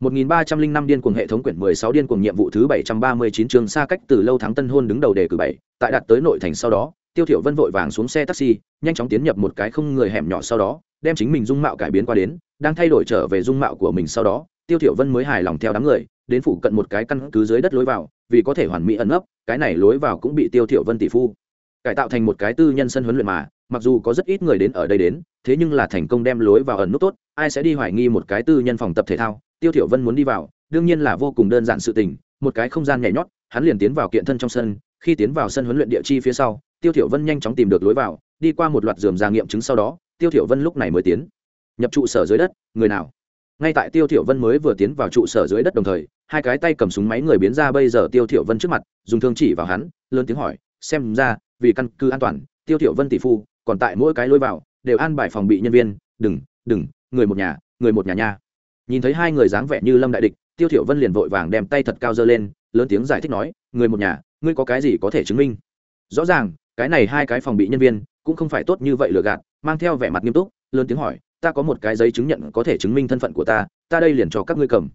1305 điên cuồng hệ thống quyển 16 điên cuồng nhiệm vụ thứ 739 trường xa cách từ lâu tháng tân hôn đứng đầu đề cử 7, tại đạt tới nội thành sau đó, Tiêu Thiểu Vân vội vàng xuống xe taxi, nhanh chóng tiến nhập một cái không người hẻm nhỏ sau đó, đem chính mình dung mạo cải biến qua đến, đang thay đổi trở về dung mạo của mình sau đó, Tiêu Thiểu Vân mới hài lòng theo đám người, đến phụ cận một cái căn cứ dưới đất lối vào, vì có thể hoàn mỹ ẩn nấp, cái này lối vào cũng bị Tiêu Thiểu Vân tỷ phu cải tạo thành một cái tư nhân sân huấn luyện mà, mặc dù có rất ít người đến ở đây đến, thế nhưng là thành công đem lối vào ẩn nút tốt, ai sẽ đi hoài nghi một cái tư nhân phòng tập thể thao, Tiêu Thiểu Vân muốn đi vào, đương nhiên là vô cùng đơn giản sự tình một cái không gian nhảy nhót hắn liền tiến vào kiện thân trong sân khi tiến vào sân huấn luyện địa chi phía sau tiêu thiểu vân nhanh chóng tìm được lối vào đi qua một loạt dườm ra nghiệm chứng sau đó tiêu thiểu vân lúc này mới tiến. Nhập trụ sở dưới đất người nào? Ngay tại tiêu thiểu vân mới vừa tiến vào trụ sở dưới đất đồng thời hai cái tay cầm súng máy người biến ra bây giờ tiêu thiểu vân trước mặt dùng thương chỉ vào hắn lớn tiếng hỏi xem ra vì căn cứ an toàn tiêu thiểu vân tỷ phu còn tại mỗi cái lối vào đều an bài phòng bị nhân viên đừng đừng người một nhà người một nhà nha nhìn thấy hai người dáng vẻ như lâm đại địch, tiêu thiểu vân liền vội vàng đem tay thật cao giơ lên, lớn tiếng giải thích nói, người một nhà, ngươi có cái gì có thể chứng minh? Rõ ràng, cái này hai cái phòng bị nhân viên cũng không phải tốt như vậy lừa gạt, mang theo vẻ mặt nghiêm túc, lớn tiếng hỏi, ta có một cái giấy chứng nhận có thể chứng minh thân phận của ta ta đây liền cho các ngươi cầm.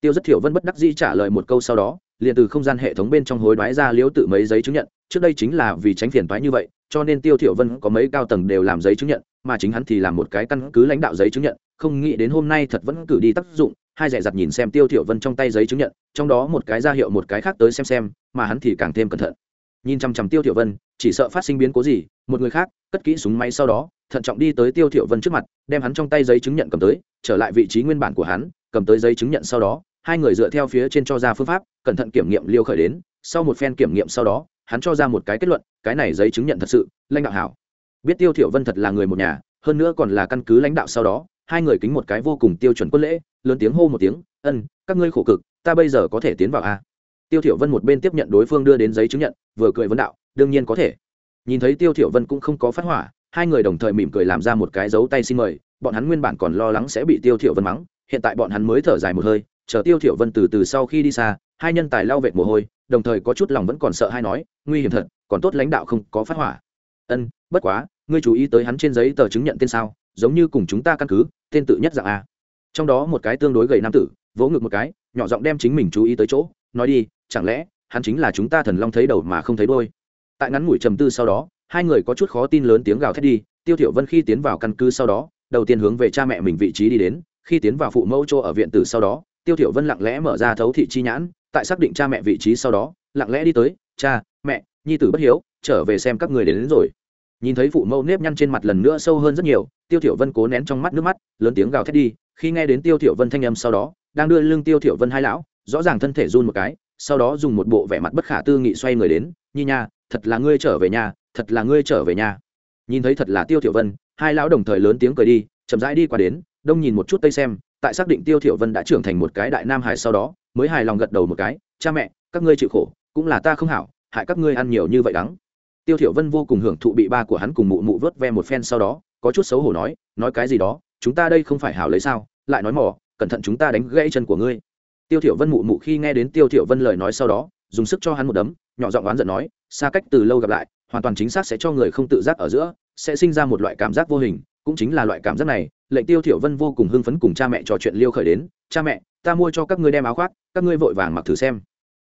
Tiêu rất thiểu vân bất đắc dĩ trả lời một câu sau đó, liền từ không gian hệ thống bên trong hối đoái ra liếu tự mấy giấy chứng nhận, trước đây chính là vì tránh phiền toái như vậy cho nên tiêu thiểu vân có mấy cao tầng đều làm giấy chứng nhận, mà chính hắn thì làm một cái căn cứ lãnh đạo giấy chứng nhận, không nghĩ đến hôm nay thật vẫn cử đi tác dụng, hai rẻ giặt nhìn xem tiêu thiểu vân trong tay giấy chứng nhận, trong đó một cái ra hiệu một cái khác tới xem xem, mà hắn thì càng thêm cẩn thận. Nhìn chăm chăm tiêu thiểu vân, chỉ sợ phát sinh biến cố gì, một người khác, cất kỹ súng máy sau đó, thận trọng đi tới tiêu thiểu vân trước mặt, đem hắn trong tay giấy chứng nhận cầm tới, trở lại vị trí nguyên bản của hắn, cầm tới giấy chứng nhận sau đó, hai người dựa theo phía trên cho ra phương pháp, cẩn thận kiểm nghiệm liêu khởi đến, sau một phen kiểm nghiệm sau đó hắn cho ra một cái kết luận, cái này giấy chứng nhận thật sự, lãnh đạo hảo. Biết tiêu thiểu vân thật là người một nhà, hơn nữa còn là căn cứ lãnh đạo sau đó, hai người kính một cái vô cùng tiêu chuẩn quân lễ, lớn tiếng hô một tiếng, ân, các ngươi khổ cực, ta bây giờ có thể tiến vào a. Tiêu thiểu vân một bên tiếp nhận đối phương đưa đến giấy chứng nhận, vừa cười vấn đạo, đương nhiên có thể. Nhìn thấy tiêu thiểu vân cũng không có phát hỏa, hai người đồng thời mỉm cười làm ra một cái dấu tay xin mời, bọn hắn nguyên bản còn lo lắng sẽ bị tiêu thiểu vân mắng, hiện tại bọn hắn mới thở dài một hơi chờ tiêu thiểu vân từ từ sau khi đi xa, hai nhân tài lau vệt mồ hôi, đồng thời có chút lòng vẫn còn sợ hai nói, nguy hiểm thật, còn tốt lãnh đạo không có phát hỏa. Ân, bất quá, ngươi chú ý tới hắn trên giấy tờ chứng nhận tên sao, giống như cùng chúng ta căn cứ, tên tự nhất dạng a. Trong đó một cái tương đối gầy nam tử, vỗ ngực một cái, nhỏ giọng đem chính mình chú ý tới chỗ, nói đi, chẳng lẽ, hắn chính là chúng ta thần long thấy đầu mà không thấy đôi tại ngắn ngủi trầm tư sau đó, hai người có chút khó tin lớn tiếng gào thét đi, tiêu thiểu vân khi tiến vào căn cứ sau đó, đầu tiên hướng về cha mẹ mình vị trí đi đến, khi tiến vào phụ mẫu chỗ ở viện tử sau đó tiêu thiểu vân lặng lẽ mở ra thấu thị chi nhãn tại xác định cha mẹ vị trí sau đó lặng lẽ đi tới cha mẹ nhi tử bất hiếu trở về xem các người đến, đến rồi. Nhìn thấy phụ mẫu nếp nhăn trên mặt lần nữa sâu hơn rất nhiều tiêu thiểu vân cố nén trong mắt nước mắt lớn tiếng gào thét đi khi nghe đến tiêu thiểu vân thanh âm sau đó đang đưa lưng tiêu thiểu vân hai lão rõ ràng thân thể run một cái sau đó dùng một bộ vẻ mặt bất khả tư nghị xoay người đến nhi nha thật là ngươi trở về nhà thật là ngươi trở về nhà nhìn thấy thật là tiêu thiểu vân hai lão đồng thời lớn tiếng cười đi chậm rãi đi qua đến đông nhìn một chút tây xem, tại xác định tiêu thiểu vân đã trưởng thành một cái đại nam hài sau đó, mới hài lòng gật đầu một cái, cha mẹ, các ngươi chịu khổ, cũng là ta không hảo, hại các ngươi ăn nhiều như vậy đắng. Tiêu thiểu vân vô cùng hưởng thụ bị ba của hắn cùng mụ mụ vớt ve một phen sau đó, có chút xấu hổ nói nói cái gì đó, chúng ta đây không phải hảo lấy sao, lại nói mỏ cẩn thận chúng ta đánh gãy chân của ngươi. Tiêu thiểu vân mụ mụ khi nghe đến tiêu thiểu vân lời nói sau đó, dùng sức cho hắn một đấm, nhỏ giọng oán giận nói, xa cách từ lâu gặp lại, hoàn toàn chính xác sẽ cho người không tự giác ở giữa, sẽ sinh ra một loại cảm giác vô hình cũng chính là loại cảm giác này, lệnh tiêu thiểu vân vô cùng hưng phấn cùng cha mẹ trò chuyện liêu khởi đến, cha mẹ, ta mua cho các ngươi đem áo khoác, các ngươi vội vàng mặc thử xem.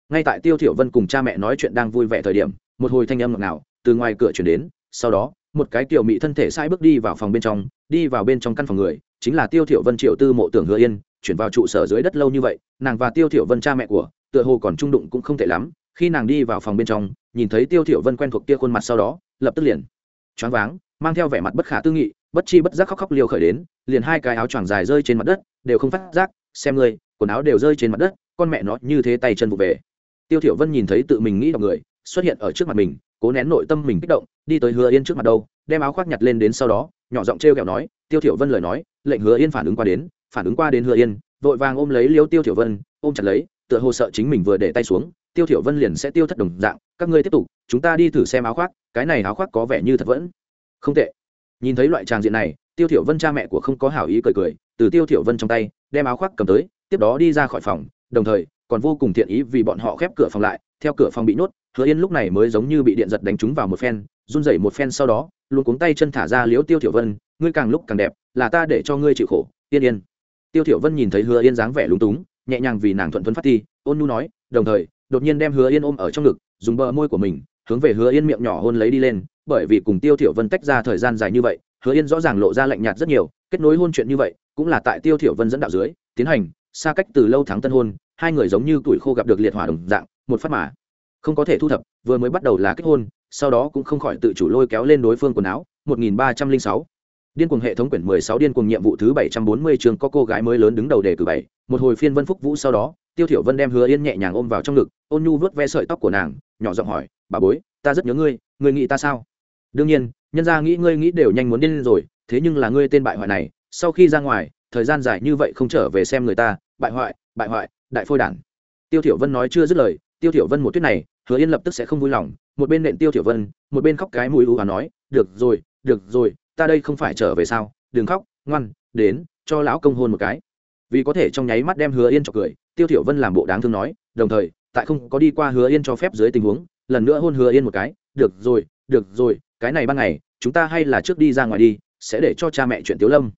Ngay tại tiêu thiểu vân cùng cha mẹ nói chuyện đang vui vẻ thời điểm, một hồi thanh âm ngọt ngào từ ngoài cửa truyền đến, sau đó, một cái tiểu mỹ thân thể sai bước đi vào phòng bên trong, đi vào bên trong căn phòng người, chính là tiêu thiểu vân triệu tư mộ tưởng hứa yên, chuyển vào trụ sở dưới đất lâu như vậy, nàng và tiêu thiểu vân cha mẹ của, tựa hồ còn trung đụng cũng không tệ lắm, khi nàng đi vào phòng bên trong, nhìn thấy tiêu thiểu vân quen thuộc kia khuôn mặt sau đó, lập tức liền choáng váng mang theo vẻ mặt bất khả tư nghị, bất chi bất giác khóc khóc liều khởi đến, liền hai cái áo choàng dài rơi trên mặt đất, đều không phát giác, xem ngươi, quần áo đều rơi trên mặt đất, con mẹ nó như thế tay chân vụ về. Tiêu thiểu vân nhìn thấy tự mình nghĩ đọc người, xuất hiện ở trước mặt mình, cố nén nội tâm mình kích động, đi tới hứa yên trước mặt đâu, đem áo khoác nhặt lên đến sau đó, nhỏ giọng trêu ghẹo nói, tiêu thiểu vân lời nói, lệnh hứa yên phản ứng qua đến, phản ứng qua đến hứa yên, vội vàng ôm lấy liêu tiêu thiểu vân, ôm chặt lấy, tựa hồ sợ chính mình vừa để tay xuống, tiêu thiểu vân liền sẽ tiêu thất đồng dạng, các ngươi tiếp tục, chúng ta đi thử xem áo khoác, cái này áo khoác có vẻ như thật vẫn không tệ. Nhìn thấy loại tràng diện này, tiêu thiểu vân cha mẹ của không có hảo ý cười cười, từ tiêu thiểu vân trong tay, đem áo khoác cầm tới, tiếp đó đi ra khỏi phòng, đồng thời, còn vô cùng thiện ý vì bọn họ khép cửa phòng lại, theo cửa phòng bị nhốt, hứa yên lúc này mới giống như bị điện giật đánh trúng vào một phen, run rẩy một phen sau đó, luôn cuống tay chân thả ra liếu tiêu thiểu vân, ngươi càng lúc càng đẹp, là ta để cho ngươi chịu khổ, yên yên. Tiêu thiểu vân nhìn thấy hứa yên dáng vẻ lúng túng, nhẹ nhàng vì nàng thuận thuận phát thi, ôn nhu nói, đồng thời, đột nhiên đem hứa yên ôm ở trong ngực, dùng bờ môi của mình, hướng về hứa yên miệng nhỏ hôn lấy đi lên bởi vì cùng tiêu thiểu vân tách ra thời gian dài như vậy hứa yên rõ ràng lộ ra lạnh nhạt rất nhiều kết nối hôn chuyện như vậy cũng là tại tiêu thiểu vân dẫn đạo dưới tiến hành xa cách từ lâu tháng tân hôn hai người giống như tuổi khô gặp được liệt hỏa đồng dạng một phát mà không có thể thu thập vừa mới bắt đầu là kết hôn sau đó cũng không khỏi tự chủ lôi kéo lên đối phương quần áo 1306 Điên cuồng hệ thống quyển 16 điên cuồng nhiệm vụ thứ 740 trường có cô gái mới lớn đứng đầu đề cử bảy, một hồi phiên Vân Phúc Vũ sau đó, Tiêu Thiểu Vân đem Hứa Yên nhẹ nhàng ôm vào trong ngực, ôn nhu vuốt ve sợi tóc của nàng, nhỏ giọng hỏi, "Bà bối, ta rất nhớ ngươi, ngươi nghĩ ta sao?" Đương nhiên, nhân gia nghĩ ngươi nghĩ đều nhanh muốn điên rồi, thế nhưng là ngươi tên bại hoại này, sau khi ra ngoài, thời gian dài như vậy không trở về xem người ta, bại hoại, bại hoại, đại phôi đản. Tiêu Thiểu Vân nói chưa dứt lời, Tiêu Thiểu Vân một tuyết này, Hứa Yên lập tức sẽ không vui lòng, một bên nện Tiêu Thiểu Vân, một bên khóc cái mũi u nói, "Được rồi, được rồi, ta đây không phải trở về sao đừng khóc ngoan đến cho lão công hôn một cái vì có thể trong nháy mắt đem hứa yên cho cười tiêu thiểu vân làm bộ đáng thương nói đồng thời tại không có đi qua hứa yên cho phép dưới tình huống lần nữa hôn hứa yên một cái được rồi được rồi, cái này ban ngày, chúng ta hay là trước đi ra ngoài đi, sẽ để cho cha mẹ chuyện tiếu lâm.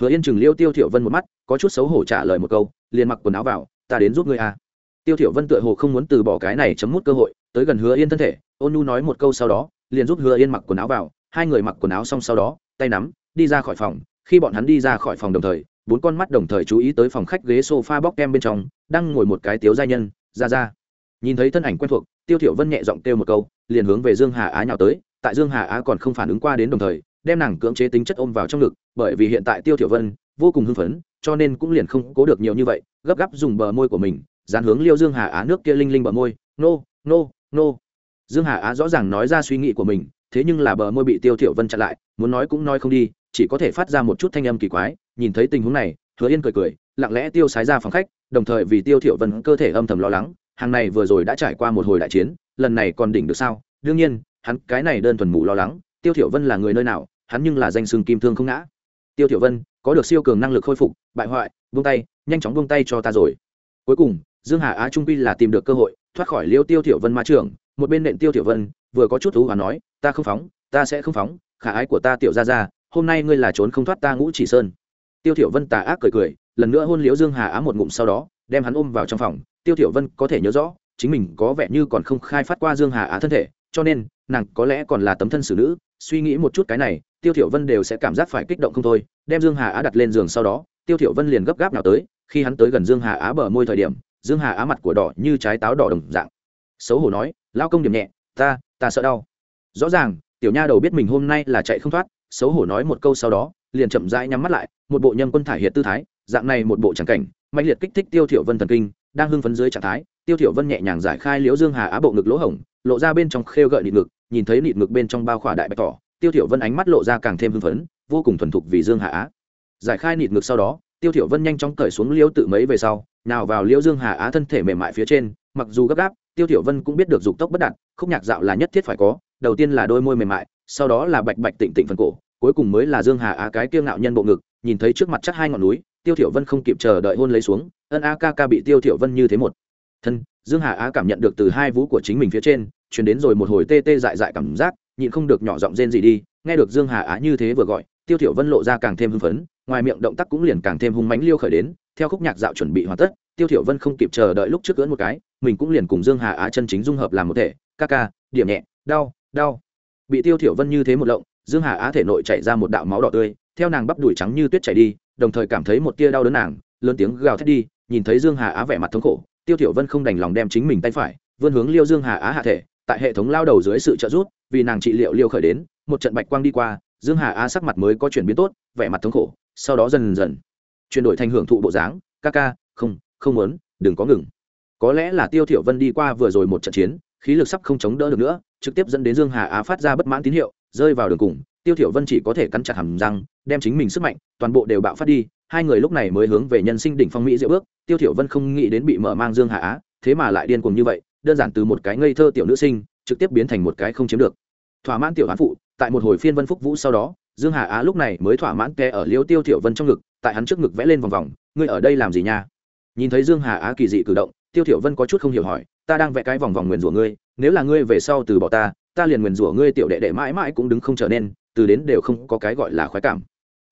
Hứa yên chừng liêu tiêu thiểu vân một mắt, có chút xấu hổ trả lời một câu, liền mặc quần áo vào, ta đến giúp ngươi à. Tiêu thiểu vân tựa hồ không muốn từ bỏ cái này chấm mút cơ hội, tới gần hứa yên thân thể, ôn nu nói một câu sau đó, liền giúp hứa yên mặc quần áo vào, hai người mặc quần áo xong sau đó, tay nắm, đi ra khỏi phòng, khi bọn hắn đi ra khỏi phòng đồng thời, bốn con mắt đồng thời chú ý tới phòng khách ghế sofa bóc kem bên trong, đang ngồi một cái tiếu gia nhân, ra ra. Nhìn thấy thân ảnh quen thuộc, tiêu thiểu vân nhẹ giọng kêu một câu liền hướng về dương hà á nhào tới, tại dương hà á còn không phản ứng qua đến đồng thời, đem nàng cưỡng chế tính chất ôm vào trong ngực, bởi vì hiện tại tiêu tiểu vân vô cùng hưng phấn, cho nên cũng liền không cố được nhiều như vậy, gấp gáp dùng bờ môi của mình, dán hướng liêu dương hà á nước kia linh linh bờ môi, nô nô nô. Dương hà á rõ ràng nói ra suy nghĩ của mình, thế nhưng là bờ môi bị tiêu tiểu vân chặn lại, muốn nói cũng nói không đi, chỉ có thể phát ra một chút thanh âm kỳ quái, nhìn thấy tình huống này, hứa yên cười cười, lặng lẽ tiêu sái ra phòng khách, đồng thời vì tiêu tiểu vân cơ thể âm thầm lo lắng, hàng này vừa rồi đã trải qua một hồi đại chiến lần này còn đỉnh được sao? Đương nhiên hắn cái này đơn thuần mù lo lắng tiêu thiểu vân là người nơi nào hắn nhưng là danh xưng kim thương không ngã. Tiêu thiểu vân có được siêu cường năng lực khôi phục bại hoại buông tay nhanh chóng buông tay cho ta rồi. Cuối cùng dương hà á trung quy là tìm được cơ hội thoát khỏi liêu tiêu thiểu vân ma trưởng một bên nện tiêu thiểu vân vừa có chút thú và nói ta không phóng ta sẽ không phóng khả ái của ta tiểu Gia Gia, hôm nay ngươi là trốn không thoát ta ngũ chỉ sơn. Tiêu thiểu vân tà ác cười cười lần nữa hôn liễu dương hà á một ngụm sau đó đem hắn ôm vào trong phòng. Tiêu thiểu vân có thể nhớ rõ chính mình có vẻ như còn không khai phát qua dương hà á thân thể, cho nên, nàng có lẽ còn là tấm thân xử nữ, suy nghĩ một chút cái này, tiêu thiểu vân đều sẽ cảm giác phải kích động không thôi, đem dương hà á đặt lên giường sau đó, tiêu thiểu vân liền gấp gáp nào tới, khi hắn tới gần dương hà á bờ môi thời điểm, dương hà á mặt của đỏ như trái táo đỏ đồng dạng. Xấu hổ nói lao công điểm nhẹ, ta ta sợ đau. Rõ ràng, tiểu nha đầu biết mình hôm nay là chạy không thoát, xấu hổ nói một câu sau đó, liền chậm rãi nhắm mắt lại, một bộ nhân quân thải hiệt tư thái, dạng này một bộ tràng cảnh mạnh liệt kích thích tiêu thiểu vân thần kinh đang hưng phấn dưới trạng thái, tiêu thiểu vân nhẹ nhàng giải khai liễu dương hà á bộ ngực lỗ hổng, lộ ra bên trong khêu gợi nịt ngực, nhìn thấy nịt ngực bên trong bao khỏa đại bạch tỏ, tiêu thiểu vân ánh mắt lộ ra càng thêm hưng phấn, vô cùng thuần thục vì dương hà á. Giải khai nịt ngực sau đó, tiêu thiểu vân nhanh chóng cởi xuống liễu tự mấy về sau, nào vào liễu dương hà á thân thể mềm mại phía trên, mặc dù gấp gáp, tiêu thiểu vân cũng biết được dục tốc bất đạt, khúc nhạc dạo là nhất thiết phải có, đầu tiên là đôi môi mềm mại, sau đó là bạch bạch tịnh tịnh phần cổ, cuối cùng mới là dương hà á cái kiêu ngạo nhân bộ ngực, nhìn thấy trước mặt chắc hai ngọn núi tiêu thiểu vân không kịp chờ đợi hôn lấy xuống, ân a ca ca bị tiêu thiểu vân như thế một. Thân, dương hà á cảm nhận được từ hai vú của chính mình phía trên, truyền đến rồi một hồi tê tê dại dại cảm giác, nhịn không được nhỏ giọng rên gì đi, nghe được dương hà á như thế vừa gọi, tiêu thiểu vân lộ ra càng thêm hưng phấn, ngoài miệng động tác cũng liền càng thêm hung mãnh liêu khởi đến, theo khúc nhạc dạo chuẩn bị hoàn tất, tiêu thiểu vân không kịp chờ đợi lúc trước cưỡn một cái, mình cũng liền cùng dương hà á chân chính dung hợp làm một thể, ca ca, điểm nhẹ, đau đau. Bị tiêu thiểu vân như thế một lộng, dương hà á thể nội chảy ra một đạo máu đỏ tươi theo nàng bắp đùi trắng như tuyết chảy đi, đồng thời cảm thấy một tia đau đớn nàng, lớn tiếng gào thét đi, nhìn thấy dương hà á vẻ mặt thống khổ, tiêu tiểu vân không đành lòng đem chính mình tay phải, vươn hướng liêu dương hà á hạ thể, tại hệ thống lao đầu dưới sự trợ giúp, vì nàng trị liệu liêu khởi đến, một trận bạch quang đi qua, dương hà á sắc mặt mới có chuyển biến tốt, vẻ mặt thống khổ, sau đó dần dần chuyển đổi thành hưởng thụ bộ dáng, ca ca, không không muốn, đừng có ngừng. Có lẽ là tiêu thiểu vân đi qua vừa rồi một trận chiến, khí lực sắp không chống đỡ được nữa, trực tiếp dẫn đến dương hà á phát ra bất mãn tín hiệu, rơi vào đường cùng tiêu thiểu vân chỉ có thể cắn chặt hàm răng đem chính mình sức mạnh toàn bộ đều bạo phát đi hai người lúc này mới hướng về nhân sinh đỉnh phong mỹ diệu bước. Tiêu thiểu vân không nghĩ đến bị mở mang dương Hạ, á thế mà lại điên cuồng như vậy đơn giản từ một cái ngây thơ tiểu nữ sinh trực tiếp biến thành một cái không chiếm được. Thỏa mãn tiểu hán phụ tại một hồi phiên vân phúc vũ sau đó dương hà á lúc này mới thỏa mãn kẹ ở liêu tiêu thiểu vân trong ngực tại hắn trước ngực vẽ lên vòng vòng ngươi ở đây làm gì nha? Nhìn thấy dương hà á kỳ dị cử động tiêu thiểu vân có chút không hiểu hỏi ta đang vẽ cái vòng vòng nguyền rủa ngươi nếu là ngươi về sau từ bỏ ta ta liền nguyền rủa ngươi tiểu đệ đệ mãi mãi cũng đứng không trở nên từ đến đều không có cái gọi là khoái cảm.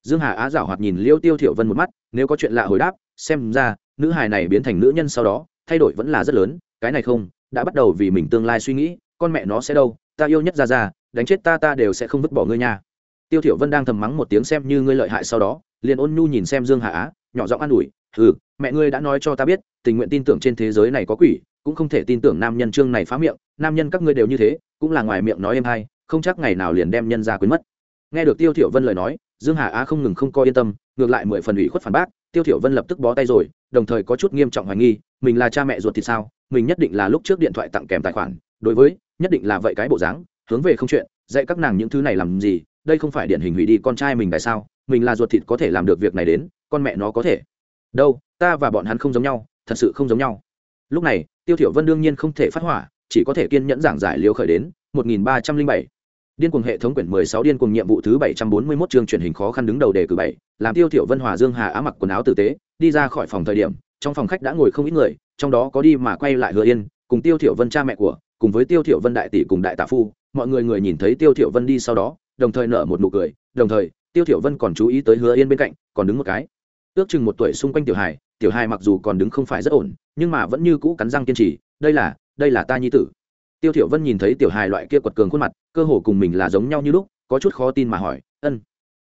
Dương hà á giảo hoạt nhìn liêu tiêu thiểu vân một mắt, nếu có chuyện lạ hồi đáp, xem ra, nữ hài này biến thành nữ nhân sau đó, thay đổi vẫn là rất lớn, cái này không, đã bắt đầu vì mình tương lai suy nghĩ, con mẹ nó sẽ đâu, ta yêu nhất ra ra, đánh chết ta ta đều sẽ không vứt bỏ ngươi nha. Tiêu thiểu vân đang thầm mắng một tiếng xem như ngươi lợi hại sau đó, liền ôn nhu nhìn xem dương hà á, nhỏ giọng an ủi ừ mẹ ngươi đã nói cho ta biết, tình nguyện tin tưởng trên thế giới này có quỷ, cũng không thể tin tưởng nam nhân trương này phá miệng, nam nhân các ngươi đều như thế, cũng là ngoài miệng nói em hay không chắc ngày nào liền đem nhân ra quên mất. Nghe được tiêu thiểu vân lời nói, dương hà á không ngừng không coi yên tâm, ngược lại mười phần ủy khuất phản bác, tiêu thiểu vân lập tức bó tay rồi, đồng thời có chút nghiêm trọng hoài nghi, mình là cha mẹ ruột thì sao, mình nhất định là lúc trước điện thoại tặng kèm tài khoản, đối với, nhất định là vậy cái bộ dáng, hướng về không chuyện, dạy các nàng những thứ này làm gì, đây không phải điển hình hủy đi con trai mình tại sao, mình là ruột thịt có thể làm được việc này đến, con mẹ nó có thể. Đâu, ta và bọn hắn không giống nhau, thật sự không giống nhau. Lúc này, tiêu thiểu vân đương nhiên không thể phát hỏa, chỉ có thể kiên nhẫn giảng giải liều khởi đến 1307 điên cuồng hệ thống quyển 16 điên cuồng nhiệm vụ thứ 741 chương truyền hình khó khăn đứng đầu đề cử 7, làm tiêu thiểu vân hòa dương hà á mặc quần áo tử tế đi ra khỏi phòng thời điểm trong phòng khách đã ngồi không ít người trong đó có đi mà quay lại hứa yên cùng tiêu thiểu vân cha mẹ của cùng với tiêu thiểu vân đại tỷ cùng đại tạ phu mọi người người nhìn thấy tiêu thiểu vân đi sau đó đồng thời nở một nụ cười đồng thời tiêu thiểu vân còn chú ý tới hứa yên bên cạnh còn đứng một cái. Ước chừng một tuổi xung quanh tiểu hài tiểu hài mặc dù còn đứng không phải rất ổn nhưng mà vẫn như cũ cắn răng kiên trì đây là đây là ta nhi tử tiêu thiểu vân nhìn thấy tiểu hài loại kia quật cường khuôn mặt, cơ hồ cùng mình là giống nhau như lúc, có chút khó tin mà hỏi, ân.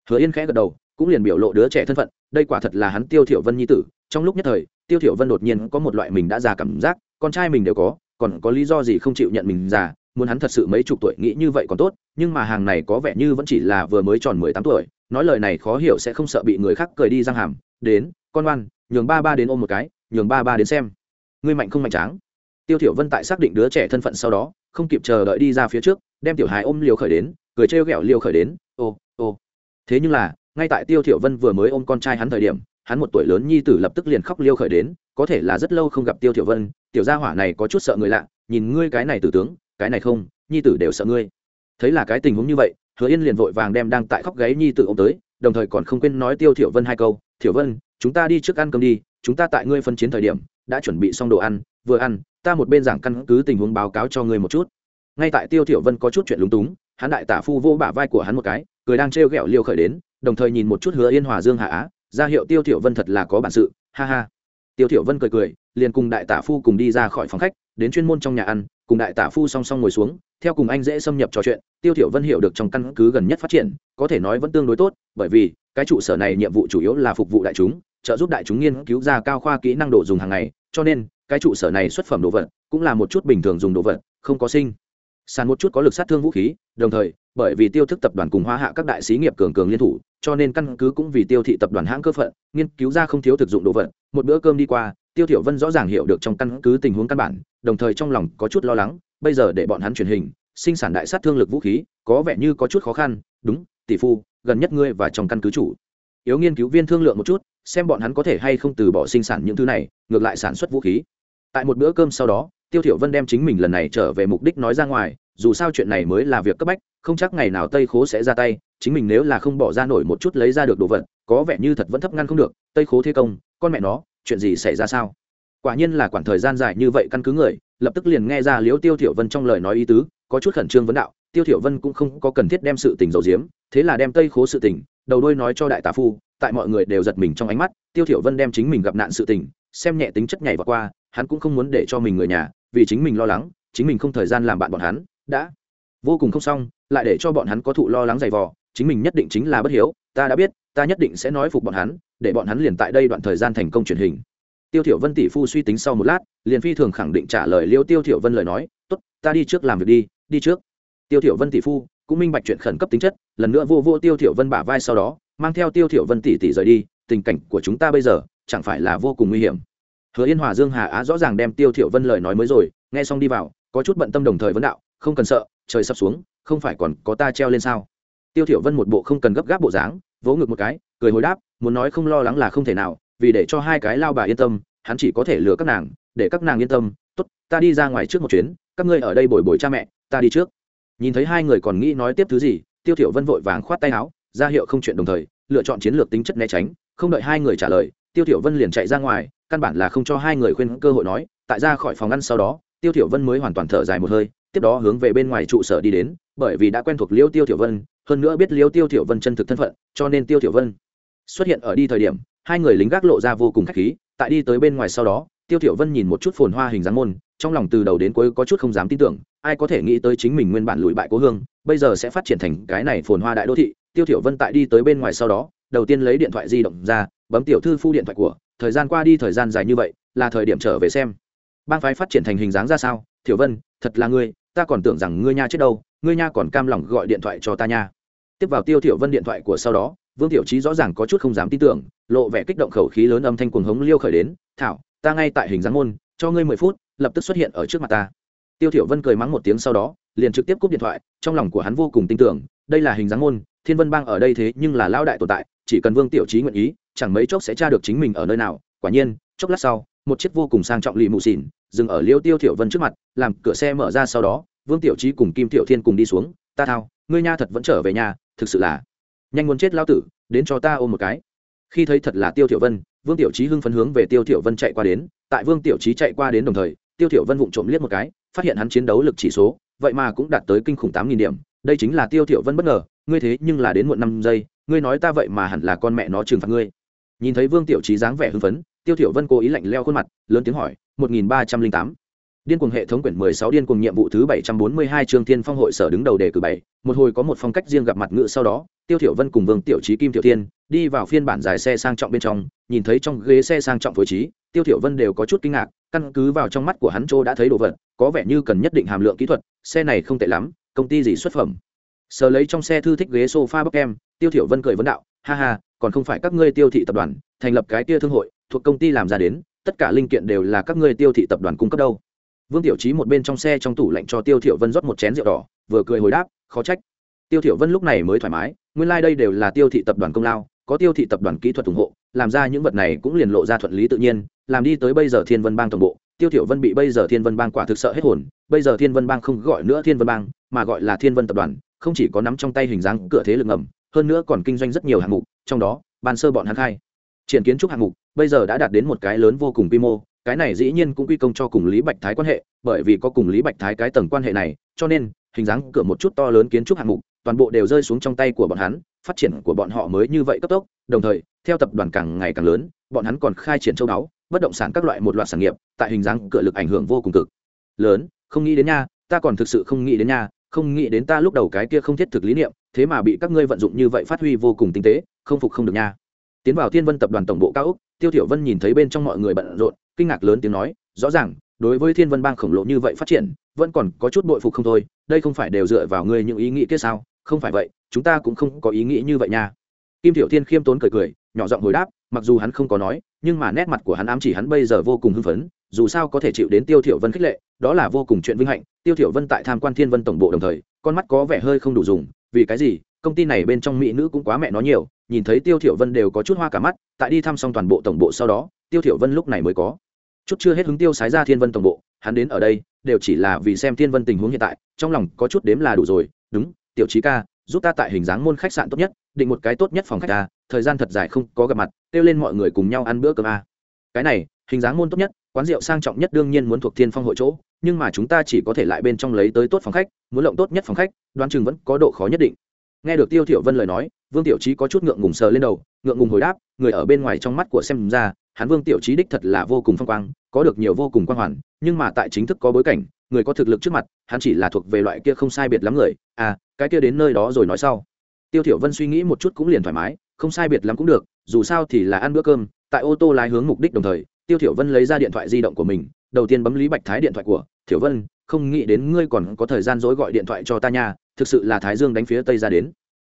Hứa yên khẽ gật đầu, cũng liền biểu lộ đứa trẻ thân phận, đây quả thật là hắn tiêu thiểu vân nhi tử. Trong lúc nhất thời, tiêu thiểu vân đột nhiên có một loại mình đã già cảm giác, con trai mình đều có, còn có lý do gì không chịu nhận mình già, muốn hắn thật sự mấy chục tuổi nghĩ như vậy còn tốt, nhưng mà hàng này có vẻ như vẫn chỉ là vừa mới tròn mười tám tuổi, nói lời này khó hiểu sẽ không sợ bị người khác cười đi răng hàm. Đến, con ngoan nhường ba ba đến ôm một cái, nhường ba ba đến xem. Ngươi mạnh không mạnh tráng? Tiêu thiểu vân tại xác định đứa trẻ thân phận sau đó, không kịp chờ đợi đi ra phía trước, đem tiểu hài ôm liều khởi đến, cười trêu ghẹo liều khởi đến, ô ô. Thế nhưng là, ngay tại tiêu thiểu vân vừa mới ôm con trai hắn thời điểm, hắn một tuổi lớn nhi tử lập tức liền khóc liêu khởi đến, có thể là rất lâu không gặp tiêu thiểu vân, tiểu gia hỏa này có chút sợ người lạ, nhìn ngươi cái này tử tướng, cái này không, nhi tử đều sợ ngươi. Thấy là cái tình huống như vậy, hứa yên liền vội vàng đem đang tại khóc gáy nhi tử ôm tới, đồng thời còn không quên nói tiêu thiểu vân hai câu, thiểu vân, chúng ta đi trước ăn cơm đi, chúng ta tại ngươi phân chiến thời điểm, đã chuẩn bị xong đồ ăn vừa ăn, ta một bên giảng căn cứ tình huống báo cáo cho ngươi một chút. Ngay tại tiêu thiểu vân có chút chuyện lúng túng, hắn đại tả phu vô bả vai của hắn một cái, cười đang treo gẹo liêu khởi đến, đồng thời nhìn một chút hứa yên hòa dương hạ á, ra hiệu tiêu thiểu vân thật là có bản sự, ha ha. Tiêu thiểu vân cười cười, liền cùng đại tả phu cùng đi ra khỏi phòng khách, đến chuyên môn trong nhà ăn, cùng đại tả phu song song ngồi xuống, theo cùng anh dễ xâm nhập trò chuyện, tiêu thiểu vân hiểu được trong căn cứ gần nhất phát triển, có thể nói vẫn tương đối tốt, bởi vì, cái trụ sở này nhiệm vụ chủ yếu là phục vụ đại chúng, trợ giúp đại chúng nghiên cứu ra cao khoa kỹ năng đồ dùng hàng ngày, cho nên cái trụ sở này xuất phẩm đồ vật cũng là một chút bình thường dùng đồ vật, không có sinh. Sàn một chút có lực sát thương vũ khí, đồng thời, bởi vì tiêu thức tập đoàn cùng hoa hạ các đại sĩ nghiệp cường cường liên thủ, cho nên căn cứ cũng vì tiêu thị tập đoàn hãng cơ phận, nghiên cứu ra không thiếu thực dụng đồ vật. Một bữa cơm đi qua, tiêu thiểu vân rõ ràng hiểu được trong căn cứ tình huống căn bản, đồng thời trong lòng có chút lo lắng, bây giờ để bọn hắn truyền hình, sinh sản đại sát thương lực vũ khí, có vẻ như có chút khó khăn. Đúng, tỷ phu, gần nhất ngươi và trong căn cứ chủ. Yếu nghiên cứu viên thương lượng một chút, xem bọn hắn có thể hay không từ bỏ sinh sản những thứ này, ngược lại sản xuất vũ khí tại một bữa cơm sau đó, tiêu thiểu vân đem chính mình lần này trở về mục đích nói ra ngoài, dù sao chuyện này mới là việc cấp bách, không chắc ngày nào tây khố sẽ ra tay, chính mình nếu là không bỏ ra nổi một chút lấy ra được đồ vật, có vẻ như thật vẫn thấp ngăn không được, tây khố thế công, con mẹ nó, chuyện gì xảy ra sao? Quả nhiên là quản thời gian dài như vậy căn cứ người, lập tức liền nghe ra liễu tiêu thiểu vân trong lời nói ý tứ, có chút khẩn trương vấn đạo, tiêu thiểu vân cũng không có cần thiết đem sự tình dầu diếm thế là đem tây khố sự tình, đầu đuôi nói cho đại tá phu, tại mọi người đều giật mình trong ánh mắt, tiêu thiểu vân đem chính mình gặp nạn sự tình, xem nhẹ tính chất nhảy vào qua hắn cũng không muốn để cho mình người nhà, vì chính mình lo lắng, chính mình không thời gian làm bạn bọn hắn, đã vô cùng không xong, lại để cho bọn hắn có thụ lo lắng dày vò, chính mình nhất định chính là bất hiếu, ta đã biết, ta nhất định sẽ nói phục bọn hắn, để bọn hắn liền tại đây đoạn thời gian thành công truyền hình. Tiêu thiểu vân tỷ phu suy tính sau một lát, liền phi thường khẳng định trả lời liêu tiêu thiểu vân lời nói, tốt, ta đi trước làm việc đi đi trước. Tiêu thiểu vân tỷ phu cũng minh bạch chuyện khẩn cấp tính chất, lần nữa vô vô tiêu thiểu vân bả vai sau đó, mang theo tiêu thiểu vân tỷ tỷ rời đi, tình cảnh của chúng ta bây giờ chẳng phải là vô cùng nguy hiểm hứa yên hòa dương hà á rõ ràng đem tiêu thiểu vân lời nói mới rồi, nghe xong đi vào, có chút bận tâm đồng thời vấn đạo, không cần sợ, trời sắp xuống, không phải còn có ta treo lên sao? Tiêu thiểu vân một bộ không cần gấp gáp bộ dáng, vỗ ngực một cái, cười hồi đáp, muốn nói không lo lắng là không thể nào, vì để cho hai cái lao bà yên tâm, hắn chỉ có thể lừa các nàng, để các nàng yên tâm, tốt, ta đi ra ngoài trước một chuyến, các ngươi ở đây bồi bồi cha mẹ, ta đi trước. Nhìn thấy hai người còn nghĩ nói tiếp thứ gì, tiêu thiểu vân vội vàng khoát tay áo, ra hiệu không chuyện đồng thời, lựa chọn chiến lược tính chất né tránh, không đợi hai người trả lời, tiêu thiểu vân liền chạy ra ngoài căn bản là không cho hai người khuyên cơ hội nói, tại ra khỏi phòng ăn sau đó, tiêu thiểu vân mới hoàn toàn thở dài một hơi, tiếp đó hướng về bên ngoài trụ sở đi đến, bởi vì đã quen thuộc liêu tiêu thiểu vân, hơn nữa biết liêu tiêu thiểu vân chân thực thân phận, cho nên tiêu thiểu vân xuất hiện ở đi thời điểm, hai người lính gác lộ ra vô cùng khách khí, tại đi tới bên ngoài sau đó, tiêu thiểu vân nhìn một chút phồn hoa hình dáng môn, trong lòng từ đầu đến cuối có chút không dám tin tưởng, ai có thể nghĩ tới chính mình nguyên bản lùi bại cố hương, bây giờ sẽ phát triển thành cái này phồn hoa đại đô thị. Tiêu thiểu vân tại đi tới bên ngoài sau đó, đầu tiên lấy điện thoại di động ra, bấm tiểu thư phu điện thoại của thời gian qua đi thời gian dài như vậy, là thời điểm trở về xem. Bang phái phát triển thành hình dáng ra sao? Thiểu vân, thật là ngươi, ta còn tưởng rằng ngươi nha chết đâu, ngươi nha còn cam lòng gọi điện thoại cho ta nha. Tiếp vào tiêu thiểu vân điện thoại của sau đó, vương tiểu trí rõ ràng có chút không dám tin tưởng, lộ vẻ kích động khẩu khí lớn âm thanh cuồng hống liêu khởi đến, thảo, ta ngay tại hình dáng môn, cho ngươi mười phút, lập tức xuất hiện ở trước mặt ta. Tiêu thiểu vân cười mắng một tiếng sau đó, liền trực tiếp cúp điện thoại, trong lòng của hắn vô cùng tin tưởng, đây là hình dáng môn, thiên vân bang ở đây thế nhưng là lão đại tồn tại chỉ cần vương tiểu trí nguyện ý, chẳng mấy chốc sẽ tra được chính mình ở nơi nào. Quả nhiên, chốc lát sau, một chiếc vô cùng sang trọng lì mù xỉn dừng ở liêu tiêu thiểu vân trước mặt, làm cửa xe mở ra sau đó, vương tiểu trí cùng kim tiểu thiên cùng đi xuống. Ta thao, ngươi nha thật vẫn trở về nhà, thực sự là nhanh muốn chết lao tử, đến cho ta ôm một cái. Khi thấy thật là tiêu thiểu vân, vương tiểu trí hưng phấn hướng về tiêu thiểu vân chạy qua đến. Tại vương tiểu trí chạy qua đến đồng thời, tiêu thiểu vân vụng trộm liếc một cái, phát hiện hắn chiến đấu lực chỉ số, vậy mà cũng đạt tới kinh khủng tám nghìn điểm. Đây chính là tiêu thiểu vân bất ngờ, ngươi thế nhưng là đến muộn năm giây ngươi nói ta vậy mà hẳn là con mẹ nó trừng phạt ngươi. Nhìn thấy vương tiểu trí dáng vẻ hưng phấn, tiêu thiểu vân cố ý lạnh leo khuôn mặt, lớn tiếng hỏi, một nghìn ba trăm linh tám. Điên cuồng hệ thống quyển 16 điên cuồng nhiệm vụ thứ 742 trường thiên phong hội sở đứng đầu đề cử bảy, một hồi có một phong cách riêng gặp mặt ngựa sau đó, tiêu thiểu vân cùng vương tiểu trí, kim tiểu thiên, đi vào phiên bản dài xe sang trọng bên trong, nhìn thấy trong ghế xe sang trọng phối trí, tiêu thiểu vân đều có chút kinh ngạc, căn cứ vào trong mắt của hắn Châu đã thấy đồ vật, có vẻ như cần nhất định hàm lượng kỹ thuật, xe này không tệ lắm, công ty gì xuất phẩm. Sờ lấy trong xe thư thích ghế sofa bọc em tiêu thiểu vân cười vấn đạo, ha ha, còn không phải các ngươi tiêu thị tập đoàn thành lập cái kia thương hội, thuộc công ty làm ra đến, tất cả linh kiện đều là các ngươi tiêu thị tập đoàn cung cấp đâu. Vương tiểu trí một bên trong xe trong tủ lạnh cho tiêu thiểu vân rót một chén rượu đỏ, vừa cười hồi đáp, khó trách. Tiêu thiểu vân lúc này mới thoải mái, nguyên lai like đây đều là tiêu thị tập đoàn công lao, có tiêu thị tập đoàn kỹ thuật ủng hộ, làm ra những vật này cũng liền lộ ra thuận lý tự nhiên, làm đi tới bây giờ thiên vân bang tổng bộ, tiêu thiểu vân bị bây giờ thiên vân bang quả thực sợ hết hồn, bây giờ thiên vân bang không gọi nữa thiên vân bang, mà gọi là thiên vân tập đoàn, không chỉ có nắm trong tay hình dáng cửa thế lực ngầm hơn nữa còn kinh doanh rất nhiều hạng mục, trong đó, ban sơ bọn hắn khai. Triển kiến trúc hạng mục, bây giờ đã đạt đến một cái lớn vô cùng quy mô, cái này dĩ nhiên cũng quy công cho cùng lý bạch thái quan hệ, bởi vì có cùng lý bạch thái cái tầng quan hệ này, cho nên, hình dáng cửa một chút to lớn kiến trúc hạng mục, toàn bộ đều rơi xuống trong tay của bọn hắn, phát triển của bọn họ mới như vậy cấp tốc, đồng thời, theo tập đoàn càng ngày càng lớn, bọn hắn còn khai triển châu đáo bất động sản các loại một loạt sản nghiệp, tại hình dáng cửa lực ảnh hưởng vô cùng cực. Lớn, không nghĩ đến nha, ta còn thực sự không nghĩ đến nha không nghĩ đến ta lúc đầu cái kia không thiết thực lý niệm, thế mà bị các ngươi vận dụng như vậy phát huy vô cùng tinh tế, không phục không được nha. Tiến vào thiên vân tập đoàn tổng bộ cao úc tiêu thiểu vân nhìn thấy bên trong mọi người bận rộn, kinh ngạc lớn tiếng nói, rõ ràng, đối với thiên vân bang khổng lồ như vậy phát triển, vẫn còn có chút bội phục không thôi, đây không phải đều dựa vào ngươi những ý nghĩ kia sao? Không phải vậy, chúng ta cũng không có ý nghĩ như vậy nha. Kim tiểu thiên khiêm tốn cười cười, nhỏ giọng hồi đáp, mặc dù hắn không có nói, nhưng mà nét mặt của hắn ám chỉ hắn bây giờ vô cùng hưng phấn dù sao có thể chịu đến tiêu thiểu vân khích lệ, đó là vô cùng chuyện vinh hạnh. Tiêu thiểu vân tại tham quan thiên vân tổng bộ đồng thời, con mắt có vẻ hơi không đủ dùng. Vì cái gì? Công ty này bên trong mỹ nữ cũng quá mẹ nó nhiều. Nhìn thấy tiêu thiểu vân đều có chút hoa cả mắt, tại đi thăm xong toàn bộ tổng bộ sau đó, tiêu thiểu vân lúc này mới có. Chút chưa hết hứng tiêu sái ra thiên vân tổng bộ, hắn đến ở đây, đều chỉ là vì xem thiên vân tình huống hiện tại, trong lòng có chút đếm là đủ rồi. Đúng, tiểu trí ca, giúp ta tại hình dáng môn khách sạn tốt nhất, định một cái tốt nhất phòng khách ta, thời gian thật dài không có gặp mặt, kêu lên mọi người cùng nhau ăn bữa cơm a cái này, hình dáng môn tốt nhất, quán rượu sang trọng nhất đương nhiên muốn thuộc thiên phong hội chỗ, nhưng mà chúng ta chỉ có thể lại bên trong lấy tới tốt phòng khách, muốn lộng tốt nhất phòng khách, đoán chừng vẫn có độ khó nhất định. Nghe được tiêu thiểu vân lời nói, vương tiểu trí có chút ngượng ngùng sờ lên đầu, ngượng ngùng hồi đáp, người ở bên ngoài trong mắt của xem ra, hắn vương tiểu trí đích thật là vô cùng phong quang, có được nhiều vô cùng quang hoàn, nhưng mà tại chính thức có bối cảnh, người có thực lực trước mặt, hắn chỉ là thuộc về loại kia không sai biệt lắm người. À cái kia đến nơi đó rồi nói sau. Tiêu thiểu vân suy nghĩ một chút cũng liền thoải mái, không sai biệt lắm cũng được, dù sao thì là ăn bữa cơm tại ô tô lái hướng mục đích đồng thời, tiêu thiểu vân lấy ra điện thoại di động của mình, đầu tiên bấm lý bạch thái điện thoại của, thiểu vân, không nghĩ đến ngươi còn có thời gian dối gọi điện thoại cho ta nha, thực sự là thái dương đánh phía tây ra đến.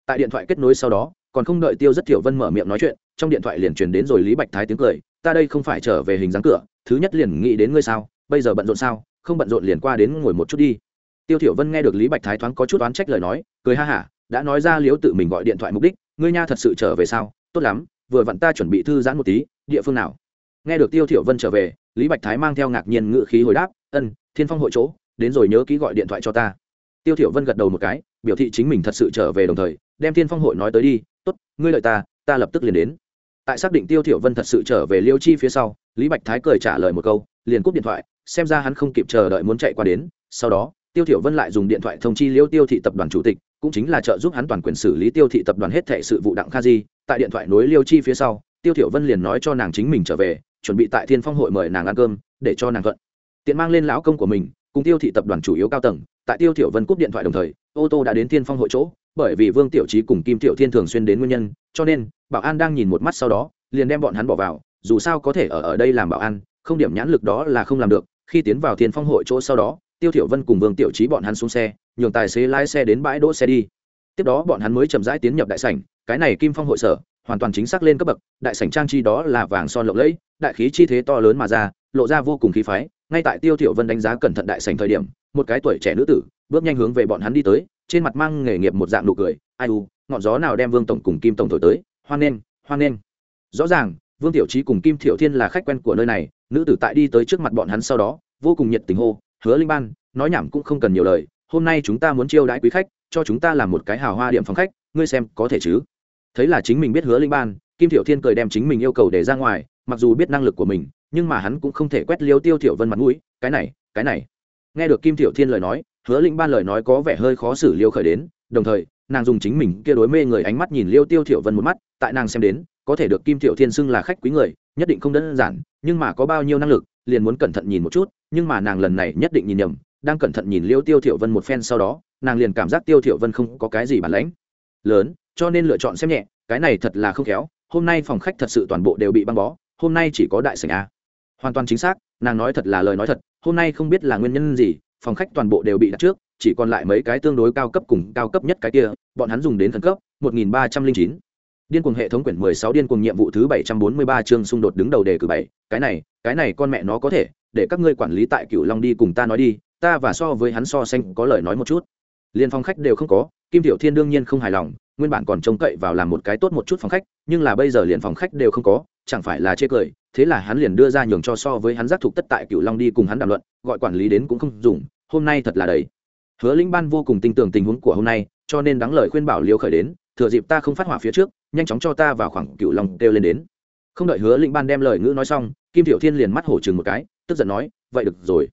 Tại điện thoại kết nối sau đó, còn không đợi tiêu rất thiểu vân mở miệng nói chuyện, trong điện thoại liền truyền đến rồi lý bạch thái tiếng cười, ta đây không phải trở về hình dáng cửa, thứ nhất liền nghĩ đến ngươi sao, bây giờ bận rộn sao, không bận rộn liền qua đến ngồi một chút đi. Tiêu thiểu vân nghe được lý bạch thái thoáng có chút oán trách lời nói, cười ha hả, đã nói ra liếu tự mình gọi điện thoại mục đích, ngươi nha thật sự trở về sao, tốt lắm vừa vặn ta chuẩn bị thư giãn một tí, địa phương nào? Nghe được tiêu thiểu vân trở về, lý bạch thái mang theo ngạc nhiên ngữ khí hồi đáp, ân, thiên phong hội chỗ, đến rồi nhớ ký gọi điện thoại cho ta. Tiêu thiểu vân gật đầu một cái, biểu thị chính mình thật sự trở về đồng thời, đem thiên phong hội nói tới đi, tốt, ngươi lợi ta ta lập tức liền đến. Tại xác định tiêu thiểu vân thật sự trở về liêu chi phía sau, lý bạch thái cười trả lời một câu, liền cúp điện thoại, xem ra hắn không kịp chờ đợi muốn chạy qua đến. Sau đó, tiêu thiểu vân lại dùng điện thoại thông chi liêu tiêu thị tập đoàn chủ tịch, cũng chính là trợ giúp hắn toàn quyền xử lý tiêu thị tập đoàn hết thảy sự vụ đặng kha di tại điện thoại nối liêu chi phía sau, tiêu thiểu vân liền nói cho nàng chính mình trở về, chuẩn bị tại thiên phong hội mời nàng ăn cơm, để cho nàng thuận. Tiện mang lên lão công của mình, cùng tiêu thị tập đoàn chủ yếu cao tầng, tại tiêu thiểu vân cúp điện thoại đồng thời, ô tô đã đến thiên phong hội chỗ, bởi vì vương tiểu trí cùng kim tiểu thiên thường xuyên đến nguyên nhân, cho nên, bảo an đang nhìn một mắt sau đó, liền đem bọn hắn bỏ vào, dù sao có thể ở ở đây làm bảo an, không điểm nhãn lực đó là không làm được. Khi tiến vào thiên phong hội chỗ sau đó, tiêu thiểu vân cùng vương tiểu trí bọn hắn xuống xe, nhường tài xế lái xe đến bãi đỗ xe đi. Tiếp đó bọn hắn mới chậm rãi tiến nhập đại sảnh cái này kim phong hội sở, hoàn toàn chính xác lên cấp bậc, đại sảnh trang chi đó là vàng son lộng lẫy, đại khí chi thế to lớn mà ra, lộ ra vô cùng khí phái. Ngay tại tiêu thiểu vân đánh giá cẩn thận đại sảnh thời điểm, một cái tuổi trẻ nữ tử, bước nhanh hướng về bọn hắn đi tới, trên mặt mang nghề nghiệp một dạng nụ cười. Ai u, ngọn gió nào đem vương tổng cùng kim tổng thổi tới? Hoan nghênh hoan nghênh. Rõ ràng, vương tiểu trí cùng kim thiểu thiên là khách quen của nơi này, nữ tử tại đi tới trước mặt bọn hắn sau đó, vô cùng nhiệt tình hô, hứa linh ban, nói nhảm cũng không cần nhiều lời, hôm nay chúng ta muốn chiêu đãi quý khách, cho chúng ta làm một cái hào hoa điểm phòng khách, ngươi xem có thể chứ? Thấy là chính mình biết hứa linh ban, kim thiểu thiên cười đem chính mình yêu cầu để ra ngoài, mặc dù biết năng lực của mình, nhưng mà hắn cũng không thể quét liêu tiêu thiểu vân mặt mũi, cái này cái này. Nghe được kim thiểu thiên lời nói, hứa linh ban lời nói có vẻ hơi khó xử liêu khởi đến, đồng thời, nàng dùng chính mình kia đối mê người ánh mắt nhìn liêu tiêu thiểu vân một mắt, tại nàng xem đến, có thể được kim thiểu thiên xưng là khách quý người, nhất định không đơn giản, nhưng mà có bao nhiêu năng lực, liền muốn cẩn thận nhìn một chút, nhưng mà nàng lần này nhất định nhìn nhầm, đang cẩn thận nhìn liêu tiêu thiểu vân một phen sau đó, nàng liền cảm giác tiêu thiểu vân không có cái gì bản lãnh. Lớn cho nên lựa chọn xem nhẹ, cái này thật là không khéo, hôm nay phòng khách thật sự toàn bộ đều bị băng bó, hôm nay chỉ có đại sảnh a hoàn toàn chính xác, nàng nói thật là lời nói thật, hôm nay không biết là nguyên nhân gì, phòng khách toàn bộ đều bị đặt trước, chỉ còn lại mấy cái tương đối cao cấp cùng cao cấp nhất cái kia, bọn hắn dùng đến thần cấp 1309. điên cuồng hệ thống quyển 16 điên cuồng nhiệm vụ thứ 743 chương xung đột đứng đầu đề cử bảy, cái này cái này con mẹ nó có thể, để các ngươi quản lý tại cửu long đi cùng ta nói đi, ta và so với hắn so sánh có lời nói một chút liên phòng khách đều không có, kim tiểu thiên đương nhiên không hài lòng, nguyên bản còn trông cậy vào làm một cái tốt một chút phòng khách, nhưng là bây giờ liền phòng khách đều không có, chẳng phải là chê cười, thế là hắn liền đưa ra nhường cho so với hắn giác thục tất tại cựu long đi cùng hắn đàm luận, gọi quản lý đến cũng không dùng, hôm nay thật là đầy. Hứa linh ban vô cùng tin tưởng tình huống của hôm nay, cho nên đáng lời khuyên bảo liêu khởi đến, thừa dịp ta không phát hỏa phía trước, nhanh chóng cho ta vào khoảng cựu long kêu lên đến. Không đợi hứa linh ban đem lời ngữ nói xong, kim tiểu thiên liền mắt hổ chừng một cái, tức giận nói, vậy được rồi,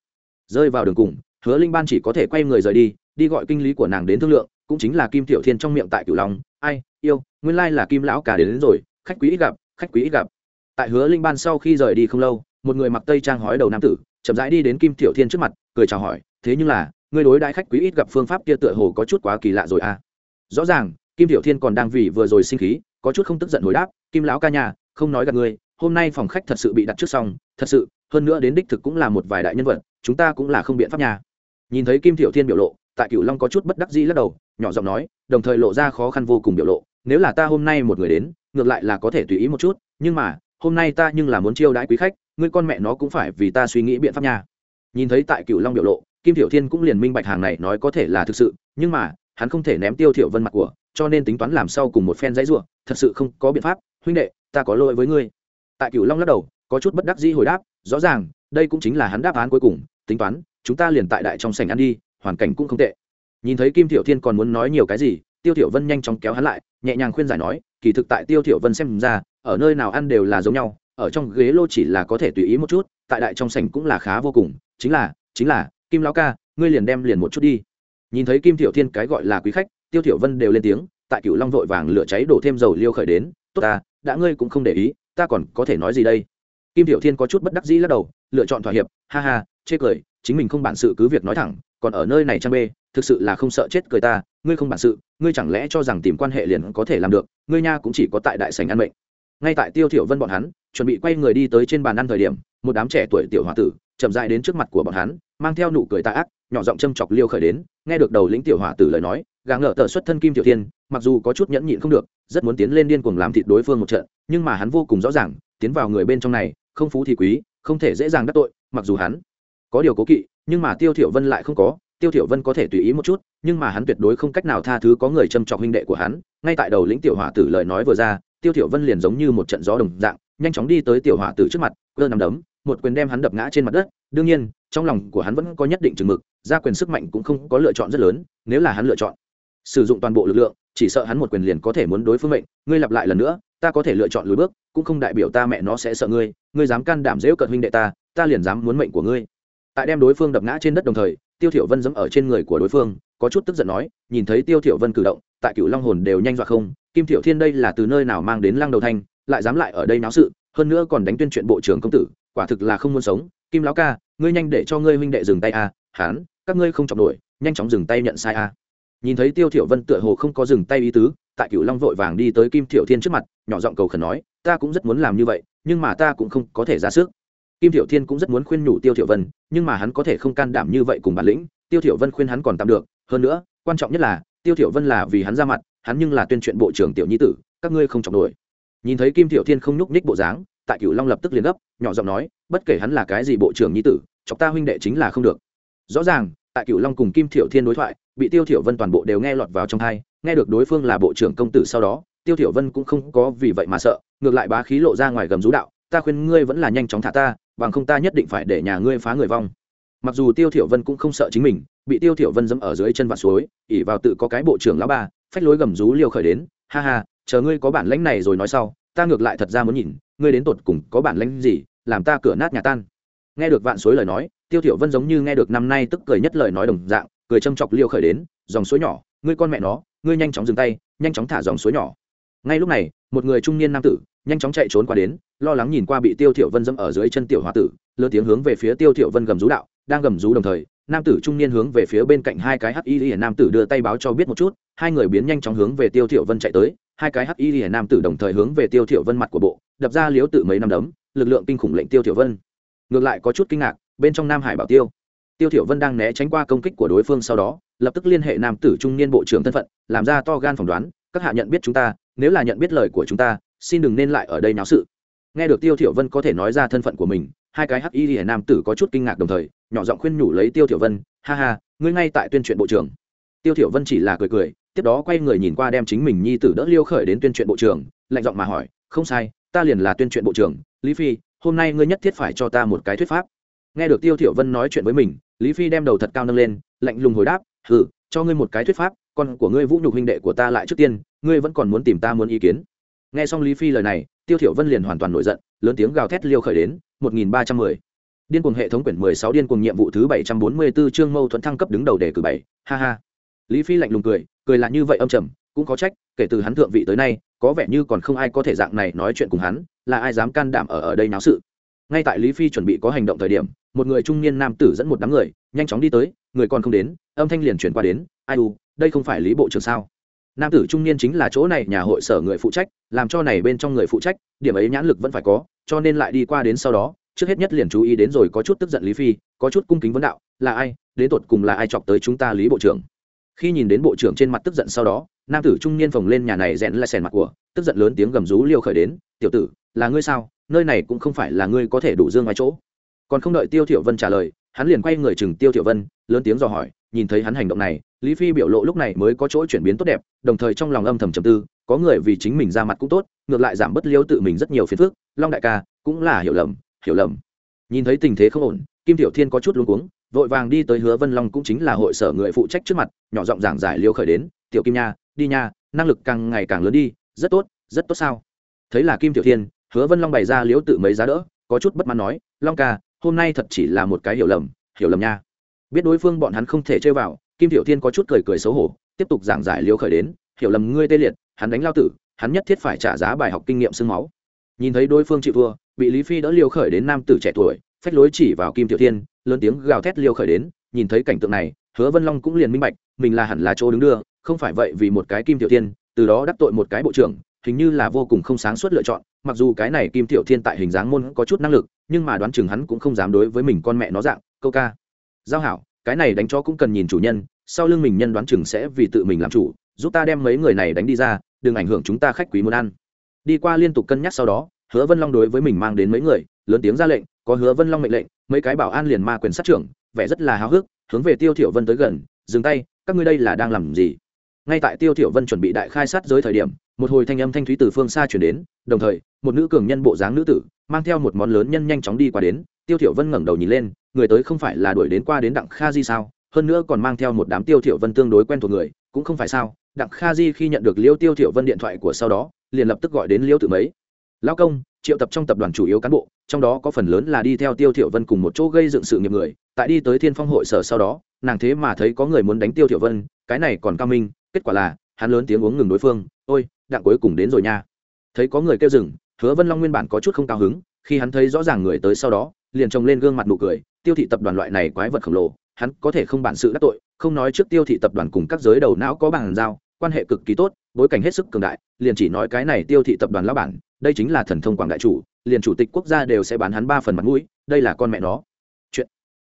rơi vào đường cùng, hứa linh ban chỉ có thể quay người rời đi đi gọi kinh lý của nàng đến thương lượng cũng chính là kim tiểu thiên trong miệng tại cửu long ai yêu nguyên lai là kim lão cả đến, đến rồi khách quý ít gặp khách quý ít gặp. Tại hứa linh ban sau khi rời đi không lâu một người mặc tây trang hói đầu nam tử chậm rãi đi đến kim tiểu thiên trước mặt cười chào hỏi thế nhưng là người đối đại khách quý ít gặp phương pháp kia tựa hồ có chút quá kỳ lạ rồi à? Rõ ràng kim tiểu thiên còn đang vì vừa rồi sinh khí có chút không tức giận hồi đáp kim lão ca nhà không nói gặp ngươi hôm nay phòng khách thật sự bị đặt trước xong thật sự hơn nữa đến đích thực cũng là một vài đại nhân vật chúng ta cũng là không biện pháp nhà nhìn thấy kim tiểu thiên biểu lộ tại cửu long có chút bất đắc dĩ lắc đầu, nhỏ giọng nói, đồng thời lộ ra khó khăn vô cùng biểu lộ, nếu là ta hôm nay một người đến, ngược lại là có thể tùy ý một chút, nhưng mà, hôm nay ta nhưng là muốn chiêu đãi quý khách, ngươi con mẹ nó cũng phải vì ta suy nghĩ biện pháp nha. Nhìn thấy tại cửu long biểu lộ, kim tiểu thiên cũng liền minh bạch hàng này nói có thể là thực sự, nhưng mà, hắn không thể ném tiêu thiểu vân mặt của, cho nên tính toán làm sau cùng một phen dãy rủa, thật sự không có biện pháp, huynh đệ, ta có lỗi với ngươi. Tại cửu long lắc đầu, có chút bất đắc dĩ hồi đáp, rõ ràng, đây cũng chính là hắn đáp án cuối cùng, tính toán, chúng ta liền tại đại trong sảnh ăn đi hoàn cảnh cũng không tệ. Nhìn thấy kim tiểu thiên còn muốn nói nhiều cái gì, tiêu tiểu vân nhanh chóng kéo hắn lại, nhẹ nhàng khuyên giải nói, kỳ thực tại tiêu tiểu vân xem ra, ở nơi nào ăn đều là giống nhau, ở trong ghế lô chỉ là có thể tùy ý một chút, tại đại trong sảnh cũng là khá vô cùng, chính là chính là, kim lão ca, ngươi liền đem liền một chút đi. Nhìn thấy kim tiểu thiên cái gọi là quý khách, tiêu tiểu vân đều lên tiếng, tại cửu long vội vàng lửa cháy đổ thêm dầu liêu khởi đến, tốt ta, đã ngươi cũng không để ý, ta còn có thể nói gì đây? Kim tiểu thiên có chút bất đắc dĩ lắc đầu, lựa chọn thỏa hiệp, ha ha, chê cười, chính mình không bản sự cứ việc nói thẳng còn ở nơi này trang bê, thực sự là không sợ chết cười ta, ngươi không bản sự, ngươi chẳng lẽ cho rằng tìm quan hệ liền có thể làm được, ngươi nha cũng chỉ có tại đại sành ăn mệnh. Ngay tại tiêu thiểu vân bọn hắn, chuẩn bị quay người đi tới trên bàn ăn thời điểm, một đám trẻ tuổi tiểu hòa tử, chậm rãi đến trước mặt của bọn hắn, mang theo nụ cười tà ác, nhỏ giọng châm chọc liêu khởi đến, nghe được đầu lĩnh tiểu hòa tử lời nói, gã ngỡ tờ xuất thân kim tiểu thiên, mặc dù có chút nhẫn nhịn không được, rất muốn tiến lên điên cuồng làm thịt đối phương một trận, nhưng mà hắn vô cùng rõ ràng, tiến vào người bên trong này, không phú thì quý, không thể dễ dàng đắc tội, mặc dù hắn có điều cố kỵ, nhưng mà tiêu thiểu vân lại không có. Tiêu thiểu vân có thể tùy ý một chút, nhưng mà hắn tuyệt đối không cách nào tha thứ có người châm chọc huynh đệ của hắn. Ngay tại đầu lĩnh tiểu hỏa tử lời nói vừa ra, tiêu thiểu vân liền giống như một trận gió đồng dạng, nhanh chóng đi tới tiểu hỏa tử trước mặt, cơ nằm đấm, một quyền đem hắn đập ngã trên mặt đất. Đương nhiên, trong lòng của hắn vẫn có nhất định chừng mực ra quyền sức mạnh cũng không có lựa chọn rất lớn, nếu là hắn lựa chọn sử dụng toàn bộ lực lượng, chỉ sợ hắn một quyền liền có thể muốn đối phương mệnh. Ngươi lặp lại lần nữa, ta có thể lựa chọn lùi bước, cũng không đại biểu ta mẹ nó sẽ sợ ngươi. Ngươi dám can đảm dễ cận huynh đệ ta ta liền dám muốn mệnh của ngươi tại đem đối phương đập ngã trên đất đồng thời tiêu thiểu vân giẫm ở trên người của đối phương có chút tức giận nói nhìn thấy tiêu thiểu vân cử động tại cửu long hồn đều nhanh dọa không kim thiểu thiên đây là từ nơi nào mang đến lăng đầu thanh lại dám lại ở đây náo sự hơn nữa còn đánh tuyên chuyện bộ trưởng công tử quả thực là không muốn sống kim lão ca ngươi nhanh để cho ngươi huynh đệ dừng tay a à, hán các ngươi không chọc nổi nhanh chóng dừng tay nhận sai a à. nhìn thấy tiêu thiểu vân tựa hồ không có dừng tay ý tứ tại cửu long vội vàng đi tới kim thiểu thiên trước mặt nhỏ giọng cầu khẩn nói ta cũng rất muốn làm như vậy nhưng mà ta cũng không có thể ra sức kim thiểu thiên cũng rất muốn khuyên nhủ tiêu thiểu vân, nhưng mà hắn có thể không can đảm như vậy cùng bản lĩnh, tiêu thiểu vân khuyên hắn còn tạm được. Hơn nữa, quan trọng nhất là, tiêu thiểu vân là vì hắn ra mặt, hắn nhưng là tuyên truyền bộ trưởng tiểu nhi tử, các ngươi không trọng nổi. Nhìn thấy kim thiểu thiên không nhúc nhích bộ dáng tại cửu long lập tức liền gấp, nhỏ giọng nói, bất kể hắn là cái gì bộ trưởng nhi tử, chọc ta huynh đệ chính là không được. Rõ ràng tại cửu long cùng kim thiểu thiên đối thoại, bị tiêu thiểu vân toàn bộ đều nghe lọt vào trong tai, nghe được đối phương là bộ trưởng công tử sau đó, tiêu thiểu vân cũng không có vì vậy mà sợ, ngược lại bá khí lộ ra ngoài gầm rú đạo, ta khuyên ngươi vẫn là nhanh chóng thả ta bằng không ta nhất định phải để nhà ngươi phá người vong. Mặc dù tiêu thiểu vân cũng không sợ chính mình, bị tiêu thiểu vân dẫm ở dưới chân vạn suối, ỉ vào tự có cái bộ trưởng lão ba phách lối gầm rú liều khởi đến, ha ha, chờ ngươi có bản lãnh này rồi nói sau, ta ngược lại thật ra muốn nhìn, ngươi đến tột cùng có bản lãnh gì, làm ta cửa nát nhà tan. Nghe được vạn suối lời nói, tiêu thiểu vân giống như nghe được năm nay tức cười nhất lời nói đồng dạng, cười châm chọc liều khởi đến, dòng suối nhỏ, ngươi con mẹ nó, ngươi nhanh chóng dừng tay, nhanh chóng thả dòng suối nhỏ ngay lúc này, một người trung niên nam tử, nhanh chóng chạy trốn qua đến, lo lắng nhìn qua bị tiêu thiểu vân dẫm ở dưới chân tiểu hòa tử, lớn tiếng hướng về phía tiêu thiểu vân gầm rú đạo, đang gầm rú đồng thời, nam tử trung niên hướng về phía bên cạnh hai cái hắc y lìa nam tử đưa tay báo cho biết một chút, hai người biến nhanh chóng hướng về tiêu thiểu vân chạy tới, hai cái hắc y lìa nam tử đồng thời hướng về tiêu thiểu vân mặt của bộ, đập ra liếu tự mấy năm đấm, lực lượng kinh khủng lệnh tiêu thiểu vân. Ngược lại có chút kinh ngạc, bên trong nam hải bảo tiêu. Tiêu thiểu vân đang né tránh qua công kích của đối phương sau đó, lập tức liên hệ nam tử trung niên bộ trưởng thân phận, làm ra to gan phỏng đoán, các hạ nhận biết chúng ta nếu là nhận biết lời của chúng ta, xin đừng nên lại ở đây náo sự. Nghe được tiêu thiểu vân có thể nói ra thân phận của mình, hai cái hắc y lìa nam tử có chút kinh ngạc đồng thời, nhỏ giọng khuyên nhủ lấy tiêu thiểu vân, ha ha, ngươi ngay tại tuyên truyền bộ trưởng. Tiêu thiểu vân chỉ là cười cười, tiếp đó quay người nhìn qua đem chính mình nhi tử đỡ liêu khởi đến tuyên truyền bộ trưởng, lạnh giọng mà hỏi, không sai, ta liền là tuyên truyền bộ trưởng, lý phi, hôm nay ngươi nhất thiết phải cho ta một cái thuyết pháp. Nghe được tiêu thiểu vân nói chuyện với mình, lý phi đem đầu thật cao nâng lên, lạnh lùng hồi đáp, hừ, cho ngươi một cái thuyết pháp, con của ngươi vũ nhục huynh đệ của ta lại trước tiên ngươi vẫn còn muốn tìm ta muốn ý kiến. Nghe xong lý phi lời này, tiêu thiểu vân liền hoàn toàn nổi giận, lớn tiếng gào thét liêu khởi đến 1310. điên cuồng hệ thống quyển 16 điên cuồng nhiệm vụ thứ 744 chương mâu thuẫn thăng cấp đứng đầu đề cử bảy. Ha ha. Lý phi lạnh lùng cười cười là như vậy âm trầm, cũng có trách, kể từ hắn thượng vị tới nay, có vẻ như còn không ai có thể dạng này nói chuyện cùng hắn, là ai dám can đảm ở ở đây náo sự. Ngay tại lý phi chuẩn bị có hành động thời điểm, một người trung niên nam tử dẫn một đám người, nhanh chóng đi tới, người còn không đến, âm thanh liền chuyển qua đến, ai u, đây không phải lý bộ trưởng sao? Nam tử trung niên chính là chỗ này nhà hội sở người phụ trách, làm cho này bên trong người phụ trách, điểm ấy nhãn lực vẫn phải có, cho nên lại đi qua đến sau đó, trước hết nhất liền chú ý đến rồi có chút tức giận lý phi, có chút cung kính vấn đạo, là ai? Đến tột cùng là ai chọc tới chúng ta lý bộ trưởng? Khi nhìn đến bộ trưởng trên mặt tức giận sau đó, nam tử trung niên phồng lên nhà này rẽn lại sèn mặt của, tức giận lớn tiếng gầm rú liêu khởi đến, tiểu tử, là ngươi sao? Nơi này cũng không phải là ngươi có thể đủ dương ngoài chỗ. Còn không đợi tiêu thiểu vân trả lời hắn liền quay người chừng tiêu thiểu vân, lớn tiếng dò hỏi, nhìn thấy hắn hành động này, lý phi biểu lộ lúc này mới có chỗ chuyển biến tốt đẹp, đồng thời trong lòng âm thầm trầm tư, có người vì chính mình ra mặt cũng tốt, ngược lại giảm bớt liêu tự mình rất nhiều phiền phức, long đại ca, cũng là hiểu lầm hiểu lầm. Nhìn thấy tình thế không ổn, kim tiểu thiên có chút luống cuống, vội vàng đi tới hứa vân long cũng chính là hội sở người phụ trách trước mặt, nhỏ giọng giảng giải liêu khởi đến, tiểu kim nha, đi nha, năng lực càng ngày càng lớn đi, rất tốt rất tốt sao? Thấy là kim tiểu thiên, hứa vân long bày ra liếu tự mấy giá đỡ, có chút bất mãn nói, long ca hôm nay thật chỉ là một cái hiểu lầm hiểu lầm nha. Biết đối phương bọn hắn không thể chơi vào, kim tiểu thiên có chút cười cười xấu hổ, tiếp tục giảng giải liêu khởi đến, hiểu lầm ngươi tê liệt, hắn đánh lao tử, hắn nhất thiết phải trả giá bài học kinh nghiệm sương máu. Nhìn thấy đối phương chịu thua, bị lý phi đỡ liêu khởi đến nam tử trẻ tuổi, phách lối chỉ vào kim tiểu thiên, lớn tiếng gào thét liêu khởi đến, nhìn thấy cảnh tượng này, hứa vân long cũng liền minh bạch, mình là hẳn là chỗ đứng đưa, không phải vậy vì một cái kim tiểu thiên, từ đó đắc tội một cái bộ trưởng hình như là vô cùng không sáng suốt lựa chọn, mặc dù cái này kim tiểu thiên tại hình dáng môn có chút năng lực, nhưng mà đoán chừng hắn cũng không dám đối với mình con mẹ nó dạng, câu ca. Giao hảo, cái này đánh cho cũng cần nhìn chủ nhân, sau lưng mình nhân đoán chừng sẽ vì tự mình làm chủ, giúp ta đem mấy người này đánh đi ra, đừng ảnh hưởng chúng ta khách quý muốn ăn. Đi qua liên tục cân nhắc sau đó, hứa vân long đối với mình mang đến mấy người, lớn tiếng ra lệnh, có hứa vân long mệnh lệnh, mấy cái bảo an liền ma quyền sát trưởng, vẻ rất là háo hức, hướng về tiêu thiểu vân tới gần, dừng tay, các ngươi đây là đang làm gì? Ngay tại tiêu thiểu vân chuẩn bị đại khai sát giới thời điểm một hồi thanh âm thanh thúy từ phương xa truyền đến, đồng thời, một nữ cường nhân bộ dáng nữ tử, mang theo một món lớn nhân nhanh chóng đi qua đến, tiêu thiểu vân ngẩng đầu nhìn lên, người tới không phải là đuổi đến qua đến đặng kha di sao? Hơn nữa còn mang theo một đám tiêu thiểu vân tương đối quen thuộc người, cũng không phải sao? Đặng kha di khi nhận được liêu tiêu thiểu vân điện thoại của sau đó, liền lập tức gọi đến liêu tự mấy. Lão công, triệu tập trong tập đoàn chủ yếu cán bộ, trong đó có phần lớn là đi theo tiêu thiểu vân cùng một chỗ gây dựng sự nghiệp người, tại đi tới thiên phong hội sở sau đó, nàng thế mà thấy có người muốn đánh tiêu thiểu vân, cái này còn cao minh, kết quả là, hắn lớn tiếng uống ngừng đối phương, ôi đặng cuối cùng đến rồi nha. Thấy có người kêu dừng, hứa vân long nguyên bản có chút không cao hứng, khi hắn thấy rõ ràng người tới sau đó, liền trồng lên gương mặt nụ cười, tiêu thị tập đoàn loại này quái vật khổng lồ, hắn có thể không bản sự đắc tội, không nói trước tiêu thị tập đoàn cùng các giới đầu não có bàn giao, quan hệ cực kỳ tốt, bối cảnh hết sức cường đại, liền chỉ nói cái này tiêu thị tập đoàn lão bản, đây chính là thần thông quảng đại chủ, liền chủ tịch quốc gia đều sẽ bán hắn ba phần mặt mũi, đây là con mẹ nó. Chuyện.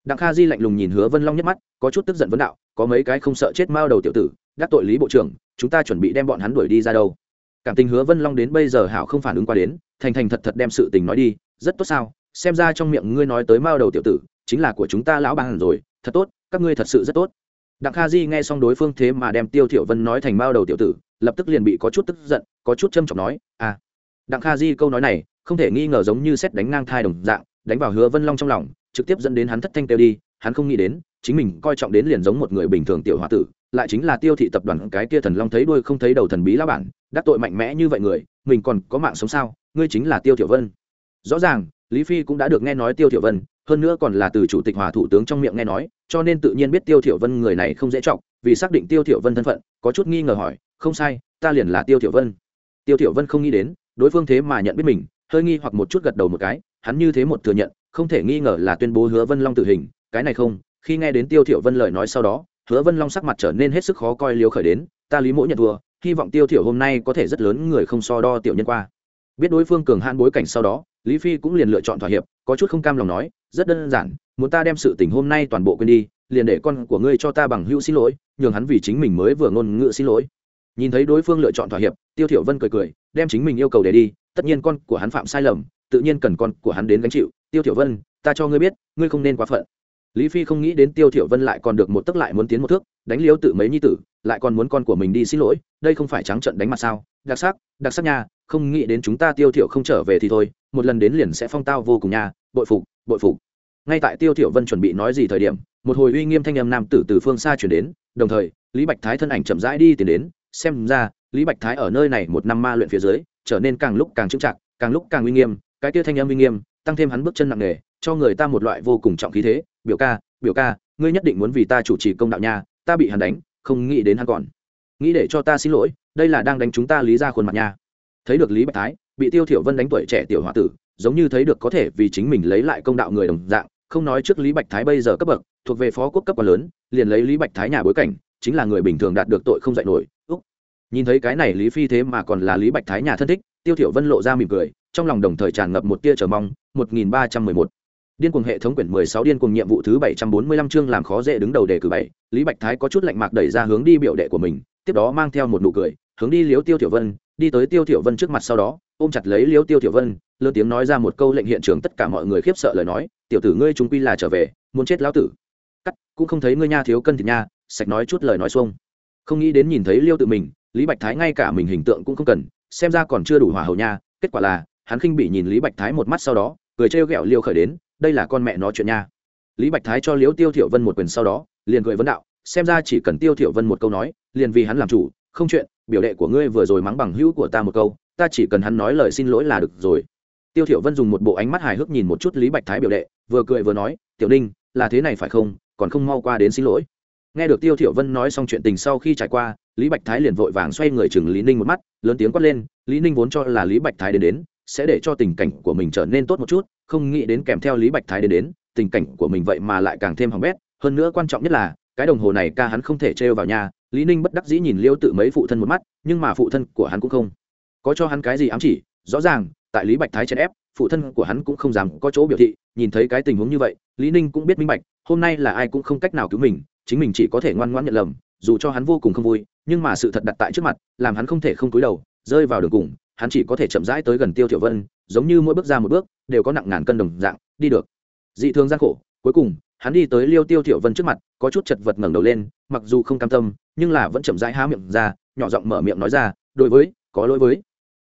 Đặng kha di lạnh lùng nhìn hứa vân long nhất mắt, có chút tức giận vấn đạo, có mấy cái không sợ chết mao đầu tiểu tử, đắc tội lý bộ trưởng, chúng ta chuẩn bị đem bọn hắn đuổi đi ra đâu? Cảm tình hứa vân long đến bây giờ hảo không phản ứng qua đến, thành thành thật thật đem sự tình nói đi, rất tốt sao? Xem ra trong miệng ngươi nói tới mao đầu tiểu tử, chính là của chúng ta lão bằng rồi, thật tốt, các ngươi thật sự rất tốt. Đặng kha di nghe xong đối phương thế mà đem tiêu thiểu vân nói thành mao đầu tiểu tử, lập tức liền bị có chút tức giận, có chút châm trọng nói à. Đặng kha di câu nói này, không thể nghi ngờ giống như xét đánh ngang thai đồng dạng, đánh vào hứa vân long trong lòng, trực tiếp dẫn đến hắn thất thanh tiêu đi, hắn không nghĩ đến, chính mình coi trọng đến liền giống một người bình thường tiểu hòa tử lại chính là tiêu thị tập đoàn cái kia thần long thấy đuôi không thấy đầu thần bí lão bản, đắc tội mạnh mẽ như vậy người, mình còn có mạng sống sao? Ngươi chính là tiêu thiểu vân. Rõ ràng, lý phi cũng đã được nghe nói tiêu thiểu vân, hơn nữa còn là từ chủ tịch hòa thủ tướng trong miệng nghe nói, cho nên tự nhiên biết tiêu thiểu vân người này không dễ trọng vì xác định tiêu thiểu vân thân phận, có chút nghi ngờ hỏi, không sai, ta liền là tiêu thiểu vân. Tiêu thiểu vân không nghĩ đến, đối phương thế mà nhận biết mình, hơi nghi hoặc một chút gật đầu một cái, hắn như thế một thừa nhận, không thể nghi ngờ là tuyên bố hứa vân long tử hình, cái này không, khi nghe đến tiêu thiểu vân lời nói sau đó hứa vân long sắc mặt trở nên hết sức khó coi liếu khởi đến, ta lý mỗ nhận thua, hy vọng tiêu thiểu hôm nay có thể rất lớn người không so đo tiểu nhân qua. Biết đối phương cường hãn bối cảnh sau đó, lý phi cũng liền lựa chọn thỏa hiệp, có chút không cam lòng nói, rất đơn giản, muốn ta đem sự tình hôm nay toàn bộ quên đi, liền để con của ngươi cho ta bằng hữu xin lỗi, nhường hắn vì chính mình mới vừa ngôn ngữ xin lỗi. Nhìn thấy đối phương lựa chọn thỏa hiệp, tiêu thiểu vân cười cười, đem chính mình yêu cầu để đi, tất nhiên con của hắn phạm sai lầm, tự nhiên cần con của hắn đến gánh chịu. Tiêu thiểu vân, ta cho ngươi biết, ngươi không nên quá phận lý phi không nghĩ đến tiêu thiểu vân lại còn được một tức lại muốn tiến một thước, đánh liếu tự mấy nhi tử, lại còn muốn con của mình đi xin lỗi, đây không phải trắng trợn đánh mặt sao? Đặc sắc đặc sắc nha, không nghĩ đến chúng ta tiêu thiểu không trở về thì thôi, một lần đến liền sẽ phong tao vô cùng nha, bội phục bội phục. Ngay tại tiêu thiểu vân chuẩn bị nói gì thời điểm, một hồi uy nghiêm thanh âm nam tử từ phương xa truyền đến, đồng thời, lý bạch thái thân ảnh chậm rãi đi tiến đến, xem ra, lý bạch thái ở nơi này một năm ma luyện phía dưới, trở nên càng lúc càng trưng trạng càng lúc càng uy nghiêm, cái kia thanh âm uy nghiêm, tăng thêm hắn bước chân nặng nề, cho người ta một loại vô cùng trọng khí thế biểu ca biểu ca, ngươi nhất định muốn vì ta chủ trì công đạo nha, ta bị hắn đánh, không nghĩ đến hắn còn. Nghĩ để cho ta xin lỗi, đây là đang đánh chúng ta lý ra khuôn mặt nha. Thấy được lý bạch thái, bị tiêu thiểu vân đánh tuổi trẻ tiểu hòa tử, giống như thấy được có thể vì chính mình lấy lại công đạo người đồng dạng, không nói trước lý bạch thái bây giờ cấp bậc, thuộc về phó quốc cấp quá lớn, liền lấy lý bạch thái nhà bối cảnh, chính là người bình thường đạt được tội không dạy nổi, úc. Nhìn thấy cái này lý phi thế mà còn là lý bạch thái nhà thân thích, tiêu thiểu vân lộ ra mỉm cười, trong lòng đồng thời tràn ngập một tia chờ mong 1311 Điên cuồng hệ thống quyển 16 điên cuồng nhiệm vụ thứ 745 chương làm khó dễ đứng đầu đề cử bảy Lý Bạch Thái có chút lạnh mạc đẩy ra hướng đi biểu đệ của mình, tiếp đó mang theo một nụ cười, hướng đi Liễu Tiêu Tiểu Vân, đi tới Tiêu Tiểu Vân trước mặt sau đó, ôm chặt lấy Liễu Tiêu Tiểu Vân, lớn tiếng nói ra một câu lệnh hiện trường tất cả mọi người khiếp sợ lời nói, "Tiểu tử ngươi chúng quy là trở về, muốn chết lão tử." Cắt, cũng không thấy ngươi nha thiếu cân thịt nha, sạch nói chút lời nói xuông. Không nghĩ đến nhìn thấy Liêu tự mình, Lý Bạch Thái ngay cả mình hình tượng cũng không cần, xem ra còn chưa đủ hòa hậu nha, kết quả là, hắn khinh bị nhìn Lý Bạch Thái một mắt sau đó, cười trêu ghẹo Liêu khởi đến, đây là con mẹ nó chuyện nha. Lý bạch thái cho liễu tiêu thiểu vân một quyền sau đó, liền cười vấn đạo, xem ra chỉ cần tiêu thiểu vân một câu nói, liền vì hắn làm chủ, không chuyện, biểu đệ của ngươi vừa rồi mắng bằng hữu của ta một câu, ta chỉ cần hắn nói lời xin lỗi là được rồi. Tiêu thiểu vân dùng một bộ ánh mắt hài hước nhìn một chút lý bạch thái biểu đệ, vừa cười vừa nói, tiểu ninh, là thế này phải không? Còn không mau qua đến xin lỗi. Nghe được tiêu thiểu vân nói xong chuyện tình sau khi trải qua, lý bạch thái liền vội vàng xoay người chừng lý ninh một mắt, lớn tiếng quát lên, lý ninh vốn cho là lý bạch thái đến đến sẽ để cho tình cảnh của mình trở nên tốt một chút, không nghĩ đến kèm theo lý bạch thái đến đến, tình cảnh của mình vậy mà lại càng thêm hỏng bét. Hơn nữa quan trọng nhất là, cái đồng hồ này ca hắn không thể trêu vào nhà. Lý ninh bất đắc dĩ nhìn liêu tự mấy phụ thân một mắt, nhưng mà phụ thân của hắn cũng không có cho hắn cái gì ám chỉ. Rõ ràng, tại lý bạch thái chèn ép, phụ thân của hắn cũng không dám có chỗ biểu thị. Nhìn thấy cái tình huống như vậy, lý ninh cũng biết minh bạch, hôm nay là ai cũng không cách nào cứu mình, chính mình chỉ có thể ngoan ngoãn nhận lầm, dù cho hắn vô cùng không vui, nhưng mà sự thật đặt tại trước mặt, làm hắn không thể không cúi đầu, rơi vào đường cùng hắn chỉ có thể chậm rãi tới gần tiêu thiểu vân, giống như mỗi bước ra một bước, đều có nặng ngàn cân đồng dạng, đi được. Dị thường gian khổ, cuối cùng, hắn đi tới liêu tiêu thiểu vân trước mặt, có chút chật vật ngẩng đầu lên, mặc dù không cam tâm, nhưng là vẫn chậm rãi há miệng ra, nhỏ giọng mở miệng nói ra, đối với, có lỗi với.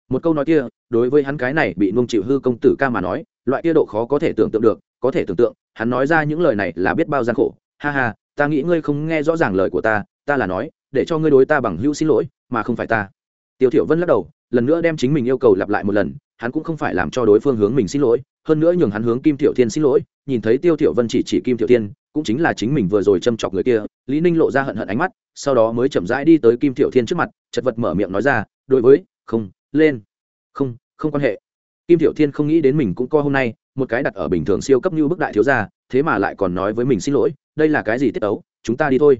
Một câu nói kia, đối với hắn cái này bị nuông chịu hư công tử ca mà nói, loại kia độ khó có thể tưởng tượng được, có thể tưởng tượng, hắn nói ra những lời này là biết bao gian khổ. Ha ha, ta nghĩ ngươi không nghe rõ ràng lời của ta ta là nói, để cho ngươi đối ta bằng hữu xin lỗi, mà không phải ta. Tiêu thiểu vân lắc đầu lần nữa đem chính mình yêu cầu lặp lại một lần, hắn cũng không phải làm cho đối phương hướng mình xin lỗi, hơn nữa nhường hắn hướng kim tiểu thiên xin lỗi, nhìn thấy tiêu tiểu vân chỉ chỉ kim tiểu thiên, cũng chính là chính mình vừa rồi châm chọc người kia, lý ninh lộ ra hận hận ánh mắt, sau đó mới chậm rãi đi tới kim tiểu thiên trước mặt, chật vật mở miệng nói ra, đối với, không, lên, không không quan hệ. Kim tiểu thiên không nghĩ đến mình cũng co hôm nay, một cái đặt ở bình thường siêu cấp như bức đại thiếu gia, thế mà lại còn nói với mình xin lỗi, đây là cái gì tiết ấu, chúng ta đi thôi.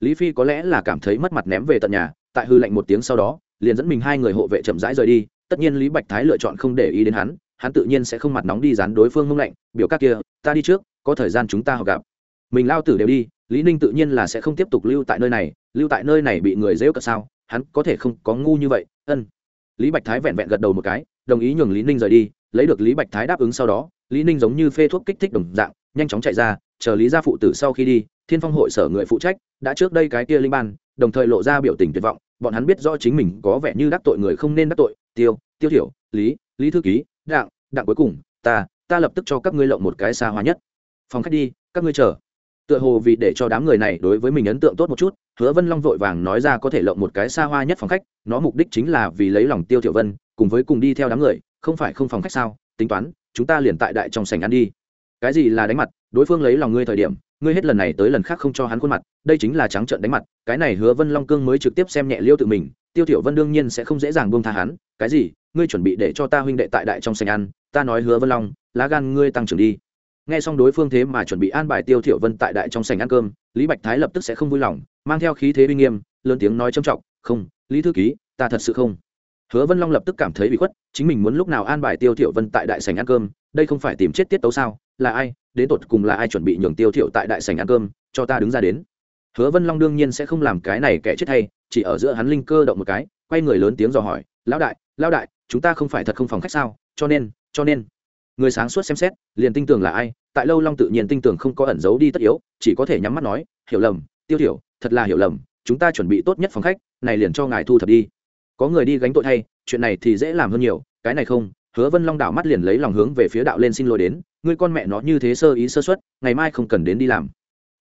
Lý phi có lẽ là cảm thấy mất mặt ném về tận nhà, tại hư lạnh một tiếng sau đó liền dẫn mình hai người hộ vệ chậm rãi rời đi, tất nhiên lý bạch thái lựa chọn không để ý đến hắn hắn tự nhiên sẽ không mặt nóng đi dán đối phương ngông lạnh, biểu các kia, ta đi trước, có thời gian chúng ta học gặp. Mình lao tử đều đi, lý ninh tự nhiên là sẽ không tiếp tục lưu tại nơi này, lưu tại nơi này bị người dễu cận sao, hắn có thể không có ngu như vậy, ân. Lý bạch thái vẹn vẹn gật đầu một cái, đồng ý nhường lý ninh rời đi, lấy được lý bạch thái đáp ứng sau đó, lý ninh giống như phê thuốc kích thích đồng dạng, nhanh chóng chạy ra, chờ lý gia phụ tử sau khi đi, thiên phong hội sở người phụ trách, đã trước đây cái kia linh ban, đồng thời lộ ra biểu tình tuyệt vọng bọn hắn biết rõ chính mình có vẻ như đắc tội người không nên đắc tội, tiêu tiêu thiểu, lý lý thư ký, đặng đặng cuối cùng, ta ta lập tức cho các ngươi lộng một cái xa hoa nhất. Phòng khách đi, các ngươi chờ. Tựa hồ vì để cho đám người này đối với mình ấn tượng tốt một chút, hứa vân long vội vàng nói ra có thể lộng một cái xa hoa nhất phòng khách, nó mục đích chính là vì lấy lòng tiêu tiểu vân, cùng với cùng đi theo đám người, không phải không phòng khách sao? Tính toán, chúng ta liền tại đại trong sảnh ăn đi cái gì là đánh mặt, đối phương lấy lòng ngươi thời điểm, ngươi hết lần này tới lần khác không cho hắn khuôn mặt, đây chính là trắng trợn đánh mặt, cái này hứa vân long cương mới trực tiếp xem nhẹ liêu tự mình, tiêu tiểu vân đương nhiên sẽ không dễ dàng buông tha hắn, cái gì, ngươi chuẩn bị để cho ta huynh đệ tại đại trong sành ăn, ta nói hứa vân long, lá gan ngươi tăng trưởng đi. Nghe xong đối phương thế mà chuẩn bị an bài tiêu thiểu vân tại đại trong sành ăn cơm, lý bạch thái lập tức sẽ không vui lòng, mang theo khí thế uy nghiêm, lớn tiếng nói trầm trọng, không, lý thư ký, ta thật sự không. Hứa vân long lập tức cảm thấy bị khuất, chính mình muốn lúc nào an bài tiêu thiểu vân tại đại sành ăn cơm đây không phải tìm chết tiết tấu sao? Là ai? Đến tột cùng là ai chuẩn bị nhường tiêu Thiệu tại đại sảnh ăn cơm, cho ta đứng ra đến? Hứa vân long đương nhiên sẽ không làm cái này kẻ chết hay, chỉ ở giữa hắn linh cơ động một cái, quay người lớn tiếng dò hỏi, lão đại lão đại, chúng ta không phải thật không phòng khách sao? Cho nên cho nên. Người sáng suốt xem xét, liền tin tưởng là ai, tại lâu long tự nhiên tin tưởng không có ẩn giấu đi tất yếu, chỉ có thể nhắm mắt nói, hiểu lầm, tiêu thiểu, thật là hiểu lầm, chúng ta chuẩn bị tốt nhất phòng khách, này liền cho ngài thu thập đi. Có người đi gánh tội thay, chuyện này thì dễ làm hơn nhiều, cái này không hứa vân long đảo mắt liền lấy lòng hướng về phía đạo lên xin lỗi đến, ngươi con mẹ nó như thế sơ ý sơ suất, ngày mai không cần đến đi làm.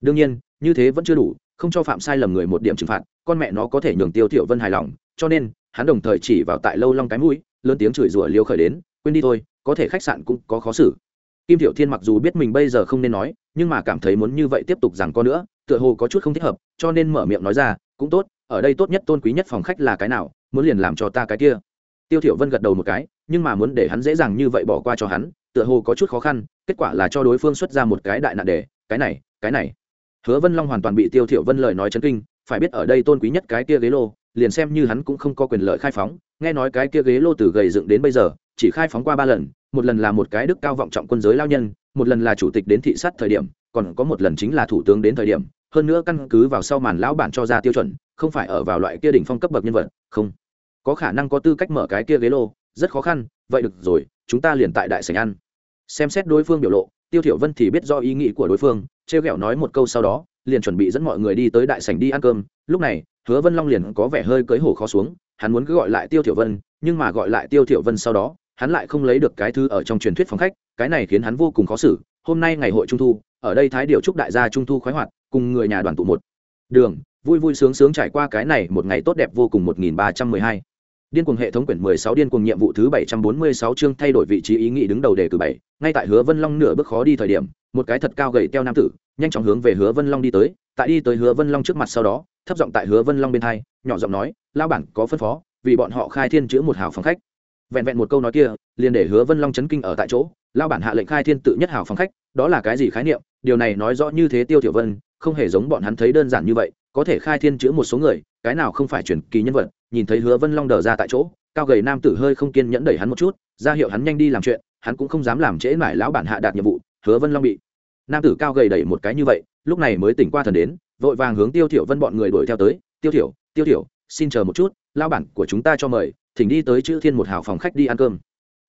Đương nhiên, như thế vẫn chưa đủ, không cho phạm sai lầm người một điểm trừng phạt, con mẹ nó có thể nhường tiêu thiểu vân hài lòng, cho nên, hắn đồng thời chỉ vào tại lâu long cái mũi, lớn tiếng chửi rủa liêu khởi đến, quên đi thôi, có thể khách sạn cũng có khó xử. Kim thiệu thiên mặc dù biết mình bây giờ không nên nói, nhưng mà cảm thấy muốn như vậy tiếp tục rằng có nữa, tựa hồ có chút không thích hợp, cho nên mở miệng nói ra, cũng tốt, ở đây tốt nhất tôn quý nhất phòng khách là cái nào, muốn liền làm cho ta cái kia. Tiêu thiểu vân gật đầu một cái nhưng mà muốn để hắn dễ dàng như vậy bỏ qua cho hắn, tựa hồ có chút khó khăn, kết quả là cho đối phương xuất ra một cái đại nạn đề, cái này cái này. Hứa vân long hoàn toàn bị tiêu thiểu vân lời nói chấn kinh, phải biết ở đây tôn quý nhất cái kia ghế lô, liền xem như hắn cũng không có quyền lợi khai phóng, nghe nói cái kia ghế lô từ gầy dựng đến bây giờ, chỉ khai phóng qua ba lần, một lần là một cái đức cao vọng trọng quân giới lao nhân, một lần là chủ tịch đến thị sát thời điểm, còn có một lần chính là thủ tướng đến thời điểm, hơn nữa căn cứ vào sau màn lão bản cho ra tiêu chuẩn, không phải ở vào loại kia đỉnh phong cấp bậc nhân vật, không. Có khả năng có tư cách mở cái kia ghế lô rất khó khăn, vậy được rồi, chúng ta liền tại đại sảnh ăn. Xem xét đối phương biểu lộ, tiêu thiểu vân thì biết do ý nghĩ của đối phương treo gẹo nói một câu sau đó, liền chuẩn bị dẫn mọi người đi tới đại sảnh đi ăn cơm. Lúc này, hứa vân long liền có vẻ hơi cưới hổ khó xuống, hắn muốn cứ gọi lại tiêu thiểu vân, nhưng mà gọi lại tiêu thiểu vân sau đó, hắn lại không lấy được cái thứ ở trong truyền thuyết phòng khách, cái này khiến hắn vô cùng khó xử. Hôm nay ngày hội trung thu, ở đây thái điều chúc đại gia trung thu khoái hoạt, cùng người nhà đoàn tụ một đường, vui vui sướng sướng trải qua cái này một ngày tốt đẹp vô cùng 1312. Điên cuồng hệ thống quyển 16 điên cuồng nhiệm vụ thứ 746 chương thay đổi vị trí ý nghĩ đứng đầu đề cử 7, ngay tại Hứa Vân Long nửa bước khó đi thời điểm, một cái thật cao gầy teo nam tử, nhanh chóng hướng về Hứa Vân Long đi tới, tại đi tới Hứa Vân Long trước mặt sau đó, thấp giọng tại Hứa Vân Long bên hai, nhỏ giọng nói, lão bản có phân phó, vì bọn họ khai thiên chữa một hào phòng khách. Vẹn vẹn một câu nói kia liền để hứa vân long chấn kinh ở tại chỗ. Lao bản hạ lệnh khai thiên tự nhất hảo phòng khách đó là cái gì khái niệm? Điều này nói rõ như thế tiêu tiểu vân không hề giống bọn hắn thấy đơn giản như vậy có thể khai thiên chữa một số người cái nào không phải truyền kỳ nhân vật nhìn thấy hứa vân long đờ ra tại chỗ, cao gầy nam tử hơi không kiên nhẫn đẩy hắn một chút, ra hiệu hắn nhanh đi làm chuyện, hắn cũng không dám làm trễ mải lão bản hạ đạt nhiệm vụ, hứa vân long bị nam tử cao gầy đẩy một cái như vậy, lúc này mới tỉnh qua thần đến, vội vàng hướng tiêu thiểu vân bọn người đuổi theo tới, tiêu thiểu tiêu thiểu, xin chờ một chút, lão bản của chúng ta cho mời, thỉnh đi tới chữ thiên một hào phòng khách đi ăn cơm.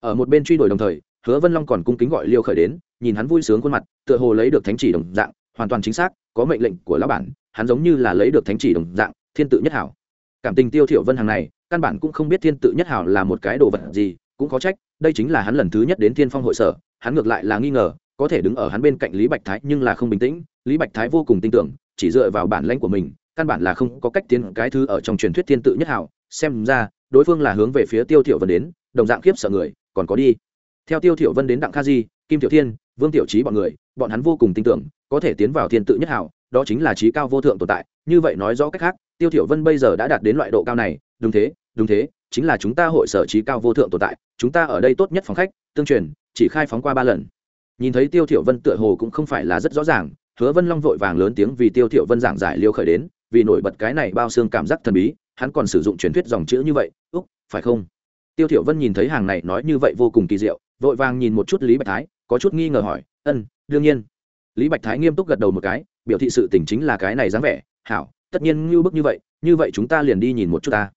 Ở một bên truy đuổi đồng thời, hứa vân long còn cung kính gọi liêu khởi đến, nhìn hắn vui sướng khuôn mặt, tựa hồ lấy được thánh chỉ đồng dạng, hoàn toàn chính xác, có mệnh lệnh của lão bản, hắn giống như là lấy được thánh chỉ đồng dạng, thiên tự nhất hảo cảm tình tiêu thiểu vân hàng này, căn bản cũng không biết thiên tự nhất hảo là một cái đồ vật gì, cũng có trách, đây chính là hắn lần thứ nhất đến thiên phong hội sở, hắn ngược lại là nghi ngờ, có thể đứng ở hắn bên cạnh lý bạch thái nhưng là không bình tĩnh, lý bạch thái vô cùng tin tưởng, chỉ dựa vào bản lãnh của mình, căn bản là không có cách tiến cái thứ ở trong truyền thuyết thiên tự nhất hảo, xem ra, đối phương là hướng về phía tiêu thiểu vân đến, đồng dạng khiếp sợ người, còn có đi. Theo tiêu thiểu vân đến đặng kha di, kim tiểu thiên, vương tiểu trí bọn người, bọn hắn vô cùng tin tưởng, có thể tiến vào thiên tự nhất hảo, đó chính là trí cao vô thượng tồn tại như vậy nói rõ cách khác, tiêu thiểu vân bây giờ đã đạt đến loại độ cao này, đúng thế đúng thế, chính là chúng ta hội sở trí cao vô thượng tồn tại, chúng ta ở đây tốt nhất phòng khách, tương truyền, chỉ khai phóng qua ba lần. Nhìn thấy tiêu thiểu vân tựa hồ cũng không phải là rất rõ ràng, hứa vân long vội vàng lớn tiếng vì tiêu thiểu vân giảng giải liêu khởi đến, vì nổi bật cái này bao xương cảm giác thần bí, hắn còn sử dụng truyền thuyết dòng chữ như vậy, úc, phải không? Tiêu thiểu vân nhìn thấy hàng này nói như vậy vô cùng kỳ diệu, vội vàng nhìn một chút lý bạch thái, có chút nghi ngờ hỏi, ân, đương nhiên. Lý bạch thái nghiêm túc gật đầu một cái, biểu thị sự tình chính là cái này dáng vẻ hảo, tất nhiên ngưu bức như vậy như vậy chúng ta liền đi nhìn một chút ta.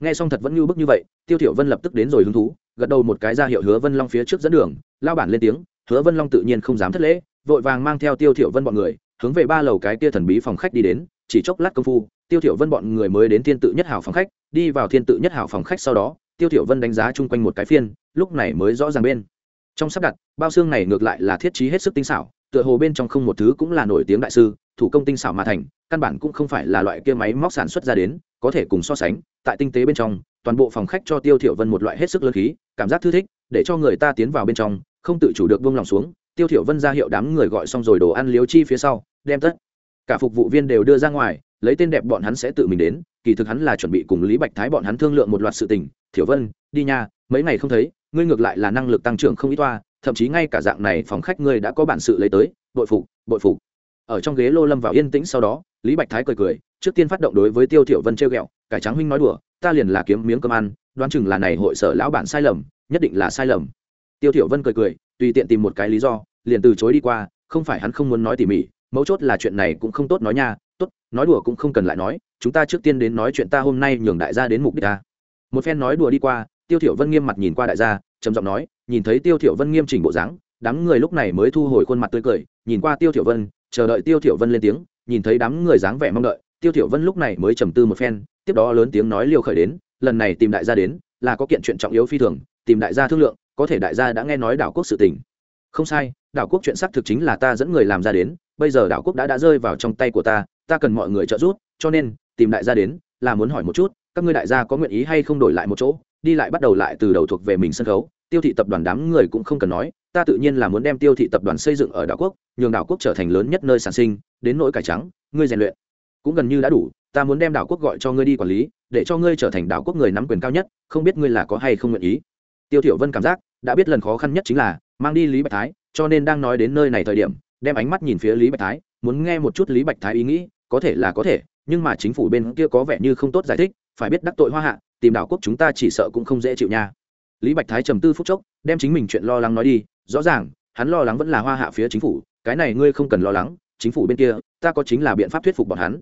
Nghe xong thật vẫn ngưu bức như vậy, tiêu thiểu vân lập tức đến rồi hứng thú, gật đầu một cái ra hiệu hứa vân long phía trước dẫn đường, lao bản lên tiếng, hứa vân long tự nhiên không dám thất lễ, vội vàng mang theo tiêu thiểu vân bọn người, hướng về ba lầu cái kia thần bí phòng khách đi đến, chỉ chốc lát công phu, tiêu thiểu vân bọn người mới đến thiên tự nhất hảo phòng khách, đi vào thiên tự nhất hảo phòng khách sau đó, tiêu thiểu vân đánh giá chung quanh một cái phiên, lúc này mới rõ ràng bên. Trong sắp đặt, bao xương này ngược lại là thiết trí hết sức tinh xảo, tựa hồ bên trong không một thứ cũng là nổi tiếng đại sư thủ công tinh xảo mà thành, căn bản cũng không phải là loại kia máy móc sản xuất ra đến, có thể cùng so sánh, tại tinh tế bên trong, toàn bộ phòng khách cho tiêu thiểu vân một loại hết sức lớn khí, cảm giác thư thích, để cho người ta tiến vào bên trong, không tự chủ được buông lòng xuống, tiêu thiểu vân ra hiệu đám người gọi xong rồi đồ ăn liếu chi phía sau, đem tất cả phục vụ viên đều đưa ra ngoài, lấy tên đẹp bọn hắn sẽ tự mình đến, kỳ thực hắn là chuẩn bị cùng lý bạch thái bọn hắn thương lượng một loạt sự tình, thiểu vân, đi nha, mấy ngày không thấy, ngươi ngược lại là năng lực tăng trưởng không ít toa, thậm chí ngay cả dạng này phòng khách ngươi đã có bản sự lấy tới, bội phục bội phục ở trong ghế lô lâm vào yên tĩnh sau đó, lý bạch thái cười cười, trước tiên phát động đối với tiêu thiểu vân treo ghẹo, cải trắng huynh nói đùa, ta liền là kiếm miếng cơm ăn, đoán chừng là này hội sở lão bản sai lầm, nhất định là sai lầm. Tiêu thiểu vân cười cười, tùy tiện tìm một cái lý do, liền từ chối đi qua, không phải hắn không muốn nói tỉ mỉ, mấu chốt là chuyện này cũng không tốt nói nha, tốt, nói đùa cũng không cần lại nói, chúng ta trước tiên đến nói chuyện ta hôm nay nhường đại gia đến mục đích ta. Một phen nói đùa đi qua, tiêu thiểu vân nghiêm mặt nhìn qua đại gia, trầm giọng nói, nhìn thấy tiêu thiểu vân nghiêm chỉnh bộ dáng, đám người lúc này mới thu hồi khuôn mặt tươi cười, nhìn qua tiêu thiểu vân chờ đợi tiêu thiểu vân lên tiếng, nhìn thấy đám người dáng vẻ mong đợi, tiêu thiểu vân lúc này mới trầm tư một phen, tiếp đó lớn tiếng nói liều khởi đến, lần này tìm đại gia đến, là có kiện chuyện trọng yếu phi thường, tìm đại gia thương lượng, có thể đại gia đã nghe nói đảo quốc sự tình. Không sai, đảo quốc chuyện xác thực chính là ta dẫn người làm ra đến, bây giờ đảo quốc đã đã rơi vào trong tay của ta ta cần mọi người trợ giúp, cho nên, tìm đại gia đến, là muốn hỏi một chút, các ngươi đại gia có nguyện ý hay không đổi lại một chỗ, đi lại bắt đầu lại từ đầu thuộc về mình sân khấu tiêu thị tập đoàn đám người cũng không cần nói, ta tự nhiên là muốn đem tiêu thị tập đoàn xây dựng ở đảo quốc, nhường đảo quốc trở thành lớn nhất nơi sản sinh, đến nỗi cải trắng, ngươi rèn luyện. Cũng gần như đã đủ, ta muốn đem đảo quốc gọi cho ngươi đi quản lý, để cho ngươi trở thành đảo quốc người nắm quyền cao nhất, không biết ngươi là có hay không nguyện ý. Tiêu thiểu vân cảm giác, đã biết lần khó khăn nhất chính là, mang đi lý bạch thái, cho nên đang nói đến nơi này thời điểm, đem ánh mắt nhìn phía lý bạch thái, muốn nghe một chút lý bạch thái ý nghĩ, có thể là có thể, nhưng mà chính phủ bên kia có vẻ như không tốt giải thích, phải biết đắc tội hoa hạ, tìm đảo quốc chúng ta chỉ sợ cũng không dễ chịu nha lý bạch thái trầm tư phút chốc, đem chính mình chuyện lo lắng nói đi, rõ ràng, hắn lo lắng vẫn là hoa hạ phía chính phủ, cái này ngươi không cần lo lắng, chính phủ bên kia, ta có chính là biện pháp thuyết phục bọn hắn.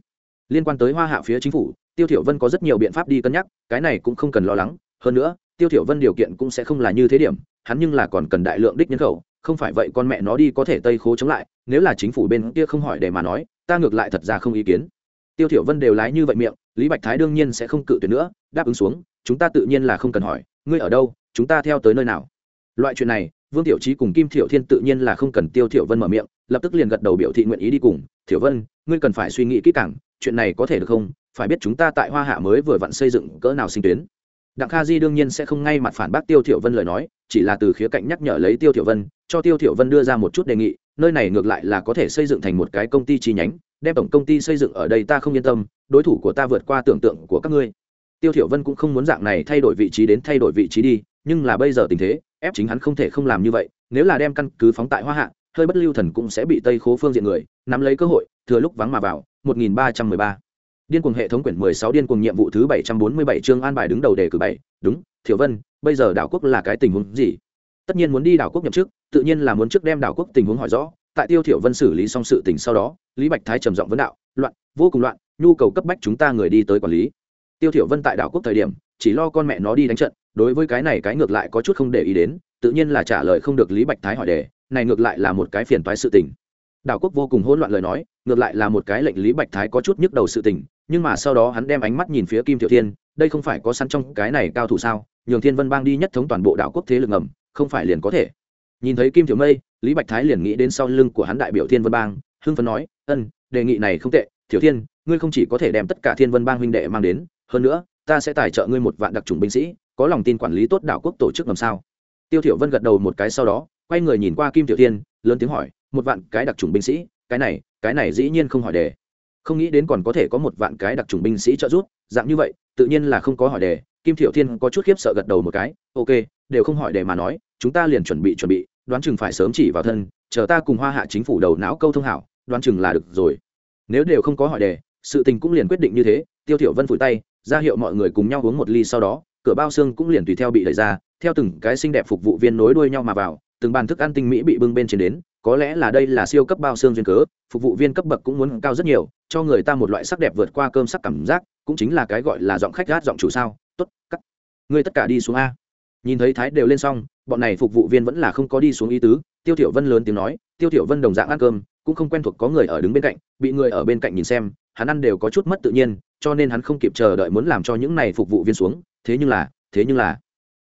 Liên quan tới hoa hạ phía chính phủ, tiêu thiểu vân có rất nhiều biện pháp đi cân nhắc, cái này cũng không cần lo lắng, hơn nữa, tiêu thiểu vân điều kiện cũng sẽ không là như thế điểm, hắn nhưng là còn cần đại lượng đích nhân khẩu, không phải vậy con mẹ nó đi có thể tây khố chống lại, nếu là chính phủ bên kia không hỏi để mà nói, ta ngược lại thật ra không ý kiến. Tiêu thiểu vân đều lái như vậy miệng, lý bạch thái đương nhiên sẽ không cự tuyệt nữa, đáp ứng xuống, chúng ta tự nhiên là không cần hỏi, ngươi ở đâu chúng ta theo tới nơi nào? Loại chuyện này, vương tiểu trí cùng kim thiểu thiên tự nhiên là không cần tiêu thiểu vân mở miệng, lập tức liền gật đầu biểu thị nguyện ý đi cùng. Thiểu vân, ngươi cần phải suy nghĩ kỹ càng, chuyện này có thể được không? Phải biết chúng ta tại hoa hạ mới vừa vặn xây dựng cỡ nào sinh tuyến. Đặng kha di đương nhiên sẽ không ngay mặt phản bác tiêu thiểu vân lời nói, chỉ là từ khía cạnh nhắc nhở lấy tiêu thiểu vân, cho tiêu thiểu vân đưa ra một chút đề nghị, nơi này ngược lại là có thể xây dựng thành một cái công ty chi nhánh, đem tổng công ty xây dựng ở đây ta không yên tâm, đối thủ của ta vượt qua tưởng tượng của các ngươi tiêu thiểu vân cũng không muốn dạng này thay đổi vị trí đến thay đổi vị trí đi, nhưng là bây giờ tình thế, ép chính hắn không thể không làm như vậy, nếu là đem căn cứ phóng tại hoa hạ, hơi bất lưu thần cũng sẽ bị tây khố phương diện người, nắm lấy cơ hội, thừa lúc vắng mà vào 1313 điên cuồng hệ thống quyển 16 điên cuồng nhiệm vụ thứ 747 chương an bài đứng đầu đề cử bảy, đúng, thiểu vân, bây giờ đảo quốc là cái tình huống gì? Tất nhiên muốn đi đảo quốc nhậm chức, tự nhiên là muốn trước đem đảo quốc tình huống hỏi rõ, tại tiêu thiểu vân xử lý xong sự tình sau đó, lý bạch thái trầm giọng vấn đạo, loạn, vô cùng loạn, nhu cầu cấp bách chúng ta người đi tới quản lý tiêu thiểu vân tại đảo quốc thời điểm, chỉ lo con mẹ nó đi đánh trận, đối với cái này cái ngược lại có chút không để ý đến, tự nhiên là trả lời không được lý bạch thái hỏi đề, này ngược lại là một cái phiền toái sự tình. Đảo quốc vô cùng hỗn loạn lời nói, ngược lại là một cái lệnh lý bạch thái có chút nhức đầu sự tình, nhưng mà sau đó hắn đem ánh mắt nhìn phía kim tiểu thiên, đây không phải có sẵn trong cái này cao thủ sao, nhường thiên vân bang đi nhất thống toàn bộ đảo quốc thế lực ngầm, không phải liền có thể. Nhìn thấy kim tiểu mây, lý bạch thái liền nghĩ đến sau lưng của hắn đại biểu thiên vân bang, hưng phấn nói, ân, đề nghị này không tệ, tiểu thiên, ngươi không chỉ có thể đem tất cả thiên vân bang huynh đệ mang đến hơn nữa, ta sẽ tài trợ ngươi một vạn đặc trùng binh sĩ, có lòng tin quản lý tốt đảo quốc tổ chức làm sao? Tiêu thiểu vân gật đầu một cái sau đó, quay người nhìn qua kim tiểu thiên, lớn tiếng hỏi, một vạn cái đặc trùng binh sĩ, cái này cái này dĩ nhiên không hỏi đề. Không nghĩ đến còn có thể có một vạn cái đặc trùng binh sĩ trợ giúp, dạng như vậy, tự nhiên là không có hỏi đề. Kim thiệu thiên có chút khiếp sợ gật đầu một cái, ok, đều không hỏi đề mà nói, chúng ta liền chuẩn bị chuẩn bị, đoán chừng phải sớm chỉ vào thân, chờ ta cùng hoa hạ chính phủ đầu não câu thông hảo, đoán chừng là được rồi. Nếu đều không có hỏi đề, sự tình cũng liền quyết định như thế, tiêu thiểu vân phủi tay ra hiệu mọi người cùng nhau uống một ly sau đó, cửa bao xương cũng liền tùy theo bị đẩy ra, theo từng cái xinh đẹp phục vụ viên nối đuôi nhau mà vào, từng bàn thức ăn tinh mỹ bị bưng bên trên đến, có lẽ là đây là siêu cấp bao xương duyên cớ, phục vụ viên cấp bậc cũng muốn cao rất nhiều, cho người ta một loại sắc đẹp vượt qua cơm sắc cảm giác, cũng chính là cái gọi là giọng khách gát giọng chủ sao, tốt, cắt. Người tất cả đi xuống a. Nhìn thấy thái đều lên xong, bọn này phục vụ viên vẫn là không có đi xuống ý tứ, tiêu thiểu vân lớn tiếng nói, tiêu thiểu vân đồng dạng ăn cơm, cũng không quen thuộc có người ở đứng bên cạnh, bị người ở bên cạnh nhìn xem, hắn ăn đều có chút mất tự nhiên cho nên hắn không kịp chờ đợi muốn làm cho những này phục vụ viên xuống, thế nhưng là, thế nhưng là.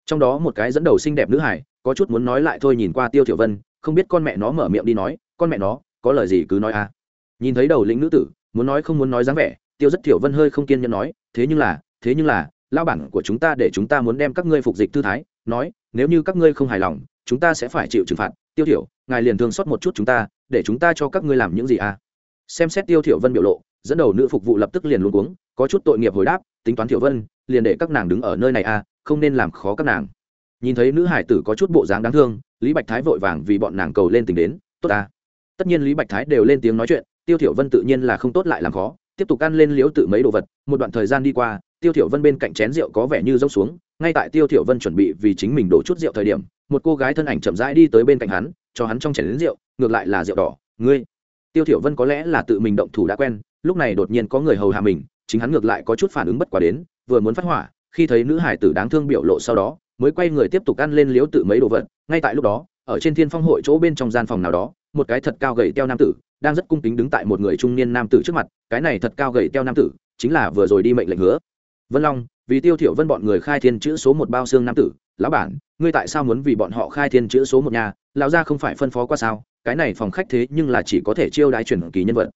Trong đó một cái dẫn đầu xinh đẹp nữ hải, có chút muốn nói lại thôi nhìn qua tiêu thiểu vân, không biết con mẹ nó mở miệng đi nói, con mẹ nó, có lời gì cứ nói a. Nhìn thấy đầu lĩnh nữ tử, muốn nói không muốn nói dáng vẻ, tiêu rất thiểu vân hơi không kiên nhẫn nói, thế nhưng là, thế nhưng là lao bản của chúng ta để chúng ta muốn đem các ngươi phục dịch thư thái, nói, nếu như các ngươi không hài lòng, chúng ta sẽ phải chịu trừng phạt. Tiêu thiểu, ngài liền thương xót một chút chúng ta, để chúng ta cho các ngươi làm những gì à xem xét tiêu thiểu vân biểu lộ dẫn đầu nữ phục vụ lập tức liền luôn cuống, có chút tội nghiệp hồi đáp, tính toán thiểu vân, liền để các nàng đứng ở nơi này à không nên làm khó các nàng. Nhìn thấy nữ hải tử có chút bộ dáng đáng thương, lý bạch thái vội vàng vì bọn nàng cầu lên tình đến, tốt à tất nhiên lý bạch thái đều lên tiếng nói chuyện, tiêu thiểu vân tự nhiên là không tốt lại làm khó, tiếp tục ăn lên liếu tự mấy đồ vật, một đoạn thời gian đi qua, tiêu thiểu vân bên cạnh chén rượu có vẻ như rông xuống, ngay tại tiêu thiểu vân chuẩn bị vì chính mình đổ chút rượu thời điểm, một cô gái thân ảnh chậm rãi đi tới bên cạnh hắn, cho hắn trong chén rượu, ngược lại là rượu đỏ, ngươi. Tiêu thiểu vân có lẽ là tự mình động thủ đã quen lúc này đột nhiên có người hầu hạ mình, chính hắn ngược lại có chút phản ứng bất quá đến, vừa muốn phát hỏa, khi thấy nữ hải tử đáng thương biểu lộ sau đó, mới quay người tiếp tục ăn lên liếu tự mấy đồ vật, ngay tại lúc đó, ở trên thiên phong hội chỗ bên trong gian phòng nào đó, một cái thật cao gầy teo nam tử, đang rất cung kính đứng tại một người trung niên nam tử trước mặt, cái này thật cao gầy teo nam tử, chính là vừa rồi đi mệnh lệnh hứa. Vân long, vì tiêu thiểu vân bọn người khai thiên chữ số một bao xương nam tử, lão bản, ngươi tại sao muốn vì bọn họ khai thiên chữ số một nhà, lão gia không phải phân phó qua sao, cái này phòng khách thế nhưng là chỉ có thể chiêu đái truyền kỳ nhân vật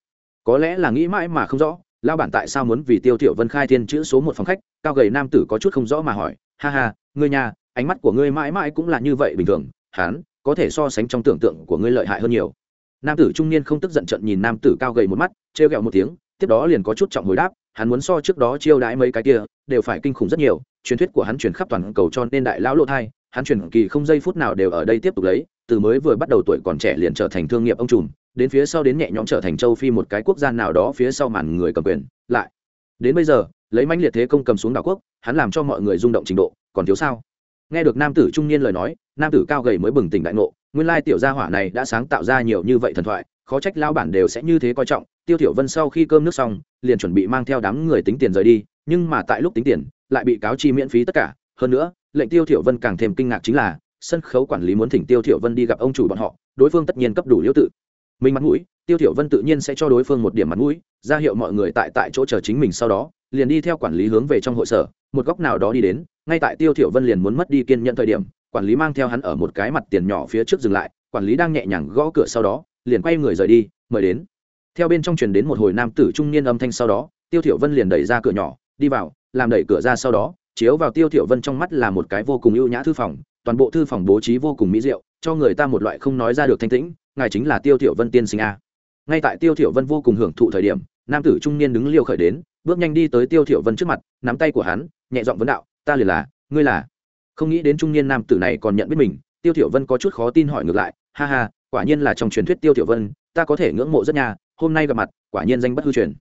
có lẽ là nghĩ mãi mà không rõ, lão bản tại sao muốn vì tiêu thiểu vân khai thiên chữ số một phòng khách, cao gầy nam tử có chút không rõ mà hỏi, ha ha, ngươi nhà ánh mắt của ngươi mãi mãi cũng là như vậy bình thường, hắn có thể so sánh trong tưởng tượng của ngươi lợi hại hơn nhiều. Nam tử trung niên không tức giận trận nhìn nam tử cao gầy một mắt, trêu ghẹo một tiếng, tiếp đó liền có chút trọng hồi đáp, hắn muốn so trước đó chiêu đãi mấy cái kia, đều phải kinh khủng rất nhiều, truyền thuyết của hắn truyền khắp toàn cầu cho nên đại lão lộ thai, hắn truyền kỳ không giây phút nào đều ở đây tiếp tục lấy từ mới vừa bắt đầu tuổi còn trẻ liền trở thành thương nghiệp ông trùm, đến phía sau đến nhẹ nhõm trở thành châu phi một cái quốc gia nào đó phía sau màn người cầm quyền, lại. Đến bây giờ, lấy mãnh liệt thế công cầm xuống đảo quốc, hắn làm cho mọi người rung động trình độ, còn thiếu sao? Nghe được nam tử trung niên lời nói, nam tử cao gầy mới bừng tỉnh đại ngộ, nguyên lai tiểu gia hỏa này đã sáng tạo ra nhiều như vậy thần thoại, khó trách lao bản đều sẽ như thế coi trọng. Tiêu thiểu vân sau khi cơm nước xong, liền chuẩn bị mang theo đám người tính tiền rời đi, nhưng mà tại lúc tính tiền, lại bị cáo chi miễn phí tất cả. Hơn nữa, lệnh tiêu thiểu vân càng thêm kinh ngạc chính là sân khấu quản lý muốn thỉnh tiêu thiểu vân đi gặp ông chủ bọn họ, đối phương tất nhiên cấp đủ liễu tự. Mình mặt mũi, tiêu thiểu vân tự nhiên sẽ cho đối phương một điểm mặt mũi, ra hiệu mọi người tại tại chỗ chờ chính mình sau đó, liền đi theo quản lý hướng về trong hội sở, một góc nào đó đi đến, ngay tại tiêu thiểu vân liền muốn mất đi kiên nhẫn thời điểm, quản lý mang theo hắn ở một cái mặt tiền nhỏ phía trước dừng lại, quản lý đang nhẹ nhàng gõ cửa sau đó, liền quay người rời đi, mời đến. Theo bên trong truyền đến một hồi nam tử trung niên âm thanh sau đó, tiêu thiểu vân liền đẩy ra cửa nhỏ, đi vào, làm đẩy cửa ra sau đó, chiếu vào tiêu thiểu vân trong mắt là một cái vô cùng ưu nhã thư phòng toàn bộ thư phòng bố trí vô cùng mỹ diệu, cho người ta một loại không nói ra được thanh tĩnh, ngài chính là tiêu thiểu vân tiên sinh a. Ngay tại tiêu thiểu vân vô cùng hưởng thụ thời điểm, nam tử trung niên đứng liêu khởi đến, bước nhanh đi tới tiêu thiểu vân trước mặt, nắm tay của hắn, nhẹ giọng vấn đạo, ta liền là, ngươi là? Không nghĩ đến trung niên nam tử này còn nhận biết mình, tiêu thiểu vân có chút khó tin hỏi ngược lại, ha ha, quả nhiên là trong truyền thuyết tiêu thiểu vân, ta có thể ngưỡng mộ rất nha, hôm nay gặp mặt, quả nhiên danh bất hư truyền.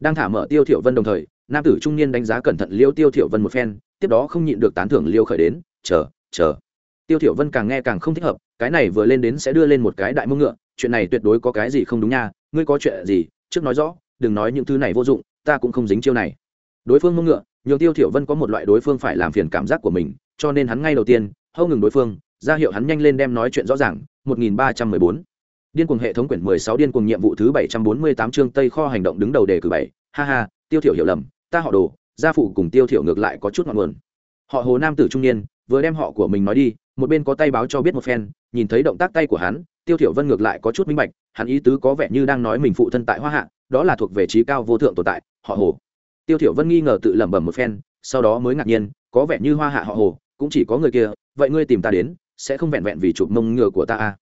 Đang thả mở tiêu thiểu vân đồng thời, nam tử trung niên đánh giá cẩn thận liêu tiêu thiểu vân một phen, tiếp đó không nhịn được tán thưởng liêu khởi đến, chờ chờ. Tiêu thiểu vân càng nghe càng không thích hợp, cái này vừa lên đến sẽ đưa lên một cái đại mông ngựa, chuyện này tuyệt đối có cái gì không đúng nha, ngươi có chuyện gì, trước nói rõ, đừng nói những thứ này vô dụng, ta cũng không dính chiêu này. Đối phương mông ngựa, nhường tiêu thiểu vân có một loại đối phương phải làm phiền cảm giác của mình, cho nên hắn ngay đầu tiên, hâu ngừng đối phương, ra hiệu hắn nhanh lên đem nói chuyện rõ ràng 1314 điên cuồng hệ thống quyển 16 điên cuồng nhiệm vụ thứ 748 chương tây kho hành động đứng đầu đề cử bảy. Ha ha, tiêu thiểu hiểu lầm, ta họ đồ, gia phụ cùng tiêu thiểu ngược lại có chút ngọn nguồn. Họ hồ nam tử trung niên vừa đem họ của mình nói đi, một bên có tay báo cho biết một phen, nhìn thấy động tác tay của hắn, tiêu thiểu vân ngược lại có chút minh bạch, hắn ý tứ có vẻ như đang nói mình phụ thân tại hoa hạ, đó là thuộc về trí cao vô thượng tồn tại, họ hồ. Tiêu thiểu vân nghi ngờ tự lẩm bẩm một phen, sau đó mới ngạc nhiên, có vẻ như hoa hạ họ hồ, cũng chỉ có người kia, vậy ngươi tìm ta đến, sẽ không vẹn vẹn vì chụp mông ngựa của ta à?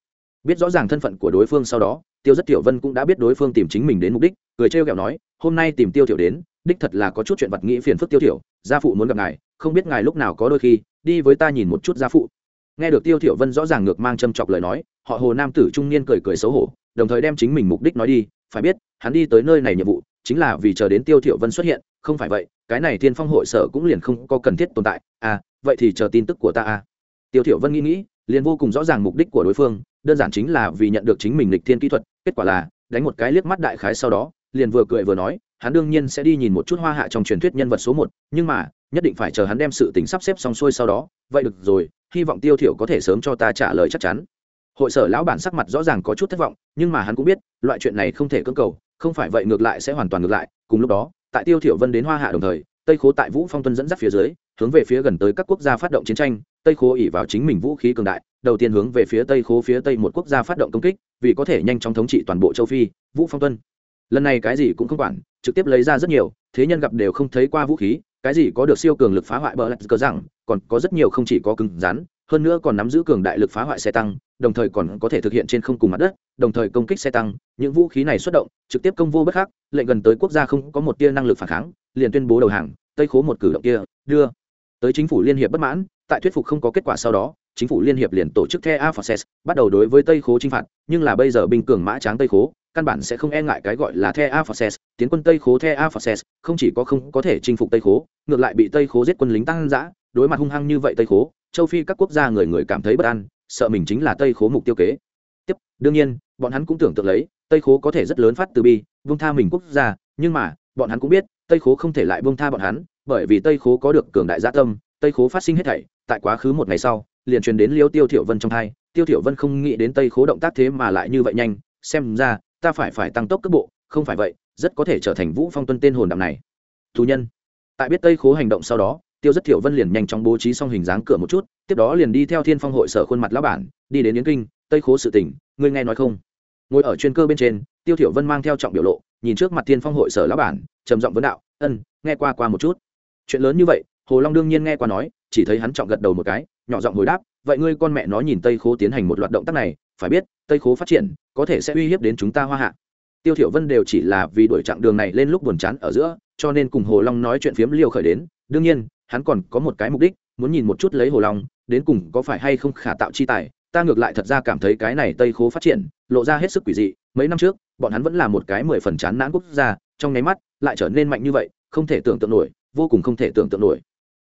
Biết rõ ràng thân phận của đối phương sau đó, tiêu rất tiểu vân cũng đã biết đối phương tìm chính mình đến mục đích, cười trêu ghẹo nói, hôm nay tìm tiêu tiểu đến, đích thật là có chút chuyện vật nghĩ phiền phức tiêu tiểu gia phụ muốn gặp ngài, không biết ngài lúc nào có đôi khi đi với ta nhìn một chút gia phụ. Nghe được tiêu thiểu vân rõ ràng ngược mang châm chọc lời nói, họ hồ nam tử trung niên cười cười xấu hổ, đồng thời đem chính mình mục đích nói đi, phải biết, hắn đi tới nơi này nhiệm vụ, chính là vì chờ đến tiêu thiểu vân xuất hiện, không phải vậy, cái này thiên phong hội sở cũng liền không có cần thiết tồn tại à vậy thì chờ tin tức của ta à. Tiêu thiểu vân nghĩ nghĩ, liền vô cùng rõ ràng mục đích của đối phương, đơn giản chính là vì nhận được chính mình lịch thiên kỹ thuật, kết quả là, đánh một cái liếc mắt đại khái sau đó, liền vừa cười vừa nói, hắn đương nhiên sẽ đi nhìn một chút hoa hạ trong truyền thuyết nhân vật số một, nhưng mà nhất định phải chờ hắn đem sự tính sắp xếp xong xuôi sau đó, vậy được rồi, hy vọng tiêu thiểu có thể sớm cho ta trả lời chắc chắn. Hội sở lão bản sắc mặt rõ ràng có chút thất vọng, nhưng mà hắn cũng biết, loại chuyện này không thể cưỡng cầu, không phải vậy ngược lại sẽ hoàn toàn ngược lại. Cùng lúc đó, tại tiêu thiểu vân đến hoa hạ đồng thời, tây khố tại vũ phong tuân dẫn dắt phía dưới, hướng về phía gần tới các quốc gia phát động chiến tranh, tây khố ỉ vào chính mình vũ khí cường đại, đầu tiên hướng về phía tây khố phía tây một quốc gia phát động công kích, vì có thể nhanh chóng thống trị toàn bộ châu phi, vũ phong tuân. Lần này cái gì cũng không quản, trực tiếp lấy ra rất nhiều, thế nhân gặp đều không thấy qua vũ khí cái gì có được siêu cường lực phá hoại bờ lạch cờ rằng, còn có rất nhiều không chỉ có cứng rắn, hơn nữa còn nắm giữ cường đại lực phá hoại xe tăng, đồng thời còn có thể thực hiện trên không cùng mặt đất, đồng thời công kích xe tăng. Những vũ khí này xuất động, trực tiếp công vô bất khắc, lệnh gần tới quốc gia không có một tia năng lực phản kháng, liền tuyên bố đầu hàng, tây khố một cử động kia, đưa. Tới chính phủ liên hiệp bất mãn, tại thuyết phục không có kết quả sau đó, chính phủ liên hiệp liền tổ chức the a forces bắt đầu đối với tây khố chinh phạt, nhưng là bây giờ binh cường mã tráng tây khố căn bản sẽ không e ngại cái gọi là the a forces tiến quân tây khố the a forces không chỉ có không có thể chinh phục tây khố, ngược lại bị tây khố giết quân lính tăng dã, đối mặt hung hăng như vậy tây khố, châu phi các quốc gia người người cảm thấy bất an, sợ mình chính là tây khố mục tiêu kế. Tiếp, đương nhiên, bọn hắn cũng tưởng tượng lấy, tây khố có thể rất lớn phát từ bi, vung tha mình quốc gia, nhưng mà, bọn hắn cũng biết, tây khố không thể lại vung tha bọn hắn, bởi vì tây khố có được cường đại gia tâm, tây khố phát sinh hết thảy, tại quá khứ một ngày sau, liền truyền đến liêu tiêu thiểu vân trong hai tiêu thiểu vân không nghĩ đến tây khố động tác thế mà lại như vậy nhanh, xem ra ta phải phải tăng tốc cước bộ, không phải vậy, rất có thể trở thành vũ phong tuân tên hồn đạm này. Thú nhân, tại biết tây khố hành động sau đó, tiêu rất thiểu vân liền nhanh chóng bố trí xong hình dáng cửa một chút, tiếp đó liền đi theo thiên phong hội sở khuôn mặt lão bản, đi đến yến kinh, tây khố sự tỉnh, ngươi nghe nói không? Ngồi ở chuyên cơ bên trên, tiêu thiểu vân mang theo trọng biểu lộ, nhìn trước mặt thiên phong hội sở lão bản, trầm giọng vấn đạo, ân, nghe qua qua một chút. Chuyện lớn như vậy, hồ long đương nhiên nghe qua nói, chỉ thấy hắn trọng gật đầu một cái, nhỏ giọng hồi đáp vậy ngươi con mẹ nó nhìn tây khố tiến hành một loạt động tác này, phải biết, tây khố phát triển, có thể sẽ uy hiếp đến chúng ta hoa hạ. Tiêu thiểu vân đều chỉ là vì đuổi chặng đường này lên lúc buồn chán ở giữa, cho nên cùng hồ long nói chuyện phiếm liều khởi đến. Đương nhiên, hắn còn có một cái mục đích, muốn nhìn một chút lấy hồ long, đến cùng có phải hay không khả tạo chi tài. Ta ngược lại thật ra cảm thấy cái này tây khố phát triển, lộ ra hết sức quỷ dị. Mấy năm trước, bọn hắn vẫn là một cái mười phần chán nản quốc gia, trong nháy mắt, lại trở nên mạnh như vậy, không thể tưởng tượng nổi, vô cùng không thể tưởng tượng nổi.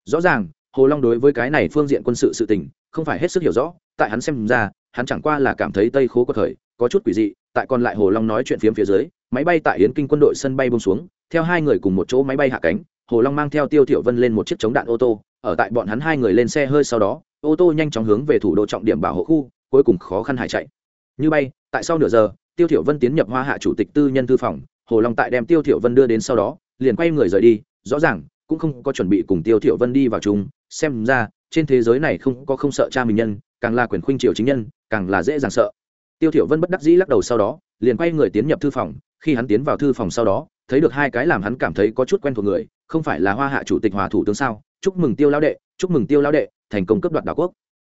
Rõ ràng, hồ long đối với cái này phương diện quân sự sự tình không phải hết sức hiểu rõ, tại hắn xem ra, hắn chẳng qua là cảm thấy tây khố có thời có chút quỷ dị, tại còn lại hồ long nói chuyện phiếm phía dưới, máy bay tại yến kinh quân đội sân bay bông xuống, theo hai người cùng một chỗ máy bay hạ cánh, hồ long mang theo tiêu thiểu vân lên một chiếc chống đạn ô tô, ở tại bọn hắn hai người lên xe hơi sau đó, ô tô nhanh chóng hướng về thủ đô trọng điểm bảo hộ khu, cuối cùng khó khăn hải chạy. Như bay, tại sau nửa giờ, tiêu thiểu vân tiến nhập hoa hạ chủ tịch tư nhân thư phòng, hồ long tại đem tiêu thiểu vân đưa đến sau đó, liền quay người rời đi, rõ ràng, cũng không có chuẩn bị cùng tiêu thiểu vân đi vào chung, xem ra trên thế giới này không có không sợ cha mình nhân, càng là quyền khuynh triều chính nhân, càng là dễ dàng sợ. Tiêu thiểu vân bất đắc dĩ lắc đầu sau đó, liền quay người tiến nhập thư phòng. Khi hắn tiến vào thư phòng sau đó, thấy được hai cái làm hắn cảm thấy có chút quen thuộc người, không phải là hoa hạ chủ tịch hòa thủ tướng sao? Chúc mừng tiêu lão đệ, chúc mừng tiêu lão đệ, thành công cấp đoạt đảo quốc.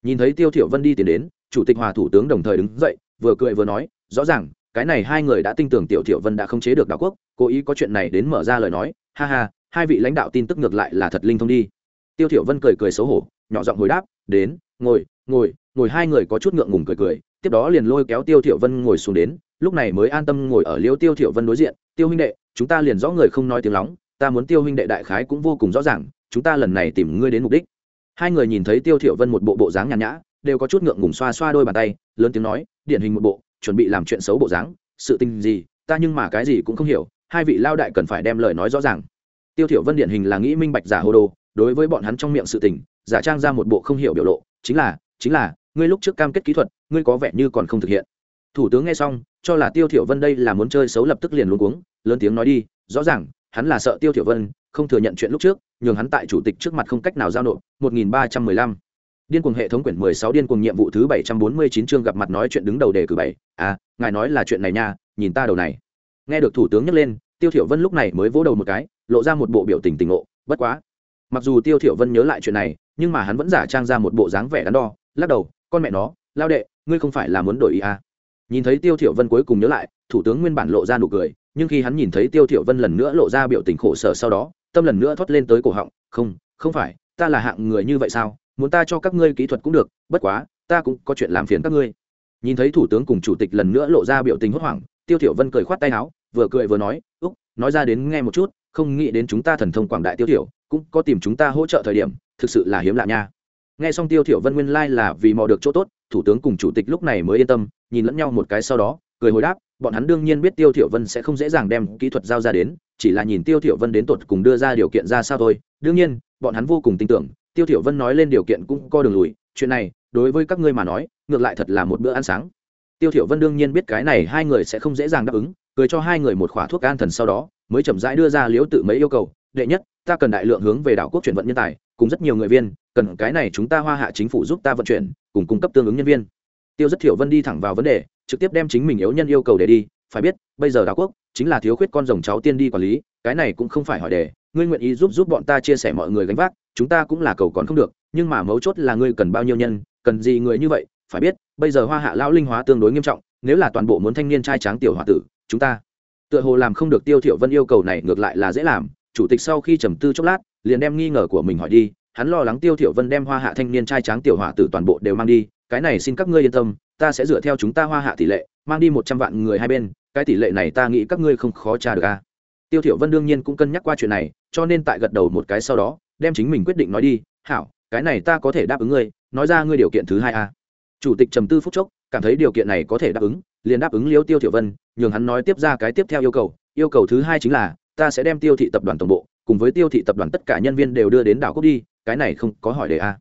Nhìn thấy tiêu thiểu vân đi tiến đến, chủ tịch hòa thủ tướng đồng thời đứng dậy, vừa cười vừa nói, rõ ràng, cái này hai người đã tin tưởng tiểu thiểu vân đã không chế được đảo quốc, cố ý có chuyện này đến mở ra lời nói. Ha ha, hai vị lãnh đạo tin tức ngược lại là thật linh thông đi. Tiêu thiểu vân cười cười xấu hổ nhỏ giọng hồi đáp, đến, ngồi ngồi. Ngồi hai người có chút ngượng ngùng cười cười, tiếp đó liền lôi kéo tiêu thiểu vân ngồi xuống đến, lúc này mới an tâm ngồi ở liễu tiêu thiểu vân đối diện. Tiêu huynh đệ, chúng ta liền rõ người không nói tiếng lóng, ta muốn tiêu huynh đệ đại khái cũng vô cùng rõ ràng, chúng ta lần này tìm ngươi đến mục đích. Hai người nhìn thấy tiêu thiểu vân một bộ bộ dáng nhàn nhã, đều có chút ngượng ngùng xoa xoa đôi bàn tay, lớn tiếng nói, điển hình một bộ, chuẩn bị làm chuyện xấu bộ dáng, sự tình gì, ta nhưng mà cái gì cũng không hiểu, hai vị lao đại cần phải đem lời nói rõ ràng. Tiêu thiểu vân điển hình là nghĩ minh bạch giả hồ đồ, đối với bọn hắn trong miệng sự tình giả trang ra một bộ không hiểu biểu lộ, chính là chính là, ngươi lúc trước cam kết kỹ thuật, ngươi có vẻ như còn không thực hiện. Thủ tướng nghe xong, cho là tiêu thiểu vân đây là muốn chơi xấu lập tức liền luống cuống, lớn tiếng nói đi, rõ ràng, hắn là sợ tiêu thiểu vân, không thừa nhận chuyện lúc trước, nhường hắn tại chủ tịch trước mặt không cách nào giao nộp 1315 điên cuồng hệ thống quyển 16 điên cuồng nhiệm vụ thứ 749 chương gặp mặt nói chuyện đứng đầu đề cử bảy à ngài nói là chuyện này nha, nhìn ta đầu này. Nghe được thủ tướng nhắc lên, tiêu thiểu vân lúc này mới vỗ đầu một cái, lộ ra một bộ biểu tình tình ngộ, bất quá mặc dù tiêu thiểu vân nhớ lại chuyện này, nhưng mà hắn vẫn giả trang ra một bộ dáng vẻ đắn đo, lắc đầu, con mẹ nó, lao đệ, ngươi không phải là muốn đổi ý à? Nhìn thấy tiêu thiểu vân cuối cùng nhớ lại, thủ tướng nguyên bản lộ ra nụ cười, nhưng khi hắn nhìn thấy tiêu thiểu vân lần nữa lộ ra biểu tình khổ sở sau đó, tâm lần nữa thoát lên tới cổ họng, không không phải, ta là hạng người như vậy sao? Muốn ta cho các ngươi kỹ thuật cũng được, bất quá, ta cũng có chuyện làm phiền các ngươi. Nhìn thấy thủ tướng cùng chủ tịch lần nữa lộ ra biểu tình hốt hoảng, tiêu thiểu vân cười khoát tay áo, vừa cười vừa nói, úc, nói ra đến nghe một chút, không nghĩ đến chúng ta thần thông quảng đại tiêu thiểu cũng có tìm chúng ta hỗ trợ thời điểm, thực sự là hiếm lạ nha. Nghe xong tiêu thiểu vân nguyên lai like là vì mò được chỗ tốt, thủ tướng cùng chủ tịch lúc này mới yên tâm, nhìn lẫn nhau một cái sau đó, cười hồi đáp, bọn hắn đương nhiên biết tiêu thiểu vân sẽ không dễ dàng đem kỹ thuật giao ra đến, chỉ là nhìn tiêu thiểu vân đến tuột cùng đưa ra điều kiện ra sao thôi. Đương nhiên, bọn hắn vô cùng tin tưởng, tiêu thiểu vân nói lên điều kiện cũng coi đường lùi, chuyện này, đối với các ngươi mà nói, ngược lại thật là một bữa ăn sáng. Tiêu thiểu vân đương nhiên biết cái này hai người sẽ không dễ dàng đáp ứng, cười cho hai người một khỏa thuốc an thần sau đó, mới chậm rãi đưa ra liếu tự mấy yêu cầu, đệ nhất ta cần đại lượng hướng về đảo quốc chuyển vận nhân tài, cùng rất nhiều người viên, cần cái này chúng ta hoa hạ chính phủ giúp ta vận chuyển, cùng cung cấp tương ứng nhân viên. Tiêu rất thiểu vân đi thẳng vào vấn đề, trực tiếp đem chính mình yếu nhân yêu cầu để đi, phải biết, bây giờ đảo quốc chính là thiếu khuyết con rồng cháu tiên đi quản lý, cái này cũng không phải hỏi đề, ngươi nguyện ý giúp giúp bọn ta chia sẻ mọi người gánh vác, chúng ta cũng là cầu còn không được, nhưng mà mấu chốt là ngươi cần bao nhiêu nhân, cần gì người như vậy, phải biết, bây giờ hoa hạ lão linh hóa tương đối nghiêm trọng, nếu là toàn bộ muốn thanh niên trai tráng tiểu h tử, chúng ta tựa hồ làm không được tiêu thiểu vân yêu cầu này ngược lại là dễ làm chủ tịch sau khi trầm tư chốc lát, liền đem nghi ngờ của mình hỏi đi, hắn lo lắng tiêu thiểu vân đem hoa hạ thanh niên trai tráng tiểu hỏa tử toàn bộ đều mang đi, cái này xin các ngươi yên tâm, ta sẽ dựa theo chúng ta hoa hạ tỷ lệ, mang đi một trăm vạn người hai bên, cái tỷ lệ này ta nghĩ các ngươi không khó tra được a à. tiêu thiểu vân đương nhiên cũng cân nhắc qua chuyện này, cho nên tại gật đầu một cái sau đó, đem chính mình quyết định nói đi, hảo, cái này ta có thể đáp ứng ngươi, nói ra ngươi điều kiện thứ hai a à. chủ tịch trầm tư phút chốc, cảm thấy điều kiện này có thể đáp ứng, liền đáp ứng liêu tiêu thiểu vân, nhường hắn nói tiếp ra cái tiếp theo yêu cầu yêu cầu thứ hai chính là ta sẽ đem tiêu thị tập đoàn tổng bộ cùng với tiêu thị tập đoàn tất cả nhân viên đều đưa đến đảo quốc đi, cái này không có hỏi đề a.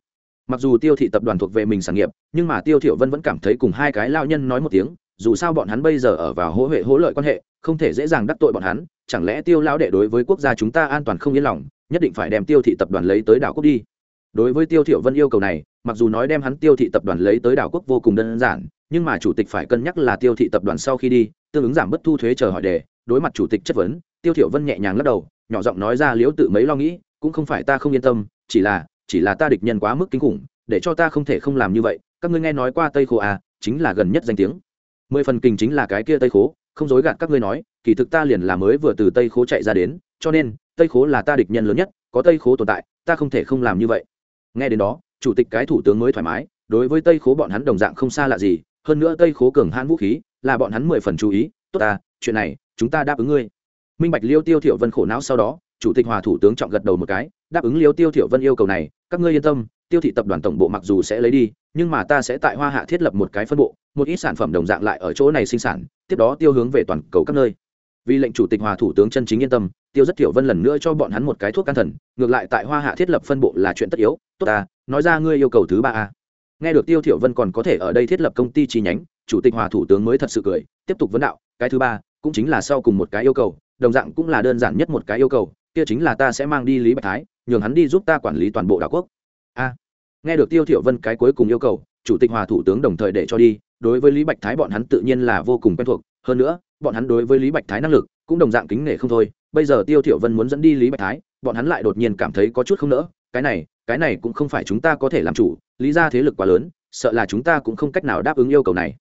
Mặc dù tiêu thị tập đoàn thuộc về mình sản nghiệp, nhưng mà tiêu thiểu vân vẫn cảm thấy cùng hai cái lao nhân nói một tiếng, dù sao bọn hắn bây giờ ở vào hỗ hệ hỗ lợi quan hệ, không thể dễ dàng đắc tội bọn hắn, chẳng lẽ tiêu lão đệ đối với quốc gia chúng ta an toàn không yên lòng, nhất định phải đem tiêu thị tập đoàn lấy tới đảo quốc đi. Đối với tiêu thiểu vân yêu cầu này, mặc dù nói đem hắn tiêu thị tập đoàn lấy tới đảo quốc vô cùng đơn giản, nhưng mà chủ tịch phải cân nhắc là tiêu thị tập đoàn sau khi đi, tương ứng giảm bất thu thuế chờ hỏi đề, đối mặt chủ tịch chất vấn tiêu thiểu vân nhẹ nhàng lắc đầu, nhỏ giọng nói ra liễu tự mấy lo nghĩ, cũng không phải ta không yên tâm, chỉ là chỉ là ta địch nhân quá mức kinh khủng, để cho ta không thể không làm như vậy, các ngươi nghe nói qua tây khố à chính là gần nhất danh tiếng. Mười phần kinh chính là cái kia tây khố, không dối gạt các ngươi nói, kỳ thực ta liền là mới vừa từ tây khố chạy ra đến, cho nên, tây khố là ta địch nhân lớn nhất, có tây khố tồn tại, ta không thể không làm như vậy. Nghe đến đó, chủ tịch cái thủ tướng mới thoải mái, đối với tây khố bọn hắn đồng dạng không xa lạ gì, hơn nữa tây khố cường hãn vũ khí, là bọn hắn mười phần chú ý, tốt ta, chuyện này, chúng ta đáp ứng ngươi minh bạch liêu tiêu thiểu vân khổ não sau đó, chủ tịch hòa thủ tướng trọng gật đầu một cái, đáp ứng liêu tiêu thiểu vân yêu cầu này, các ngươi yên tâm, tiêu thị tập đoàn tổng bộ mặc dù sẽ lấy đi, nhưng mà ta sẽ tại hoa hạ thiết lập một cái phân bộ, một ít sản phẩm đồng dạng lại ở chỗ này sinh sản, tiếp đó tiêu hướng về toàn cầu các nơi. Vì lệnh chủ tịch hòa thủ tướng chân chính yên tâm, tiêu rất thiểu vân lần nữa cho bọn hắn một cái thuốc can thần, ngược lại tại hoa hạ thiết lập phân bộ là chuyện tất yếu, tốt ta, nói ra ngươi yêu cầu thứ ba a. Nghe được tiêu thiểu vân còn có thể ở đây thiết lập công ty chi nhánh, chủ tịch hòa thủ tướng mới thật sự cười, tiếp tục vấn đạo, cái thứ ba, cũng chính là sau cùng một cái yêu cầu đồng dạng cũng là đơn giản nhất một cái yêu cầu, kia chính là ta sẽ mang đi lý bạch thái, nhường hắn đi giúp ta quản lý toàn bộ đảo quốc. A. Nghe được tiêu thiểu vân cái cuối cùng yêu cầu, chủ tịch hòa thủ tướng đồng thời để cho đi, đối với lý bạch thái bọn hắn tự nhiên là vô cùng quen thuộc, hơn nữa, bọn hắn đối với lý bạch thái năng lực cũng đồng dạng kính nể không thôi. Bây giờ tiêu thiểu vân muốn dẫn đi lý bạch thái, bọn hắn lại đột nhiên cảm thấy có chút không nỡ, cái này cái này cũng không phải chúng ta có thể làm chủ, lý ra thế lực quá lớn, sợ là chúng ta cũng không cách nào đáp ứng yêu cầu này.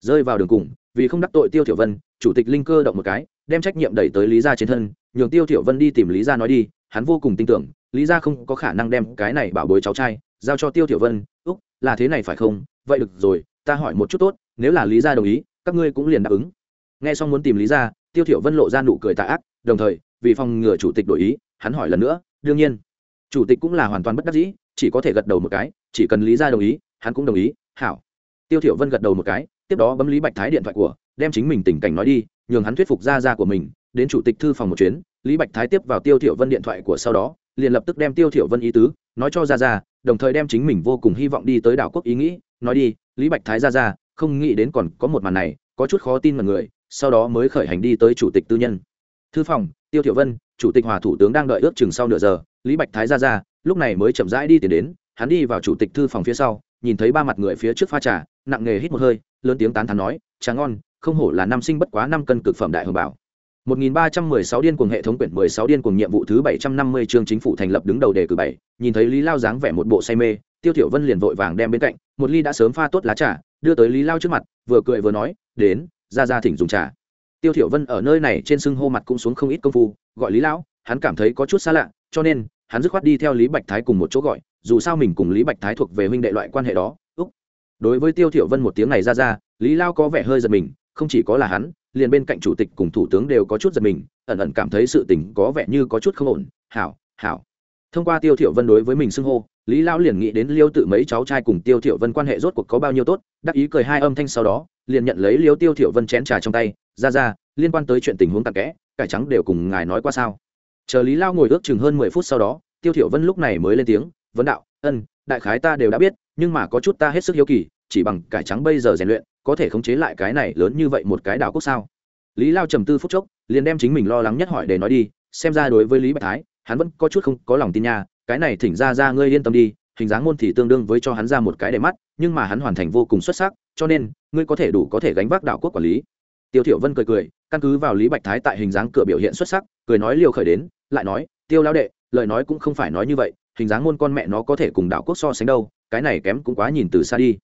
Rơi vào đường cùng, vì không đắc tội tiêu thiểu vân, chủ tịch linh cơ động một cái đem trách nhiệm đẩy tới lý gia trên thân, nhường tiêu thiểu vân đi tìm lý gia nói đi, hắn vô cùng tin tưởng, lý gia không có khả năng đem cái này bảo bối cháu trai giao cho tiêu thiểu vân, úc, là thế này phải không? Vậy được rồi, ta hỏi một chút tốt, nếu là lý gia đồng ý, các ngươi cũng liền đáp ứng. Nghe xong muốn tìm lý gia, tiêu thiểu vân lộ ra nụ cười tà ác, đồng thời, vì phòng ngừa chủ tịch đổi ý, hắn hỏi lần nữa, đương nhiên, chủ tịch cũng là hoàn toàn bất đắc dĩ, chỉ có thể gật đầu một cái, chỉ cần lý gia đồng ý, hắn cũng đồng ý, hảo. Tiêu thiểu vân gật đầu một cái, tiếp đó bấm lý bạch thái điện thoại của, đem chính mình tình cảnh nói đi nhường hắn thuyết phục gia gia của mình, đến chủ tịch thư phòng một chuyến, lý bạch thái tiếp vào tiêu thiểu vân điện thoại của sau đó, liền lập tức đem tiêu thiểu vân ý tứ, nói cho gia gia, đồng thời đem chính mình vô cùng hy vọng đi tới đảo quốc ý nghĩ, nói đi, lý bạch thái gia gia, không nghĩ đến còn có một màn này, có chút khó tin mà người, sau đó mới khởi hành đi tới chủ tịch tư nhân. Thư phòng, tiêu thiểu vân, chủ tịch hòa thủ tướng đang đợi ước chừng sau nửa giờ, lý bạch thái gia gia, lúc này mới chậm rãi đi tiến đến, hắn đi vào chủ tịch thư phòng phía sau, nhìn thấy ba mặt người phía trước pha trà, nặng nghề hít một hơi, lớn tiếng tán thán nói, trà ngon không hổ là năm sinh bất quá năm cân cực phẩm đại hồng bảo 1316 điên cuồng hệ thống quyển 16 điên cuồng nhiệm vụ thứ 750 chương chính phủ thành lập đứng đầu đề cử 7, nhìn thấy Lý Lao dáng vẻ một bộ say mê, Tiêu Thiểu Vân liền vội vàng đem bên cạnh, một ly đã sớm pha tốt lá trà, đưa tới Lý Lao trước mặt, vừa cười vừa nói, "Đến, ra ra thỉnh dùng trà." Tiêu Thiểu Vân ở nơi này trên sưng hô mặt cũng xuống không ít công phu, gọi Lý Lão, hắn cảm thấy có chút xa lạ, cho nên hắn dứt khoát đi theo lý bạch thái cùng một chỗ gọi dù sao mình cùng lý bạch thái thuộc về huynh đệ loại quan hệ đó úc đối với tiêu thiểu vân một tiếng này ra ra lý lao có vẻ hơi giật mình không chỉ có là hắn, liền bên cạnh chủ tịch cùng thủ tướng đều có chút giật mình, ẩn ẩn cảm thấy sự tình có vẻ như có chút không ổn. Hảo hảo. Thông qua tiêu thiểu vân đối với mình xưng hô, lý lao liền nghĩ đến liêu tự mấy cháu trai cùng tiêu thiểu vân quan hệ rốt cuộc có bao nhiêu tốt, đắc ý cười hai âm thanh sau đó, liền nhận lấy liêu tiêu thiểu vân chén trà trong tay. Ra ra, liên quan tới chuyện tình huống tạc kẽ, cải trắng đều cùng ngài nói qua sao? Chờ lý lao ngồi ước chừng hơn mười phút sau đó, tiêu thiểu vân lúc này mới lên tiếng, vấn đạo, ân, đại khái ta đều đã biết, nhưng mà có chút ta hết sức hiếu kỳ, chỉ bằng cải trắng bây giờ rèn luyện có thể khống chế lại cái này lớn như vậy một cái đảo quốc sao? Lý lao trầm tư phút chốc, liền đem chính mình lo lắng nhất hỏi để nói đi, xem ra đối với lý bạch thái, hắn vẫn có chút không có lòng tin nha, cái này thỉnh ra ra ngươi yên tâm đi, hình dáng môn thì tương đương với cho hắn ra một cái để mắt, nhưng mà hắn hoàn thành vô cùng xuất sắc, cho nên, ngươi có thể đủ có thể gánh vác đảo quốc quản lý. Tiêu thiểu vân cười cười, căn cứ vào lý bạch thái tại hình dáng cửa biểu hiện xuất sắc, cười nói liều khởi đến, lại nói, tiêu lão đệ, lời nói cũng không phải nói như vậy, hình dáng môn con mẹ nó có thể cùng đảo quốc so sánh đâu, cái này kém cũng quá nhìn từ xa đi.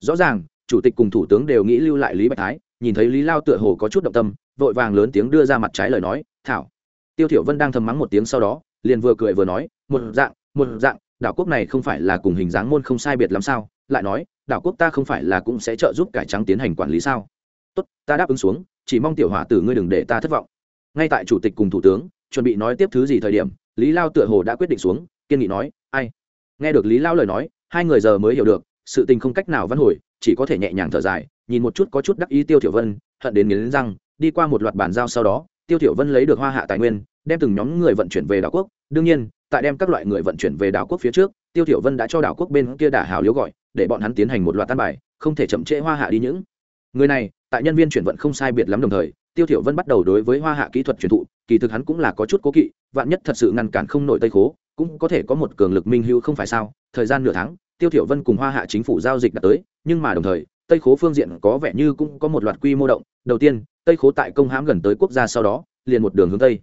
Rõ ràng chủ tịch cùng thủ tướng đều nghĩ lưu lại lý bạch thái, nhìn thấy lý lao tựa hồ có chút động tâm, vội vàng lớn tiếng đưa ra mặt trái lời nói, thảo. Tiêu thiểu vân đang thầm mắng một tiếng sau đó, liền vừa cười vừa nói, một dạng một dạng, đảo quốc này không phải là cùng hình dáng môn không sai biệt lắm sao? Lại nói, đảo quốc ta không phải là cũng sẽ trợ giúp cải trắng tiến hành quản lý sao? Tốt, ta đáp ứng xuống, chỉ mong tiểu hỏa tử ngươi đừng để ta thất vọng. Ngay tại chủ tịch cùng thủ tướng chuẩn bị nói tiếp thứ gì thời điểm, lý lao tựa hồ đã quyết định xuống, kiên nghị nói, ai? Nghe được lý lao lời nói, hai người giờ mới hiểu được, sự tình không cách nào văn hồi chỉ có thể nhẹ nhàng thở dài, nhìn một chút có chút đắc ý tiêu tiểu vân, hận đến nghiến răng, đi qua một loạt bàn giao sau đó, tiêu tiểu vân lấy được hoa hạ tài nguyên, đem từng nhóm người vận chuyển về đảo quốc. Đương nhiên, tại đem các loại người vận chuyển về đảo quốc phía trước, tiêu tiểu vân đã cho đảo quốc bên kia đả hào liếu gọi, để bọn hắn tiến hành một loạt tan bài, không thể chậm trễ hoa hạ đi những. Người này, tại nhân viên chuyển vận không sai biệt lắm đồng thời, tiêu tiểu vân bắt đầu đối với hoa hạ kỹ thuật truyền thụ, kỳ thực hắn cũng là có chút cố kỵ, vạn nhất thật sự ngăn cản không nổi tây khố, cũng có thể có một cường lực minh hữu không phải sao, thời gian nửa tháng tiêu thiểu vân cùng hoa hạ chính phủ giao dịch đã tới, nhưng mà đồng thời, tây khố phương diện có vẻ như cũng có một loạt quy mô động. Đầu tiên, tây khố tại công hãm gần tới quốc gia sau đó, liền một đường hướng tây.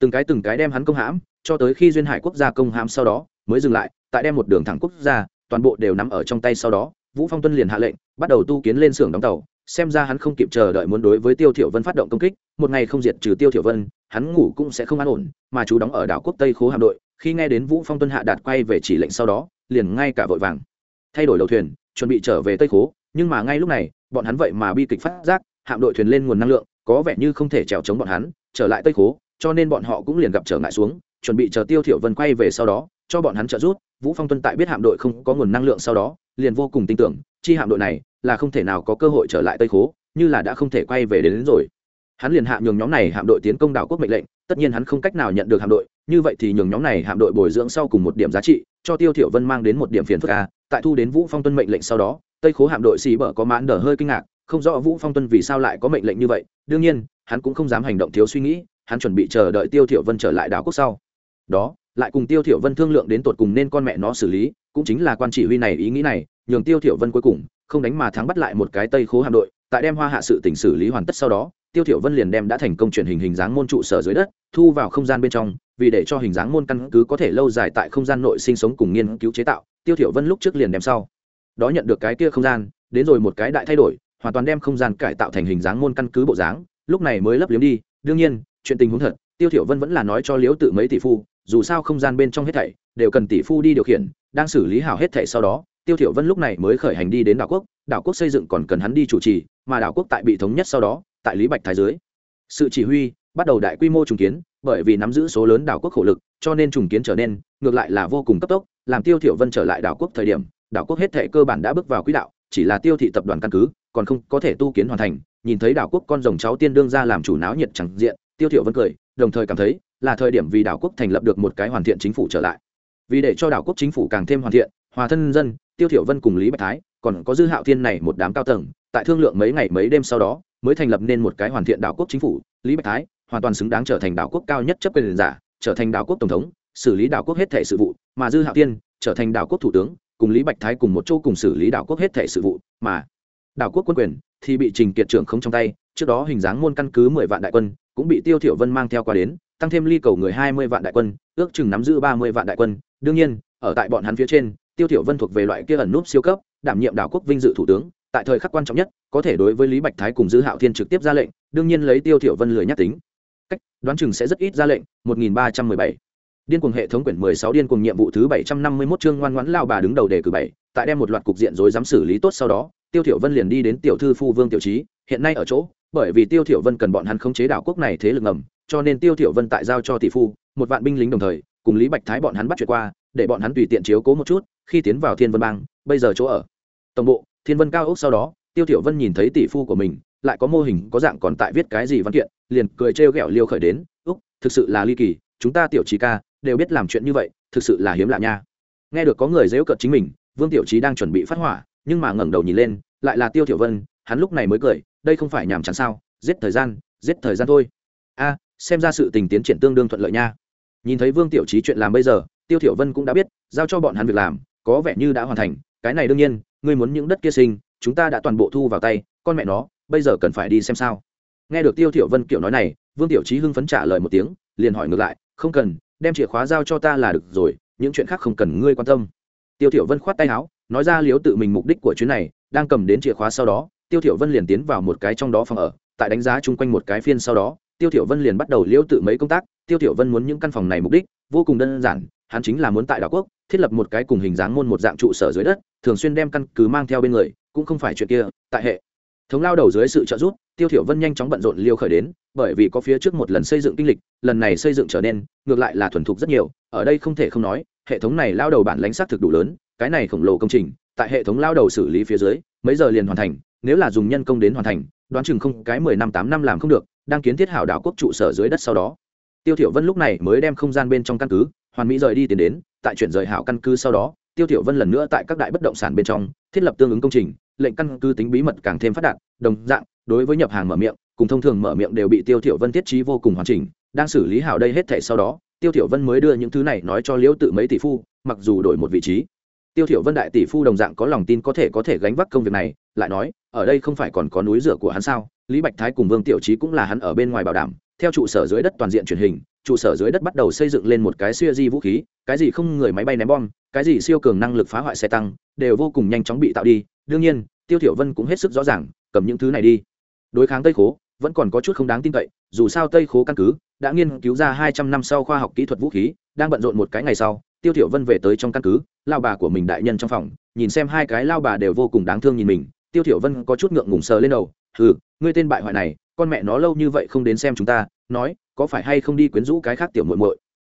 Từng cái từng cái đem hắn công hãm, cho tới khi duyên hải quốc gia công hãm sau đó, mới dừng lại, tại đem một đường thẳng quốc gia, toàn bộ đều nắm ở trong tay sau đó, vũ phong tuân liền hạ lệnh, bắt đầu tu kiến lên xưởng đóng tàu, xem ra hắn không kịp chờ đợi muốn đối với tiêu thiểu vân phát động công kích, một ngày không diệt trừ tiêu thiểu vân, hắn ngủ cũng sẽ không an ổn, mà chú đóng ở đảo quốc tây khố hạm đội, khi nghe đến vũ phong tuân hạ đạt quay về chỉ lệnh sau đó liền ngay cả vội vàng. Thay đổi đầu thuyền chuẩn bị trở về tây khố nhưng mà ngay lúc này bọn hắn vậy mà bi kịch phát giác hạm đội thuyền lên nguồn năng lượng có vẻ như không thể trèo chống bọn hắn trở lại tây khố cho nên bọn họ cũng liền gặp trở ngại xuống chuẩn bị chờ tiêu thiểu vân quay về sau đó cho bọn hắn trợ giúp vũ phong tuân tại biết hạm đội không có nguồn năng lượng sau đó liền vô cùng tin tưởng chi hạm đội này là không thể nào có cơ hội trở lại tây khố như là đã không thể quay về đến, đến rồi. Hắn liền hạ nhường nhóm này hạm đội tiến công đảo quốc mệnh lệnh tất nhiên hắn không cách nào nhận được hạm đội, như vậy thì nhường nhóm này hạm đội bồi dưỡng sau cùng một điểm giá trị, cho tiêu thiểu vân mang đến một điểm phiền phức a. Tại thu đến vũ phong tuân mệnh lệnh sau đó, tây khố hạm đội xì bở có mãn đờ hơi kinh ngạc, không rõ vũ phong tuân vì sao lại có mệnh lệnh như vậy. Đương nhiên, hắn cũng không dám hành động thiếu suy nghĩ, hắn chuẩn bị chờ đợi tiêu thiểu vân trở lại đảo quốc sau. Đó, lại cùng tiêu thiểu vân thương lượng đến tột cùng nên con mẹ nó xử lý, cũng chính là quan chỉ huy này ý nghĩ này, nhường tiêu thiểu vân cuối cùng không đánh mà thắng bắt lại một cái tây khố hạm đội, tại đem hoa hạ sự tỉnh xử lý hoàn tất sau đó tiêu thiểu vân liền đem đã thành công chuyển hình hình dáng môn trụ sở dưới đất, thu vào không gian bên trong, vì để cho hình dáng môn căn cứ có thể lâu dài tại không gian nội sinh sống cùng nghiên cứu chế tạo, tiêu thiểu vân lúc trước liền đem sau. Đó nhận được cái kia không gian, đến rồi một cái đại thay đổi, hoàn toàn đem không gian cải tạo thành hình dáng môn căn cứ bộ dáng, lúc này mới lấp liếm đi, đương nhiên, chuyện tình huống thật, tiêu thiểu vân vẫn là nói cho liễu tự mấy tỷ phu, dù sao không gian bên trong hết thảy, đều cần tỷ phu đi điều khiển, đang xử lý hảo hết thảy sau đó, tiêu thiểu vân lúc này mới khởi hành đi đến đảo quốc đảo quốc xây dựng còn cần hắn đi chủ trì, mà đảo quốc tại bị thống nhất sau đó tại lý bạch thái dưới. Sự chỉ huy bắt đầu đại quy mô trùng kiến, bởi vì nắm giữ số lớn đảo quốc khổ lực, cho nên trùng kiến trở nên ngược lại là vô cùng cấp tốc, làm tiêu thiểu vân trở lại đảo quốc thời điểm, đảo quốc hết thề cơ bản đã bước vào quỹ đạo, chỉ là tiêu thị tập đoàn căn cứ còn không có thể tu kiến hoàn thành, nhìn thấy đảo quốc con rồng cháu tiên đương ra làm chủ náo nhiệt chẳng diện, tiêu thiểu vân cười, đồng thời cảm thấy là thời điểm vì đảo quốc thành lập được một cái hoàn thiện chính phủ trở lại. Vì để cho đảo quốc chính phủ càng thêm hoàn thiện, hòa thân dân, tiêu thiểu vân cùng lý bạch thái còn có dư hạo thiên này một đám cao tầng, tại thương lượng mấy ngày mấy đêm sau đó mới thành lập nên một cái hoàn thiện đảo quốc chính phủ, lý bạch thái hoàn toàn xứng đáng trở thành đảo quốc cao nhất chấp quyền giả, trở thành đảo quốc tổng thống, xử lý đảo quốc hết thể sự vụ, mà dư hạo tiên trở thành đảo quốc thủ tướng, cùng lý bạch thái cùng một chỗ cùng xử lý đảo quốc hết thể sự vụ, mà đảo quốc quân quyền thì bị trình kiệt trưởng không trong tay, trước đó hình dáng môn căn cứ mười vạn đại quân cũng bị tiêu thiểu vân mang theo qua đến, tăng thêm ly cầu người hai mươi vạn đại quân, ước chừng nắm giữ ba mươi vạn đại quân. Đương nhiên, ở tại bọn hắn phía trên, tiêu thiểu vân thuộc về loại kia ẩn núp siêu cấp, đảm nhiệm đảo quốc vinh dự thủ tướng tại thời khắc quan trọng nhất, có thể đối với lý bạch thái cùng dư hạo thiên trực tiếp ra lệnh, đương nhiên lấy tiêu thiểu vân lười nhắc tính. Cách, đoán chừng sẽ rất ít ra lệnh 1317 điên cuồng hệ thống quyển mười sáu điên cuồng nhiệm vụ thứ 751 chương ngoan ngoãn lao bà đứng đầu đề cử bảy. Tại đem một loạt cục diện rối dám xử lý tốt sau đó, tiêu thiểu vân liền đi đến tiểu thư phu vương tiểu trí, hiện nay ở chỗ, bởi vì tiêu thiểu vân cần bọn hắn khống chế đảo quốc này thế lực ngầm, cho nên tiêu thiểu vân tại giao cho tỷ phu, một vạn binh lính đồng thời, cùng lý bạch thái bọn hắn bắt chuyện qua, để bọn hắn tùy tiện chiếu cố một chút, khi tiến vào thiên vân bang, bây giờ chỗ ở. Tổng bộ thiên vân cao ốc sau đó, tiêu thiểu vân nhìn thấy tỷ phu của mình, lại có mô hình, có dạng còn tại viết cái gì văn kiện, liền cười trêu ghẹo liêu khởi đến, úc, thực sự là ly kỳ, chúng ta tiểu trí ca đều biết làm chuyện như vậy, thực sự là hiếm lạ nha. Nghe được có người dễu cợt chính mình, vương tiểu trí đang chuẩn bị phát hỏa, nhưng mà ngẩng đầu nhìn lên, lại là tiêu thiểu vân, hắn lúc này mới cười, đây không phải nhảm chán sao, giết thời gian, giết thời gian thôi. A, xem ra sự tình tiến triển tương đương thuận lợi nha. Nhìn thấy vương tiểu trí chuyện làm bây giờ, tiêu thiểu vân cũng đã biết, giao cho bọn hắn việc làm, có vẻ như đã hoàn thành cái này đương nhiên, ngươi muốn những đất kia sinh, chúng ta đã toàn bộ thu vào tay, con mẹ nó, bây giờ cần phải đi xem sao. Nghe được tiêu thiểu vân kiểu nói này, vương tiểu trí hưng phấn trả lời một tiếng, liền hỏi ngược lại, không cần, đem chìa khóa giao cho ta là được rồi, những chuyện khác không cần ngươi quan tâm. Tiêu thiểu vân khoát tay áo, nói ra liếu tự mình mục đích của chuyến này, đang cầm đến chìa khóa sau đó, tiêu thiểu vân liền tiến vào một cái trong đó phòng ở, tại đánh giá chung quanh một cái phiên sau đó, tiêu thiểu vân liền bắt đầu liếu tự mấy công tác, tiêu thiểu vân muốn những căn phòng này mục đích, vô cùng đơn giản, hắn chính là muốn tại đảo quốc thiết lập một cái cùng hình dáng môn một dạng trụ sở dưới đất, thường xuyên đem căn cứ mang theo bên người, cũng không phải chuyện kia, tại hệ thống lao đầu dưới sự trợ giúp, tiêu thiểu vân nhanh chóng bận rộn liêu khởi đến, bởi vì có phía trước một lần xây dựng kinh lịch, lần này xây dựng trở nên, ngược lại là thuần thục rất nhiều, ở đây không thể không nói, hệ thống này lao đầu bản lãnh sát thực đủ lớn, cái này khổng lồ công trình, tại hệ thống lao đầu xử lý phía dưới, mấy giờ liền hoàn thành, nếu là dùng nhân công đến hoàn thành, đoán chừng không, cái mười năm tám năm làm không được, đang kiến thiết hảo đảo quốc trụ sở dưới đất sau đó. Tiêu thiểu vân lúc này mới đem không gian bên trong căn cứ, hoàn mỹ rời đi tiến đến tại chuyển rời hảo căn cứ sau đó, tiêu thiểu vân lần nữa tại các đại bất động sản bên trong thiết lập tương ứng công trình, lệnh căn cứ tính bí mật càng thêm phát đạt, đồng dạng, đối với nhập hàng mở miệng, cùng thông thường mở miệng đều bị tiêu thiểu vân thiết trí vô cùng hoàn chỉnh, đang xử lý hảo đây hết thảy sau đó, tiêu thiểu vân mới đưa những thứ này nói cho liễu tự mấy tỷ phu, mặc dù đổi một vị trí. Tiêu thiểu vân đại tỷ phu đồng dạng có lòng tin có thể có thể gánh vác công việc này, lại nói, ở đây không phải còn có núi rửa của hắn sao? Lý bạch thái cùng vương tiểu trí cũng là hắn ở bên ngoài bảo đảm, theo trụ sở dưới đất toàn diện truyền hình trụ sở dưới đất bắt đầu xây dựng lên một cái siêu di vũ khí, cái gì không người máy bay ném bom, cái gì siêu cường năng lực phá hoại xe tăng, đều vô cùng nhanh chóng bị tạo đi. Đương nhiên, tiêu thiểu vân cũng hết sức rõ ràng, cầm những thứ này đi. Đối kháng tây khố, vẫn còn có chút không đáng tin cậy, dù sao tây khố căn cứ đã nghiên cứu ra hai trăm năm sau khoa học kỹ thuật vũ khí, đang bận rộn một cái ngày sau, tiêu thiểu vân về tới trong căn cứ, lao bà của mình đại nhân trong phòng, nhìn xem hai cái lao bà đều vô cùng đáng thương nhìn mình. Tiêu thiểu vân có chút ngượng ngùng sờ lên đầu, hừ, ngươi tên bại hoại này, con mẹ nó lâu như vậy không đến xem chúng ta, nói có phải hay không đi quyến rũ cái khác tiểu muội muội?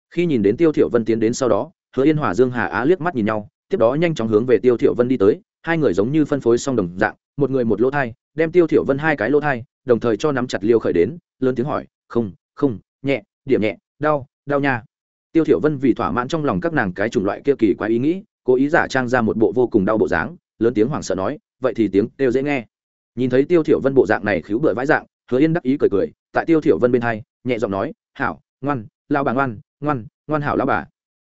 Khi nhìn đến tiêu thiểu vân tiến đến sau đó, hứa yên hòa dương hà á liếc mắt nhìn nhau, tiếp đó nhanh chóng hướng về tiêu thiểu vân đi tới, hai người giống như phân phối song đồng dạng, một người một lỗ thai, đem tiêu thiểu vân hai cái lỗ thai, đồng thời cho nắm chặt liêu khởi đến, lớn tiếng hỏi, không không, nhẹ, điểm nhẹ, đau đau nha. Tiêu thiểu vân vì thỏa mãn trong lòng các nàng cái chủng loại kia kỳ quái ý nghĩ, cố ý giả trang ra một bộ vô cùng đau bộ dáng, lớn tiếng hoảng sợ nói, vậy thì tiếng đều dễ nghe. Nhìn thấy tiêu thiểu vân bộ dạng này khiếu bưởi vãi dạng, hứa yên đắc ý cười cười, tại tiêu thiểu vân bên hai nhẹ giọng nói, hảo, ngoan lao bà ngoan ngoan ngoan hảo lao bà.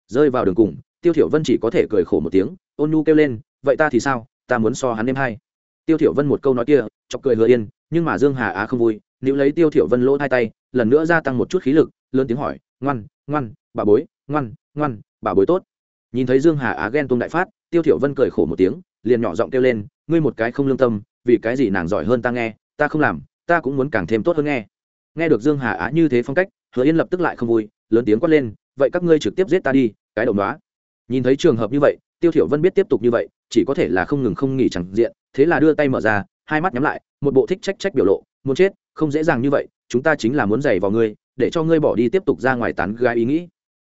Rơi vào đường cùng, tiêu thiểu vân chỉ có thể cười khổ một tiếng, ôn nhu kêu lên, vậy ta thì sao? Ta muốn so hắn em hai. Tiêu thiểu vân một câu nói kia, chọc cười hứa yên, nhưng mà dương hà á không vui nếu lấy tiêu thiểu vân lỗ hai tay, lần nữa gia tăng một chút khí lực, lớn tiếng hỏi, ngoan ngoan, bà bối, ngoan ngoan, bà bối tốt. Nhìn thấy dương hà á ghen tuông đại phát, tiêu thiểu vân cười khổ một tiếng, liền nhỏ giọng kêu lên, ngươi một cái không lương tâm, vì cái gì nàng giỏi hơn ta nghe, ta không làm, ta cũng muốn càng thêm tốt hơn nghe nghe được dương hà á như thế phong cách, hứa yên lập tức lại không vui, lớn tiếng quát lên, vậy các ngươi trực tiếp giết ta đi, cái đầu đó nhìn thấy trường hợp như vậy, tiêu thiểu vân biết tiếp tục như vậy, chỉ có thể là không ngừng không nghỉ chẳng diện, thế là đưa tay mở ra, hai mắt nhắm lại, một bộ thích trách trách biểu lộ, muốn chết, không dễ dàng như vậy, chúng ta chính là muốn giày vào ngươi, để cho ngươi bỏ đi tiếp tục ra ngoài tán gái ý nghĩ.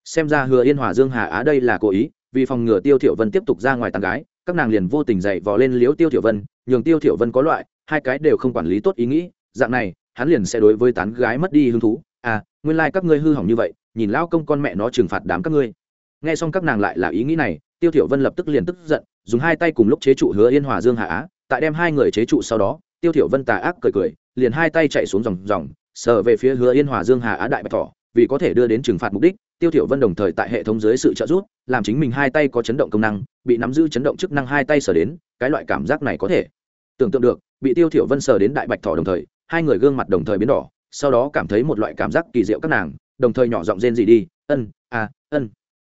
Xem ra hứa yên hòa dương hà á đây là cố ý, vì phòng ngừa tiêu thiểu vân tiếp tục ra ngoài tán gái, các nàng liền vô tình dạy vò lên liếu tiêu thiểu vân, nhường tiêu thiểu vân có loại, hai cái đều không quản lý tốt ý nghĩ, dạng này hắn liền sẽ đối với tán gái mất đi hứng thú. À nguyên lai các ngươi hư hỏng như vậy, nhìn lão công con mẹ nó trừng phạt đám các ngươi. Nghe xong các nàng lại là ý nghĩ này, tiêu thiểu vân lập tức liền tức giận, dùng hai tay cùng lúc chế trụ hứa yên hòa dương hạ á, tại đem hai người chế trụ sau đó, tiêu thiểu vân tà ác cười cười, liền hai tay chạy xuống dòng dòng, sờ về phía hứa yên hòa dương hạ á đại bạch thỏ, vì có thể đưa đến trừng phạt mục đích, tiêu thiểu vân đồng thời tại hệ thống dưới sự trợ giúp, làm chính mình hai tay có chấn động công năng, bị nắm giữ chấn động chức năng hai tay sờ đến, cái loại cảm giác này có thể tưởng tượng được, bị tiêu thiểu vân sờ đến đại bạch thỏ đồng thời hai người gương mặt đồng thời biến đỏ sau đó cảm thấy một loại cảm giác kỳ diệu các nàng đồng thời nhỏ giọng rên gì đi ân à, ân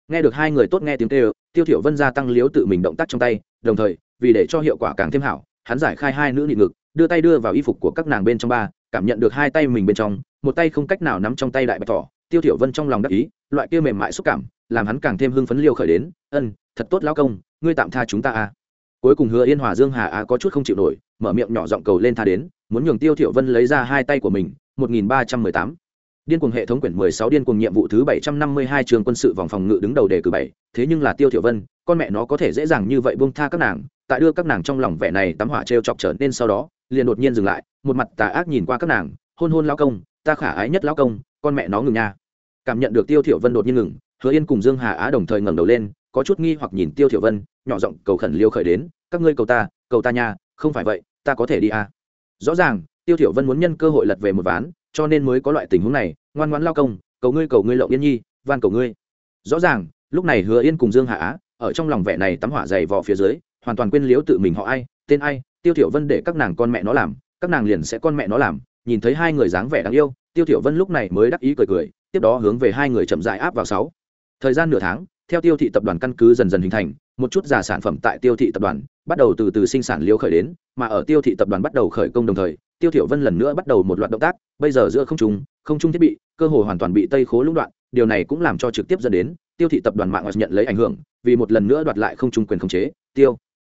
nghe được hai người tốt nghe tiếng kêu tiêu thiểu vân gia tăng liếu tự mình động tác trong tay đồng thời vì để cho hiệu quả càng thêm hảo hắn giải khai hai nữ nhị ngực đưa tay đưa vào y phục của các nàng bên trong ba cảm nhận được hai tay mình bên trong một tay không cách nào nắm trong tay đại bạch thỏ tiêu thiểu vân trong lòng đắc ý loại kia mềm mại xúc cảm làm hắn càng thêm hưng phấn liêu khởi đến ân thật tốt lao công ngươi tạm tha chúng ta à cuối cùng hứa yên hòa dương hà á có chút không chịu nổi, mở miệng nhỏ giọng cầu lên tha đến, muốn nhường tiêu thiểu vân lấy ra hai tay của mình 1318 điên cuồng hệ thống quyển 16 điên cuồng nhiệm vụ thứ 752 trường quân sự vòng phòng ngự đứng đầu đề cử bảy. Thế nhưng là tiêu thiểu vân, con mẹ nó có thể dễ dàng như vậy buông tha các nàng, tại đưa các nàng trong lòng vẻ này tắm hỏa treo chọc trở nên sau đó, liền đột nhiên dừng lại, một mặt tà ác nhìn qua các nàng, hôn hôn lao công, ta khả ái nhất lao công, con mẹ nó ngừng nha. Cảm nhận được tiêu thiểu vân đột nhiên ngừng, hứa yên cùng dương hà á đồng thời ngẩng đầu lên có chút nghi hoặc nhìn tiêu thiểu vân, nhỏ giọng cầu khẩn liêu khởi đến, các ngươi cầu ta cầu ta nha, không phải vậy, ta có thể đi à? Rõ ràng, tiêu thiểu vân muốn nhân cơ hội lật về một ván, cho nên mới có loại tình huống này, ngoan ngoãn lao công, cầu ngươi cầu ngươi lộng yên nhi, van cầu ngươi. Rõ ràng, lúc này hứa yên cùng dương hạ á, ở trong lòng vẻ này tắm hỏa dày vò phía dưới, hoàn toàn quên liếu tự mình họ ai, tên ai, tiêu thiểu vân để các nàng con mẹ nó làm, các nàng liền sẽ con mẹ nó làm, nhìn thấy hai người dáng vẻ đáng yêu, tiêu thiểu vân lúc này mới đắc ý cười cười, tiếp đó hướng về hai người chậm rãi áp vào sáu. Thời gian nửa tháng theo tiêu thị tập đoàn căn cứ dần dần hình thành, một chút giả sản phẩm tại tiêu thị tập đoàn bắt đầu từ từ sinh sản liêu khởi đến, mà ở tiêu thị tập đoàn bắt đầu khởi công đồng thời, tiêu thiểu vân lần nữa bắt đầu một loạt động tác, bây giờ giữa không trung không trung thiết bị, cơ hồ hoàn toàn bị tây khố lũng đoạn, điều này cũng làm cho trực tiếp dẫn đến tiêu thị tập đoàn mạng nhận lấy ảnh hưởng, vì một lần nữa đoạt lại không trung quyền khống chế, tiêu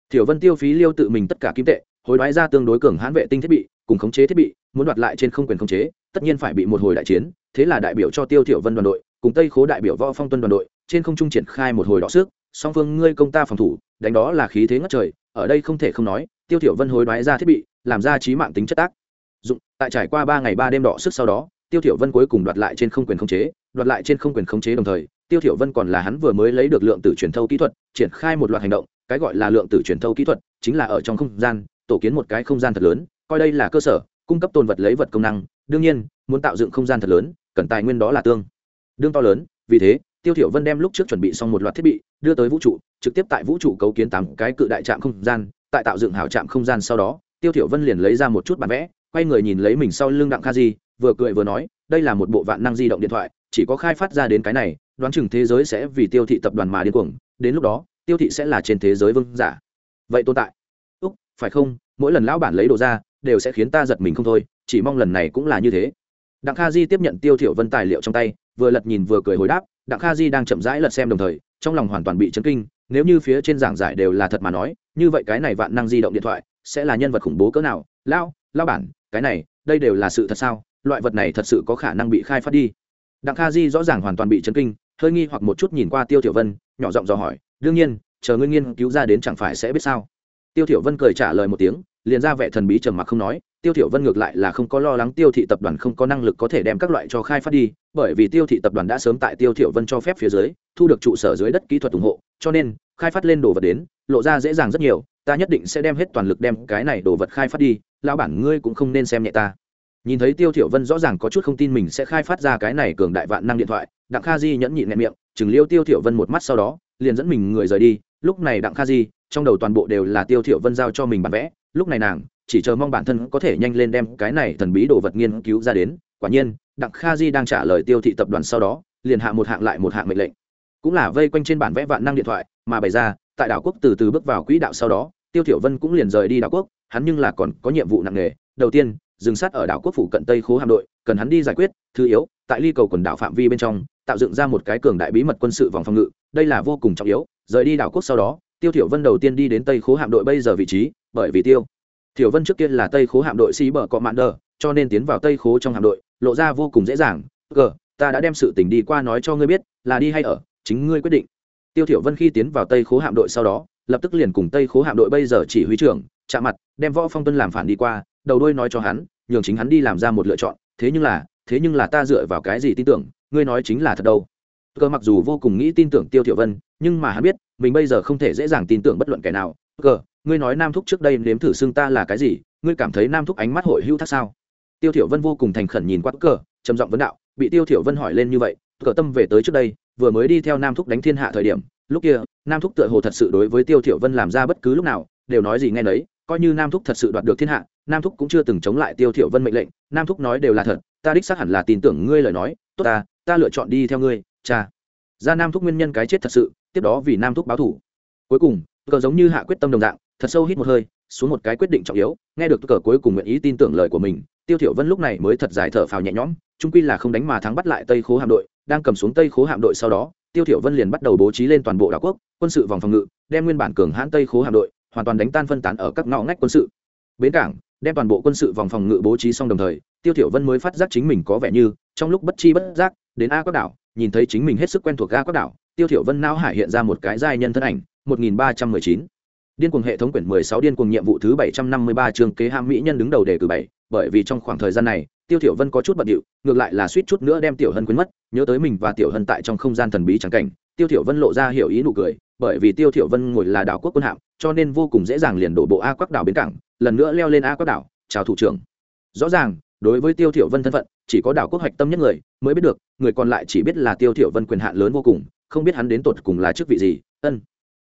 thiểu vân tiêu phí liêu tự mình tất cả kim tệ, hối đoái ra tương đối cường hãn vệ tinh thiết bị, cùng khống chế thiết bị, muốn đoạt lại trên không quyền khống chế, tất nhiên phải bị một hồi đại chiến, thế là đại biểu cho tiêu thiểu vân đoàn đội cùng tây khố đại biểu võ phong tuân đoàn đội, trên không trung triển khai một hồi đọ sức, song phương ngươi công ta phòng thủ, đánh đó là khí thế ngất trời, ở đây không thể không nói, tiêu thiểu vân hối đoái ra thiết bị, làm ra trí mạng tính chất tác. Dụng, tại trải qua ba ngày ba đêm đọ sức sau đó, tiêu thiểu vân cuối cùng đoạt lại trên không quyền khống chế, đoạt lại trên không quyền khống chế đồng thời, tiêu thiểu vân còn là hắn vừa mới lấy được lượng tử truyền thâu kỹ thuật, triển khai một loạt hành động, cái gọi là lượng tử truyền thâu kỹ thuật, chính là ở trong không gian, tổ kiến một cái không gian thật lớn, coi đây là cơ sở, cung cấp tồn vật lấy vật công năng, đương nhiên, muốn tạo dựng không gian thật lớn, cần tài nguyên đó là tương đương to lớn, vì thế, tiêu thiểu vân đem lúc trước chuẩn bị xong một loạt thiết bị, đưa tới vũ trụ, trực tiếp tại vũ trụ cấu kiến tám cái cự đại trạm không gian, tại tạo dựng hảo trạm không gian sau đó, tiêu thiểu vân liền lấy ra một chút bản vẽ, quay người nhìn lấy mình sau lưng đặng kha di, vừa cười vừa nói, đây là một bộ vạn năng di động điện thoại, chỉ có khai phát ra đến cái này, đoán chừng thế giới sẽ vì tiêu thị tập đoàn mà điên cuồng, đến lúc đó, tiêu thị sẽ là trên thế giới vương giả. Vậy tồn tại. Úc, phải không? Mỗi lần lão bản lấy đồ ra, đều sẽ khiến ta giật mình không thôi, chỉ mong lần này cũng là như thế. Đặng kha di tiếp nhận tiêu thiểu vân tài liệu trong tay vừa lật nhìn vừa cười hồi đáp, đặng kha di đang chậm rãi lật xem đồng thời, trong lòng hoàn toàn bị chấn kinh, nếu như phía trên giảng giải đều là thật mà nói, như vậy cái này vạn năng di động điện thoại, sẽ là nhân vật khủng bố cỡ nào? Lao lao bản, cái này, đây đều là sự thật sao? Loại vật này thật sự có khả năng bị khai phát đi. Đặng kha di rõ ràng hoàn toàn bị chấn kinh, hơi nghi hoặc một chút nhìn qua tiêu tiểu vân, nhỏ giọng dò hỏi, đương nhiên, chờ ngươi nghiên cứu ra đến chẳng phải sẽ biết sao? Tiêu tiểu vân cười trả lời một tiếng liền ra vẻ thần bí trầm mặc không nói, tiêu thiểu vân ngược lại là không có lo lắng tiêu thị tập đoàn không có năng lực có thể đem các loại cho khai phát đi, bởi vì tiêu thị tập đoàn đã sớm tại tiêu thiểu vân cho phép phía dưới, thu được trụ sở dưới đất kỹ thuật ủng hộ, cho nên, khai phát lên đồ vật đến, lộ ra dễ dàng rất nhiều, ta nhất định sẽ đem hết toàn lực đem cái này đồ vật khai phát đi, lão bản ngươi cũng không nên xem nhẹ ta. Nhìn thấy tiêu thiểu vân rõ ràng có chút không tin mình sẽ khai phát ra cái này cường đại vạn năng điện thoại, đặng kha di nhẫn nhịn nhẹ miệng, chừng liêu tiêu thiểu vân một mắt sau đó, liền dẫn mình người rời đi, lúc này đặng kha di, trong đầu toàn bộ đều là tiêu thiểu vân giao cho mình bản vẽ lúc này nàng, chỉ chờ mong bản thân có thể nhanh lên đem cái này thần bí đồ vật nghiên cứu ra đến, quả nhiên, đặng kha di đang trả lời tiêu thị tập đoàn sau đó, liền hạ một hạng lại một hạng mệnh lệnh. Cũng là vây quanh trên bản vẽ vạn năng điện thoại, mà bày ra, tại đảo quốc từ từ bước vào quỹ đạo sau đó, tiêu thiểu vân cũng liền rời đi đảo quốc, hắn nhưng là còn có nhiệm vụ nặng nề. Đầu tiên, dừng sát ở đảo quốc phủ cận tây khố hạm đội, cần hắn đi giải quyết, thứ yếu, tại ly cầu quần đảo phạm vi bên trong, tạo dựng ra một cái cường đại bí mật quân sự vòng phòng ngự, đây là vô cùng trọng yếu. Rời đi đảo quốc sau đó tiêu thiểu vân đầu tiên đi đến tây khố hạm đội bây giờ vị trí, bởi vì tiêu thiểu vân trước kia là tây khố hạm đội sĩ bờ cọ mạn đờ, cho nên tiến vào tây khố trong hạm đội, lộ ra vô cùng dễ dàng. G, ta đã đem sự tình đi qua nói cho ngươi biết, là đi hay ở, chính ngươi quyết định. Tiêu thiểu vân khi tiến vào tây khố hạm đội sau đó, lập tức liền cùng tây khố hạm đội bây giờ chỉ huy trưởng chạm mặt, đem võ phong tuân làm phản đi qua, đầu đuôi nói cho hắn, nhường chính hắn đi làm ra một lựa chọn, thế nhưng là, thế nhưng là ta dựa vào cái gì tin tưởng, ngươi nói chính là thật đâu? Cơ mặc dù vô cùng nghĩ tin tưởng tiêu thiểu vân nhưng mà hắn biết mình bây giờ không thể dễ dàng tin tưởng bất luận kẻ nào. Cơ ngươi nói nam thúc trước đây nếm thử xương ta là cái gì? Ngươi cảm thấy nam thúc ánh mắt hội hữu thác sao? Tiêu thiểu vân vô cùng thành khẩn nhìn qua cơ, trầm giọng vấn đạo. Bị tiêu thiểu vân hỏi lên như vậy cơ tâm về tới trước đây vừa mới đi theo nam thúc đánh thiên hạ thời điểm lúc kia nam thúc tựa hồ thật sự đối với tiêu thiểu vân làm ra bất cứ lúc nào đều nói gì nghe nấy coi như nam thúc thật sự đoạt được thiên hạ nam thúc cũng chưa từng chống lại tiêu thiểu vân mệnh lệnh. Nam thúc nói đều là thật ta đích xác hẳn là tin tưởng ngươi lời nói tốt ta ta lựa chọn đi theo ngươi cha ra nam thúc nguyên nhân cái chết thật sự, tiếp đó vì nam thúc báo thủ. cuối cùng cờ giống như hạ quyết tâm đồng dạng, thật sâu hít một hơi, xuống một cái quyết định trọng yếu, nghe được cờ cuối cùng nguyện ý tin tưởng lời của mình, tiêu thiểu vân lúc này mới thật dài thở phào nhẹ nhõm trung quy là không đánh mà thắng bắt lại tây khố hạm đội, đang cầm xuống tây khố hạm đội sau đó, tiêu thiểu vân liền bắt đầu bố trí lên toàn bộ đảo quốc, quân sự vòng phòng ngự, đem nguyên bản cường hãn tây khố hạm đội, hoàn toàn đánh tan phân tán ở các ngõ ngách quân sự bến cảng, đem toàn bộ quân sự vòng phòng ngự bố trí xong đồng thời, tiêu thiểu vân mới phát giác chính mình có vẻ như trong lúc bất chi bất giác đến a quắc đảo, nhìn thấy chính mình hết sức quen thuộc a quắc đảo, tiêu thiểu vân não hải hiện ra một cái giai nhân thân ảnh 1319 điên cuồng hệ thống quyển 16 điên cuồng nhiệm vụ thứ 753 chương kế ham mỹ nhân đứng đầu đề cử bảy, bởi vì trong khoảng thời gian này, tiêu thiểu vân có chút bận rộn ngược lại là suýt chút nữa đem tiểu hân quên mất, nhớ tới mình và tiểu hân tại trong không gian thần bí chẳng cảnh, tiêu thiểu vân lộ ra hiểu ý nụ cười, bởi vì tiêu thiểu vân ngồi là đảo quốc quân hạm, cho nên vô cùng dễ dàng liền đổ bộ a quắc đảo bến cảng, lần nữa leo lên a quắc đảo, chào thủ trưởng. Rõ ràng đối với tiêu thiểu vân thân phận, chỉ có đảo quốc hoạch tâm nhất người mới biết được, người còn lại chỉ biết là tiêu thiểu vân quyền hạn lớn vô cùng, không biết hắn đến tột cùng là chức vị gì. Ân.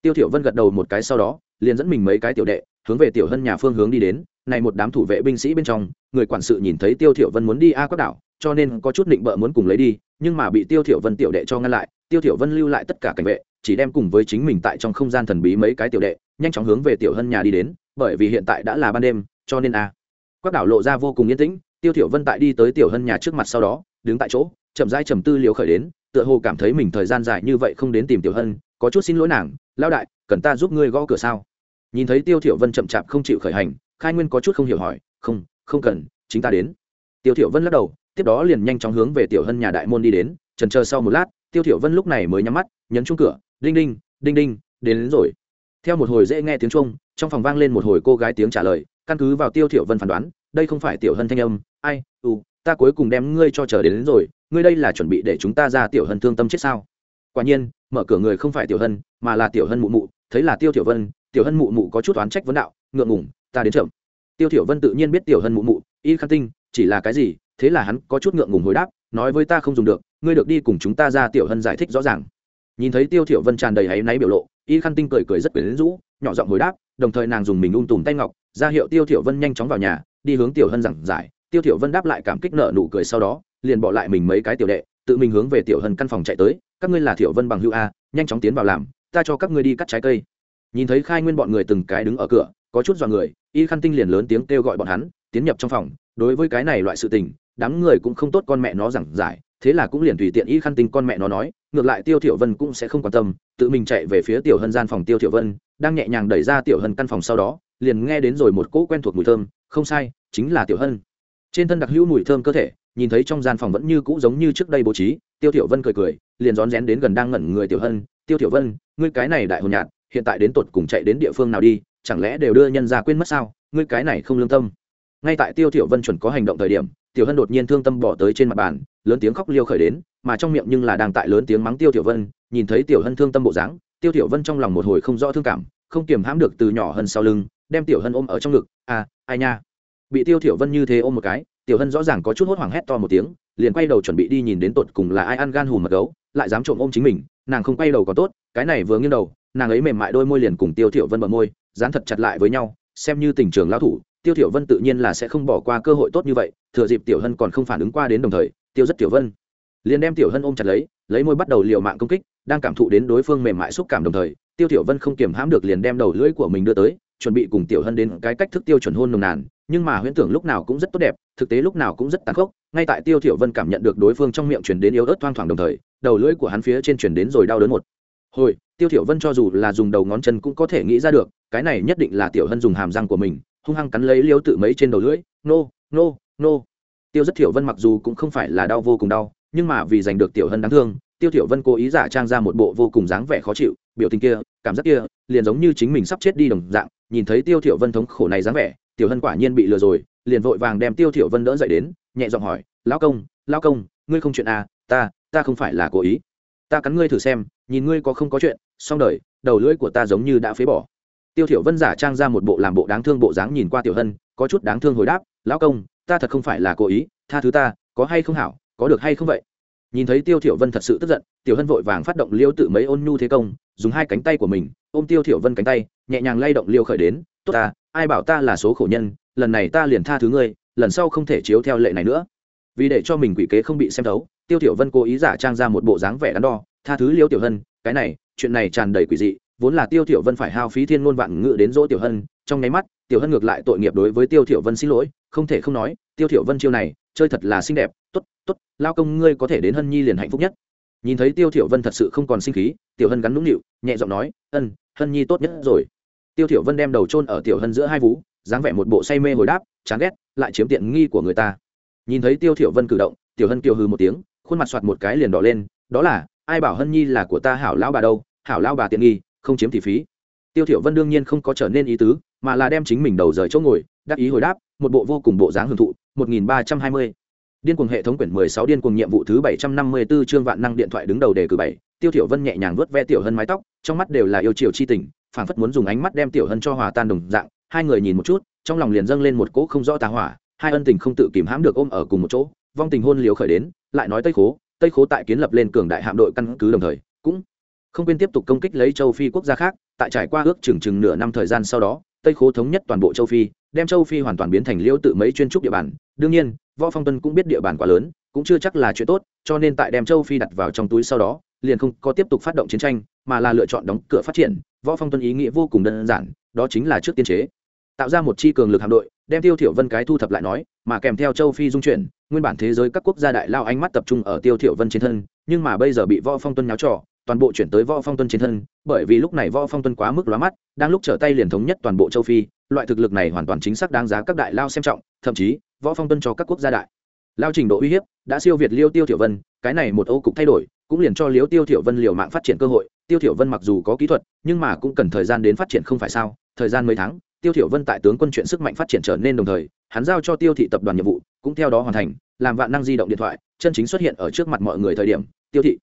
Tiêu thiểu vân gật đầu một cái sau đó, liền dẫn mình mấy cái tiểu đệ, hướng về tiểu hân nhà phương hướng đi đến, này một đám thủ vệ binh sĩ bên trong, người quản sự nhìn thấy tiêu thiểu vân muốn đi a quắc đảo, cho nên có chút định bợ muốn cùng lấy đi, nhưng mà bị tiêu thiểu vân tiểu đệ cho ngăn lại, tiêu thiểu vân lưu lại tất cả cảnh vệ, chỉ đem cùng với chính mình tại trong không gian thần bí mấy cái tiểu đệ, nhanh chóng hướng về tiểu hân nhà đi đến, bởi vì hiện tại đã là ban đêm, cho nên a quắc đảo lộ ra vô cùng yên tĩnh tiêu thiểu vân tại đi tới tiểu hân nhà trước mặt sau đó đứng tại chỗ chậm rãi trầm tư liều khởi đến tựa hồ cảm thấy mình thời gian dài như vậy không đến tìm tiểu hân có chút xin lỗi nàng lao đại cần ta giúp ngươi gõ cửa sao? Nhìn thấy tiêu thiểu vân chậm chạp không chịu khởi hành khai nguyên có chút không hiểu hỏi không không cần chính ta đến. Tiêu thiểu vân lắc đầu tiếp đó liền nhanh chóng hướng về tiểu hân nhà đại môn đi đến chần chờ sau một lát tiêu thiểu vân lúc này mới nhắm mắt nhấn chuông cửa đinh đinh đinh đinh đến, đến rồi. Theo một hồi dễ nghe tiếng chuông trong phòng vang lên một hồi cô gái tiếng trả lời căn cứ vào tiêu thiểu vân phán đoán đây không phải tiểu hân thanh âm ai ừ ta cuối cùng đem ngươi cho chờ đến, đến rồi ngươi đây là chuẩn bị để chúng ta ra tiểu hân thương tâm chết sao? Quả nhiên mở cửa người không phải tiểu hân mà là tiểu hân mụ mụ thấy là tiêu tiểu vân tiểu hân mụ mụ có chút oán trách vấn đạo ngượng ngùng ta đến chậm. Tiêu tiểu vân tự nhiên biết tiểu hân mụ mụ y khăn tinh chỉ là cái gì thế là hắn có chút ngượng ngùng hồi đáp nói với ta không dùng được ngươi được đi cùng chúng ta ra tiểu hân giải thích rõ ràng. Nhìn thấy tiêu tiểu vân tràn đầy áy náy biểu lộ y khăn tinh cười cười rất quyến rũ nhỏ giọng hồi đáp đồng thời nàng dùng mình ung tùm tay ngọc ra hiệu tiêu tiểu vân nhanh chóng vào nhà đi hướng tiểu hân giảng giải tiêu thiểu vân đáp lại cảm kích nở nụ cười sau đó, liền bỏ lại mình mấy cái tiểu đệ, tự mình hướng về tiểu hân căn phòng chạy tới, các ngươi là thiểu vân bằng hữu a, nhanh chóng tiến vào làm, ta cho các ngươi đi cắt trái cây. Nhìn thấy khai nguyên bọn người từng cái đứng ở cửa, có chút dọa người, y khăn tinh liền lớn tiếng kêu gọi bọn hắn, tiến nhập trong phòng. Đối với cái này loại sự tình, đám người cũng không tốt con mẹ nó giảng giải, thế là cũng liền tùy tiện y khăn tinh con mẹ nó nói, ngược lại tiêu thiểu vân cũng sẽ không quan tâm, tự mình chạy về phía tiểu hân gian phòng tiêu thiểu vân, đang nhẹ nhàng đẩy ra tiểu hân căn phòng sau đó, liền nghe đến rồi một cỗ quen thuộc mùi thơm, không sai, chính là tiểu hân trên thân đặc hữu mùi thơm cơ thể, nhìn thấy trong gian phòng vẫn như cũ giống như trước đây bố trí, tiêu thiểu vân cười cười, liền rón rén đến gần đang ngẩn người tiểu hân. Tiêu thiểu vân, ngươi cái này đại hồn nhạt hiện tại đến tột cùng chạy đến địa phương nào đi, chẳng lẽ đều đưa nhân ra quên mất sao? Ngươi cái này không lương tâm. Ngay tại tiêu thiểu vân chuẩn có hành động thời điểm, tiểu hân đột nhiên thương tâm bỏ tới trên mặt bàn, lớn tiếng khóc liêu khởi đến, mà trong miệng nhưng là đang tại lớn tiếng mắng tiêu thiểu vân, nhìn thấy tiểu hân thương tâm bộ dáng, tiêu thiểu vân trong lòng một hồi không rõ thương cảm, không kiềm hãm được từ nhỏ hơn sau lưng, đem tiểu hân ôm ở trong ngực. À ai nha? Bị tiêu thiểu vân như thế ôm một cái, tiểu hân rõ ràng có chút hốt hoảng hét to một tiếng, liền quay đầu chuẩn bị đi nhìn đến tột cùng là ai ăn gan hùm mật gấu, lại dám trộm ôm chính mình, nàng không quay đầu có tốt, cái này vừa nghiêng đầu, nàng ấy mềm mại đôi môi liền cùng tiêu thiểu vân bờ môi, dán thật chặt lại với nhau, xem như tình trường lao thủ, tiêu thiểu vân tự nhiên là sẽ không bỏ qua cơ hội tốt như vậy, thừa dịp tiểu hân còn không phản ứng qua đến đồng thời, tiêu rất tiểu vân, liền đem tiểu hân ôm chặt lấy lấy môi bắt đầu liều mạng công kích, đang cảm thụ đến đối phương mềm mại xúc cảm đồng thời, tiêu tiểu vân không kiềm hãm được liền đem đầu lưỡi của mình đưa tới, chuẩn bị cùng tiểu hân đến cái cách thức tiêu chuẩn hôn nồng nàn nhưng mà huyễn tưởng lúc nào cũng rất tốt đẹp, thực tế lúc nào cũng rất tàn khốc, ngay tại tiêu tiểu vân cảm nhận được đối phương trong miệng truyền đến yếu ớt thoang thoảng đồng thời, đầu lưỡi của hắn phía trên truyền đến rồi đau đớn một. Hồi, tiêu tiểu vân cho dù là dùng đầu ngón chân cũng có thể nghĩ ra được, cái này nhất định là tiểu hân dùng hàm răng của mình, hung hăng cắn lấy liêu tự mấy trên đầu lưỡi, nô nô nô. Tiêu rất tiểu vân mặc dù cũng không phải là đau vô cùng đau, nhưng mà vì giành được tiểu hân đáng thương, tiêu tiểu vân cố ý giả trang ra một bộ vô cùng dáng vẻ khó chịu, biểu tình kia, cảm giác kia, liền giống như chính mình sắp chết đi đồng dạng, nhìn thấy tiêu tiểu vân thống khổ này dáng vẻ tiểu hân quả nhiên bị lừa rồi, liền vội vàng đem tiêu thiểu vân đỡ dậy đến, nhẹ giọng hỏi, lão công lão công, ngươi không chuyện à ta ta không phải là cố ý. Ta cắn ngươi thử xem, nhìn ngươi có không có chuyện, xong đời, đầu lưỡi của ta giống như đã phế bỏ. Tiêu thiểu vân giả trang ra một bộ làm bộ đáng thương bộ dáng nhìn qua tiểu hân, có chút đáng thương hồi đáp, lão công, ta thật không phải là cố ý, tha thứ ta, có hay không hảo, có được hay không vậy? Nhìn thấy tiêu thiểu vân thật sự tức giận, tiểu hân vội vàng phát động liêu tự mấy ôn nhu thế công, dùng hai cánh tay của mình, ôm tiêu thiểu vân cánh tay, nhẹ nhàng lay động liêu khởi đến tốt ta, ai bảo ta là số khổ nhân, lần này ta liền tha thứ ngươi, lần sau không thể chiếu theo lệ này nữa. Vì để cho mình quỷ kế không bị xem thấu, tiêu tiểu vân cố ý giả trang ra một bộ dáng vẻ đắn đo, tha thứ liêu tiểu hân, cái này, chuyện này tràn đầy quỷ dị, vốn là tiêu tiểu vân phải hao phí thiên ngôn vạn ngự đến dỗ tiểu hân, trong nháy mắt, tiểu hân ngược lại tội nghiệp đối với tiêu tiểu vân xin lỗi, không thể không nói, tiêu tiểu vân chiêu này, chơi thật là xinh đẹp, tốt tốt, lao công ngươi có thể đến hân nhi liền hạnh phúc nhất. Nhìn thấy tiêu tiểu vân thật sự không còn sinh khí, tiểu hân gắn nũng nịu, nhẹ giọng nói, ân, hân nhi tốt nhất rồi tiêu thiểu vân đem đầu chôn ở tiểu hân giữa hai vú, dáng vẻ một bộ say mê hồi đáp, chán ghét, lại chiếm tiện nghi của người ta. Nhìn thấy tiêu thiểu vân cử động, tiểu hân kiều hừ một tiếng, khuôn mặt xoát một cái liền đỏ lên, đó là, ai bảo hân nhi là của ta hảo lão bà đâu, hảo lão bà tiện nghi, không chiếm thì phí. Tiêu thiểu vân đương nhiên không có trở nên ý tứ, mà là đem chính mình đầu rời chỗ ngồi đáp ý hồi đáp, một bộ vô cùng bộ dáng hưởng thụ 1320 điên cuồng hệ thống quyển 16 điên cuồng nhiệm vụ thứ 754 chương vạn năng điện thoại đứng đầu đề cử 7 tiêu thiểu vân nhẹ nhàng vuốt ve tiểu hân mái tóc, trong mắt đều là yêu chiều chi tình phảng phất muốn dùng ánh mắt đem tiểu hân cho hòa tan đồng dạng, hai người nhìn một chút, trong lòng liền dâng lên một cỗ không rõ tà hỏa, hai ân tình không tự kìm hãm được ôm ở cùng một chỗ, vong tình hôn liều khởi đến, lại nói tây khố tây khố tại kiến lập lên cường đại hạm đội căn cứ đồng thời, cũng không quên tiếp tục công kích lấy châu phi quốc gia khác, tại trải qua ước chừng chừng nửa năm thời gian sau đó, tây khố thống nhất toàn bộ châu phi, đem châu phi hoàn toàn biến thành liêu tự mấy chuyên trúc địa bàn, đương nhiên, võ phong tuân cũng biết địa bàn quá lớn, cũng chưa chắc là chuyện tốt, cho nên tại đem châu phi đặt vào trong túi sau đó, liền không có tiếp tục phát động chiến tranh, mà là lựa chọn đóng cửa phát triển võ phong tuân ý nghĩa vô cùng đơn giản, đó chính là trước tiên chế. Tạo ra một chi cường lực hạm đội, đem tiêu thiểu vân cái thu thập lại nói, mà kèm theo châu phi dung chuyển, nguyên bản thế giới các quốc gia đại lao ánh mắt tập trung ở tiêu thiểu vân trên thân, nhưng mà bây giờ bị võ phong tuân nháo trò, toàn bộ chuyển tới võ phong tuân trên thân, bởi vì lúc này võ phong tuân quá mức lóa mắt, đang lúc trở tay liền thống nhất toàn bộ châu phi, loại thực lực này hoàn toàn chính xác đáng giá các đại lao xem trọng, thậm chí, võ phong tuân cho các quốc gia đại lao trình độ uy hiếp, đã siêu việt liêu tiêu thiểu vân, cái này một ô cục thay đổi, cũng liền cho liêu tiêu thiểu vân liều mạng phát triển cơ hội tiêu thiểu vân mặc dù có kỹ thuật, nhưng mà cũng cần thời gian đến phát triển không phải sao? Thời gian mấy tháng, tiêu thiểu vân tại tướng quân chuyện sức mạnh phát triển trở nên đồng thời, hắn giao cho tiêu thị tập đoàn nhiệm vụ, cũng theo đó hoàn thành, làm vạn năng di động điện thoại, chân chính xuất hiện ở trước mặt mọi người thời điểm. Tiêu thị,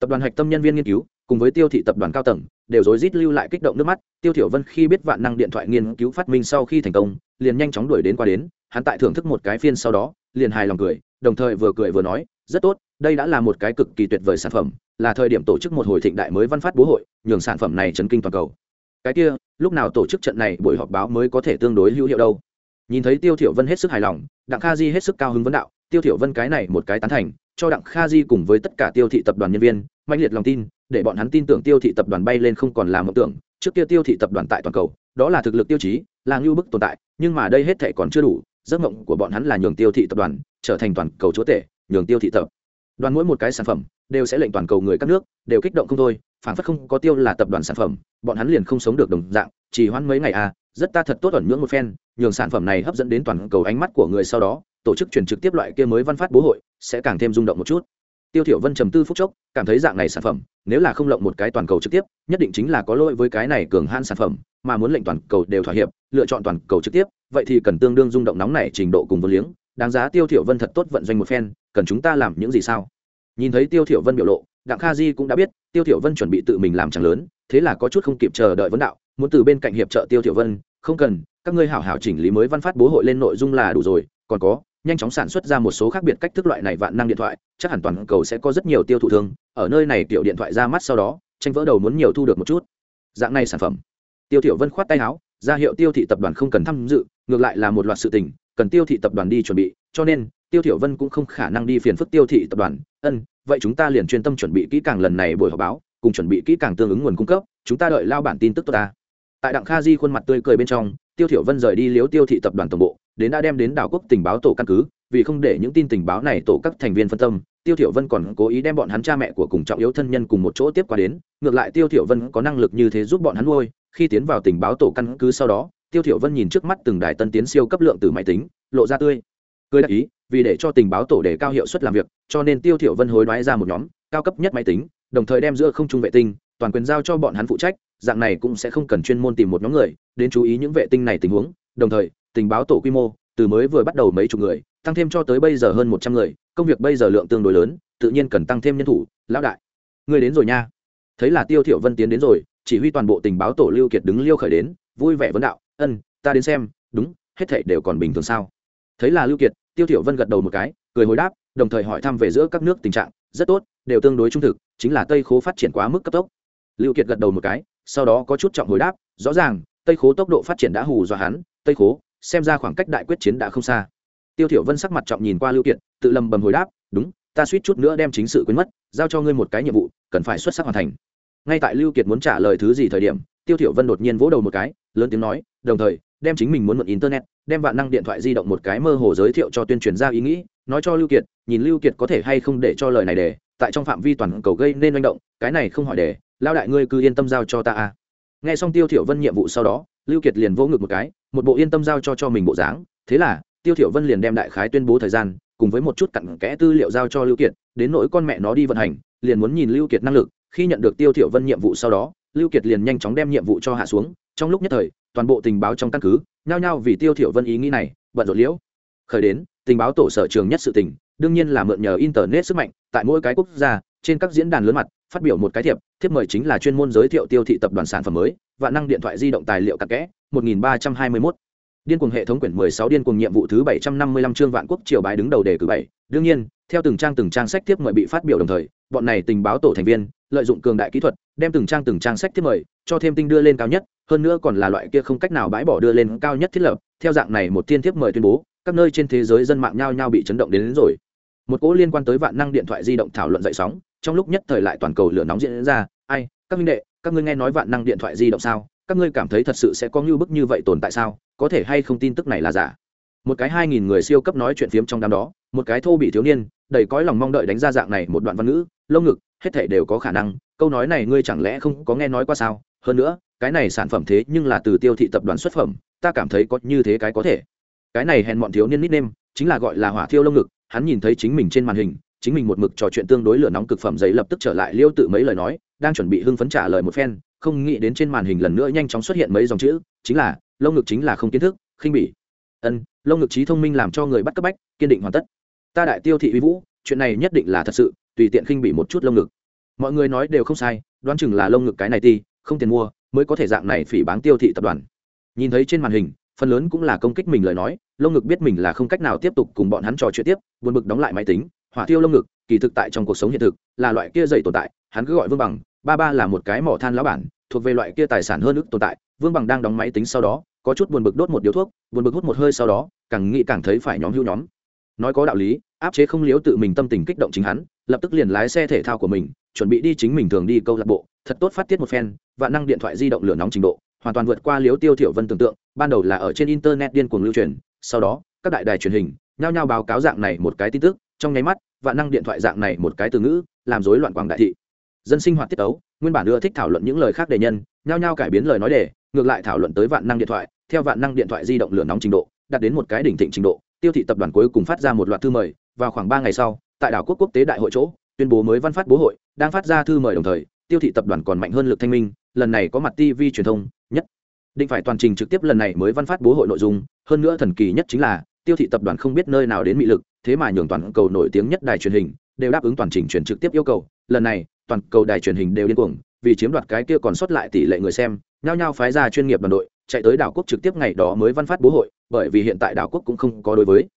tập đoàn hạch tâm nhân viên nghiên cứu, cùng với tiêu thị tập đoàn cao tầng, đều rối rít lưu lại kích động nước mắt. Tiêu thiểu vân khi biết vạn năng điện thoại nghiên cứu phát minh sau khi thành công, liền nhanh chóng đuổi đến qua đến. Hắn tại thưởng thức một cái phiên sau đó, liền hài lòng cười, đồng thời vừa cười vừa nói, rất tốt đây đã là một cái cực kỳ tuyệt vời sản phẩm, là thời điểm tổ chức một hồi thịnh đại mới văn phát bố hội, nhường sản phẩm này chấn kinh toàn cầu. Cái kia, lúc nào tổ chức trận này buổi họp báo mới có thể tương đối hữu hiệu đâu. Nhìn thấy tiêu thiểu vân hết sức hài lòng, đặng kha di hết sức cao hứng vấn đạo, tiêu thiểu vân cái này một cái tán thành, cho đặng kha di cùng với tất cả tiêu thị tập đoàn nhân viên mạnh liệt lòng tin, để bọn hắn tin tưởng tiêu thị tập đoàn bay lên không còn là mộng tưởng. Trước kia tiêu thị tập đoàn tại toàn cầu, đó là thực lực tiêu chí, là ngưu bức tồn tại, nhưng mà đây hết thảy còn chưa đủ, giấc mộng của bọn hắn là nhường tiêu thị tập đoàn trở thành toàn cầu chúa tể, nhường tiêu thị tập đoàn mỗi một cái sản phẩm đều sẽ lệnh toàn cầu người các nước đều kích động không thôi phản phất không có tiêu là tập đoàn sản phẩm, bọn hắn liền không sống được đồng dạng, chỉ hoãn mấy ngày à rất ta thật tốt ẩn nhưỡng một phen, nhường sản phẩm này hấp dẫn đến toàn cầu ánh mắt của người sau đó, tổ chức truyền trực tiếp loại kia mới văn phát bố hội, sẽ càng thêm rung động một chút. Tiêu thiểu vân trầm tư phút chốc, cảm thấy dạng này sản phẩm, nếu là không lộng một cái toàn cầu trực tiếp, nhất định chính là có lỗi với cái này cường hãn sản phẩm, mà muốn lệnh toàn cầu đều thỏa hiệp, lựa chọn toàn cầu trực tiếp, vậy thì cần tương đương rung động nóng này trình độ cùng vô liếng. Đáng giá tiêu thiểu vân thật tốt vận doanh một phen cần chúng ta làm những gì sao? Nhìn thấy tiêu thiểu vân biểu lộ, đặng kha di cũng đã biết, tiêu thiểu vân chuẩn bị tự mình làm chẳng lớn, thế là có chút không kịp chờ đợi vấn đạo, muốn từ bên cạnh hiệp trợ tiêu thiểu vân, không cần, các ngươi hảo hảo chỉnh lý mới văn phát bố hội lên nội dung là đủ rồi, còn có, nhanh chóng sản xuất ra một số khác biệt cách thức loại này vạn năng điện thoại, chắc hẳn toàn cầu sẽ có rất nhiều tiêu thụ thương, ở nơi này tiểu điện thoại ra mắt sau đó, tranh vỡ đầu muốn nhiều thu được một chút. Dạng này sản phẩm. Tiêu thiểu vân khoát tay áo, ra hiệu tiêu thị tập đoàn không cần tham dự, ngược lại là một loạt sự tình, cần tiêu thị tập đoàn đi chuẩn bị, cho nên tiêu thiểu vân cũng không khả năng đi phiền phức tiêu thị tập đoàn. Ân, vậy chúng ta liền chuyên tâm chuẩn bị kỹ càng lần này buổi họp báo, cùng chuẩn bị kỹ càng tương ứng nguồn cung cấp, chúng ta đợi lao bản tin tức tốt ta. Tại đặng kha di khuôn mặt tươi cười bên trong, tiêu thiểu vân rời đi liếu tiêu thị tập đoàn tổng bộ, đến đã đem đến đảo quốc tình báo tổ căn cứ. Vì không để những tin tình báo này tổ các thành viên phân tâm, tiêu thiểu vân còn cố ý đem bọn hắn cha mẹ của cùng trọng yếu thân nhân cùng một chỗ tiếp qua đến. Ngược lại, tiêu thiểu vân có năng lực như thế giúp bọn hắn nuôi. Khi tiến vào tình báo tổ căn cứ sau đó, tiêu thiểu vân nhìn trước mắt từng đài tân tiến siêu cấp lượng từ máy tính, lộ ra tươi cười đại ý, vì để cho tình báo tổ đề cao hiệu suất làm việc, cho nên tiêu thiểu vân hối đoái ra một nhóm, cao cấp nhất máy tính, đồng thời đem giữa không trung vệ tinh, toàn quyền giao cho bọn hắn phụ trách, dạng này cũng sẽ không cần chuyên môn tìm một nhóm người, đến chú ý những vệ tinh này tình huống, đồng thời, tình báo tổ quy mô, từ mới vừa bắt đầu mấy chục người, tăng thêm cho tới bây giờ hơn một trăm người, công việc bây giờ lượng tương đối lớn, tự nhiên cần tăng thêm nhân thủ, lão đại. Người đến rồi nha. Thấy là tiêu thiểu vân tiến đến rồi, chỉ huy toàn bộ tình báo tổ lưu kiệt đứng liêu khởi đến, vui vẻ vấn đạo, ân, ta đến xem, đúng, hết thảy đều còn bình thường sao? Thấy là lưu kiệt, tiêu thiểu vân gật đầu một cái, cười hồi đáp, đồng thời hỏi thăm về giữa các nước tình trạng. Rất tốt, đều tương đối trung thực, chính là tây khố phát triển quá mức cấp tốc. Lưu kiệt gật đầu một cái, sau đó có chút trọng hồi đáp, rõ ràng, tây khố tốc độ phát triển đã hù dọa hắn, tây khố, xem ra khoảng cách đại quyết chiến đã không xa. Tiêu thiểu vân sắc mặt trọng nhìn qua lưu kiệt, tự lầm bầm hồi đáp, đúng, ta suýt chút nữa đem chính sự quên mất, giao cho ngươi một cái nhiệm vụ, cần phải xuất sắc hoàn thành. Ngay tại lưu kiệt muốn trả lời thứ gì thời điểm, tiêu thiểu vân đột nhiên vỗ đầu một cái, lớn tiếng nói, đồng thời đem chính mình muốn mượn internet, đem vạn năng điện thoại di động một cái mơ hồ giới thiệu cho tuyên truyền ra ý nghĩ, nói cho lưu kiệt, nhìn lưu kiệt có thể hay không để cho lời này để, tại trong phạm vi toàn cầu gây nên manh động, cái này không hỏi để lao đại ngươi cứ yên tâm giao cho ta a. Nghe xong tiêu thiểu vân nhiệm vụ sau đó, lưu kiệt liền vỗ ngực một cái, một bộ yên tâm giao cho cho mình bộ dáng, thế là, tiêu thiểu vân liền đem đại khái tuyên bố thời gian, cùng với một chút cặn kẽ tư liệu giao cho lưu kiệt, đến nỗi con mẹ nó đi vận hành, liền muốn nhìn lưu kiệt năng lực, khi nhận được tiêu thiểu vân nhiệm vụ sau đó, lưu kiệt liền nhanh chóng đem nhiệm vụ cho hạ xuống, trong lúc nhất thời toàn bộ tình báo trong căn cứ, nhao nhao vì tiêu thiểu vân ý nghĩ này, bận rộn liễu khởi đến, tình báo tổ sở trường nhất sự tình, đương nhiên là mượn nhờ internet sức mạnh, tại mỗi cái quốc gia, trên các diễn đàn lớn mặt, phát biểu một cái thiệp thiệp mời chính là chuyên môn giới thiệu tiêu thị tập đoàn sản phẩm mới và năng điện thoại di động tài liệu cặn kẽ 1321 điên cuồng hệ thống quyển 16 điên cuồng nhiệm vụ thứ 755 chương vạn quốc triều bái đứng đầu đề cử 7 đương nhiên theo từng trang từng trang sách tiếp mời bị phát biểu đồng thời bọn này tình báo tổ thành viên lợi dụng cường đại kỹ thuật đem từng trang từng trang sách tiếp mời cho thêm tinh đưa lên cao nhất hơn nữa còn là loại kia không cách nào bãi bỏ đưa lên cao nhất thiết lập theo dạng này một tiên tiếp mời tuyên bố các nơi trên thế giới dân mạng nhao nhao bị chấn động đến, đến rồi. Một cỗ liên quan tới vạn năng điện thoại di động thảo luận dậy sóng trong lúc nhất thời lại toàn cầu lửa nóng diễn ra ai các minh đệ các ngươi nghe nói vạn năng điện thoại di động sao? Các ngươi cảm thấy thật sự sẽ có như bức như vậy tồn tại sao? Có thể hay không tin tức này là giả? Một cái hai nghìn người siêu cấp nói chuyện phiếm trong đám đó, một cái thô bị thiếu niên, đầy cõi lòng mong đợi đánh ra dạng này một đoạn văn ngữ, lông ngực, hết thể đều có khả năng, câu nói này ngươi chẳng lẽ không có nghe nói qua sao? Hơn nữa, cái này sản phẩm thế nhưng là từ tiêu thị tập đoàn xuất phẩm, ta cảm thấy có như thế cái có thể. Cái này hèn bọn thiếu niên nít nêm chính là gọi là hỏa thiêu lông ngực, hắn nhìn thấy chính mình trên màn hình, chính mình một mực trò chuyện tương đối lửa nóng cực phẩm giấy lập tức trở lại liêu tự mấy lời nói, đang chuẩn bị hưng phấn trả lời một phen, không nghĩ đến trên màn hình lần nữa nhanh chóng xuất hiện mấy dòng chữ, chính là, lông ngực chính là không kiến thức, khinh bỉ ân, lông ngực trí thông minh làm cho người bắt cấp bách, kiên định hoàn tất. Ta đại tiêu thị uy vũ, chuyện này nhất định là thật sự, tùy tiện khinh bị một chút lông ngực. Mọi người nói đều không sai, đoán chừng là lông ngực cái này ti, không tiền mua, mới có thể dạng này phỉ báng tiêu thị tập đoàn. Nhìn thấy trên màn hình, phần lớn cũng là công kích mình lời nói, lông ngực biết mình là không cách nào tiếp tục cùng bọn hắn trò chuyện tiếp, buồn bực đóng lại máy tính, hỏa tiêu lông ngực, kỳ thực tại trong cuộc sống hiện thực, là loại kia dày tồn tại, hắn cứ gọi vương bằng, ba ba là một cái mỏ than lão bản, thuộc về loại kia tài sản hơn ức tồn tại, vương bằng đang đóng máy tính sau đó có chút buồn bực đốt một điếu thuốc, buồn bực hút một hơi sau đó, càng nghĩ càng thấy phải nhóm hữu nhóm. Nói có đạo lý, áp chế không liếu tự mình tâm tình kích động chính hắn, lập tức liền lái xe thể thao của mình, chuẩn bị đi chính mình thường đi câu lạc bộ, thật tốt phát tiết một phen và năng điện thoại di động lửa nóng trình độ, hoàn toàn vượt qua liếu tiêu thiểu vân tưởng tượng, ban đầu là ở trên internet điên cuồng lưu truyền, sau đó, các đại đài truyền hình, nhao nhao báo cáo dạng này một cái tin tức, trong nháy mắt và năng điện thoại dạng này một cái từ ngữ, làm rối loạn quảng đại thị. Dân sinh hoạt tiết ấu, nguyên bản ưa thích thảo luận những lời khác đề nhân, nhao nhao cải biến lời nói đề, ngược lại thảo luận tới vạn năng điện thoại theo vạn năng điện thoại di động lửa nóng trình độ, đạt đến một cái đỉnh thịnh trình độ, tiêu thị tập đoàn cuối cùng phát ra một loạt thư mời, vào khoảng ba ngày sau, tại đảo quốc quốc tế đại hội chỗ, tuyên bố mới văn phát bố hội, đang phát ra thư mời đồng thời, tiêu thị tập đoàn còn mạnh hơn lực thanh minh, lần này có mặt tv truyền thông, nhất định phải toàn trình trực tiếp lần này mới văn phát bố hội nội dung, hơn nữa thần kỳ nhất chính là, tiêu thị tập đoàn không biết nơi nào đến mỹ lực, thế mà nhường toàn cầu nổi tiếng nhất đài truyền hình đều đáp ứng toàn trình truyền trực tiếp yêu cầu, lần này, toàn cầu đài truyền hình đều điên cuồng, vì chiếm đoạt cái kia còn sót lại tỷ lệ người xem, nhao nhao phái ra chuyên nghiệp đoàn đội chạy tới đảo quốc trực tiếp ngày đó mới văn phát bố hội, bởi vì hiện tại đảo quốc cũng không có đối với.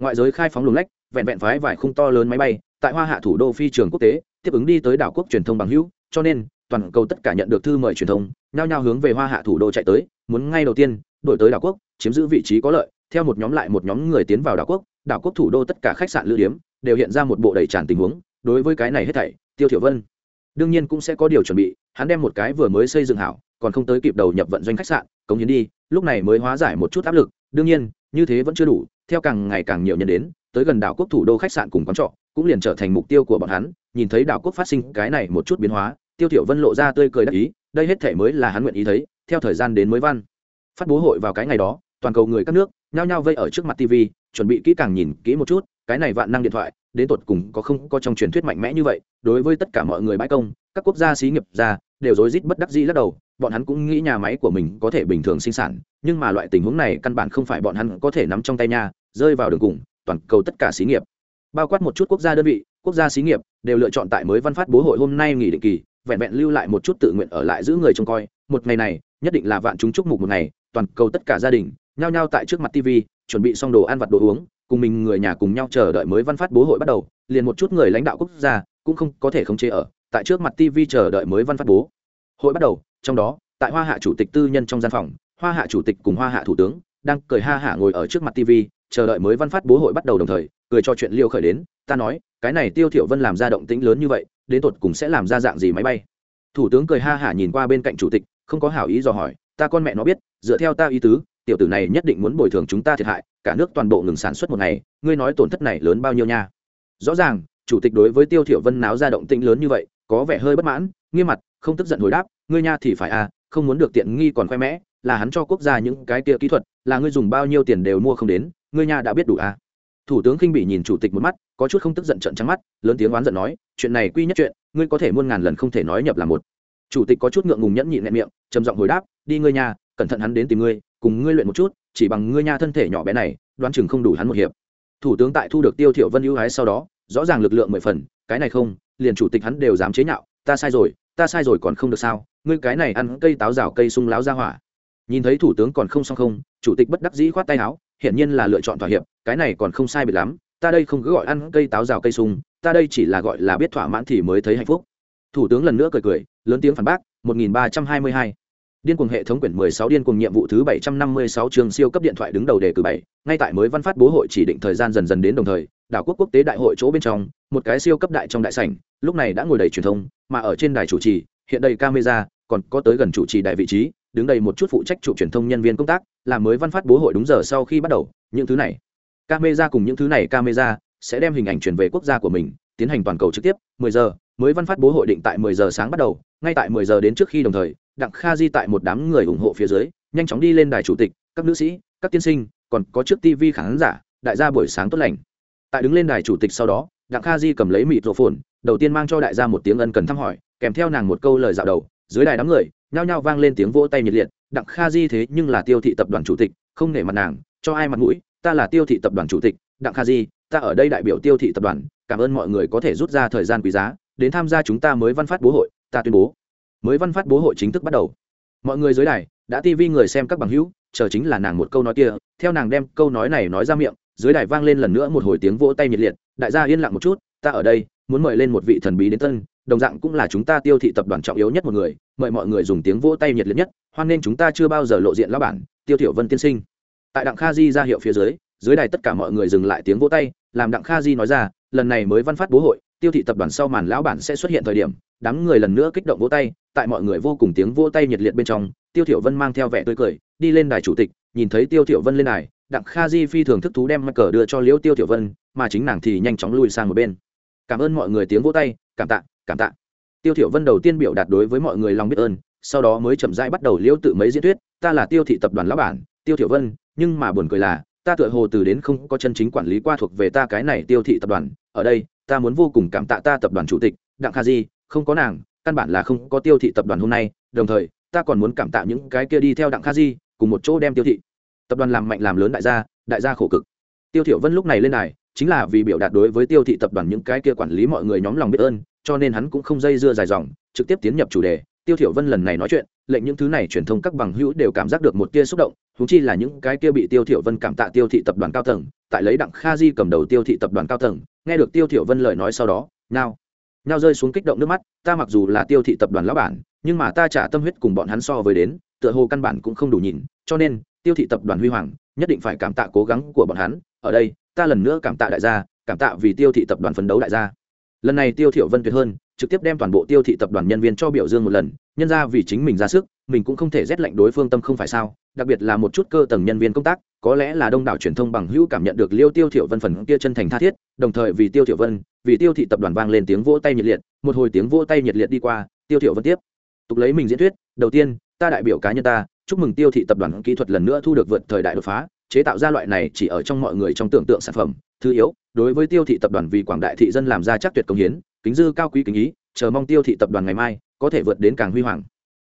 Ngoại giới khai phóng luồng lách, vẹn vẹn phái vài khung to lớn máy bay, tại hoa hạ thủ đô phi trường quốc tế, tiếp ứng đi tới đảo quốc truyền thông bằng hữu, cho nên, toàn cầu tất cả nhận được thư mời truyền thông, nhao nhao hướng về hoa hạ thủ đô chạy tới, muốn ngay đầu tiên, đổi tới đảo quốc, chiếm giữ vị trí có lợi, theo một nhóm lại một nhóm người tiến vào đảo quốc đảo quốc thủ đô tất cả khách sạn lưu điếm, đều hiện ra một bộ đầy tràn tình huống, đối với cái này hết thảy, tiêu thiểu vân đương nhiên cũng sẽ có điều chuẩn bị, hắn đem một cái vừa mới xây dựng hảo còn không tới kịp đầu nhập vận doanh khách sạn, cống hiến đi, lúc này mới hóa giải một chút áp lực. Đương nhiên, như thế vẫn chưa đủ, theo càng ngày càng nhiều nhân đến, tới gần đảo quốc thủ đô khách sạn cùng quán trọ, cũng liền trở thành mục tiêu của bọn hắn. Nhìn thấy đảo quốc phát sinh cái này một chút biến hóa, tiêu thiểu vân lộ ra tươi cười đắc ý, đây hết thể mới là hắn nguyện ý thấy, theo thời gian đến mới văn. Phát bố hội vào cái ngày đó, toàn cầu người các nước nhao nhao vây ở trước mặt tv chuẩn bị kỹ càng nhìn kỹ một chút, cái này vạn năng điện thoại, đến tột cùng có không có trong truyền thuyết mạnh mẽ như vậy. Đối với tất cả mọi người bãi công, các quốc gia xí nghiệp ra, đều rối rít bất đắc dĩ lắc đầu bọn hắn cũng nghĩ nhà máy của mình có thể bình thường sinh sản, nhưng mà loại tình huống này căn bản không phải bọn hắn có thể nắm trong tay nhà rơi vào đường cùng, toàn cầu tất cả xí nghiệp. Bao quát một chút quốc gia đơn vị, quốc gia xí nghiệp đều lựa chọn tại mới văn phát bố hội hôm nay nghỉ định kỳ, vẹn vẹn lưu lại một chút tự nguyện ở lại giữ người trông coi. Một ngày này, nhất định là vạn chúng chúc mục một ngày, toàn cầu tất cả gia đình nhao nhao tại trước mặt tv chuẩn bị xong đồ ăn vặt đồ uống, cùng mình người nhà cùng nhau chờ đợi mới văn phát bố hội bắt đầu, liền một chút người lãnh đạo quốc gia cũng không có thể khống chế ở, tại trước mặt tv chờ đợi mới văn phát bố. Hội bắt đầu trong đó, tại hoa hạ chủ tịch tư nhân trong gian phòng, hoa hạ chủ tịch cùng hoa hạ thủ tướng đang cười ha hả ngồi ở trước mặt tv chờ đợi mới văn phát bố hội bắt đầu đồng thời, cười cho chuyện liêu khởi đến, ta nói, cái này tiêu thiểu vân làm ra động tĩnh lớn như vậy, đến tột cùng sẽ làm ra dạng gì máy bay? Thủ tướng cười ha hả nhìn qua bên cạnh chủ tịch, không có hảo ý dò hỏi, ta con mẹ nó biết, dựa theo ta ý tứ, tiểu tử này nhất định muốn bồi thường chúng ta thiệt hại, cả nước toàn bộ ngừng sản xuất một ngày, ngươi nói tổn thất này lớn bao nhiêu nha? Rõ ràng, chủ tịch đối với tiêu thiểu vân náo ra động tĩnh lớn như vậy, có vẻ hơi bất mãn, nghiêm mặt, không tức giận hồi đáp ngươi nha thì phải à không muốn được tiện nghi còn khoe mẽ, là hắn cho quốc gia những cái kia kỹ thuật, là ngươi dùng bao nhiêu tiền đều mua không đến, ngươi nha đã biết đủ à. Thủ tướng khinh bị nhìn chủ tịch một mắt, có chút không tức giận trận trắng mắt, lớn tiếng oán giận nói, chuyện này quy nhất chuyện, ngươi có thể muôn ngàn lần không thể nói nhập là một. Chủ tịch có chút ngượng ngùng nhẫn nhịn nhẹ miệng, trầm giọng hồi đáp, đi ngươi nhà cẩn thận hắn đến tìm ngươi, cùng ngươi luyện một chút, chỉ bằng ngươi nha thân thể nhỏ bé này, đoán chừng không đủ hắn một hiệp. Thủ tướng tại thu được tiêu thiểu vân ưu ái sau đó, rõ ràng lực lượng mười phần, cái này không, liền chủ tịch hắn đều dám chế nhạo, ta sai rồi ta sai rồi còn không được sao? Ngươi cái này ăn cây táo rào cây sung láo ra hỏa. Nhìn thấy thủ tướng còn không xong không chủ tịch bất đắc dĩ khoát tay áo hiển nhiên là lựa chọn thỏa hiệp cái này còn không sai biệt lắm ta đây không cứ gọi ăn cây táo rào cây sung ta đây chỉ là gọi là biết thỏa mãn thì mới thấy hạnh phúc. Thủ tướng lần nữa cười cười lớn tiếng phản bác 1322 Điên cuồng hệ thống quyển 16 điên cuồng nhiệm vụ thứ 756 trường siêu cấp điện thoại đứng đầu đề cử 7, ngay tại mới văn phát bố hội chỉ định thời gian dần dần đến đồng thời, đảo quốc quốc tế đại hội chỗ bên trong, một cái siêu cấp đại trong đại sảnh, lúc này đã ngồi đầy truyền thông, mà ở trên đài chủ trì, hiện đầy camera, còn có tới gần chủ trì đại vị trí, đứng đầy một chút phụ trách trụ truyền thông nhân viên công tác, làm mới văn phát bố hội đúng giờ sau khi bắt đầu, những thứ này, camera cùng những thứ này camera sẽ đem hình ảnh truyền về quốc gia của mình, tiến hành toàn cầu trực tiếp, 10 giờ, mới văn phát bố hội định tại 10 giờ sáng bắt đầu, ngay tại 10 giờ đến trước khi đồng thời, đặng kha di tại một đám người ủng hộ phía dưới nhanh chóng đi lên đài chủ tịch các nữ sĩ các tiên sinh còn có trước tv khán giả đại gia buổi sáng tốt lành tại đứng lên đài chủ tịch sau đó, đặng kha di cầm lấy mịt rổ phồn đầu tiên mang cho đại gia một tiếng ân cần thăm hỏi, kèm theo nàng một câu lời dạo đầu, dưới đài đám người, nhao nhao vang lên tiếng vỗ tay nhiệt liệt, đặng kha di thế nhưng là tiêu thị tập đoàn chủ tịch, không nể mặt nàng, cho ai mặt mũi, ta là tiêu thị tập đoàn chủ tịch, đặng kha di, ta ở đây đại biểu tiêu thị tập đoàn, cảm ơn mọi người có thể rút ra thời gian quý giá, đến tham gia chúng ta mới văn phát bố hội, ta tuyên bố, mới văn phát bố hội chính thức bắt đầu. Mọi người dưới đài, đã tivi người xem các bằng hữu, chờ chính là nàng một câu nói kia, theo nàng đem câu nói này nói ra miệng dưới đài vang lên lần nữa một hồi tiếng vỗ tay nhiệt liệt, đại gia yên lặng một chút, ta ở đây, muốn mời lên một vị thần bí đến tân đồng dạng cũng là chúng ta tiêu thị tập đoàn trọng yếu nhất một người, mời mọi người dùng tiếng vỗ tay nhiệt liệt nhất, hoan nên chúng ta chưa bao giờ lộ diện lao bản, tiêu thiểu vân tiên sinh. Tại đặng kha di ra hiệu phía dưới dưới đài tất cả mọi người dừng lại tiếng vỗ tay, làm đặng kha di nói ra, lần này mới văn phát bố hội, tiêu thị tập đoàn sau màn lão bản sẽ xuất hiện thời điểm, đám người lần nữa kích động vỗ tay, tại mọi người vô cùng tiếng vỗ tay nhiệt liệt bên trong, tiêu thiểu vân mang theo vẻ tươi cười, đi lên đài chủ tịch, nhìn thấy tiêu thiểu vân lên đài đặng kha di phi thường thức thú đem mắc cờ đưa cho liễu tiêu thiểu vân, mà chính nàng thì nhanh chóng lùi sang một bên. Cảm ơn mọi người tiếng vỗ tay, cảm tạ cảm tạ. Tiêu thiểu vân đầu tiên biểu đạt đối với mọi người lòng biết ơn, sau đó mới chậm rãi bắt đầu liễu tự mấy diễn thuyết, ta là tiêu thị tập đoàn lão bản, tiêu thiểu vân, nhưng mà buồn cười là, ta tựa hồ từ đến không có chân chính quản lý qua thuộc về ta cái này tiêu thị tập đoàn, ở đây, ta muốn vô cùng cảm tạ ta tập đoàn chủ tịch, đặng kha di, không có nàng, căn bản là không có tiêu thị tập đoàn hôm nay, đồng thời, ta còn muốn cảm tạ những cái kia đi theo đặng kha di, cùng một chỗ đem tiêu thị tập đoàn làm mạnh làm lớn đại gia đại gia khổ cực. Tiêu thiểu vân lúc này lên này chính là vì biểu đạt đối với tiêu thị tập đoàn những cái kia quản lý mọi người nhóm lòng biết ơn, cho nên hắn cũng không dây dưa dài dòng, trực tiếp tiến nhập chủ đề. Tiêu thiểu vân lần này nói chuyện, lệnh những thứ này truyền thông các bằng hữu đều cảm giác được một tia xúc động chúng chi là những cái kia bị tiêu thiểu vân cảm tạ tiêu thị tập đoàn cao tầng, tại lấy đặng kha di cầm đầu tiêu thị tập đoàn cao tầng, nghe được tiêu thiểu vân lời nói sau đó nào nhao rơi xuống kích động nước mắt, ta mặc dù là tiêu thị tập đoàn lão bản, nhưng mà ta trả tâm huyết cùng bọn hắn so với đến, tựa hồ căn bản cũng không đủ nhìn, cho nên tiêu thị tập đoàn huy hoàng, nhất định phải cảm tạ cố gắng của bọn hắn. Ở đây, ta lần nữa cảm tạ đại gia, cảm tạ vì tiêu thị tập đoàn phấn đấu đại gia. Lần này tiêu thiểu vân tuyệt hơn, trực tiếp đem toàn bộ tiêu thị tập đoàn nhân viên cho biểu dương một lần, nhân ra vì chính mình ra sức, mình cũng không thể rét lệnh đối phương tâm không phải sao, đặc biệt là một chút cơ tầng nhân viên công tác, có lẽ là đông đảo truyền thông bằng hữu cảm nhận được liêu tiêu thiểu vân phần kia chân thành tha thiết, đồng thời vì tiêu thiểu vân, vì tiêu thị tập đoàn vang lên tiếng vỗ tay nhiệt liệt, một hồi tiếng vỗ tay nhiệt liệt đi qua, tiêu thiểu vân tiếp tục lấy mình diễn thuyết, đầu tiên, ta đại biểu cá nhân ta chúc mừng tiêu thị tập đoàn kỹ thuật lần nữa thu được vượt thời đại đột phá, chế tạo ra loại này chỉ ở trong mọi người trong tưởng tượng sản phẩm, thứ yếu, đối với tiêu thị tập đoàn vì quảng đại thị dân làm ra chắc tuyệt công hiến, kính dư cao quý kính ý, chờ mong tiêu thị tập đoàn ngày mai có thể vượt đến càng huy hoàng.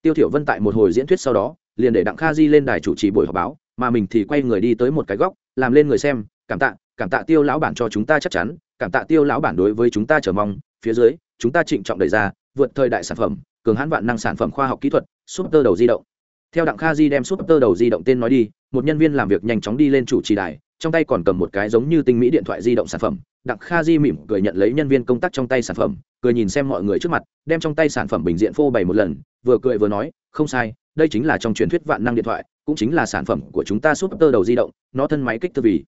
Tiêu thiểu vân tại một hồi diễn thuyết sau đó, liền để đặng kha di lên đài chủ trì buổi họp báo, mà mình thì quay người đi tới một cái góc, làm lên người xem, cảm tạ cảm tạ tiêu lão bản cho chúng ta chắc chắn, cảm tạ tiêu lão bản đối với chúng ta chờ mong, phía dưới, chúng ta trịnh trọng đẩy ra vượt thời đại sản phẩm, cường hãn vạn năng sản phẩm khoa học kỹ thuật super đầu di động theo đặng kha di đem super đầu di động tên nói đi một nhân viên làm việc nhanh chóng đi lên chủ trì đài trong tay còn cầm một cái giống như tinh mỹ điện thoại di động sản phẩm. Đặng kha di mỉm cười nhận lấy nhân viên công tác trong tay sản phẩm cười nhìn xem mọi người trước mặt đem trong tay sản phẩm bình diện phô bày một lần vừa cười vừa nói không sai đây chính là trong truyền thuyết vạn năng điện thoại cũng chính là sản phẩm của chúng ta super đầu di động nó thân máy kích thước vì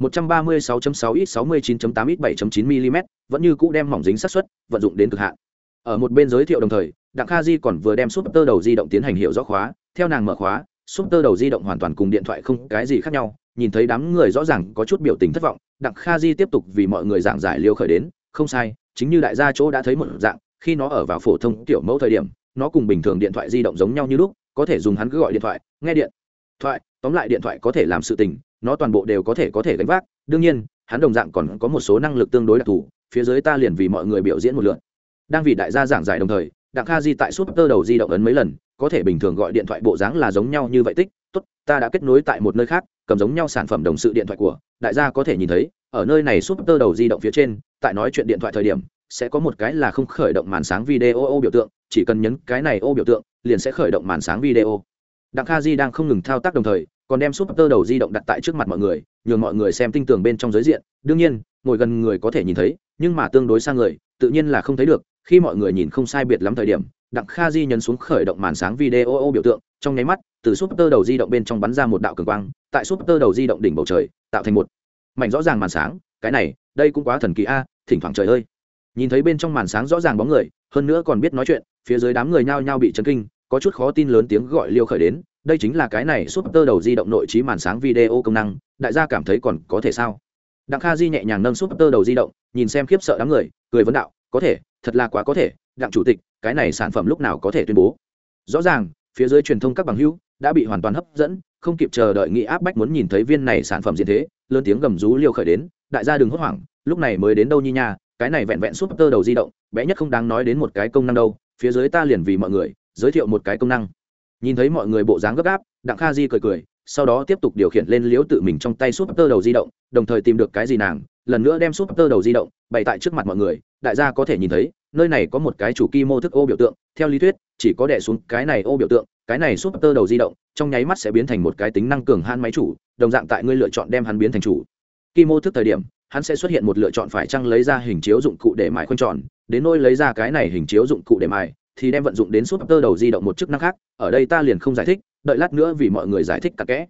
136.6x69.8x7.9mm, vẫn như cũ đem mỏng dính sát xuất vận dụng đến cực hạn. Ở một bên giới thiệu đồng thời đặng kha di còn vừa đem super đầu di động tiến hành hiệu rõ khóa theo nàng mở khóa, súp tơ đầu di động hoàn toàn cùng điện thoại không cái gì khác nhau, nhìn thấy đám người rõ ràng có chút biểu tình thất vọng, đặng kha di tiếp tục vì mọi người giảng giải liêu khởi đến, không sai, chính như đại gia chỗ đã thấy một dạng, khi nó ở vào phổ thông tiểu mẫu thời điểm, nó cùng bình thường điện thoại di động giống nhau như lúc, có thể dùng hắn cứ gọi điện thoại, nghe điện thoại, tóm lại điện thoại có thể làm sự tình, nó toàn bộ đều có thể có thể gánh vác, đương nhiên, hắn đồng dạng còn có một số năng lực tương đối đặc thù, phía dưới ta liền vì mọi người biểu diễn một lượt. Đang vì đại gia giảng giải đồng thời đặng kha di tại suốt tơ đầu di động ấn mấy lần, có thể bình thường gọi điện thoại bộ dáng là giống nhau như vậy tích, tốt, ta đã kết nối tại một nơi khác, cầm giống nhau sản phẩm đồng sự điện thoại của, đại gia có thể nhìn thấy, ở nơi này suốt tơ đầu di động phía trên, tại nói chuyện điện thoại thời điểm, sẽ có một cái là không khởi động màn sáng video ô biểu tượng, chỉ cần nhấn cái này ô biểu tượng, liền sẽ khởi động màn sáng video. Đặng kha di đang không ngừng thao tác đồng thời, còn đem súp tơ đầu di động đặt tại trước mặt mọi người, nhường mọi người xem tinh tường bên trong giới diện. Đương nhiên, ngồi gần người có thể nhìn thấy, nhưng mà tương đối xa người, tự nhiên là không thấy được khi mọi người nhìn không sai biệt lắm thời điểm, đặng kha di nhấn xuống khởi động màn sáng video ô biểu tượng, trong nháy mắt, từ súp tơ đầu di động bên trong bắn ra một đạo cường quang, tại súp tơ đầu di động đỉnh bầu trời, tạo thành một mảnh rõ ràng màn sáng, cái này, đây cũng quá thần kỳ a, thỉnh thoảng trời ơi. Nhìn thấy bên trong màn sáng rõ ràng bóng người, hơn nữa còn biết nói chuyện, phía dưới đám người nhao nhao bị chấn kinh, có chút khó tin lớn tiếng gọi liêu khởi đến, đây chính là cái này súp tơ đầu di động nội trí màn sáng video công năng, đại gia cảm thấy còn có thể sao? Đặng kha di nhẹ nhàng nâng súp tơ đầu di động, nhìn xem khiếp sợ đám người, cười vấn đạo có thể, thật là quá có thể, đặng chủ tịch, cái này sản phẩm lúc nào có thể tuyên bố. Rõ ràng, phía dưới truyền thông các bằng hữu đã bị hoàn toàn hấp dẫn, không kịp chờ đợi nghĩ áp bách muốn nhìn thấy viên này sản phẩm diện thế, lớn tiếng gầm rú liêu khởi đến, đại gia đừng hốt hoảng, lúc này mới đến đâu nhi nha, cái này vẹn vẹn súp tơ đầu di động, bé nhất không đáng nói đến một cái công năng đâu, phía dưới ta liền vì mọi người, giới thiệu một cái công năng. Nhìn thấy mọi người bộ dáng gấp gáp, đặng kha di cười cười sau đó tiếp tục điều khiển lên liếu tự mình trong tay súp tơ đầu di động, đồng thời tìm được cái gì nàng, lần nữa đem súp tơ đầu di động bày tại trước mặt mọi người. Đại gia có thể nhìn thấy, nơi này có một cái chủ kỳ mô thức ô biểu tượng. Theo lý thuyết, chỉ có đẻ xuống cái này ô biểu tượng, cái này súp tơ đầu di động trong nháy mắt sẽ biến thành một cái tính năng cường han máy chủ, đồng dạng tại ngươi lựa chọn đem hắn biến thành chủ. Kỳ mô thức thời điểm, hắn sẽ xuất hiện một lựa chọn phải chăng lấy ra hình chiếu dụng cụ để mài khoanh tròn, đến nôi lấy ra cái này hình chiếu dụng cụ để mài, thì đem vận dụng đến súp tơ đầu di động một chức năng khác. Ở đây ta liền không giải thích đợi lát nữa vì mọi người giải thích cặn kẽ.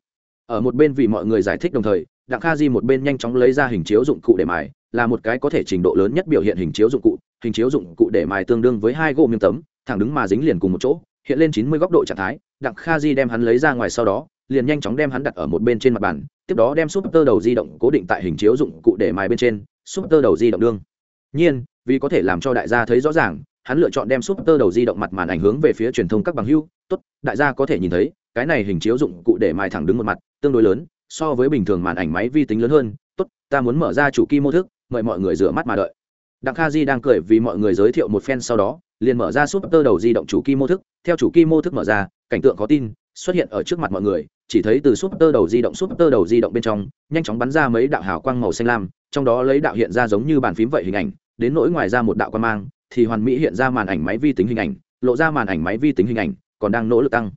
Ở một bên vì mọi người giải thích đồng thời, đặng kha di một bên nhanh chóng lấy ra hình chiếu dụng cụ để mài, là một cái có thể trình độ lớn nhất biểu hiện hình chiếu dụng cụ. Hình chiếu dụng cụ để mài tương đương với hai gỗ miếng tấm, thẳng đứng mà dính liền cùng một chỗ, hiện lên chín mươi góc độ trạng thái. Đặng kha di đem hắn lấy ra ngoài sau đó, liền nhanh chóng đem hắn đặt ở một bên trên mặt bàn, tiếp đó đem súp tơ đầu di động cố định tại hình chiếu dụng cụ để mài bên trên, súp tơ đầu di động đương. Nhiên, vì có thể làm cho đại gia thấy rõ ràng hắn lựa chọn đem súp tơ đầu di động mặt màn ảnh hướng về phía truyền thông các bằng hưu. Tốt, đại gia có thể nhìn thấy, cái này hình chiếu dụng cụ để mài thẳng đứng một mặt, tương đối lớn, so với bình thường màn ảnh máy vi tính lớn hơn. Tốt, ta muốn mở ra chủ kỳ mô thức, mời mọi người rửa mắt mà đợi. Đặng kha di đang cười vì mọi người giới thiệu một phen sau đó, liền mở ra súp tơ đầu di động chủ kỳ mô thức. Theo chủ kỳ mô thức mở ra, cảnh tượng khó tin xuất hiện ở trước mặt mọi người. Chỉ thấy từ súp tơ đầu di động súp tơ đầu di động bên trong, nhanh chóng bắn ra mấy đạo hào quang màu xanh lam, trong đó lấy đạo hiện ra giống như bàn phím vậy hình ảnh, đến nỗi ngoài ra một đạo quan mang thì hoàn mỹ hiện ra màn ảnh máy vi tính hình ảnh lộ ra màn ảnh máy vi tính hình ảnh còn đang nỗ lực tăng.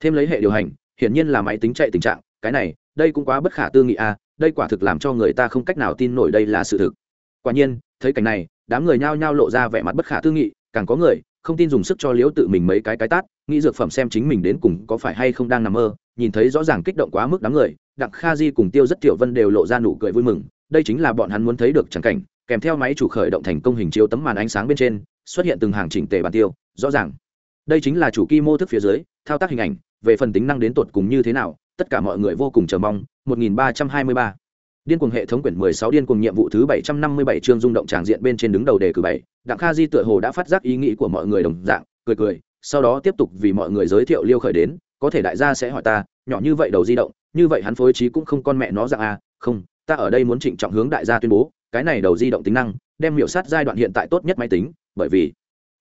Thêm lấy hệ điều hành hiển nhiên là máy tính chạy tình trạng cái này đây cũng quá bất khả tư nghị a à, đây quả thực làm cho người ta không cách nào tin nổi đây là sự thực. Quả nhiên thấy cảnh này đám người nhao nhao lộ ra vẻ mặt bất khả tư nghị càng có người không tin dùng sức cho liễu tự mình mấy cái cái tát nghĩ dược phẩm xem chính mình đến cùng có phải hay không đang nằm mơ nhìn thấy rõ ràng kích động quá mức đám người đặng kha di cùng tiêu rất tiểu vân đều lộ ra nụ cười vui mừng đây chính là bọn hắn muốn thấy được chẳng cảnh kèm theo máy chủ khởi động thành công hình chiếu tấm màn ánh sáng bên trên xuất hiện từng hàng chỉnh tề bàn tiêu rõ ràng. Đây chính là chủ kỳ mô thức phía dưới thao tác hình ảnh về phần tính năng đến tột cùng như thế nào tất cả mọi người vô cùng chờ mong. 1323 Điên cuồng hệ thống quyển 16 điên cuồng nhiệm vụ thứ 757 chương rung động tràng diện bên trên đứng đầu đề cử 7, Đặng Kha Di tựa hồ đã phát giác ý nghĩ của mọi người đồng dạng, cười cười, sau đó tiếp tục vì mọi người giới thiệu liêu khởi đến, có thể đại gia sẽ hỏi ta, nhỏ như vậy đầu di động, như vậy hắn phối trí cũng không con mẹ nó dạng a, không, ta ở đây muốn trịnh trọng hướng đại gia tuyên bố, cái này đầu di động tính năng, đem miểu sát giai đoạn hiện tại tốt nhất máy tính, bởi vì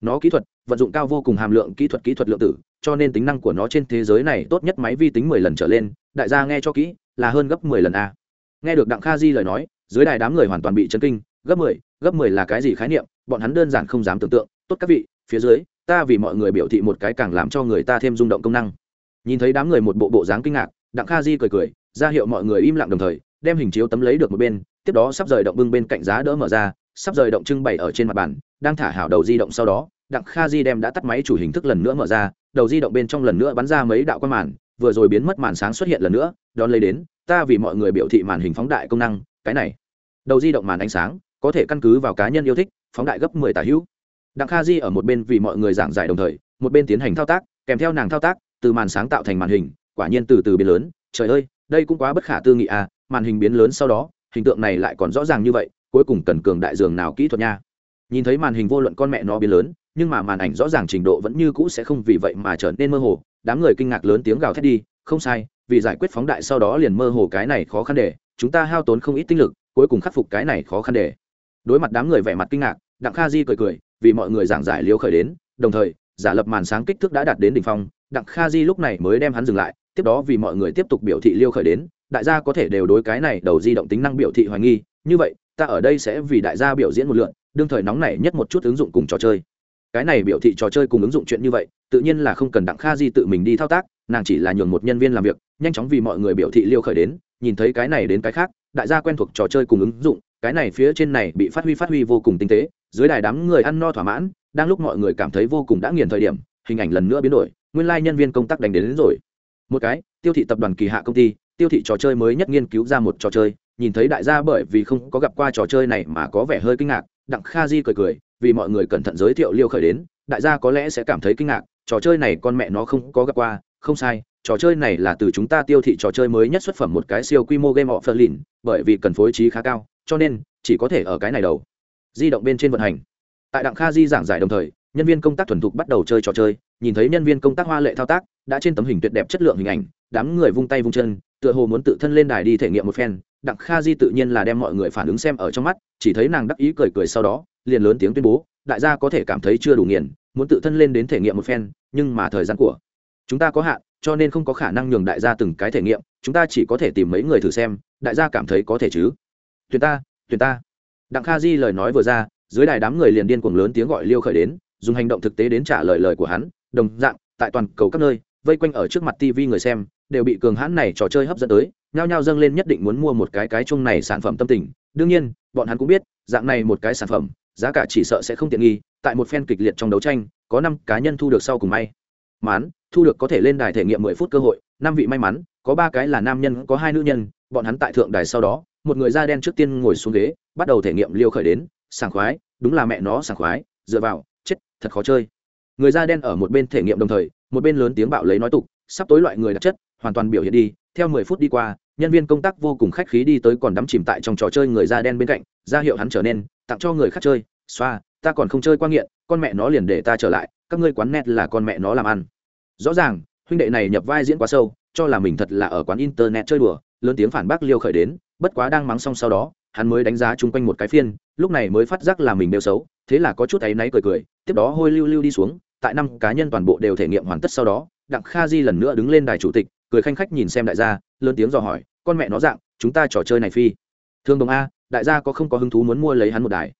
nó kỹ thuật, vận dụng cao vô cùng hàm lượng kỹ thuật kỹ thuật lượng tử, cho nên tính năng của nó trên thế giới này tốt nhất máy vi tính mười lần trở lên, đại gia nghe cho kỹ, là hơn gấp mười lần a. Nghe được đặng kha di lời nói, dưới đài đám người hoàn toàn bị chấn kinh, gấp mười gấp mười là cái gì khái niệm, bọn hắn đơn giản không dám tưởng tượng. Tốt các vị, phía dưới, ta vì mọi người biểu thị một cái càng làm cho người ta thêm rung động công năng. Nhìn thấy đám người một bộ bộ dáng kinh ngạc, đặng kha di cười cười, ra hiệu mọi người im lặng đồng thời, đem hình chiếu tấm lấy được một bên tiếp đó sắp rời động bưng bên cạnh giá đỡ mở ra, sắp rời động trưng bày ở trên mặt bàn, đang thả hảo đầu di động sau đó, đặng kha di đem đã tắt máy chủ hình thức lần nữa mở ra, đầu di động bên trong lần nữa bắn ra mấy đạo quan màn, vừa rồi biến mất màn sáng xuất hiện lần nữa, đón lấy đến, ta vì mọi người biểu thị màn hình phóng đại công năng, cái này. Đầu di động màn ánh sáng, có thể căn cứ vào cá nhân yêu thích, phóng đại gấp mười tả hữu. Đặng kha di ở một bên vì mọi người giảng giải đồng thời, một bên tiến hành thao tác, kèm theo nàng thao tác, từ màn sáng tạo thành màn hình, quả nhiên từ từ biến lớn, trời ơi, đây cũng quá bất khả tư nghị à màn hình biến lớn sau đó hình tượng này lại còn rõ ràng như vậy, cuối cùng cần cường đại dường nào kỹ thuật nha. Nhìn thấy màn hình vô luận con mẹ nó biến lớn, nhưng mà màn ảnh rõ ràng trình độ vẫn như cũ sẽ không vì vậy mà trở nên mơ hồ. Đám người kinh ngạc lớn tiếng gào thét đi, không sai, vì giải quyết phóng đại sau đó liền mơ hồ cái này khó khăn để chúng ta hao tốn không ít tinh lực, cuối cùng khắc phục cái này khó khăn để đối mặt đám người vẻ mặt kinh ngạc, đặng kha di cười cười, vì mọi người giảng giải liêu khởi đến, đồng thời, giả lập màn sáng kích thước đã đạt đến đỉnh phong, đặng kha di lúc này mới đem hắn dừng lại, tiếp đó vì mọi người tiếp tục biểu thị liêu khởi đến đại gia có thể đều đối cái này đầu di động tính năng biểu thị hoài nghi như vậy ta ở đây sẽ vì đại gia biểu diễn một lượn đương thời nóng này nhất một chút ứng dụng cùng trò chơi. Cái này biểu thị trò chơi cùng ứng dụng chuyện như vậy tự nhiên là không cần đặng kha di tự mình đi thao tác nàng chỉ là nhường một nhân viên làm việc nhanh chóng vì mọi người biểu thị liêu khởi đến nhìn thấy cái này đến cái khác đại gia quen thuộc trò chơi cùng ứng dụng cái này phía trên này bị phát huy phát huy vô cùng tinh tế dưới đài đám người ăn no thỏa mãn đang lúc mọi người cảm thấy vô cùng đã nghiền thời điểm hình ảnh lần nữa biến đổi nguyên lai、like、nhân viên công tác đánh đến, đến rồi. Một cái tiêu thị tập đoàn kỳ hạ công ty tiêu thị trò chơi mới nhất nghiên cứu ra một trò chơi, nhìn thấy đại gia bởi vì không có gặp qua trò chơi này mà có vẻ hơi kinh ngạc, đặng kha di cười cười, vì mọi người cẩn thận giới thiệu liêu khởi đến, đại gia có lẽ sẽ cảm thấy kinh ngạc, trò chơi này con mẹ nó không có gặp qua, không sai, trò chơi này là từ chúng ta tiêu thị trò chơi mới nhất xuất phẩm một cái siêu quy mô game of lìn bởi vì cần phối trí khá cao, cho nên, chỉ có thể ở cái này đầu. Di động bên trên vận hành. Tại đặng kha di giảng giải đồng thời, nhân viên công tác thuần thục bắt đầu chơi trò chơi, nhìn thấy nhân viên công tác hoa lệ thao tác, đã trên tấm hình tuyệt đẹp chất lượng hình ảnh, đám người vung tay vung chân tựa hồ muốn tự thân lên đài đi thể nghiệm một phen, đặng kha di tự nhiên là đem mọi người phản ứng xem ở trong mắt, chỉ thấy nàng đắc ý cười cười sau đó, liền lớn tiếng tuyên bố, đại gia có thể cảm thấy chưa đủ nghiền, muốn tự thân lên đến thể nghiệm một phen, nhưng mà thời gian của chúng ta có hạn, cho nên không có khả năng nhường đại gia từng cái thể nghiệm, chúng ta chỉ có thể tìm mấy người thử xem, đại gia cảm thấy có thể chứ? Tuyệt ta tuyệt ta. Đặng kha di lời nói vừa ra, dưới đài đám người liền điên cuồng lớn tiếng gọi liêu khởi đến, dùng hành động thực tế đến trả lời lời của hắn, đồng dạng, tại toàn cầu các nơi, vây quanh ở trước mặt tv người xem đều bị cường hãn này trò chơi hấp dẫn tới, nhao nhao dâng lên nhất định muốn mua một cái cái chung này sản phẩm tâm tình. Đương nhiên, bọn hắn cũng biết, dạng này một cái sản phẩm, giá cả chỉ sợ sẽ không tiện nghi, tại một phen kịch liệt trong đấu tranh, có năm cá nhân thu được sau cùng may. Mắn thu được có thể lên đài thể nghiệm mười phút cơ hội, năm vị may mắn, có ba cái là nam nhân, có hai nữ nhân, bọn hắn tại thượng đài sau đó, một người da đen trước tiên ngồi xuống ghế, bắt đầu thể nghiệm liêu khởi đến, sảng khoái, đúng là mẹ nó sảng khoái, dựa vào, chết, thật khó chơi. Người da đen ở một bên thể nghiệm đồng thời, một bên lớn tiếng bạo lấy nói tục, sắp tối loại người đặc chất hoàn toàn biểu hiện đi. Theo mười phút đi qua, nhân viên công tác vô cùng khách khí đi tới còn đắm chìm tại trong trò chơi người da đen bên cạnh, ra hiệu hắn trở nên, tặng cho người khác chơi, xoa, ta còn không chơi qua nghiện, con mẹ nó liền để ta trở lại, các ngươi quán net là con mẹ nó làm ăn. Rõ ràng, huynh đệ này nhập vai diễn quá sâu, cho là mình thật là ở quán internet chơi đùa, lớn tiếng phản bác liêu khởi đến, bất quá đang mắng xong sau đó, hắn mới đánh giá chung quanh một cái phiên, lúc này mới phát giác là mình đều xấu, thế là có chút áy náy cười cười, tiếp đó hôi lưu lưu đi xuống, tại năm cá nhân toàn bộ đều thể nghiệm hoàn tất sau đó, đặng kha di lần nữa đứng lên đài chủ tịch cười khanh khách nhìn xem đại gia, lớn tiếng dò hỏi, con mẹ nó dạng, chúng ta trò chơi này phi. Thương đồng a, đại gia có không có hứng thú muốn mua lấy hắn một đài?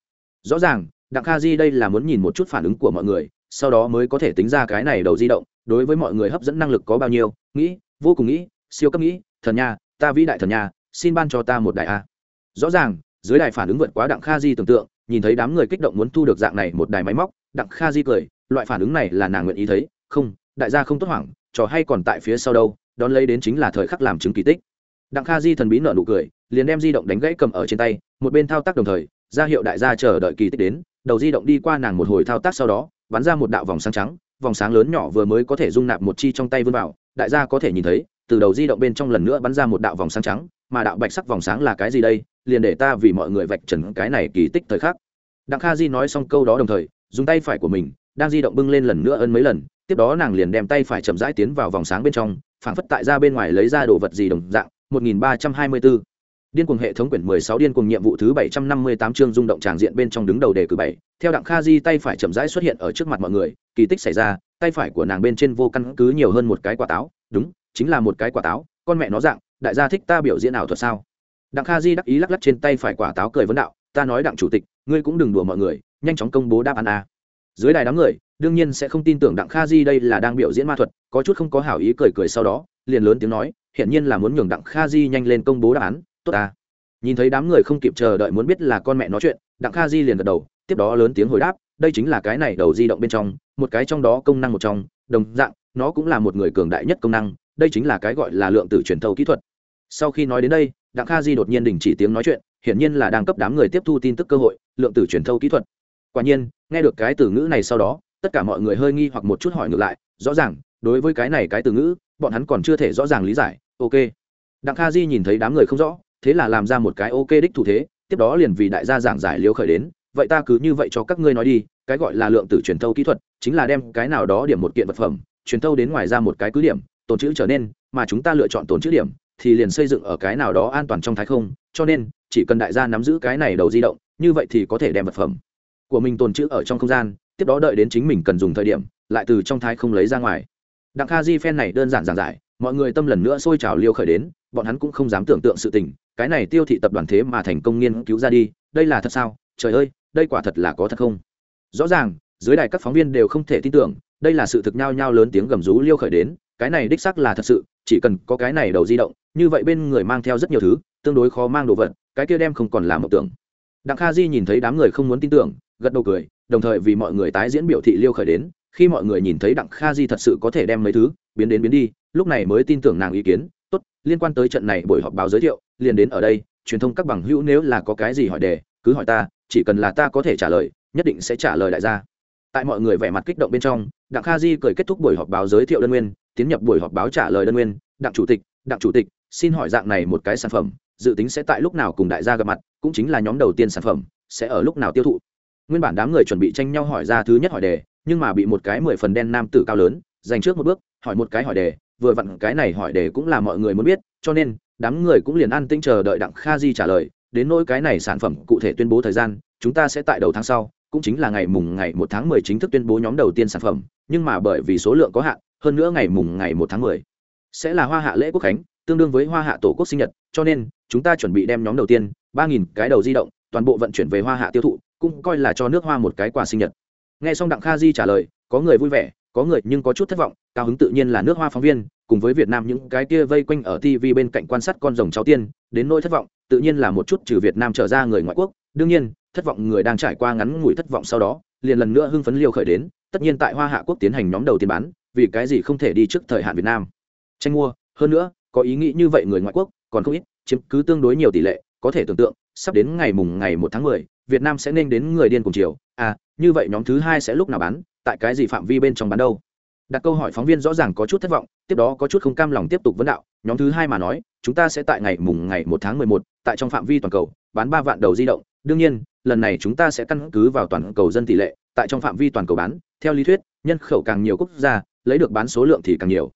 Rõ ràng, đặng kha di đây là muốn nhìn một chút phản ứng của mọi người, sau đó mới có thể tính ra cái này đầu di động, đối với mọi người hấp dẫn năng lực có bao nhiêu, nghĩ, vô cùng nghĩ, siêu cấp nghĩ, thần nha, ta vĩ đại thần nha, xin ban cho ta một đài a. Rõ ràng, dưới đài phản ứng vượt quá đặng kha di tưởng tượng, nhìn thấy đám người kích động muốn thu được dạng này một đài máy móc, đặng kha di cười, loại phản ứng này là nàng nguyện ý thấy, không, đại gia không tốt hoảng, trò hay còn tại phía sau đâu đón lấy đến chính là thời khắc làm chứng kỳ tích. Đặng kha di thần bí nợ nụ cười, liền đem di động đánh gãy cầm ở trên tay, một bên thao tác đồng thời, ra hiệu đại gia chờ đợi kỳ tích đến, đầu di động đi qua nàng một hồi thao tác sau đó, bắn ra một đạo vòng sáng trắng, vòng sáng lớn nhỏ vừa mới có thể dung nạp một chi trong tay vươn vào, đại gia có thể nhìn thấy, từ đầu di động bên trong lần nữa bắn ra một đạo vòng sáng trắng, mà đạo bạch sắc vòng sáng là cái gì đây, liền để ta vì mọi người vạch trần cái này kỳ tích thời khắc. Đặng kha di nói xong câu đó đồng thời, dùng tay phải của mình, đang di động bưng lên lần nữa ân mấy lần, tiếp đó nàng liền đem tay phải chậm rãi tiến vào vòng sáng bên trong phảng phất tại ra bên ngoài lấy ra đồ vật gì đồng dạng 1324 điên cuồng hệ thống quyển 16 điên cuồng nhiệm vụ thứ 758 chương rung động tràng diện bên trong đứng đầu đề cử 7, theo đặng kha di tay phải chậm rãi xuất hiện ở trước mặt mọi người kỳ tích xảy ra tay phải của nàng bên trên vô căn cứ nhiều hơn một cái quả táo. Đúng chính là một cái quả táo con mẹ nó dạng đại gia thích ta biểu diễn ảo thuật sao? Đặng kha di đắc ý lắc lắc trên tay phải quả táo cười vấn đạo ta nói đặng chủ tịch ngươi cũng đừng đùa mọi người nhanh chóng công bố đáp án a. Dưới đài đám người đương nhiên sẽ không tin tưởng đặng kha di đây là đang biểu diễn ma thuật, có chút không có hảo ý cười cười sau đó, liền lớn tiếng nói hiện nhiên là muốn nhường đặng kha di nhanh lên công bố đáp án, tốt ta. Nhìn thấy đám người không kịp chờ đợi muốn biết là con mẹ nói chuyện, đặng kha di liền gật đầu, tiếp đó lớn tiếng hồi đáp, đây chính là cái này đầu di động bên trong, một cái trong đó công năng một trong, đồng dạng, nó cũng là một người cường đại nhất công năng, đây chính là cái gọi là lượng tử truyền thâu kỹ thuật. Sau khi nói đến đây, đặng kha di đột nhiên đình chỉ tiếng nói chuyện, hiển nhiên là đang cấp đám người tiếp thu tin tức cơ hội, lượng tử truyền thâu kỹ thuật. Quả nhiên, nghe được cái từ ngữ này sau đó tất cả mọi người hơi nghi hoặc một chút hỏi ngược lại, rõ ràng, đối với cái này cái từ ngữ, bọn hắn còn chưa thể rõ ràng lý giải, ok. Đặng kha di nhìn thấy đám người không rõ, thế là làm ra một cái ok đích thủ thế, tiếp đó liền vì đại gia giảng giải liếu khởi đến, vậy ta cứ như vậy cho các ngươi nói đi, cái gọi là lượng tử truyền thâu kỹ thuật, chính là đem cái nào đó điểm một kiện vật phẩm, truyền thâu đến ngoài ra một cái cứ điểm, tồn chữ trở nên, mà chúng ta lựa chọn tồn chữ điểm, thì liền xây dựng ở cái nào đó an toàn trong thái không, cho nên, chỉ cần đại gia nắm giữ cái này đầu di động, như vậy thì có thể đem vật phẩm của mình tồn chữ ở trong không gian tiếp đó đợi đến chính mình cần dùng thời điểm, lại từ trong thái không lấy ra ngoài. Đặng kha di phen này đơn giản giản giải, mọi người tâm lần nữa sôi trào liêu khởi đến, bọn hắn cũng không dám tưởng tượng sự tình, cái này tiêu thị tập đoàn thế mà thành công nghiên cứu ra đi, đây là thật sao? Trời ơi, đây quả thật là có thật không? Rõ ràng, dưới đài các phóng viên đều không thể tin tưởng, đây là sự thực nhao nhau lớn tiếng gầm rú liêu khởi đến, cái này đích xác là thật sự, chỉ cần có cái này đầu di động, như vậy bên người mang theo rất nhiều thứ, tương đối khó mang đồ vật, cái kia đem không còn là một tưởng. Đặng kha di nhìn thấy đám người không muốn tin tưởng, gật đầu cười đồng thời vì mọi người tái diễn biểu thị liêu khởi đến, khi mọi người nhìn thấy đặng kha di thật sự có thể đem mấy thứ, biến đến biến đi, lúc này mới tin tưởng nàng ý kiến, tốt, liên quan tới trận này buổi họp báo giới thiệu, liền đến ở đây, truyền thông các bằng hữu nếu là có cái gì hỏi đề, cứ hỏi ta, chỉ cần là ta có thể trả lời, nhất định sẽ trả lời đại gia. Tại mọi người vẻ mặt kích động bên trong, đặng kha di cười kết thúc buổi họp báo giới thiệu đơn nguyên, tiến nhập buổi họp báo trả lời đơn nguyên, đặng chủ tịch, đặng chủ tịch, xin hỏi dạng này một cái sản phẩm, dự tính sẽ tại lúc nào cùng đại gia gặp mặt, cũng chính là nhóm đầu tiên sản phẩm, sẽ ở lúc nào tiêu thụ? Nguyên bản đám người chuẩn bị tranh nhau hỏi ra thứ nhất hỏi đề, nhưng mà bị một cái mười phần đen nam tử cao lớn dành trước một bước, hỏi một cái hỏi đề, vừa vặn cái này hỏi đề cũng là mọi người muốn biết, cho nên, đám người cũng liền ăn tinh chờ đợi đặng kha di trả lời, đến nỗi cái này sản phẩm cụ thể tuyên bố thời gian, chúng ta sẽ tại đầu tháng sau, cũng chính là ngày mùng ngày một tháng mười chính thức tuyên bố nhóm đầu tiên sản phẩm, nhưng mà bởi vì số lượng có hạn, hơn nữa ngày mùng ngày một tháng mười sẽ là hoa hạ lễ quốc khánh, tương đương với hoa hạ tổ quốc sinh nhật, cho nên, chúng ta chuẩn bị đem nhóm đầu tiên, ba nghìn cái đầu di động toàn bộ vận chuyển về hoa hạ tiêu thụ, cũng coi là cho nước hoa một cái quà sinh nhật. Nghe xong đặng kha di trả lời, có người vui vẻ, có người nhưng có chút thất vọng, cao hứng tự nhiên là nước hoa phóng viên, cùng với việt nam những cái kia vây quanh ở tv bên cạnh quan sát con rồng cháu tiên, đến nỗi thất vọng, tự nhiên là một chút trừ việt nam trở ra người ngoại quốc, đương nhiên, thất vọng người đang trải qua ngắn ngủi thất vọng sau đó, liền lần nữa hưng phấn liều khởi đến, tất nhiên tại hoa hạ quốc tiến hành nhóm đầu tiên bán, vì cái gì không thể đi trước thời hạn việt nam. Tranh mua, hơn nữa, có ý nghĩ như vậy người ngoại quốc, còn không ít, chiếm cứ tương đối nhiều tỷ lệ có thể tưởng tượng, sắp đến ngày mùng ngày một tháng mười, việt nam sẽ nên đến người điên cùng chiều à như vậy nhóm thứ hai sẽ lúc nào bán? Tại cái gì phạm vi bên trong bán đâu? Đặt câu hỏi phóng viên rõ ràng có chút thất vọng, tiếp đó có chút không cam lòng tiếp tục vấn đạo. Nhóm thứ hai mà nói, chúng ta sẽ tại ngày mùng ngày một tháng mười một, tại trong phạm vi toàn cầu, bán ba vạn đầu di động. Đương nhiên, lần này chúng ta sẽ căn cứ vào toàn cầu dân tỷ lệ, tại trong phạm vi toàn cầu bán. Theo lý thuyết, nhân khẩu càng nhiều quốc gia, lấy được bán số lượng thì càng nhiều.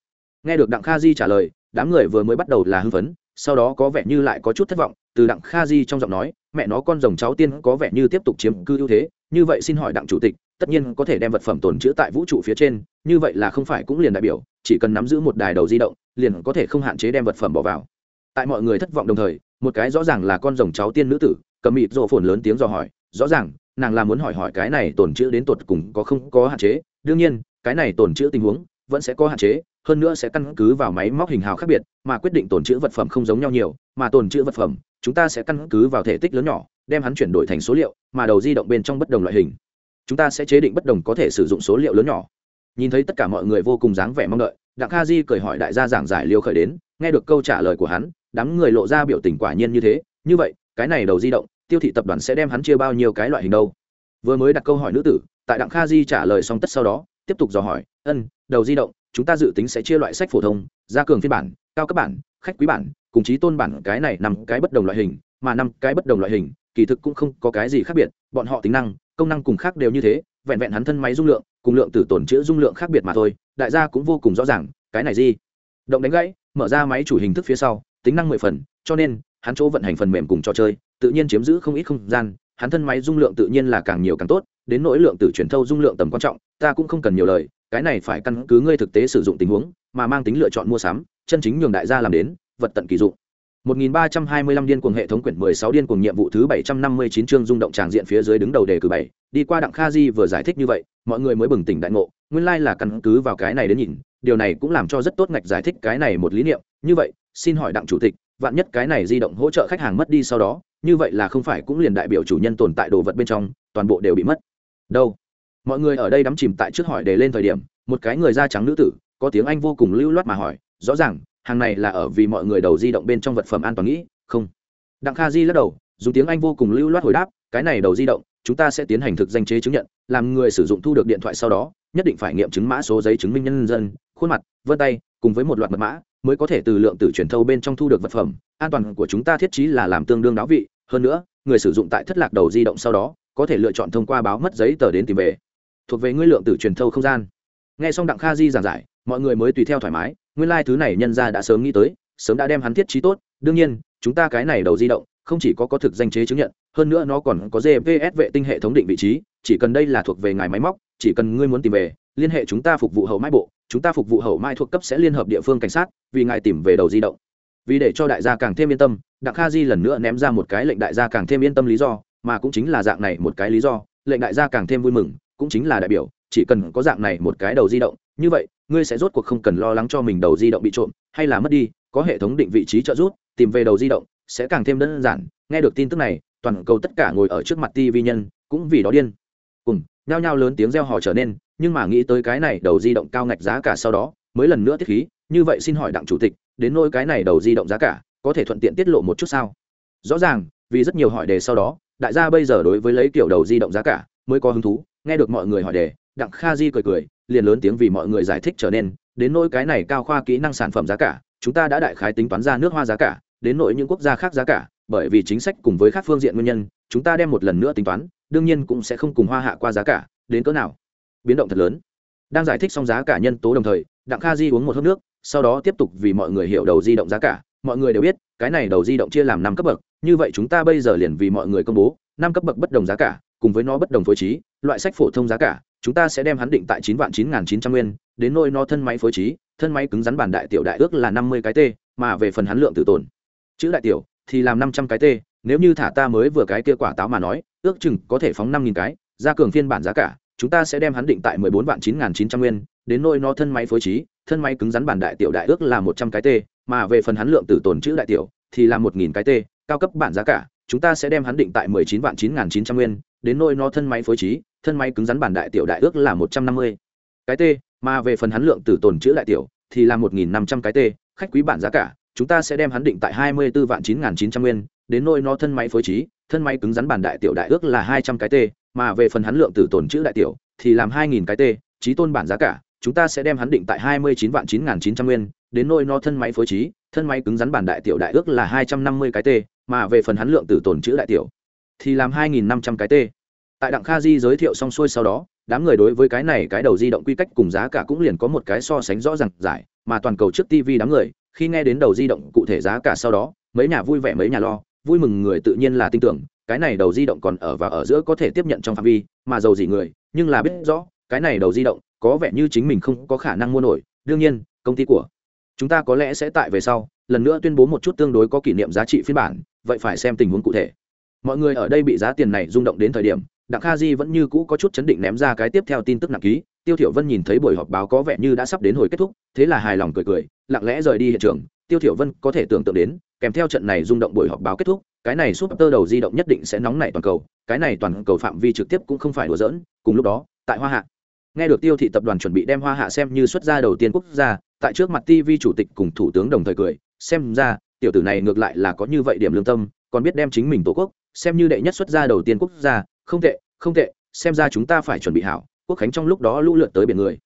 Nghe được đặng kha di trả lời, đám người vừa mới bắt đầu là hưng phấn sau đó có vẻ như lại có chút thất vọng, từ đặng kha di trong giọng nói, mẹ nó con rồng cháu tiên có vẻ như tiếp tục chiếm cư ưu thế, như vậy xin hỏi đặng chủ tịch, tất nhiên có thể đem vật phẩm tồn trữ tại vũ trụ phía trên, như vậy là không phải cũng liền đại biểu, chỉ cần nắm giữ một đài đầu di động, liền có thể không hạn chế đem vật phẩm bỏ vào. Tại mọi người thất vọng đồng thời, một cái rõ ràng là con rồng cháu tiên nữ tử, cầm mịt rộ phồn lớn tiếng dò hỏi, rõ ràng, nàng là muốn hỏi hỏi cái này tồn trữ đến tột cùng có không có hạn chế, đương nhiên, cái này tồn trữ tình huống vẫn sẽ có hạn chế hơn nữa sẽ căn cứ vào máy móc hình hào khác biệt, mà quyết định tồn chữ vật phẩm không giống nhau nhiều, mà tồn chữ vật phẩm, chúng ta sẽ căn cứ vào thể tích lớn nhỏ, đem hắn chuyển đổi thành số liệu, mà đầu di động bên trong bất đồng loại hình. Chúng ta sẽ chế định bất đồng có thể sử dụng số liệu lớn nhỏ. Nhìn thấy tất cả mọi người vô cùng dáng vẻ mong đợi, đặng kha di cười hỏi đại gia giảng giải liêu khởi đến, nghe được câu trả lời của hắn, đám người lộ ra biểu tình quả nhiên như thế. Như vậy, cái này đầu di động, tiêu thị tập đoàn sẽ đem hắn chia bao nhiêu cái loại hình đâu? Vừa mới đặt câu hỏi nữ tử, tại đặng kha di trả lời xong tất sau đó, tiếp tục dò hỏi, ân, đầu di động chúng ta dự tính sẽ chia loại sách phổ thông, gia cường phiên bản, cao cấp bản, khách quý bản, cùng chí tôn bản, cái này nằm cái bất đồng loại hình, mà năm cái bất đồng loại hình, kỳ thực cũng không có cái gì khác biệt, bọn họ tính năng, công năng cùng khác đều như thế, vẹn vẹn hắn thân máy dung lượng, cùng lượng tử tổn chữ dung lượng khác biệt mà thôi, đại gia cũng vô cùng rõ ràng, cái này gì? Động đánh gãy, mở ra máy chủ hình thức phía sau, tính năng mười phần, cho nên, hắn chỗ vận hành phần mềm cùng trò chơi, tự nhiên chiếm giữ không ít không gian, hắn thân máy dung lượng tự nhiên là càng nhiều càng tốt, đến nỗi lượng tử truyền thâu dung lượng tầm quan trọng, ta cũng không cần nhiều lời cái này phải căn cứ ngươi thực tế sử dụng tình huống mà mang tính lựa chọn mua sắm chân chính nhường đại gia làm đến vật tận kỳ dụng 1325 điên cuồng hệ thống quyển 16 điên cuồng nhiệm vụ thứ 759 chương rung động tràng diện phía dưới đứng đầu đề cử 7, đi qua đặng kha di vừa giải thích như vậy, mọi người mới bừng tỉnh đại ngộ, nguyên lai là căn cứ vào cái này đến nhìn, điều này cũng làm cho rất tốt ngạch giải thích cái này một lý niệm, như vậy, xin hỏi đặng chủ tịch, vạn nhất cái này di động hỗ trợ khách hàng mất đi sau đó, như vậy là không phải cũng liền đại biểu chủ nhân tồn tại đồ vật bên trong, toàn bộ đều bị mất. Đâu? Mọi người ở đây đắm chìm tại trước hỏi để lên thời điểm, một cái người da trắng nữ tử, có tiếng Anh vô cùng lưu loát mà hỏi, rõ ràng hàng này là ở vì mọi người đầu di động bên trong vật phẩm an toàn nghĩ không? Đặng kha di lắc đầu dùng tiếng anh vô cùng lưu loát hồi đáp cái này đầu di động chúng ta sẽ tiến hành thực danh chế chứng nhận làm người sử dụng thu được điện thoại sau đó nhất định phải nghiệm chứng mã số giấy chứng minh nhân dân khuôn mặt vân tay cùng với một loạt mật mã mới có thể từ lượng tử truyền thâu bên trong thu được vật phẩm. An toàn của chúng ta thiết trí là làm tương đương đáo vị hơn nữa người sử dụng tại thất lạc đầu di động sau đó có thể lựa chọn thông qua báo mất giấy tờ đến tìm về thuộc về ngươi lượng tử truyền thâu không gian. Nghe xong đặng kha di giảng giải, mọi người mới tùy theo thoải mái, nguyên lai、like、thứ này nhân ra đã sớm nghĩ tới, sớm đã đem hắn thiết trí tốt, đương nhiên, chúng ta cái này đầu di động, không chỉ có có thực danh chế chứng nhận, hơn nữa nó còn có gps vệ tinh hệ thống định vị trí, chỉ cần đây là thuộc về ngài máy móc, chỉ cần ngươi muốn tìm về, liên hệ chúng ta phục vụ hậu mai bộ, chúng ta phục vụ hậu mai thuộc cấp sẽ liên hợp địa phương cảnh sát, vì ngài tìm về đầu di động. Vì để cho đại gia càng thêm yên tâm, đặng kha di lần nữa ném ra một cái lệnh đại gia càng thêm yên tâm lý do, mà cũng chính là dạng này một cái lý do, lệnh đại gia càng thêm vui mừng cũng chính là đại biểu, chỉ cần có dạng này một cái đầu di động, như vậy, ngươi sẽ rốt cuộc không cần lo lắng cho mình đầu di động bị trộm, hay là mất đi, có hệ thống định vị trí trợ giúp, tìm về đầu di động, sẽ càng thêm đơn giản. Nghe được tin tức này, toàn cầu tất cả ngồi ở trước mặt tv nhân, cũng vì đó điên. Cùng, nhao nhao lớn tiếng reo hò trở nên, nhưng mà nghĩ tới cái này đầu di động cao ngạch giá cả sau đó, mới lần nữa tiết khí, như vậy xin hỏi đặng chủ tịch, đến nỗi cái này đầu di động giá cả, có thể thuận tiện tiết lộ một chút sao? Rõ ràng, vì rất nhiều hỏi đề sau đó, đại gia bây giờ đối với lấy kiểu đầu di động giá cả, mới có hứng thú nghe được mọi người hỏi đề, đặng kha di cười cười, liền lớn tiếng vì mọi người giải thích trở nên, đến nỗi cái này cao khoa kỹ năng sản phẩm giá cả, chúng ta đã đại khái tính toán ra nước hoa giá cả, đến nỗi những quốc gia khác giá cả, bởi vì chính sách cùng với các phương diện nguyên nhân, chúng ta đem một lần nữa tính toán, đương nhiên cũng sẽ không cùng hoa hạ qua giá cả, đến cỡ nào. Biến động thật lớn. Đang giải thích xong giá cả nhân tố đồng thời, đặng kha di uống một hớp nước, sau đó tiếp tục vì mọi người hiểu đầu di động giá cả. Mọi người đều biết, cái này đầu di động chia làm năm cấp bậc, như vậy chúng ta bây giờ liền vì mọi người công bố, năm cấp bậc bất đồng giá cả cùng với nó bất đồng phối trí, loại sách phổ thông giá cả, chúng ta sẽ đem hắn định tại chín vạn chín nghìn chín trăm nguyên, đến nôi nó thân máy phối trí, thân máy cứng rắn bản đại tiểu đại ước là năm mươi cái t mà về phần hắn lượng tự tồn. Chữ đại tiểu thì làm năm trăm cái t nếu như thả ta mới vừa cái kia quả táo mà nói, ước chừng có thể phóng năm nghìn cái, ra cường phiên bản giá cả, chúng ta sẽ đem hắn định tại mười bốn vạn chín nghìn chín trăm nguyên, đến nôi nó thân máy phối trí, thân máy cứng rắn bản đại tiểu đại ước là một trăm cái t mà về phần hắn lượng tử tồn chữ đại tiểu thì là một nghìn cái t cao cấp bản giá cả, chúng ta sẽ đem hắn định tại mười chín vạn chín nghìn chín trăm nguyên đến nôi nó thân máy phối trí, thân máy cứng rắn bản đại tiểu đại ước là một trăm năm mươi. Cái t mà về phần hắn lượng tử tồn chữ đại tiểu, thì là một nghìn năm trăm cái t khách quý bản giá cả, chúng ta sẽ đem hắn định tại hai mươi bốn vạn chín nghìn chín trăm nguyên, đến nôi nó thân máy phối trí, thân máy cứng rắn bản đại tiểu đại ước là hai trăm cái t mà về phần hắn lượng tử tồn chữ đại tiểu, thì làm hai nghìn cái t trí tôn bản giá cả, chúng ta sẽ đem hắn định tại hai mươi chín vạn chín nghìn chín trăm nguyên, đến nôi nó thân máy phối trí, thân máy cứng rắn bản đại tiểu đại ước là hai trăm năm mươi cái t mà về phần hắn lượng tử tồn chữ đại tiểu thì làm hai nghìn năm trăm cái t tại đặng kha di giới thiệu xong xuôi sau đó, đám người đối với cái này cái đầu di động quy cách cùng giá cả cũng liền có một cái so sánh rõ ràng giải, mà toàn cầu trước tv đám người, khi nghe đến đầu di động cụ thể giá cả sau đó, mấy nhà vui vẻ mấy nhà lo, vui mừng người tự nhiên là tin tưởng, cái này đầu di động còn ở và ở giữa có thể tiếp nhận trong phạm vi, mà giàu gì người, nhưng là biết rõ, cái này đầu di động, có vẻ như chính mình không có khả năng mua nổi, đương nhiên, công ty của chúng ta có lẽ sẽ tại về sau, lần nữa tuyên bố một chút tương đối có kỷ niệm giá trị phiên bản, vậy phải xem tình huống cụ thể mọi người ở đây bị giá tiền này rung động đến thời điểm, đặng kha di vẫn như cũ có chút chấn định ném ra cái tiếp theo tin tức nặng ký. Tiêu thiểu vân nhìn thấy buổi họp báo có vẻ như đã sắp đến hồi kết thúc, thế là hài lòng cười cười, lặng lẽ rời đi hiện trường. Tiêu thiểu vân có thể tưởng tượng đến, kèm theo trận này rung động buổi họp báo kết thúc, cái này suốt tơ đầu di động nhất định sẽ nóng nảy toàn cầu, cái này toàn cầu phạm vi trực tiếp cũng không phải đùa giỡn. Cùng lúc đó, tại hoa hạ, nghe được tiêu thị tập đoàn chuẩn bị đem hoa hạ xem như xuất gia đầu tiên quốc gia, tại trước mặt tv chủ tịch cùng thủ tướng đồng thời cười, xem ra tiểu tử này ngược lại là có như vậy điểm lương tâm còn biết đem chính mình tổ quốc, xem như đệ nhất xuất gia đầu tiên quốc gia, không tệ không tệ, xem ra chúng ta phải chuẩn bị hảo, quốc khánh trong lúc đó lũ lượt tới biển người.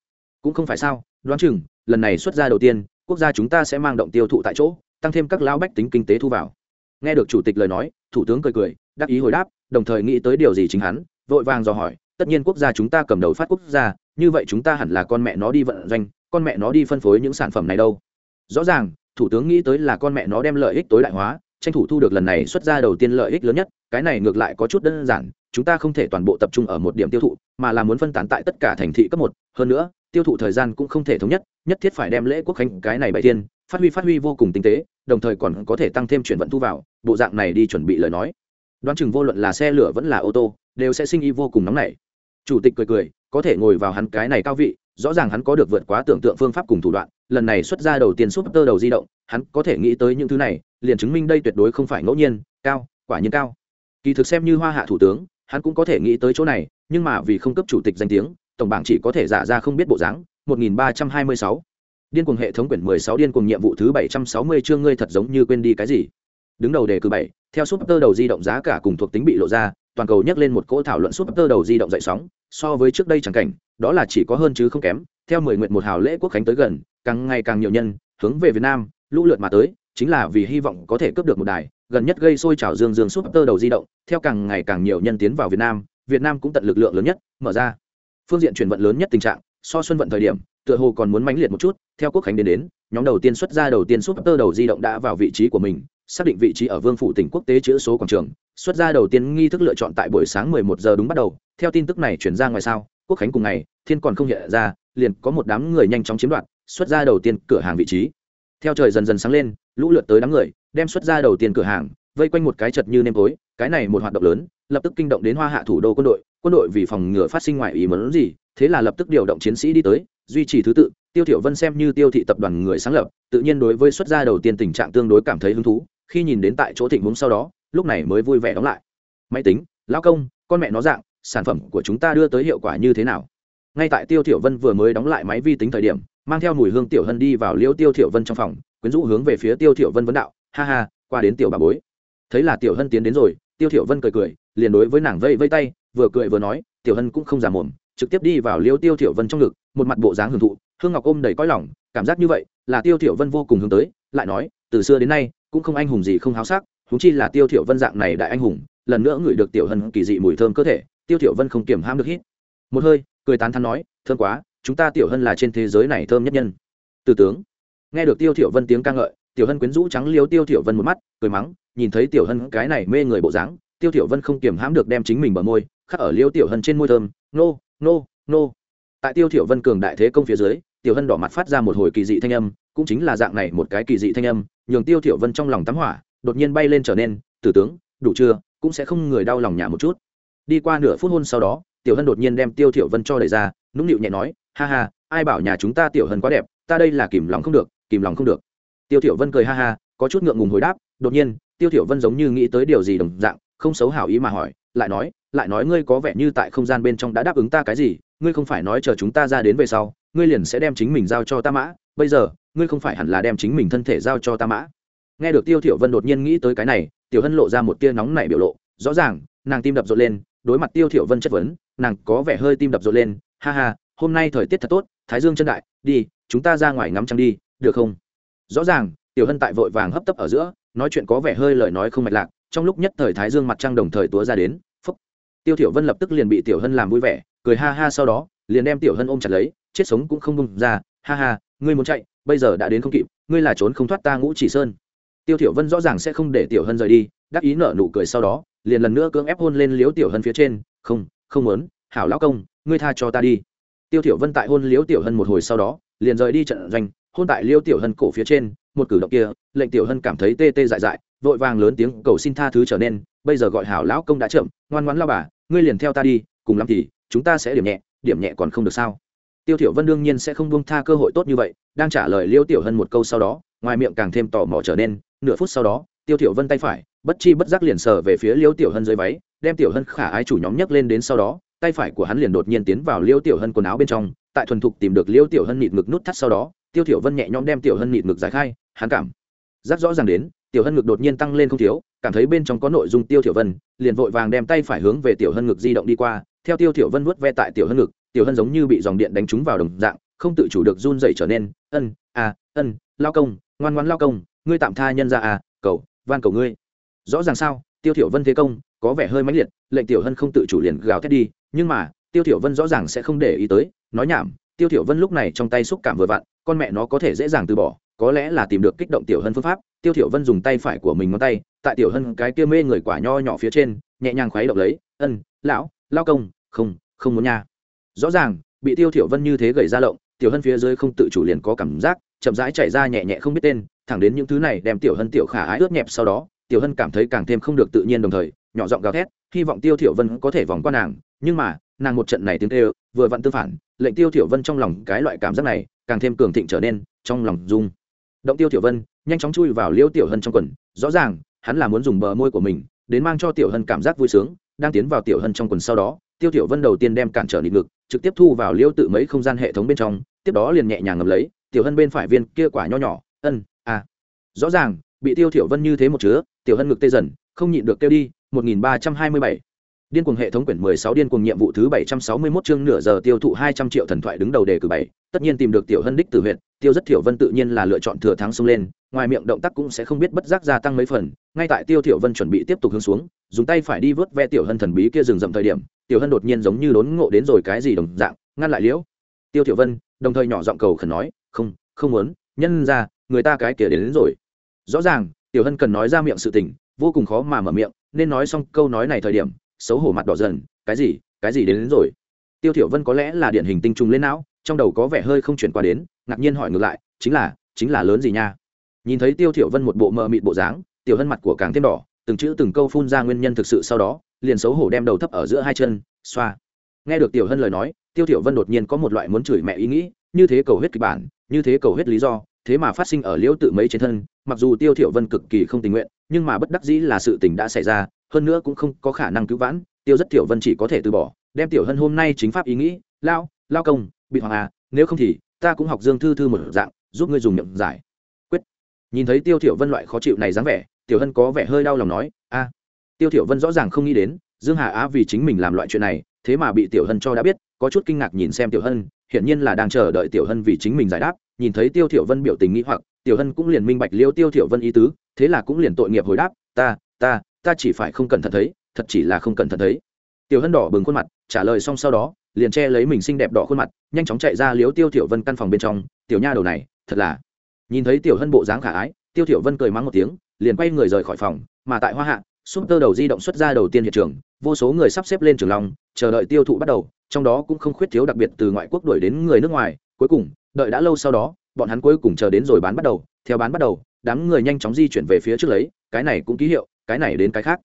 Cũng không phải sao, đoán chừng, lần này xuất gia đầu tiên, quốc gia chúng ta sẽ mang động tiêu thụ tại chỗ, tăng thêm các lão bách tính kinh tế thu vào. Nghe được chủ tịch lời nói, thủ tướng cười cười, đắc ý hồi đáp, đồng thời nghĩ tới điều gì chính hắn, vội vàng dò hỏi, tất nhiên quốc gia chúng ta cầm đầu phát quốc gia, như vậy chúng ta hẳn là con mẹ nó đi vận doanh, con mẹ nó đi phân phối những sản phẩm này đâu. Rõ ràng, thủ tướng nghĩ tới là con mẹ nó đem lợi ích tối đại hóa tranh thủ thu được lần này xuất ra đầu tiên lợi ích lớn nhất, cái này ngược lại có chút đơn giản, chúng ta không thể toàn bộ tập trung ở một điểm tiêu thụ, mà là muốn phân tán tại tất cả thành thị cấp một. Hơn nữa, tiêu thụ thời gian cũng không thể thống nhất nhất thiết phải đem lễ quốc khánh cái này bày tiên, phát huy phát huy vô cùng tinh tế, đồng thời còn có thể tăng thêm chuyển vận thu vào, bộ dạng này đi chuẩn bị lời nói. Đoán chừng vô luận là xe lửa vẫn là ô tô, đều sẽ sinh y vô cùng nóng nảy. Chủ tịch cười cười, có thể ngồi vào hắn cái này cao vị rõ ràng hắn có được vượt quá tưởng tượng phương pháp cùng thủ đoạn, lần này xuất ra đầu tiên súp tơ đầu di động, hắn có thể nghĩ tới những thứ này, liền chứng minh đây tuyệt đối không phải ngẫu nhiên, cao, quả nhiên cao. Kỳ thực xem như hoa hạ thủ tướng, hắn cũng có thể nghĩ tới chỗ này, nhưng mà vì không cấp chủ tịch danh tiếng, tổng bảng chỉ có thể giả ra không biết bộ dáng 1326. điên cuồng hệ thống quyển 16 điên cuồng nhiệm vụ thứ 760 chương ngươi thật giống như quên đi cái gì. Đứng đầu đề cử bảy, theo súp tơ đầu di động giá cả cùng thuộc tính bị lộ ra, toàn cầu nhắc lên một cỗ thảo luận súp tơ đầu di động dậy sóng so với trước đây chẳng cảnh, đó là chỉ có hơn chứ không kém. Theo mười nguyện một hào lễ quốc khánh tới gần, càng ngày càng nhiều nhân hướng về việt nam, lũ lượt mà tới, chính là vì hy vọng có thể cướp được một đài, gần nhất gây sôi trào dương dương súp tơ đầu di động. Theo càng ngày càng nhiều nhân tiến vào việt nam việt nam cũng tận lực lượng lớn nhất, mở ra phương diện chuyển vận lớn nhất tình trạng. So xuân vận thời điểm, tựa hồ còn muốn mãnh liệt một chút. Theo quốc khánh đến đến, nhóm đầu tiên xuất ra đầu tiên súp tơ đầu di động đã vào vị trí của mình, xác định vị trí ở vương phủ tỉnh quốc tế chữ số quảng trường. Xuất ra đầu tiên nghi thức lựa chọn tại buổi sáng 11 giờ đúng bắt đầu theo tin tức này chuyển ra ngoài sao, quốc khánh cùng ngày, thiên còn không hiện ra, liền có một đám người nhanh chóng chiếm đoạt, xuất ra đầu tiên cửa hàng vị trí. Theo trời dần dần sáng lên, lũ lượt tới đám người, đem xuất ra đầu tiên cửa hàng, vây quanh một cái chật như nêm tối, cái này một hoạt động lớn, lập tức kinh động đến hoa hạ thủ đô quân đội quân đội vì phòng ngừa phát sinh ngoại ý muốn gì, thế là lập tức điều động chiến sĩ đi tới, duy trì thứ tự, tiêu thiểu vân xem như tiêu thị tập đoàn người sáng lập, tự nhiên đối với xuất gia đầu tiên tình trạng tương đối cảm thấy hứng thú, khi nhìn đến tại chỗ thịnh vốn sau đó, lúc này mới vui vẻ đóng lại. Máy tính, lão công, con mẹ nó dạng sản phẩm của chúng ta đưa tới hiệu quả như thế nào? Ngay tại tiêu thiểu vân vừa mới đóng lại máy vi tính thời điểm, mang theo mùi hương tiểu hân đi vào liêu tiêu thiểu vân trong phòng, quyến rũ hướng về phía tiêu thiểu vân vấn đạo, ha ha, qua đến tiểu bà bối. Thấy là tiểu hân tiến đến rồi, tiêu thiểu vân cười cười, liền đối với nàng vây vây tay, vừa cười vừa nói, tiểu hân cũng không giả mồm, trực tiếp đi vào liêu tiêu thiểu vân trong ngực, một mặt bộ dáng hưởng thụ, hương ngọc ôm đầy cõi lòng, cảm giác như vậy, là tiêu thiểu vân vô cùng hướng tới, lại nói, từ xưa đến nay, cũng không anh hùng gì không háo sắc chúng chi là tiêu thiểu vân dạng này đại anh hùng, lần nữa ngửi được tiểu hân kỳ dị mùi thơm cơ thể tiêu thiểu vân không kiềm hãm được hít. Một hơi, cười tán thán nói, thơm quá, chúng ta tiểu hân là trên thế giới này thơm nhất nhân. Tử tướng. Nghe được tiêu thiểu vân tiếng ca ngợi, tiểu hân quyến rũ trắng liếu tiêu thiểu vân một mắt, cười mắng, nhìn thấy tiểu hân cái này mê người bộ dáng, tiêu thiểu vân không kiềm hãm được đem chính mình bờ môi, khắc ở liêu tiểu hân trên môi thơm, nô nô nô. Tại tiêu thiểu vân cường đại thế công phía dưới, tiểu hân đỏ mặt phát ra một hồi kỳ dị thanh âm, cũng chính là dạng này một cái kỳ dị thanh âm, nhường tiêu thiểu vân trong lòng tắm hỏa, đột nhiên bay lên trở nên tử tướng, đủ chưa? Cũng sẽ không người đau lòng nhà một chút đi qua nửa phút hôn sau đó, tiểu hân đột nhiên đem tiêu thiểu vân cho đẩy ra, nũng nịu nhẹ nói, ha ha, ai bảo nhà chúng ta tiểu hân quá đẹp, ta đây là kìm lòng không được, kìm lòng không được. Tiêu thiểu vân cười ha ha, có chút ngượng ngùng hồi đáp, đột nhiên, tiêu thiểu vân giống như nghĩ tới điều gì đồng dạng, không xấu hảo ý mà hỏi, lại nói lại nói ngươi có vẻ như tại không gian bên trong đã đáp ứng ta cái gì, ngươi không phải nói chờ chúng ta ra đến về sau, ngươi liền sẽ đem chính mình giao cho ta mã, bây giờ, ngươi không phải hẳn là đem chính mình thân thể giao cho ta mã. Nghe được tiêu thiểu vân đột nhiên nghĩ tới cái này, tiểu hân lộ ra một tia nóng nảy biểu lộ, rõ ràng, nàng tim đập rộn lên đối mặt tiêu thiểu vân chất vấn, nàng có vẻ hơi tim đập rộn lên, ha ha, hôm nay thời tiết thật tốt, thái dương chân đại, đi, chúng ta ra ngoài ngắm trăng đi, được không? Rõ ràng, tiểu hân tại vội vàng hấp tấp ở giữa, nói chuyện có vẻ hơi lời nói không mạch lạc, trong lúc nhất thời thái dương mặt trăng đồng thời túa ra đến, phúc. Tiêu thiểu vân lập tức liền bị tiểu hân làm vui vẻ, cười ha ha sau đó, liền đem tiểu hân ôm chặt lấy, chết sống cũng không bung ra, ha ha, ngươi muốn chạy, bây giờ đã đến không kịp, ngươi là trốn không thoát ta ngũ chỉ sơn. Tiêu thiểu vân rõ ràng sẽ không để tiểu hân rời đi đáp ý nở nụ cười sau đó liền lần nữa cưỡng ép hôn lên liếu tiểu hân phía trên, không không muốn, hảo lão công, ngươi tha cho ta đi. Tiêu thiểu vân tại hôn liếu tiểu hân một hồi sau đó, liền rời đi trận doanh, hôn tại liêu tiểu hân cổ phía trên, một cử động kia, lệnh tiểu hân cảm thấy tê tê dại dại, vội vàng lớn tiếng cầu xin tha thứ trở nên, bây giờ gọi hảo lão công đã chậm, ngoan ngoãn lao bà, ngươi liền theo ta đi, cùng lắm thì, chúng ta sẽ điểm nhẹ điểm nhẹ còn không được sao? Tiêu thiểu vân đương nhiên sẽ không buông tha cơ hội tốt như vậy, đang trả lời liêu tiểu hân một câu sau đó, ngoài miệng càng thêm tò mò trở nên, nửa phút sau đó, tiêu thiểu vân tay phải bất chi bất giác liền sờ về phía liêu tiểu hân dưới váy, đem tiểu hân khả ái chủ nhóm nhấc lên đến sau đó, tay phải của hắn liền đột nhiên tiến vào liêu tiểu hân quần áo bên trong, tại thuần thục tìm được liêu tiểu hân nịt ngực nút thắt sau đó, tiêu tiểu vân nhẹ nhõm đem tiểu hân nịt ngực giải khai, hắn cảm giác rõ ràng đến, tiểu hân ngực đột nhiên tăng lên không thiếu, cảm thấy bên trong có nội dung tiêu tiểu vân, liền vội vàng đem tay phải hướng về tiểu hân ngực di động đi qua, theo tiêu tiểu vân vuốt ve tại tiểu hân ngực, tiểu hân giống như bị dòng điện đánh trúng vào đồng dạng, không tự chủ được run rẩy trở nên, ân à ân, lao công, ngoan ngoãn lao công, ngươi tạm tha nhân ra à cầu, van cầu ngươi rõ ràng sao, tiêu thiểu vân thế công có vẻ hơi mãnh liệt, lệnh tiểu hân không tự chủ liền gào thét đi, nhưng mà, tiêu thiểu vân rõ ràng sẽ không để ý tới, nói nhảm, tiêu thiểu vân lúc này trong tay xúc cảm vừa vặn, con mẹ nó có thể dễ dàng từ bỏ, có lẽ là tìm được kích động tiểu hân phương pháp. Tiêu thiểu vân dùng tay phải của mình ngón tay, tại tiểu hân cái kia mê người quả nho nhỏ phía trên, nhẹ nhàng khuấy động lấy, ân, lão, lao công, không không muốn nha. Rõ ràng, bị tiêu thiểu vân như thế gầy ra lộng, tiểu hân phía dưới không tự chủ liền có cảm giác, chậm rãi chảy ra nhẹ nhẹ không biết tên, thẳng đến những thứ này đem tiểu hân tiểu khả ái ướt nhẹp sau đó tiểu hân cảm thấy càng thêm không được tự nhiên đồng thời, nhỏ giọng gào thét, hy vọng tiêu thiểu vân có thể vòng qua nàng, nhưng mà, nàng một trận này tiếng kêu, vừa vặn tương phản, lệnh tiêu thiểu vân trong lòng cái loại cảm giác này, càng thêm cường thịnh trở nên, trong lòng rung. Động tiêu thiểu vân, nhanh chóng chui vào liêu tiểu hân trong quần, rõ ràng, hắn là muốn dùng bờ môi của mình, đến mang cho tiểu hân cảm giác vui sướng, đang tiến vào tiểu hân trong quần sau đó, tiêu tiểu vân đầu tiên đem cản trở nịt ngực, trực tiếp thu vào liêu tự mấy không gian hệ thống bên trong, tiếp đó liền nhẹ nhàng ngầm lấy, tiểu hân bên phải viên kia quả nho nhỏ, ân à. Rõ ràng bị tiêu thiểu vân như thế một chứa tiểu hân ngực tê dần không nhịn được kêu đi 1327 Điên cuồng hệ thống quyển 16 điên cuồng nhiệm vụ thứ 761 chương nửa giờ tiêu thụ 200 triệu thần thoại đứng đầu đề cử 7, tất nhiên tìm được tiểu hân đích tử huyện, tiêu rất thiểu vân tự nhiên là lựa chọn thừa thắng xông lên, ngoài miệng động tác cũng sẽ không biết bất giác gia tăng mấy phần, ngay tại tiêu thiểu vân chuẩn bị tiếp tục hướng xuống, dùng tay phải đi vớt ve tiểu hân thần bí kia dừng dậm thời điểm, tiểu hân đột nhiên giống như đốn ngộ đến rồi cái gì đồng dạng, ngăn lại liễu. Tiêu thiểu vân, đồng thời nhỏ giọng cầu khẩn nói, "Không, không muốn, nhân ra, người ta cái kia đến, đến rồi." Rõ ràng, tiểu hân cần nói ra miệng sự tình, vô cùng khó mà mở miệng, nên nói xong câu nói này thời điểm, xấu hổ mặt đỏ dần cái gì cái gì đến, đến rồi. Tiêu thiểu vân có lẽ là điển hình tinh trùng lên não trong đầu có vẻ hơi không chuyển qua đến ngạc nhiên hỏi ngược lại chính là chính là lớn gì nha? Nhìn thấy tiêu thiểu vân một bộ mờ mịt bộ dáng tiểu hân mặt của càng thêm đỏ từng chữ từng câu phun ra nguyên nhân thực sự sau đó liền xấu hổ đem đầu thấp ở giữa hai chân xoa. Nghe được tiểu hân lời nói tiêu thiểu vân đột nhiên có một loại muốn chửi mẹ ý nghĩ như thế cầu huyết kịch bản như thế cầu huyết lý do thế mà phát sinh ở liễu tự mấy trên thân, mặc dù tiêu thiểu vân cực kỳ không tình nguyện, nhưng mà bất đắc dĩ là sự tình đã xảy ra, hơn nữa cũng không có khả năng cứu vãn, tiêu rất tiểu vân chỉ có thể từ bỏ, đem tiểu hân hôm nay chính pháp ý nghĩ lao lao công, bị hoàng à nếu không thì ta cũng học dương thư thư một dạng, giúp ngươi dùng miệng giải. Quyết. Nhìn thấy tiêu tiểu vân loại khó chịu này dáng vẻ, tiểu hân có vẻ hơi đau lòng nói, a. Tiêu tiểu vân rõ ràng không nghĩ đến, dương hà á vì chính mình làm loại chuyện này, thế mà bị tiểu hân cho đã biết, có chút kinh ngạc nhìn xem tiểu hân, hiển nhiên là đang chờ đợi tiểu hân vì chính mình giải đáp nhìn thấy tiêu thiểu vân biểu tình nghĩ hoặc, tiểu hân cũng liền minh bạch liêu tiêu thiểu vân ý tứ, thế là cũng liền tội nghiệp hồi đáp, ta ta ta chỉ phải không cẩn thận thấy, thật chỉ là không cẩn thận thấy. Tiểu hân đỏ bừng khuôn mặt, trả lời xong sau đó, liền che lấy mình xinh đẹp đỏ khuôn mặt, nhanh chóng chạy ra liếu tiêu thiểu vân căn phòng bên trong, tiểu nha đầu này, thật là. Nhìn thấy tiểu hân bộ dáng khả ái, tiêu thiểu vân cười mắng một tiếng, liền quay người rời khỏi phòng, mà tại hoa hạ, súp tơ đầu di động xuất ra đầu tiên hiện trường, vô số người sắp xếp lên trường long, chờ đợi tiêu thụ bắt đầu, trong đó cũng không khuyết thiếu đặc biệt từ ngoại quốc đuổi đến người nước ngoài, cuối cùng đợi đã lâu sau đó, bọn hắn cuối cùng chờ đến rồi bán bắt đầu. Theo bán bắt đầu, đám người nhanh chóng di chuyển về phía trước lấy, cái này cũng ký hiệu, cái này đến cái khác.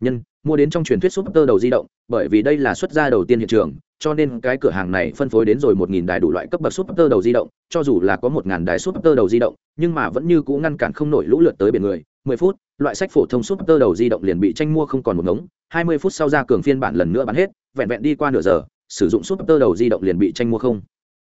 Nhân, mua đến trong truyền thuyết súp tơ đầu di động, bởi vì đây là xuất gia đầu tiên hiện trường, cho nên cái cửa hàng này phân phối đến rồi một nghìn đài đủ loại cấp bậc súp tơ đầu di động, cho dù là có một ngàn đài súp tơ đầu di động, nhưng mà vẫn như cũ ngăn cản không nổi lũ lượt tới biển người. Mười phút, loại sách phổ thông súp tơ đầu di động liền bị tranh mua không còn một ngống. Hai mươi phút sau ra cường phiên bản lần nữa bán hết, vẹn vẹn đi qua nửa giờ, sử dụng súp tơ đầu di động liền bị tranh mua không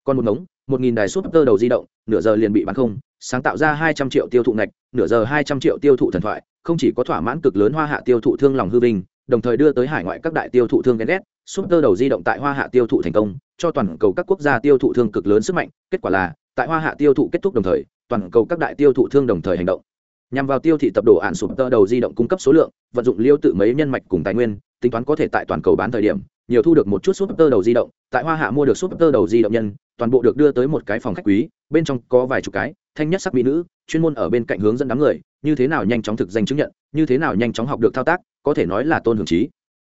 còn một ngống, một nghìn đài súp tơ đầu di động, nửa giờ liền bị bán không, sáng tạo ra hai trăm triệu tiêu thụ ngạch, nửa giờ hai trăm triệu tiêu thụ thần thoại, không chỉ có thỏa mãn cực lớn hoa hạ tiêu thụ thương lòng hư vinh, đồng thời đưa tới hải ngoại các đại tiêu thụ thương ghen ghét súp tơ đầu di động tại hoa hạ tiêu thụ thành công, cho toàn cầu các quốc gia tiêu thụ thương cực lớn sức mạnh, kết quả là, tại hoa hạ tiêu thụ kết thúc đồng thời, toàn cầu các đại tiêu thụ thương đồng thời hành động. Nhằm vào tiêu thị tập đồ ạn sụp tơ đầu di động cung cấp số lượng, vận dụng liêu tự mấy nhân mạch cùng tài nguyên, tính toán có thể tại toàn cầu bán thời điểm, nhiều thu được một chút súp tơ đầu di động tại hoa hạ mua được súp tơ đầu di động nhân, toàn bộ được đưa tới một cái phòng khách quý, bên trong có vài chục cái, thanh nhất sắc mỹ nữ, chuyên môn ở bên cạnh hướng dẫn đám người, như thế nào nhanh chóng thực danh chứng nhận, như thế nào nhanh chóng học được thao tác, có thể nói là tôn hưởng trí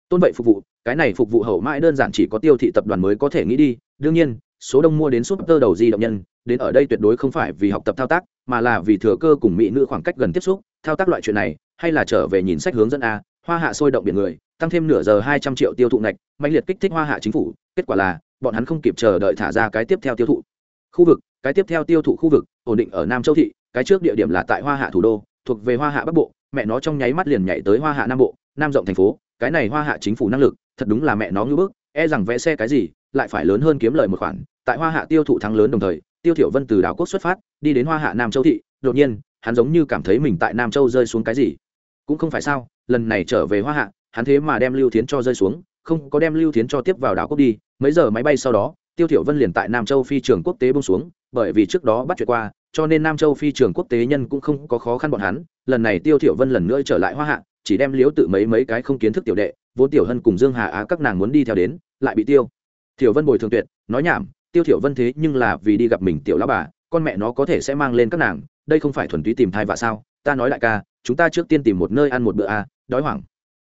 tôn vậy phục vụ, cái này phục vụ hậu mãi đơn giản chỉ có tiêu thị tập đoàn mới có thể nghĩ đi, đương nhiên, số đông mua đến súp tơ đầu di động nhân, đến ở đây tuyệt đối không phải vì học tập thao tác, mà là vì thừa cơ cùng mỹ nữ khoảng cách gần tiếp xúc, thao tác loại chuyện này, hay là trở về nhìn sách hướng dẫn a, hoa hạ sôi động biển người tăng thêm nửa giờ hai trăm triệu tiêu thụ ngạch mạnh liệt kích thích hoa hạ chính phủ, kết quả là, bọn hắn không kịp chờ đợi thả ra cái tiếp theo tiêu thụ. Khu vực, cái tiếp theo tiêu thụ khu vực, ổn định ở nam châu thị, cái trước địa điểm là tại hoa hạ thủ đô, thuộc về hoa hạ bắc bộ, mẹ nó trong nháy mắt liền nhảy tới hoa hạ nam bộ, nam rộng thành phố, cái này hoa hạ chính phủ năng lực, thật đúng là mẹ nó ngưỡng bức e rằng vẽ xe cái gì, lại phải lớn hơn kiếm lời một khoản. Tại hoa hạ tiêu thụ thắng lớn đồng thời, tiêu thiểu vân từ đảo quốc xuất phát, đi đến hoa hạ nam châu thị, đột nhiên, hắn giống như cảm thấy mình tại nam châu rơi xuống cái gì. Cũng không phải sao, lần này trở về hoa hạ hắn thế mà đem lưu thiến cho rơi xuống, không có đem lưu thiến cho tiếp vào đảo quốc đi, mấy giờ máy bay sau đó, tiêu thiểu vân liền tại nam châu phi trường quốc tế bông xuống, bởi vì trước đó bắt chuyện qua, cho nên nam châu phi trường quốc tế nhân cũng không có khó khăn bọn hắn. Lần này tiêu thiểu vân lần nữa trở lại hoa hạ, chỉ đem liếu tự mấy mấy cái không kiến thức tiểu đệ, vốn tiểu hân cùng dương hà á các nàng muốn đi theo đến, lại bị tiêu thiểu vân bồi thường tuyệt, nói nhảm, tiêu thiểu vân thế nhưng là vì đi gặp mình tiểu lão bà, con mẹ nó có thể sẽ mang lên các nàng, đây không phải thuần túy tìm thai vạ sao? Ta nói đại ca, chúng ta trước tiên tìm một nơi ăn một bữa à đói hoảng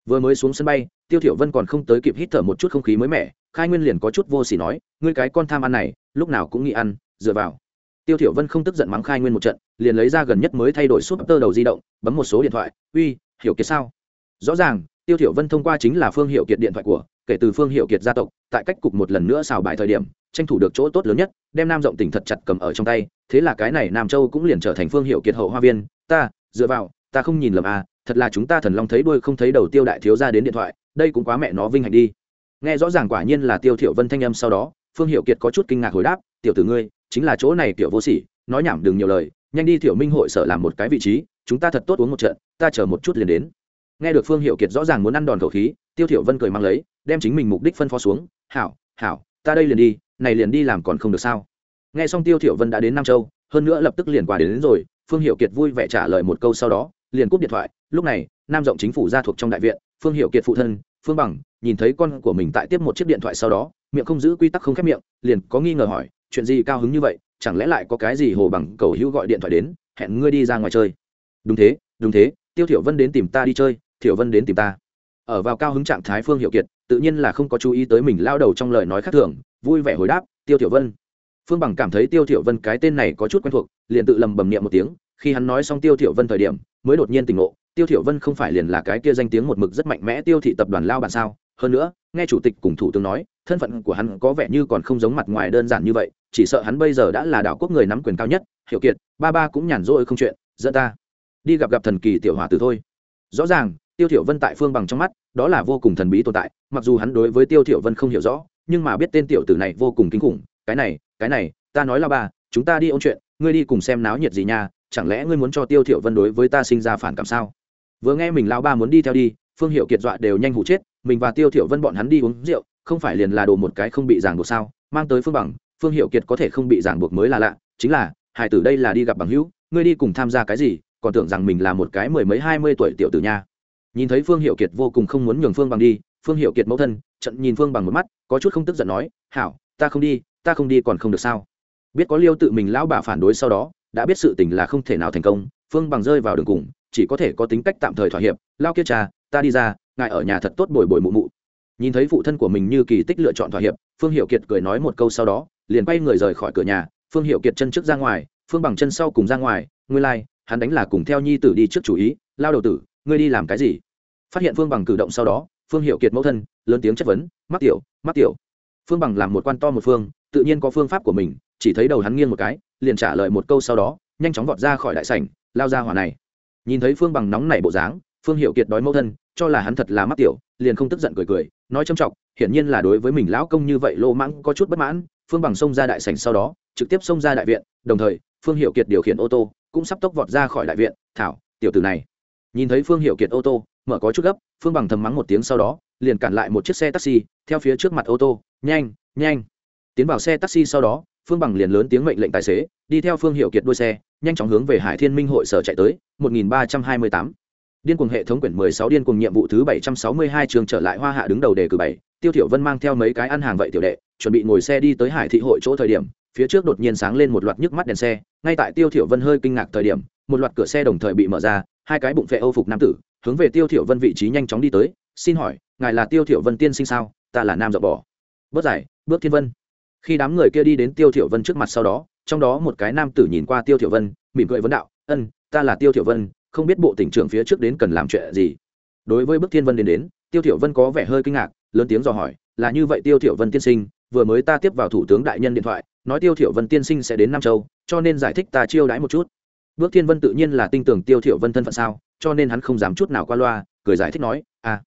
vừa mới xuống sân bay, tiêu thiểu vân còn không tới kịp hít thở một chút không khí mới mẻ, khai nguyên liền có chút vô sỉ nói, ngươi cái con tham ăn này, lúc nào cũng nghĩ ăn, dựa vào. Tiêu thiểu vân không tức giận mắng khai nguyên một trận, liền lấy ra gần nhất mới thay đổi suốt tơ đầu di động, bấm một số điện thoại, uy, hiểu kiệt sao? Rõ ràng, tiêu thiểu vân thông qua chính là phương hiệu kiệt điện thoại của, kể từ phương hiệu kiệt gia tộc, tại cách cục một lần nữa xào bài thời điểm, tranh thủ được chỗ tốt lớn nhất, đem nam rộng tỉnh thật chặt cầm ở trong tay, thế là cái này nam châu cũng liền trở thành phương hiệu kiệt hậu hoa viên, ta, dựa vào, ta không nhìn lầm à thật là chúng ta thần long thấy đuôi không thấy đầu tiêu đại thiếu gia đến điện thoại đây cũng quá mẹ nó vinh hạnh đi. Nghe rõ ràng quả nhiên là tiêu thiểu vân thanh âm sau đó phương hiệu kiệt có chút kinh ngạc hồi đáp tiểu tử ngươi chính là chỗ này tiểu vô sỉ nói nhảm đừng nhiều lời nhanh đi tiểu minh hội sở làm một cái vị trí chúng ta thật tốt uống một trận ta chờ một chút liền đến. Nghe được phương hiệu kiệt rõ ràng muốn ăn đòn khẩu khí tiêu thiểu vân cười mang lấy đem chính mình mục đích phân phó xuống hảo hảo ta đây liền đi này liền đi làm còn không được sao? Nghe xong tiêu thiểu vân đã đến nam châu hơn nữa lập tức liền qua đến, đến rồi phương hiệu kiệt vui vẻ trả lời một câu sau đó liền cúp điện thoại lúc này, nam rộng chính phủ ra thuộc trong đại viện, phương hiệu kiệt phụ thân, phương bằng, nhìn thấy con của mình tại tiếp một chiếc điện thoại sau đó, miệng không giữ quy tắc không khép miệng, liền có nghi ngờ hỏi, chuyện gì cao hứng như vậy? Chẳng lẽ lại có cái gì hồ bằng cầu hữu gọi điện thoại đến, hẹn ngươi đi ra ngoài chơi? Đúng thế đúng thế, tiêu thiểu vân đến tìm ta đi chơi, thiểu vân đến tìm ta. Ở vào cao hứng trạng thái phương hiệu kiệt, tự nhiên là không có chú ý tới mình lao đầu trong lời nói khác thường, vui vẻ hồi đáp, tiêu thiểu vân. Phương bằng cảm thấy tiêu thiểu vân cái tên này có chút quen thuộc, liền tự lầm bầm niệm một tiếng, khi hắn nói xong tiêu thiểu vân thời điểm, mới đột nhiên tỉnh ngộ tiêu thiểu vân không phải liền là cái kia danh tiếng một mực rất mạnh mẽ tiêu thị tập đoàn lao bản sao? Hơn nữa, nghe chủ tịch cùng thủ tướng nói, thân phận của hắn có vẻ như còn không giống mặt ngoài đơn giản như vậy, chỉ sợ hắn bây giờ đã là đảo quốc người nắm quyền cao nhất. Hiểu kiệt, ba ba cũng nhàn rỗi không chuyện, dẫn ta đi gặp gặp thần kỳ tiểu hòa tử thôi. Rõ ràng, tiêu thiểu vân tại phương bằng trong mắt, đó là vô cùng thần bí tồn tại, mặc dù hắn đối với tiêu thiểu vân không hiểu rõ, nhưng mà biết tên tiểu tử này vô cùng kinh khủng. Cái này cái này, ta nói là ba, chúng ta đi ôn chuyện, ngươi đi cùng xem náo nhiệt gì nha, chẳng lẽ ngươi muốn cho tiêu thiểu vân đối với ta sinh ra phản cảm sao? Vừa nghe mình lão ba muốn đi theo đi, phương hiệu kiệt dọa đều nhanh hụ chết, mình và tiêu thiểu vân bọn hắn đi uống rượu, không phải liền là đồ một cái không bị ràng buộc sao, mang tới phương bằng, phương hiệu kiệt có thể không bị ràng buộc mới là lạ, chính là, hải tử đây là đi gặp bằng hữu, ngươi đi cùng tham gia cái gì, còn tưởng rằng mình là một cái mười mấy hai mươi tuổi tiểu tử nha. Nhìn thấy phương hiệu kiệt vô cùng không muốn nhường phương bằng đi, phương hiệu kiệt mẫu thân, trận nhìn phương bằng một mắt, có chút không tức giận nói, hảo, ta không đi, ta không đi còn không được sao? Biết có liêu tự mình lão bà phản đối sau đó, đã biết sự tình là không thể nào thành công, phương bằng rơi vào đường cùng chỉ có thể có tính cách tạm thời thỏa hiệp lao kia cha ta đi ra ngài ở nhà thật tốt bồi bồi mụ mụ. Nhìn thấy phụ thân của mình như kỳ tích lựa chọn thỏa hiệp phương hiệu kiệt cười nói một câu sau đó liền quay người rời khỏi cửa nhà. Phương hiệu kiệt chân trước ra ngoài phương bằng chân sau cùng ra ngoài ngươi lai、like, hắn đánh là cùng theo nhi tử đi trước chủ ý lao đầu tử ngươi đi làm cái gì? Phát hiện phương bằng cử động sau đó phương hiệu kiệt mẫu thân lớn tiếng chất vấn mắc tiểu mắc tiểu. Phương bằng làm một quan to một phương tự nhiên có phương pháp của mình chỉ thấy đầu hắn nghiêng một cái liền trả lời một câu sau đó nhanh chóng vọt ra khỏi đại sảnh lao ra hỏa này nhìn thấy phương bằng nóng nảy bộ dáng, phương hiệu kiệt đói mẫu thân, cho là hắn thật là mắc tiểu, liền không tức giận cười cười, nói trầm trọng, hiển nhiên là đối với mình lão công như vậy lô mãng có chút bất mãn. Phương bằng xông ra đại sảnh sau đó, trực tiếp xông ra đại viện, đồng thời, phương hiệu kiệt điều khiển ô tô, cũng sắp tốc vọt ra khỏi đại viện. Thảo, tiểu tử này. Nhìn thấy phương hiệu kiệt ô tô, mở có chút gấp, phương bằng thầm mắng một tiếng sau đó, liền cản lại một chiếc xe taxi, theo phía trước mặt ô tô, nhanh nhanh. Tiến vào xe taxi sau đó, phương bằng liền lớn tiếng mệnh lệnh tài xế, đi theo phương hiệu kiệt đuôi xe nhanh chóng hướng về hải thiên minh hội sở chạy tới 1328. điên cuồng hệ thống quyển 16 điên cuồng nhiệm vụ thứ 762 trường trở lại hoa hạ đứng đầu đề cử bảy. Tiêu thiểu vân mang theo mấy cái ăn hàng vậy tiểu đệ, chuẩn bị ngồi xe đi tới hải thị hội chỗ thời điểm, phía trước đột nhiên sáng lên một loạt nhức mắt đèn xe. Ngay tại tiêu thiểu vân hơi kinh ngạc thời điểm, một loạt cửa xe đồng thời bị mở ra, hai cái bụng phệ âu phục nam tử, hướng về tiêu thiểu vân vị trí nhanh chóng đi tới, xin hỏi, ngài là tiêu thiểu vân tiên sinh sao? Ta là nam dọ bỏ bớt giải, bước thiên vân. Khi đám người kia đi đến tiêu thiểu vân trước mặt sau đó trong đó một cái nam tử nhìn qua tiêu thiểu vân, mỉm cười vấn đạo, ân, ta là tiêu thiểu vân, không biết bộ tỉnh trưởng phía trước đến cần làm chuyện gì? Đối với bước thiên vân đến đến, tiêu thiểu vân có vẻ hơi kinh ngạc, lớn tiếng dò hỏi, là như vậy tiêu thiểu vân tiên sinh, vừa mới ta tiếp vào thủ tướng đại nhân điện thoại, nói tiêu thiểu vân tiên sinh sẽ đến nam châu, cho nên giải thích ta chiêu đãi một chút. Bước thiên vân tự nhiên là tin tưởng tiêu thiểu vân thân phận sao, cho nên hắn không dám chút nào qua loa, cười giải thích nói à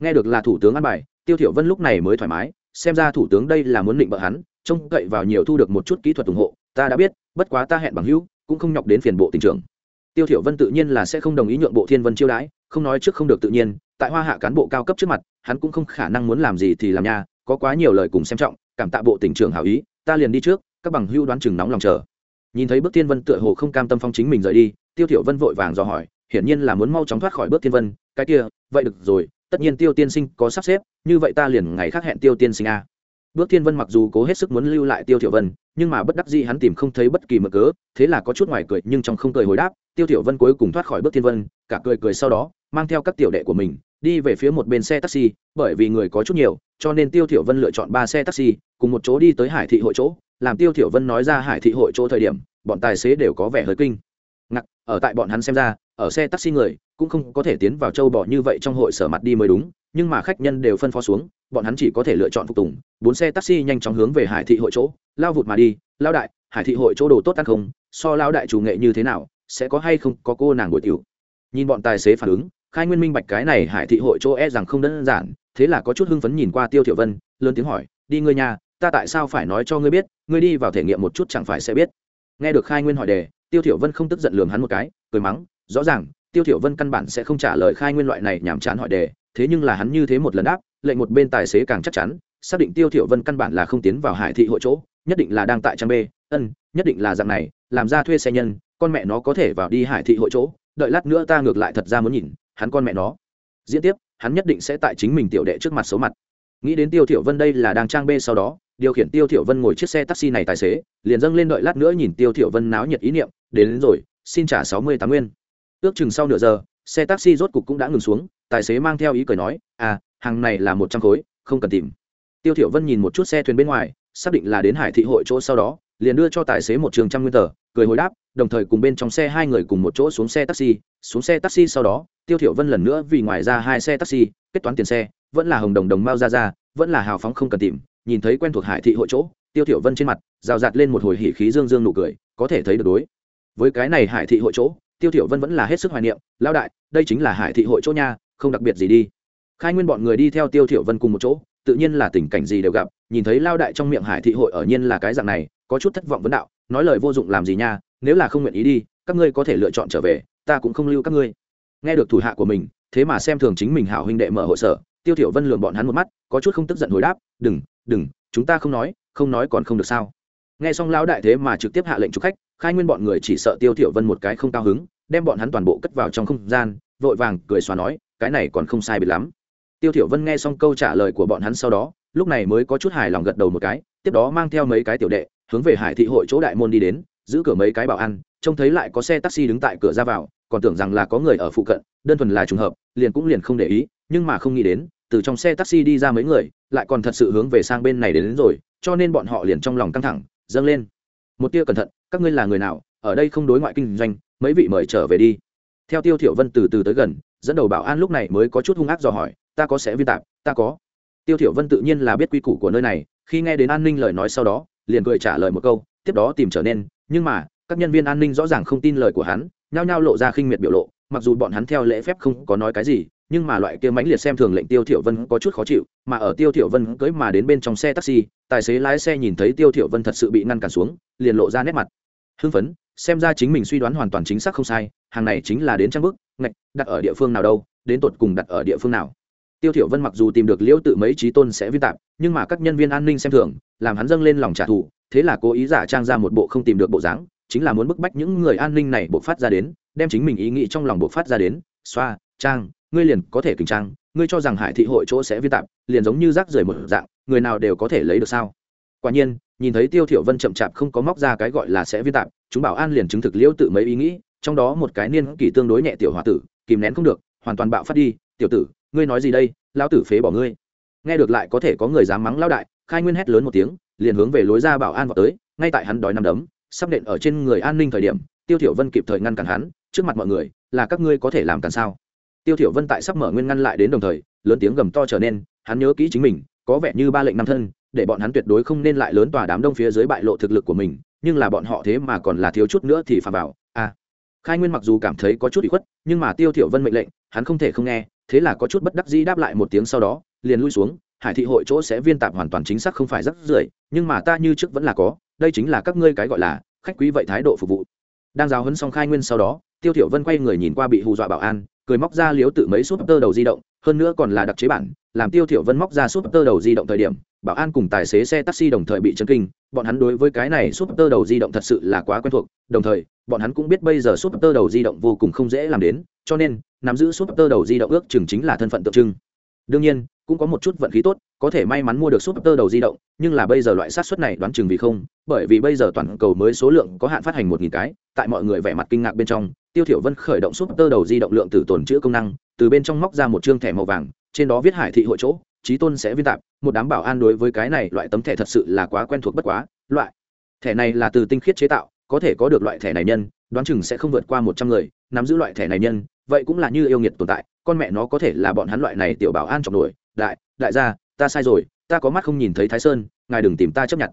nghe được là thủ tướng an bài, tiêu thiểu vân lúc này mới thoải mái, xem ra thủ tướng đây là muốn định bợ hắn trông cậy vào nhiều thu được một chút kỹ thuật ủng hộ, ta đã biết, bất quá ta hẹn bằng hữu, cũng không nhọc đến phiền bộ tỉnh trưởng. Tiêu thiểu vân tự nhiên là sẽ không đồng ý nhượng bộ thiên vân chiêu đãi, không nói trước không được tự nhiên, tại hoa hạ cán bộ cao cấp trước mặt, hắn cũng không khả năng muốn làm gì thì làm nha, có quá nhiều lời cùng xem trọng, cảm tạ bộ tỉnh trưởng hảo ý, ta liền đi trước, các bằng hữu đoán chừng nóng lòng chờ. Nhìn thấy bước thiên vân tựa hồ không cam tâm phong chính mình rời đi, tiêu thiểu vân vội vàng dò hỏi, hiển nhiên là muốn mau chóng thoát khỏi bước thiên vân, cái kia, vậy được rồi, tất nhiên tiêu tiên sinh có sắp xếp, như vậy ta liền ngày khác hẹn tiêu tiên sinh a bước thiên vân mặc dù cố hết sức muốn lưu lại tiêu thiểu vân, nhưng mà bất đắc dĩ hắn tìm không thấy bất kỳ mở cớ, thế là có chút ngoài cười nhưng trong không cười hồi đáp, tiêu thiểu vân cuối cùng thoát khỏi bước thiên vân, cả cười cười sau đó, mang theo các tiểu đệ của mình, đi về phía một bên xe taxi, bởi vì người có chút nhiều, cho nên tiêu thiểu vân lựa chọn ba xe taxi, cùng một chỗ đi tới hải thị hội chỗ, làm tiêu thiểu vân nói ra hải thị hội chỗ thời điểm, bọn tài xế đều có vẻ hơi kinh. Ngạc, ở tại bọn hắn xem ra, ở xe taxi người, cũng không có thể tiến vào châu bò như vậy trong hội sở mặt đi mới đúng nhưng mà khách nhân đều phân phó xuống, bọn hắn chỉ có thể lựa chọn phục tùng, bốn xe taxi nhanh chóng hướng về hải thị hội chỗ, lao vụt mà đi lao đại, hải thị hội chỗ đồ tốt ăn không? So lao đại chủ nghệ như thế nào? Sẽ có hay không? Có cô nàng buổi tiểu. Nhìn bọn tài xế phản ứng, khai nguyên minh bạch cái này hải thị hội chỗ e rằng không đơn giản, thế là có chút hưng phấn nhìn qua tiêu thiểu vân, lớn tiếng hỏi, đi ngươi nhà, ta tại sao phải nói cho ngươi biết, ngươi đi vào thể nghiệm một chút chẳng phải sẽ biết. Nghe được khai nguyên hỏi đề, tiêu thiểu vân không tức giận lườm hắn một cái, cười mắng, rõ ràng tiêu thiểu vân căn bản sẽ không trả lời khai nguyên loại này nhảm chán hỏi đề thế nhưng là hắn như thế một lần đáp lệnh một bên tài xế càng chắc chắn xác định tiêu thiểu vân căn bản là không tiến vào hải thị hội chỗ nhất định là đang tại trang b ân nhất định là dạng này làm ra thuê xe nhân con mẹ nó có thể vào đi hải thị hội chỗ đợi lát nữa ta ngược lại thật ra muốn nhìn hắn con mẹ nó. Diễn tiếp hắn nhất định sẽ tại chính mình tiểu đệ trước mặt số mặt. Nghĩ đến tiêu thiểu vân đây là đang trang b sau đó điều khiển tiêu thiểu vân ngồi chiếc xe taxi này tài xế liền dâng lên đợi lát nữa nhìn tiêu thiểu vân náo nhiệt ý niệm đến, đến rồi xin trả sáu mươi tám nguyên ước chừng sau nửa giờ, xe taxi rốt cục cũng đã ngừng xuống, tài xế mang theo ý cười nói à hàng này là một trăm khối, không cần tìm. Tiêu thiểu vân nhìn một chút xe thuyền bên ngoài, xác định là đến hải thị hội chỗ sau đó, liền đưa cho tài xế một trường trăm nguyên tờ, cười hồi đáp, đồng thời cùng bên trong xe hai người cùng một chỗ xuống xe taxi. Xuống xe taxi sau đó, tiêu thiểu vân lần nữa vì ngoài ra hai xe taxi, kết toán tiền xe, vẫn là hồng đồng đồng mao ra ra vẫn là hào phóng không cần tìm, nhìn thấy quen thuộc hải thị hội chỗ, tiêu thiểu vân trên mặt, rào rạt lên một hồi hỉ khí dương dương nụ cười, có thể thấy được đối. Với cái này hải thị hội chỗ tiêu thiểu vân vẫn là hết sức hoài niệm lao đại, đây chính là hải thị hội chỗ nha, không đặc biệt gì đi. Khai nguyên bọn người đi theo tiêu thiểu vân cùng một chỗ, tự nhiên là tình cảnh gì đều gặp, nhìn thấy lao đại trong miệng hải thị hội ở nhiên là cái dạng này, có chút thất vọng vấn đạo, nói lời vô dụng làm gì nha, nếu là không nguyện ý đi, các ngươi có thể lựa chọn trở về, ta cũng không lưu các ngươi. Nghe được thủ hạ của mình, thế mà xem thường chính mình hảo huynh đệ mở hội sở, tiêu thiểu vân lườm bọn hắn một mắt, có chút không tức giận hồi đáp, đừng đừng, chúng ta không nói không nói còn không được sao? Nghe xong lão đại thế mà trực tiếp hạ lệnh chủ khách, khai nguyên bọn người chỉ sợ tiêu thiểu vân một cái không cao hứng đem bọn hắn toàn bộ cất vào trong không gian vội vàng cười xóa nói cái này còn không sai biệt lắm. Tiêu thiểu vân nghe xong câu trả lời của bọn hắn sau đó lúc này mới có chút hài lòng gật đầu một cái tiếp đó mang theo mấy cái tiểu đệ hướng về hải thị hội chỗ đại môn đi đến giữ cửa mấy cái bảo ăn trông thấy lại có xe taxi đứng tại cửa ra vào còn tưởng rằng là có người ở phụ cận đơn thuần là trùng hợp liền cũng liền không để ý nhưng mà không nghĩ đến từ trong xe taxi đi ra mấy người lại còn thật sự hướng về sang bên này đến, đến rồi cho nên bọn họ liền trong lòng căng thẳng dâng lên. Một tia cẩn thận các ngươi là người nào ở đây không đối ngoại kinh doanh mấy vị mời trở về đi. Theo tiêu thiểu vân từ từ tới gần, dẫn đầu bảo an lúc này mới có chút hung ác dò hỏi, ta có sẽ viên tạp? Ta có. Tiêu thiểu vân tự nhiên là biết quy củ của nơi này, khi nghe đến an ninh lời nói sau đó, liền cười trả lời một câu, tiếp đó tìm trở nên, nhưng mà, các nhân viên an ninh rõ ràng không tin lời của hắn, nhao nhao lộ ra khinh miệt biểu lộ, mặc dù bọn hắn theo lễ phép không có nói cái gì, nhưng mà loại kia mãnh liệt xem thường lệnh tiêu thiểu vân có chút khó chịu, mà ở tiêu thiểu vân cưỡi mà đến bên trong xe taxi, tài xế lái xe nhìn thấy tiêu thiểu vân thật sự bị ngăn cản xuống, liền lộ ra nét mặt. Hưng phấn xem ra chính mình suy đoán hoàn toàn chính xác không sai, hàng này chính là đến trang bức, ngạch, đặt ở địa phương nào đâu, đến tột cùng đặt ở địa phương nào. Tiêu thiểu vân mặc dù tìm được liễu tự mấy trí tôn sẽ vi tạm nhưng mà các nhân viên an ninh xem thường, làm hắn dâng lên lòng trả thù, thế là cố ý giả trang ra một bộ không tìm được bộ dáng, chính là muốn bức bách những người an ninh này bộ phát ra đến, đem chính mình ý nghĩ trong lòng bộ phát ra đến, xoa, trang, ngươi liền có thể kình trang, ngươi cho rằng hải thị hội chỗ sẽ vi tạm liền giống như rác rưởi một dạng, người nào đều có thể lấy được sao? Quả nhiên, nhìn thấy tiêu thiểu vân chậm chạp không có móc ra cái gọi là sẽ vi tạm chúng bảo an liền chứng thực liễu tự mấy ý nghĩ, trong đó một cái niên kỷ tương đối nhẹ tiểu hòa tử, kìm nén không được, hoàn toàn bạo phát đi, tiểu tử, ngươi nói gì đây? Lão tử phế bỏ ngươi. Nghe được lại có thể có người dám mắng lão đại, khai nguyên hét lớn một tiếng, liền hướng về lối ra bảo an vào tới, ngay tại hắn đói nằm đấm, sắp nện ở trên người an ninh thời điểm, tiêu thiểu vân kịp thời ngăn cản hắn, trước mặt mọi người, là các ngươi có thể làm cản sao? Tiêu thiểu vân tại sắp mở nguyên ngăn lại đến đồng thời, lớn tiếng gầm to trở nên, hắn nhớ kỹ chính mình, có vẻ như ba lệnh năm thân, để bọn hắn tuyệt đối không nên lại lớn tòa đám đông phía dưới bại lộ thực lực của mình nhưng là bọn họ thế mà còn là thiếu chút nữa thì phà vào a à. khai nguyên mặc dù cảm thấy có chút bị khuất, nhưng mà tiêu thiểu vân mệnh lệnh, hắn không thể không nghe, thế là có chút bất đắc dĩ đáp lại một tiếng sau đó, liền lui xuống, hải thị hội chỗ sẽ viên tạp hoàn toàn chính xác không phải rất rưởi, nhưng mà ta như trước vẫn là có, đây chính là các ngươi cái gọi là, khách quý vậy thái độ phục vụ đang giáo huấn xong khai nguyên sau đó, tiêu thiểu vân quay người nhìn qua bị hù dọa bảo an, cười móc ra liếu tự mấy suất tơ đầu di động, hơn nữa còn là đặc chế bản, làm tiêu thiểu vân móc ra suất tơ đầu di động thời điểm bảo an cùng tài xế xe taxi đồng thời bị chấn kinh, bọn hắn đối với cái này súp tơ đầu di động thật sự là quá quen thuộc, đồng thời, bọn hắn cũng biết bây giờ súp tơ đầu di động vô cùng không dễ làm đến, cho nên, nắm giữ súp tơ đầu di động ước chừng chính là thân phận tượng trưng. Đương nhiên, cũng có một chút vận khí tốt, có thể may mắn mua được súp tơ đầu di động, nhưng là bây giờ loại sát suất này đoán chừng vì không, bởi vì bây giờ toàn cầu mới số lượng có hạn phát hành một nghìn cái, tại mọi người vẻ mặt kinh ngạc bên trong, tiêu thiểu vân khởi động súp tơ đầu di động lượng tử tồn chữa công năng, từ bên trong móc ra một trương thẻ màu vàng, trên đó viết hải thị hội chỗ trí tôn sẽ viên tạp, một đám bảo an đối với cái này loại tấm thẻ thật sự là quá quen thuộc bất quá, loại thẻ này là từ tinh khiết chế tạo, có thể có được loại thẻ này nhân, đoán chừng sẽ không vượt qua một trăm người, nắm giữ loại thẻ này nhân, vậy cũng là như yêu nghiệt tồn tại, con mẹ nó có thể là bọn hắn loại này tiểu bảo an trọng đuổi đại đại gia, ta sai rồi, ta có mắt không nhìn thấy thái sơn, ngài đừng tìm ta chấp nhận.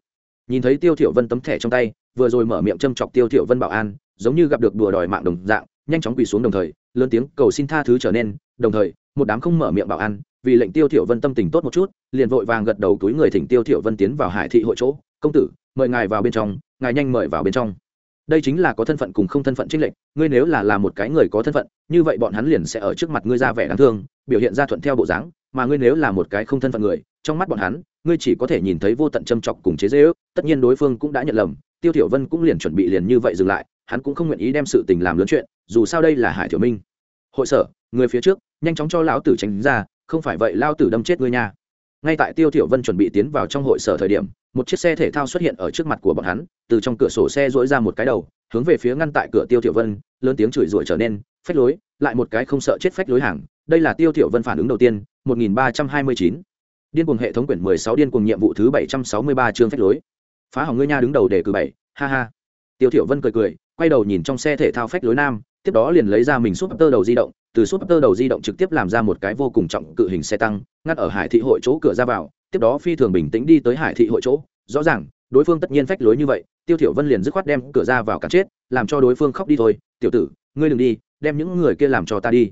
Nhìn thấy tiêu thiểu vân tấm thẻ trong tay, vừa rồi mở miệng châm chọc tiêu thiểu vân bảo an, giống như gặp được đùa đòi mạng đồng dạng, nhanh chóng quỳ xuống đồng thời, lớn tiếng cầu xin tha thứ trở nên, đồng thời, một đám không mở miệng bảo an vì lệnh tiêu thiểu vân tâm tình tốt một chút, liền vội vàng gật đầu túi người thỉnh tiêu thiểu vân tiến vào hải thị hội chỗ. Công tử, mời ngài vào bên trong, ngài nhanh mời vào bên trong. Đây chính là có thân phận cùng không thân phận trinh lệnh ngươi nếu là là một cái người có thân phận, như vậy bọn hắn liền sẽ ở trước mặt ngươi ra vẻ đáng thương, biểu hiện ra thuận theo bộ dáng, mà ngươi nếu là một cái không thân phận người, trong mắt bọn hắn, ngươi chỉ có thể nhìn thấy vô tận châm chọc cùng chế dễ ước tất nhiên đối phương cũng đã nhận lầm, tiêu thiểu vân cũng liền chuẩn bị liền như vậy dừng lại, hắn cũng không nguyện ý đem sự tình làm lớn chuyện, dù sao đây là hải thiểu minh. Hội sở, người phía trước, nhanh chóng cho lão tử tránh ra không phải vậy lao tử đâm chết ngươi nha. Ngay tại tiêu thiểu vân chuẩn bị tiến vào trong hội sở thời điểm, một chiếc xe thể thao xuất hiện ở trước mặt của bọn hắn, từ trong cửa sổ xe dỗi ra một cái đầu, hướng về phía ngăn tại cửa tiêu thiểu vân, lớn tiếng chửi rủa trở nên, phách lối, lại một cái không sợ chết phách lối hàng, đây là tiêu thiểu vân phản ứng đầu tiên 1329 điên cuồng hệ thống quyển 16 điên cuồng nhiệm vụ thứ 763 chương phách lối. Phá hỏng ngươi nha, đứng đầu để cử bảy, ha ha. Tiêu thiểu vân cười cười, quay đầu nhìn trong xe thể thao phách lối nam, tiếp đó liền lấy ra mình suốt tơ đầu di động từ súp tơ đầu di động trực tiếp làm ra một cái vô cùng trọng cự hình xe tăng, ngắt ở hải thị hội chỗ cửa ra vào, tiếp đó phi thường bình tĩnh đi tới hải thị hội chỗ. Rõ ràng, đối phương tất nhiên phách lối như vậy, tiêu thiểu vân liền dứt khoát đem cửa ra vào cản chết, làm cho đối phương khóc đi thôi. Tiểu tử, ngươi đừng đi, đem những người kia làm cho ta đi.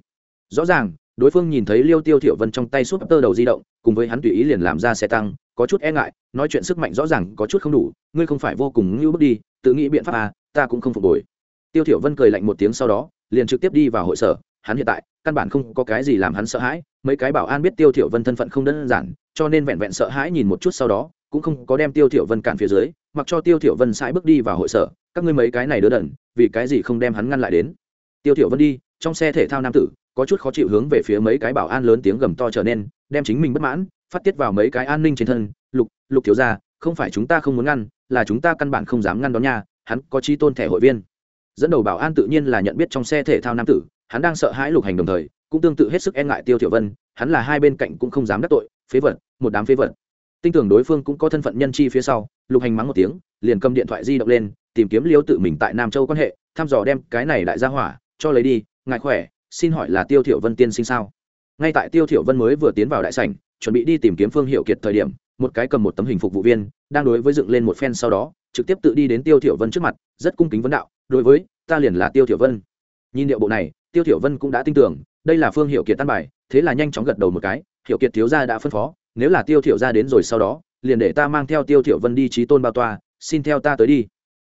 Rõ ràng, đối phương nhìn thấy liêu tiêu thiểu vân trong tay súp tơ đầu di động, cùng với hắn tùy ý liền làm ra xe tăng, có chút e ngại, nói chuyện sức mạnh rõ ràng có chút không đủ, ngươi không phải vô cùng ngưu bước đi, tự nghĩ biện pháp à ta cũng không phục hồi. Tiêu thiểu vân cười lạnh một tiếng sau đó, liền trực tiếp đi vào hội sở hắn hiện tại, căn bản không có cái gì làm hắn sợ hãi, mấy cái bảo an biết tiêu thiểu vân thân phận không đơn giản, cho nên vẹn vẹn sợ hãi nhìn một chút sau đó, cũng không có đem tiêu thiểu vân cản phía dưới, mặc cho tiêu thiểu vân sải bước đi vào hội sở, các ngươi mấy cái này đứa đần, vì cái gì không đem hắn ngăn lại đến? Tiêu thiểu vân đi, trong xe thể thao nam tử, có chút khó chịu hướng về phía mấy cái bảo an lớn tiếng gầm to trở nên, đem chính mình bất mãn, phát tiết vào mấy cái an ninh trên thân, lục lục thiếu gia, không phải chúng ta không muốn ngăn, là chúng ta căn bản không dám ngăn đón nha, hắn có chi tôn thẻ hội viên. Dẫn đầu bảo an tự nhiên là nhận biết trong xe thể thao nam tử hắn đang sợ hãi lục hành đồng thời, cũng tương tự hết sức e ngại tiêu thiểu vân, hắn là hai bên cạnh cũng không dám đắc tội, phế vật, một đám phế vật. Tin tưởng đối phương cũng có thân phận nhân chi phía sau, lục hành mắng một tiếng, liền cầm điện thoại di động lên, tìm kiếm liêu tự mình tại nam châu quan hệ, thăm dò đem cái này đại gia hỏa, cho lấy đi, ngài khỏe, xin hỏi là tiêu thiểu vân tiên sinh sao? Ngay tại tiêu thiểu vân mới vừa tiến vào đại sảnh, chuẩn bị đi tìm kiếm phương hiệu kiệt thời điểm, một cái cầm một tấm hình phục vụ viên, đang đối với dựng lên một phen sau đó, trực tiếp tự đi đến tiêu thiểu vân trước mặt, rất cung kính vấn đạo, đối với, ta liền là tiêu thiểu vân. Nhìn điệu bộ này tiêu thiểu vân cũng đã tin tưởng, đây là phương hiệu kiệt tan bài, thế là nhanh chóng gật đầu một cái hiệu kiệt thiếu gia đã phân phó, nếu là tiêu thiểu gia đến rồi sau đó, liền để ta mang theo tiêu thiểu vân đi trí tôn bao toa, xin theo ta tới đi.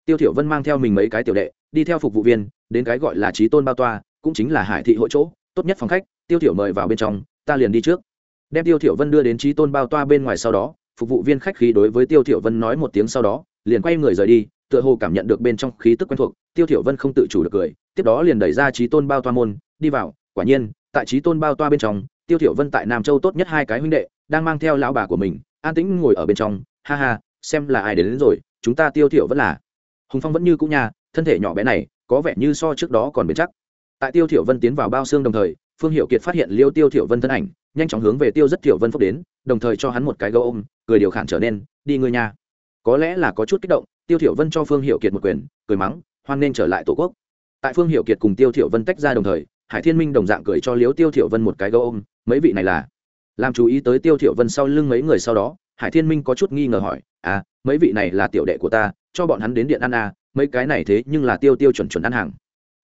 Tiêu thiểu vân mang theo mình mấy cái tiểu đệ, đi theo phục vụ viên, đến cái gọi là trí tôn bao toa, cũng chính là hải thị hội chỗ, tốt nhất phòng khách, tiêu thiểu mời vào bên trong, ta liền đi trước. Đem tiêu thiểu vân đưa đến trí tôn bao toa bên ngoài sau đó, phục vụ viên khách khí đối với tiêu thiểu vân nói một tiếng sau đó, liền quay người rời đi tựa hồ cảm nhận được bên trong khí tức quen thuộc tiêu thiểu vân không tự chủ được cười tiếp đó liền đẩy ra trí tôn bao toa môn đi vào quả nhiên tại trí tôn bao toa bên trong tiêu thiểu vân tại nam châu tốt nhất hai cái huynh đệ đang mang theo lão bà của mình an tĩnh ngồi ở bên trong ha ha xem là ai đến, đến rồi chúng ta tiêu thiểu vẫn là. Hùng phong vẫn như cũ nhà thân thể nhỏ bé này có vẻ như so trước đó còn bền chắc. Tại tiêu thiểu vân tiến vào bao xương đồng thời phương hiệu kiệt phát hiện liêu tiêu thiểu vân thân ảnh nhanh chóng hướng về tiêu rất thiểu vân phúc đến đồng thời cho hắn một cái gấu ôm cười điều khản trở nên đi ngươi nhà có lẽ là có chút kích động tiêu thiểu vân cho phương hiệu kiệt một quyền, cười mắng, hoan nên trở lại tổ quốc. Tại phương hiệu kiệt cùng tiêu thiểu vân tách ra đồng thời, hải thiên minh đồng dạng cười cho liếu tiêu thiểu vân một cái gấu ôm, mấy vị này là. Làm chú ý tới tiêu thiểu vân sau lưng mấy người sau đó, hải thiên minh có chút nghi ngờ hỏi à mấy vị này là tiểu đệ của ta, cho bọn hắn đến điện ăn à mấy cái này thế nhưng là tiêu tiêu chuẩn chuẩn ăn hàng.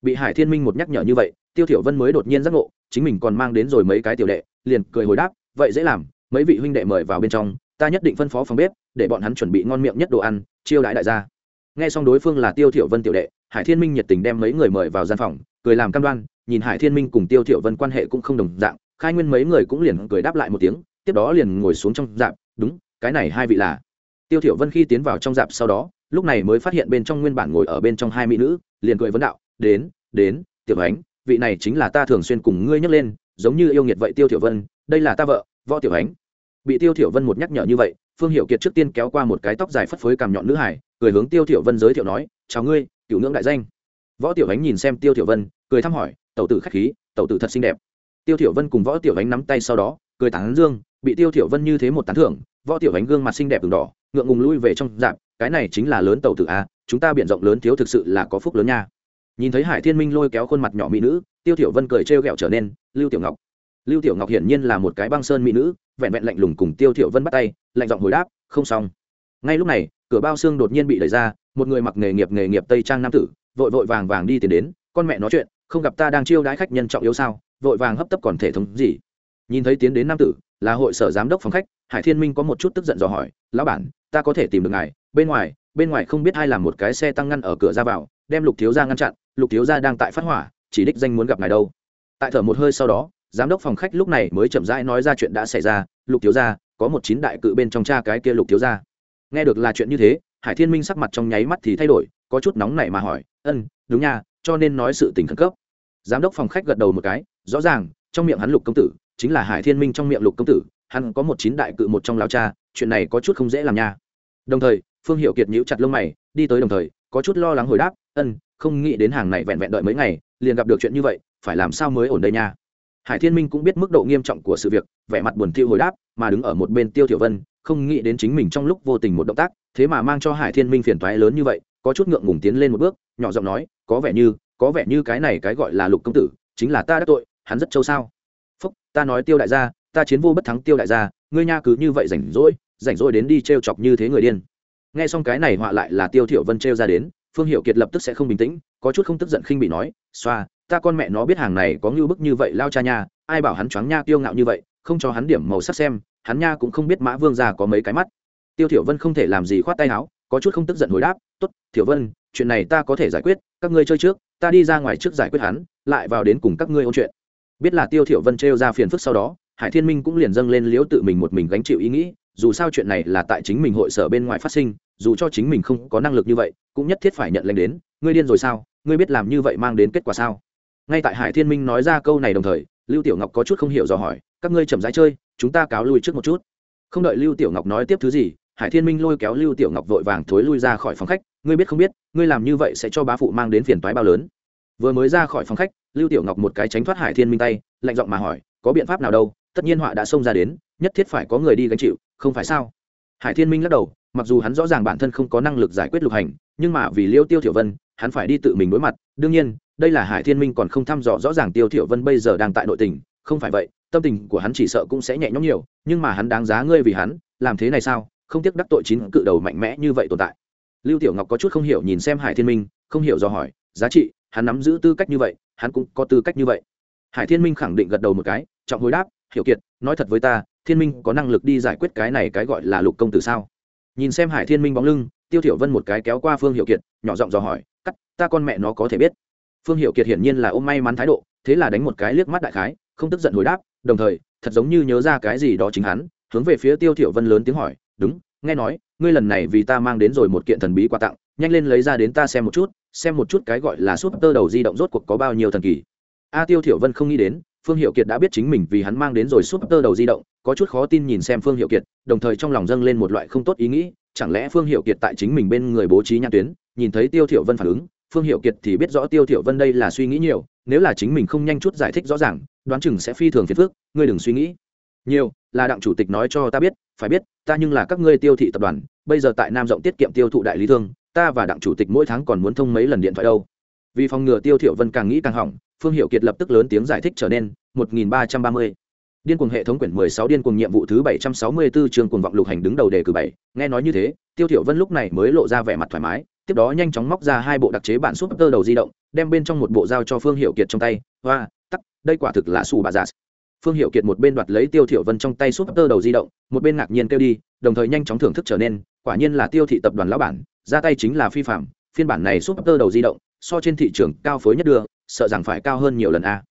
Bị hải thiên minh một nhắc nhở như vậy, tiêu thiểu vân mới đột nhiên giác ngộ, chính mình còn mang đến rồi mấy cái tiểu đệ, liền cười hồi đáp, vậy dễ làm, mấy vị huynh đệ mời vào bên trong ta nhất định phân phó phòng bếp, để bọn hắn chuẩn bị ngon miệng nhất đồ ăn, chiêu đãi đại gia. Nghe xong đối phương là tiêu thiểu vân tiểu đệ, hải thiên minh nhiệt tình đem mấy người mời vào gian phòng, cười làm cam đoan, nhìn hải thiên minh cùng tiêu thiểu vân quan hệ cũng không đồng dạng, khai nguyên mấy người cũng liền cười đáp lại một tiếng, tiếp đó liền ngồi xuống trong dạp, đúng, cái này hai vị là. Tiêu thiểu vân khi tiến vào trong dạp sau đó, lúc này mới phát hiện bên trong nguyên bản ngồi ở bên trong hai mỹ nữ, liền cười vấn đạo, đến đến, tiểu ánh, vị này chính là ta thường xuyên cùng ngươi nhắc lên, giống như yêu nghiệt vậy tiêu thiểu vân, đây là ta vợ, võ tiểu ánh bị tiêu thiểu vân một nhắc nhở như vậy, phương hiểu kiệt trước tiên kéo qua một cái tóc dài phất phới cằm nhọn nữ hải, cười hướng tiêu thiểu vân giới thiệu nói, chào ngươi cửu ngưỡng đại danh. Võ tiểu ánh nhìn xem tiêu thiểu vân, cười thăm hỏi, tẩu tử khách khí, tẩu tử thật xinh đẹp. Tiêu thiểu vân cùng võ tiểu ánh nắm tay sau đó, cười tán dương, bị tiêu thiểu vân như thế một tán thưởng, võ tiểu ánh gương mặt xinh đẹp ửng đỏ, ngượng ngùng lui về trong dạp, cái này chính là lớn tẩu tử a chúng ta biển rộng lớn thiếu thực sự là có phúc lớn nha. Nhìn thấy hải thiên minh lôi kéo khuôn mặt nhỏ mỹ nữ, tiêu thiểu vân cười trêu ghẹo trở nên, lưu tiểu ngọc lưu tiểu ngọc hiển nhiên là một cái băng sơn mỹ nữ, vẹn vẹn lạnh lùng cùng tiêu thiểu vân bắt tay, lạnh giọng hồi đáp, không xong. Ngay lúc này, cửa bao xương đột nhiên bị đẩy ra, một người mặc nghề nghiệp nghề nghiệp tây trang nam tử, vội vội vàng vàng đi tìm đến, con mẹ nói chuyện, không gặp ta đang chiêu đãi khách nhân trọng yếu sao? Vội vàng hấp tấp còn thể thống gì? Nhìn thấy tiến đến nam tử, là hội sở giám đốc phòng khách, hải thiên minh có một chút tức giận dò hỏi, lão bản, ta có thể tìm được ngài, bên ngoài bên ngoài không biết ai làm một cái xe tăng ngăn ở cửa ra vào, đem lục thiếu gia ngăn chặn, lục thiếu gia đang tại phát hỏa, chỉ đích danh muốn gặp ngài đâu. Tại thở một hơi sau đó giám đốc phòng khách lúc này mới chậm rãi nói ra chuyện đã xảy ra, lục thiếu gia, có một chín đại cự bên trong cha cái kia lục thiếu gia. Nghe được là chuyện như thế, hải thiên minh sắc mặt trong nháy mắt thì thay đổi, có chút nóng nảy mà hỏi, ân, đúng nha, cho nên nói sự tình khẩn cấp. Giám đốc phòng khách gật đầu một cái, rõ ràng, trong miệng hắn lục công tử, chính là hải thiên minh trong miệng lục công tử, hắn có một chín đại cự một trong lao cha, chuyện này có chút không dễ làm nha. Đồng thời, phương hiệu kiệt nhíu chặt lông mày, đi tới đồng thời, có chút lo lắng hồi đáp, ân, không nghĩ đến hàng này vẹn vẹn đợi mấy ngày, liền gặp được chuyện như vậy, phải làm sao mới ổn đây nha? Hải thiên minh cũng biết mức độ nghiêm trọng của sự việc, vẻ mặt buồn thiêu hồi đáp, mà đứng ở một bên tiêu thiểu vân, không nghĩ đến chính mình trong lúc vô tình một động tác, thế mà mang cho hải thiên minh phiền toái lớn như vậy, có chút ngượng ngùng tiến lên một bước, nhỏ giọng nói, có vẻ như, có vẻ như cái này cái gọi là lục công tử, chính là ta đã tội, hắn rất châu sao. Phúc, ta nói tiêu đại gia, ta chiến vô bất thắng tiêu đại gia, ngươi nha cứ như vậy rảnh rỗi rảnh rỗi đến đi treo chọc như thế người điên. Nghe xong cái này họa lại là tiêu thiểu vân treo ra đến, phương hiệu kiệt lập tức sẽ không bình tĩnh, có chút không tức giận khinh bị nói, xoa ta con mẹ nó biết hàng này có ngưu bức như vậy lao cha nha, ai bảo hắn choáng nha tiêu ngạo như vậy, không cho hắn điểm màu sắc xem, hắn nha cũng không biết mã vương gia có mấy cái mắt. Tiêu thiểu vân không thể làm gì khoát tay áo, có chút không tức giận hồi đáp, tốt, thiểu vân, chuyện này ta có thể giải quyết, các ngươi chơi trước, ta đi ra ngoài trước giải quyết hắn, lại vào đến cùng các ngươi ôn chuyện. Biết là tiêu thiểu vân treo ra phiền phức sau đó, hải thiên minh cũng liền dâng lên liễu tự mình một mình gánh chịu ý nghĩ, dù sao chuyện này là tại chính mình hội sở bên ngoài phát sinh, dù cho chính mình không có năng lực như vậy, cũng nhất thiết phải nhận lệnh đến, ngươi điên rồi sao? Ngươi biết làm như vậy mang đến kết quả sao? Ngay tại hải thiên minh nói ra câu này đồng thời, lưu tiểu ngọc có chút không hiểu dò hỏi, các ngươi chậm rãi chơi, chúng ta cáo lui trước một chút. Không đợi lưu tiểu ngọc nói tiếp thứ gì, hải thiên minh lôi kéo lưu tiểu ngọc vội vàng thối lui ra khỏi phòng khách. Ngươi biết không biết, ngươi làm như vậy sẽ cho bá phụ mang đến phiền toái bao lớn. Vừa mới ra khỏi phòng khách, lưu tiểu ngọc một cái tránh thoát hải thiên minh tay, lạnh giọng mà hỏi, có biện pháp nào đâu? Tất nhiên họa đã xông ra đến, nhất thiết phải có người đi gánh chịu, không phải sao? Hải thiên minh lắc đầu, mặc dù hắn rõ ràng bản thân không có năng lực giải quyết lục hành, nhưng mà vì liêu tiêu Tiểu vân, hắn phải đi tự mình đối mặt. Đương nhiên đây là hải thiên minh còn không thăm dò rõ ràng tiêu thiểu vân bây giờ đang tại nội tình, không phải vậy, tâm tình của hắn chỉ sợ cũng sẽ nhẹ nhõm nhiều, nhưng mà hắn đáng giá ngươi vì hắn, làm thế này sao? Không tiếc đắc tội chín cự đầu mạnh mẽ như vậy tồn tại. Lưu tiểu ngọc có chút không hiểu nhìn xem hải thiên minh, không hiểu do hỏi, giá trị, hắn nắm giữ tư cách như vậy, hắn cũng có tư cách như vậy. Hải thiên minh khẳng định gật đầu một cái, trọng hồi đáp, hiểu kiệt, nói thật với ta, thiên minh có năng lực đi giải quyết cái này cái gọi là lục công tử sao? Nhìn xem hải thiên minh bóng lưng, tiêu thiểu vân một cái kéo qua phương hiệu kiệt, nhỏ giọng dò hỏi, cắt, ta con mẹ nó có thể biết phương hiệu kiệt hiển nhiên là ôm may mắn thái độ, thế là đánh một cái liếc mắt đại khái, không tức giận hồi đáp, đồng thời, thật giống như nhớ ra cái gì đó chính hắn, hướng về phía tiêu thiểu vân lớn tiếng hỏi, đúng, nghe nói, ngươi lần này vì ta mang đến rồi một kiện thần bí quà tặng, nhanh lên lấy ra đến ta xem một chút, xem một chút cái gọi là súp tơ đầu di động rốt cuộc có bao nhiêu thần kỳ. A tiêu thiểu vân không nghĩ đến, phương hiệu kiệt đã biết chính mình vì hắn mang đến rồi súp tơ đầu di động, có chút khó tin nhìn xem phương hiệu kiệt, đồng thời trong lòng dâng lên một loại không tốt ý nghĩ, chẳng lẽ phương hiệu kiệt tại chính mình bên người bố trí nhãn tuyến, nhìn thấy tiêu thiểu vân phản ứng phương hiệu kiệt thì biết rõ tiêu thiểu vân đây là suy nghĩ nhiều, nếu là chính mình không nhanh chút giải thích rõ ràng, đoán chừng sẽ phi thường phiền phức, ngươi đừng suy nghĩ nhiều, là đặng chủ tịch nói cho ta biết, phải biết, ta nhưng là các ngươi tiêu thị tập đoàn, bây giờ tại nam rộng tiết kiệm tiêu thụ đại lý thương, ta và đặng chủ tịch mỗi tháng còn muốn thông mấy lần điện thoại đâu vì phòng ngừa tiêu thiểu vân càng nghĩ càng hỏng, phương hiệu kiệt lập tức lớn tiếng giải thích trở nên 1330. điên cuồng hệ thống quyển 16 điên cuồng nhiệm vụ thứ 764 trường cuồng vọng lục hành đứng đầu đề cử 7. nghe nói như thế, tiêu thiểu vân lúc này mới lộ ra vẻ mặt thoải mái tiếp đó nhanh chóng móc ra hai bộ đặc chế bản super đầu di động, đem bên trong một bộ giao cho phương hiệu kiệt trong tay. Hoa, tắc, đây quả thực là sủ bà giả phương hiệu kiệt một bên đoạt lấy tiêu thiểu vân trong tay super đầu di động, một bên ngạc nhiên kêu đi, đồng thời nhanh chóng thưởng thức trở nên, quả nhiên là tiêu thị tập đoàn lão bản, ra tay chính là phi phạm, phiên bản này super đầu di động, so trên thị trường cao phối nhất đưa, sợ rằng phải cao hơn nhiều lần a.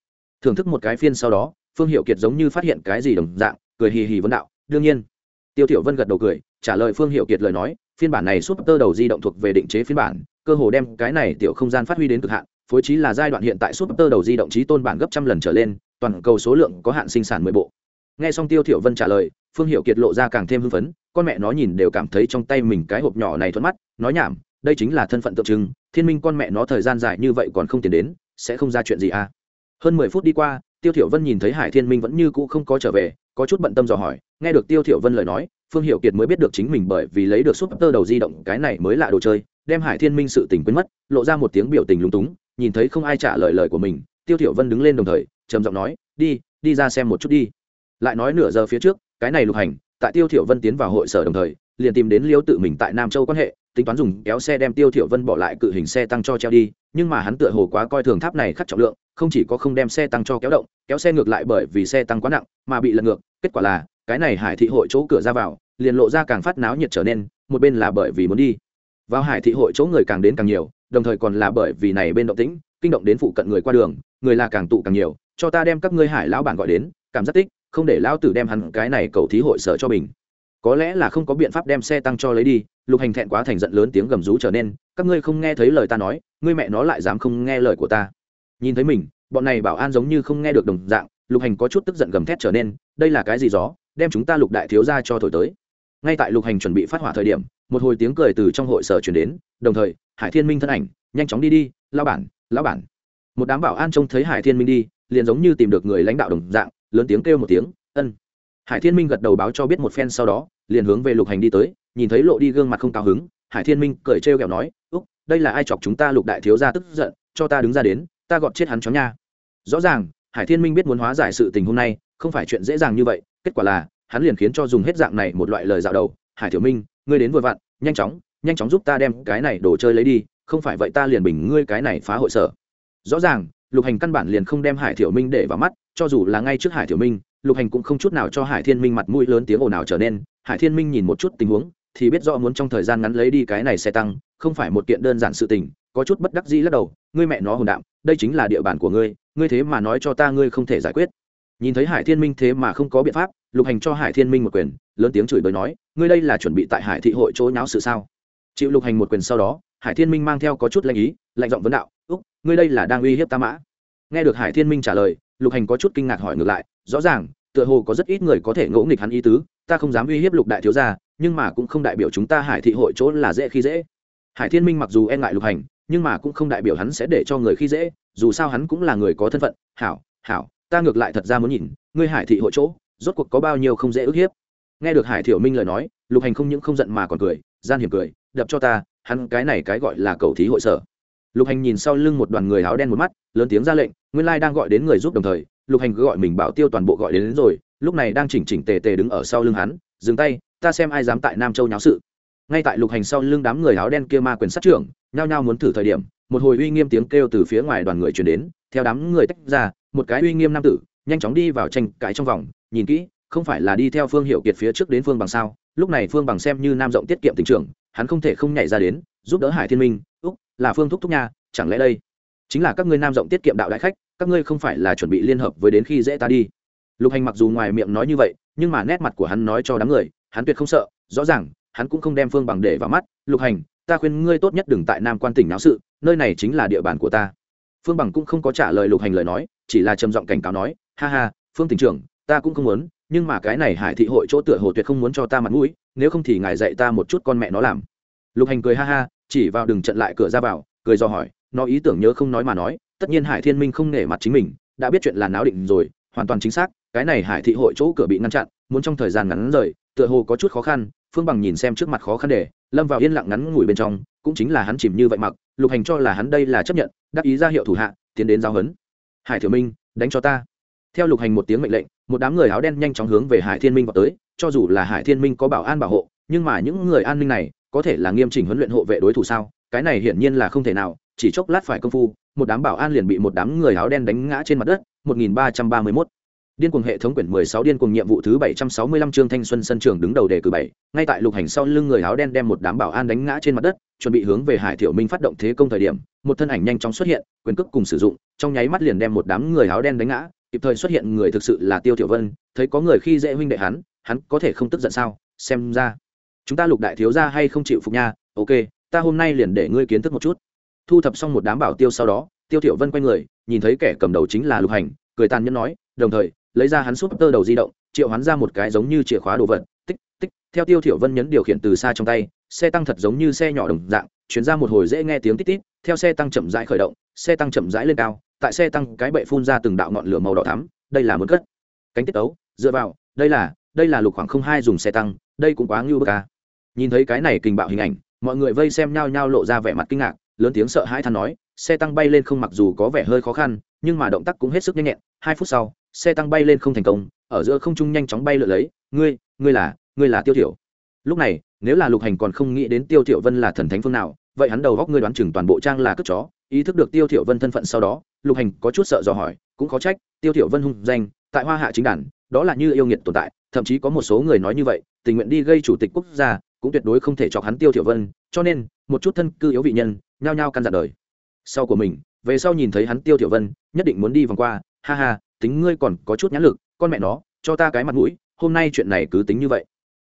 Thưởng thức một cái phiên sau đó, phương hiệu kiệt giống như phát hiện cái gì đồng dạng, cười hì hì vấn đạo, đương nhiên. Tiêu thiểu vân gật đầu cười, trả lời phương hiệu kiệt lời nói phiên bản này super đầu di động thuộc về định chế phiên bản, cơ hồ đem cái này tiểu không gian phát huy đến cực hạn, phối trí là giai đoạn hiện tại super đầu di động trí tôn bản gấp trăm lần trở lên, toàn cầu số lượng có hạn sinh sản mười bộ. Nghe xong tiêu thiểu vân trả lời, phương hiệu kiệt lộ ra càng thêm hưng phấn, con mẹ nó nhìn đều cảm thấy trong tay mình cái hộp nhỏ này thuận mắt, nói nhảm, đây chính là thân phận tượng trưng, thiên minh con mẹ nó thời gian dài như vậy còn không tiền đến, sẽ không ra chuyện gì à? Hơn mười phút đi qua, tiêu thiểu vân nhìn thấy hải thiên minh vẫn như cũ không có trở về, có chút bận tâm dò hỏi, nghe được tiêu thiểu vân lời nói phương hiệu kiệt mới biết được chính mình bởi vì lấy được súp tơ đầu di động cái này mới lạ đồ chơi, đem hải thiên minh sự tình quên mất, lộ ra một tiếng biểu tình lúng túng, nhìn thấy không ai trả lời lời của mình, tiêu thiểu vân đứng lên đồng thời, trầm giọng nói, đi đi ra xem một chút đi. Lại nói nửa giờ phía trước, cái này lục hành, tại tiêu thiểu vân tiến vào hội sở đồng thời, liền tìm đến liêu tự mình tại nam châu quan hệ, tính toán dùng kéo xe đem tiêu thiểu vân bỏ lại cự hình xe tăng cho treo đi, nhưng mà hắn tựa hồ quá coi thường tháp này khắc trọng lượng, không chỉ có không đem xe tăng cho kéo động, kéo xe ngược lại bởi vì xe tăng quá nặng, mà bị lật ngược, kết quả là, cái này hải thị hội chỗ cửa ra vào liền lộ ra càng phát náo nhiệt trở nên, một bên là bởi vì muốn đi. Vào hải thị hội chỗ người càng đến càng nhiều, đồng thời còn là bởi vì này bên động tĩnh, kinh động đến phụ cận người qua đường, người là càng tụ càng nhiều, cho ta đem các ngươi hải lão bản gọi đến, cảm giác tích, không để lão tử đem hắn cái này cầu thí hội sở cho mình. Có lẽ là không có biện pháp đem xe tăng cho lấy đi, lục hành thẹn quá thành giận lớn tiếng gầm rú trở nên, các ngươi không nghe thấy lời ta nói, ngươi mẹ nó lại dám không nghe lời của ta. Nhìn thấy mình, bọn này bảo an giống như không nghe được đồng dạng, lục hành có chút tức giận gầm thét trở nên, đây là cái gì gió, đem chúng ta lục đại thiếu ra cho thổi tới ngay tại lục hành chuẩn bị phát hỏa thời điểm, một hồi tiếng cười từ trong hội sở chuyển đến, đồng thời, hải thiên minh thân ảnh, nhanh chóng đi đi lao bản lao bản. Một đám bảo an trông thấy hải thiên minh đi, liền giống như tìm được người lãnh đạo đồng dạng, lớn tiếng kêu một tiếng, ân. Hải thiên minh gật đầu báo cho biết một phen sau đó, liền hướng về lục hành đi tới, nhìn thấy lộ đi gương mặt không cao hứng, hải thiên minh cười trêu ghẹo nói, úc, đây là ai chọc chúng ta lục đại thiếu ra tức giận, cho ta đứng ra đến, ta gọt chết hắn chó nha. Rõ ràng, hải thiên minh biết muốn hóa giải sự tình hôm nay, không phải chuyện dễ dàng như vậy, kết quả là hắn liền khiến cho dùng hết dạng này một loại lời dạo đầu. Hải thiểu minh, ngươi đến vội vặn, nhanh chóng nhanh chóng giúp ta đem cái này đồ chơi lấy đi, không phải vậy ta liền bình ngươi cái này phá hội sở. Rõ ràng, lục hành căn bản liền không đem hải thiểu minh để vào mắt, cho dù là ngay trước hải thiểu minh, lục hành cũng không chút nào cho hải thiên minh mặt mũi lớn tiếng ồn ào trở nên. Hải thiên minh nhìn một chút tình huống, thì biết rõ muốn trong thời gian ngắn lấy đi cái này xe tăng, không phải một kiện đơn giản sự tình, có chút bất đắc dĩ lắc đầu. Ngươi mẹ nó hồn đạm, đây chính là địa bàn của ngươi ngươi thế mà nói cho ta ngươi không thể giải quyết nhìn thấy hải thiên minh thế mà không có biện pháp, lục hành cho hải thiên minh một quyền, lớn tiếng chửi bới nói, ngươi đây là chuẩn bị tại hải thị hội chỗ nháo sự sao? Chịu lục hành một quyền sau đó, hải thiên minh mang theo có chút lanh ý, lạnh giọng vấn đạo, úc, ngươi đây là đang uy hiếp ta mã? Nghe được hải thiên minh trả lời, lục hành có chút kinh ngạc hỏi ngược lại, rõ ràng, tựa hồ có rất ít người có thể ngỗ nghịch hắn ý tứ, ta không dám uy hiếp lục đại thiếu gia, nhưng mà cũng không đại biểu chúng ta hải thị hội chỗ là dễ khi dễ. Hải thiên minh mặc dù e ngại lục hành, nhưng mà cũng không đại biểu hắn sẽ để cho người khi dễ, dù sao hắn cũng là người có thân phận, hảo hảo ta ngược lại thật ra muốn nhìn ngươi hải thị hội chỗ rốt cuộc có bao nhiêu không dễ ức hiếp. Nghe được hải thiểu minh lời nói lục hành không những không giận mà còn cười gian hiểm cười đập cho ta hắn cái này cái gọi là cầu thí hội sở. Lục hành nhìn sau lưng một đoàn người áo đen một mắt lớn tiếng ra lệnh nguyên lai đang gọi đến người giúp đồng thời lục hành gọi mình bảo tiêu toàn bộ gọi đến, đến rồi lúc này đang chỉnh chỉnh tề tề đứng ở sau lưng hắn dừng tay ta xem ai dám tại nam châu nháo sự. Ngay tại lục hành sau lưng đám người áo đen kia ma quyền sát trưởng nhao nhao muốn thử thời điểm một hồi uy nghiêm tiếng kêu từ phía ngoài đoàn người truyền đến theo đám người tách ra một cái uy nghiêm nam tử, nhanh chóng đi vào tranh cãi trong vòng, nhìn kỹ, không phải là đi theo phương hiệu kiệt phía trước đến phương bằng sao? Lúc này phương bằng xem như nam rộng tiết kiệm tình trường, hắn không thể không nhảy ra đến, giúp đỡ hải thiên minh, úc, là phương thúc thúc nha, chẳng lẽ đây chính là các ngươi nam rộng tiết kiệm đạo đại khách, các ngươi không phải là chuẩn bị liên hợp với đến khi dễ ta đi? Lục hành mặc dù ngoài miệng nói như vậy, nhưng mà nét mặt của hắn nói cho đám người, hắn tuyệt không sợ, rõ ràng, hắn cũng không đem phương bằng để vào mắt, lục hành, ta khuyên ngươi tốt nhất đừng tại nam quan tỉnh náo sự, nơi này chính là địa bàn của ta. Phương bằng cũng không có trả lời lục hành lời nói chỉ là trầm giọng cảnh cáo nói, ha ha, phương tỉnh trưởng, ta cũng không muốn, nhưng mà cái này hải thị hội chỗ tựa hồ tuyệt không muốn cho ta mặt mũi, nếu không thì ngài dạy ta một chút con mẹ nó làm. Lục hành cười ha ha, chỉ vào đường trận lại cửa ra vào, cười do hỏi, nó ý tưởng nhớ không nói mà nói, tất nhiên hải thiên minh không nể mặt chính mình, đã biết chuyện là náo định rồi, hoàn toàn chính xác, cái này hải thị hội chỗ cửa bị ngăn chặn, muốn trong thời gian ngắn rời, tựa hồ có chút khó khăn, phương bằng nhìn xem trước mặt khó khăn để, lâm vào yên lặng ngắn ngủi bên trong, cũng chính là hắn chìm như vậy mặc, lục hành cho là hắn đây là chấp nhận, đắc ý ra hiệu thủ hạ, tiến đến giao hấn hải thiểu minh, đánh cho ta. Theo lục hành một tiếng mệnh lệnh, một đám người áo đen nhanh chóng hướng về hải thiên minh vào tới, cho dù là hải thiên minh có bảo an bảo hộ, nhưng mà những người an ninh này, có thể là nghiêm chỉnh huấn luyện hộ vệ đối thủ sao? Cái này hiển nhiên là không thể nào, chỉ chốc lát phải công phu, một đám bảo an liền bị một đám người áo đen đánh ngã trên mặt đất 1331 Điên cuồng hệ thống quyển 16 điên cuồng nhiệm vụ thứ 765 chương thanh xuân sân trường đứng đầu đề cử 7, ngay tại lục hành sau lưng người áo đen đem một đám bảo an đánh ngã trên mặt đất, chuẩn bị hướng về Hải Thiểu Minh phát động thế công thời điểm, một thân ảnh nhanh chóng xuất hiện, quyền cước cùng sử dụng, trong nháy mắt liền đem một đám người áo đen đánh ngã, kịp thời xuất hiện người thực sự là Tiêu Tiểu Vân, thấy có người khi dễ huynh đệ hắn, hắn có thể không tức giận sao? Xem ra, chúng ta lục đại thiếu gia hay không chịu phục nha, ok, ta hôm nay liền để ngươi kiến thức một chút. Thu thập xong một đám bảo tiêu sau đó, Tiêu Tiểu Vân quay người, nhìn thấy kẻ cầm đầu chính là Lục Hành, cười tàn nhẫn nói, đồng thời lấy ra hắn súp tơ đầu di động, triệu hắn ra một cái giống như chìa khóa đồ vật, tích tích, theo tiêu thiểu vân nhấn điều khiển từ xa trong tay, xe tăng thật giống như xe nhỏ đồng dạng, chuyển ra một hồi dễ nghe tiếng tít tít, theo xe tăng chậm rãi khởi động, xe tăng chậm rãi lên cao, tại xe tăng cái bệ phun ra từng đạo ngọn lửa màu đỏ thắm, đây là muốn cất. Cánh tiết ấu dựa vào, đây là đây là lục khoảng không hai dùng xe tăng, đây cũng quá ngưu bơ ca à. nhìn thấy cái này kinh bạo hình ảnh, mọi người vây xem nhau nhau lộ ra vẻ mặt kinh ngạc, lớn tiếng sợ hãi than nói, xe tăng bay lên không mặc dù có vẻ hơi khó khăn, nhưng mà động tác cũng hết sức nhanh nhẹn, hai phút sau xe tăng bay lên không thành công, ở giữa không trung nhanh chóng bay lượn lấy, ngươi ngươi là ngươi là tiêu thiểu. Lúc này, nếu là lục hành còn không nghĩ đến tiêu thiểu vân là thần thánh phương nào, vậy hắn đầu góc ngươi đoán chừng toàn bộ trang là cướp chó, ý thức được tiêu thiểu vân thân phận sau đó, lục hành có chút sợ dò hỏi, cũng khó trách, tiêu thiểu vân hung danh, tại hoa hạ chính đàn, đó là như yêu nghiệt tồn tại, thậm chí có một số người nói như vậy, tình nguyện đi gây chủ tịch quốc gia, cũng tuyệt đối không thể chọc hắn tiêu thiểu vân, cho nên, một chút thân cư yếu vị nhân, nhao nhao căn dặn đời. Sau của mình, về sau nhìn thấy hắn tiêu tiểu vân, nhất định muốn đi vòng qua, ha ha tính ngươi còn có chút nhãn lực, con mẹ nó, cho ta cái mặt mũi, hôm nay chuyện này cứ tính như vậy.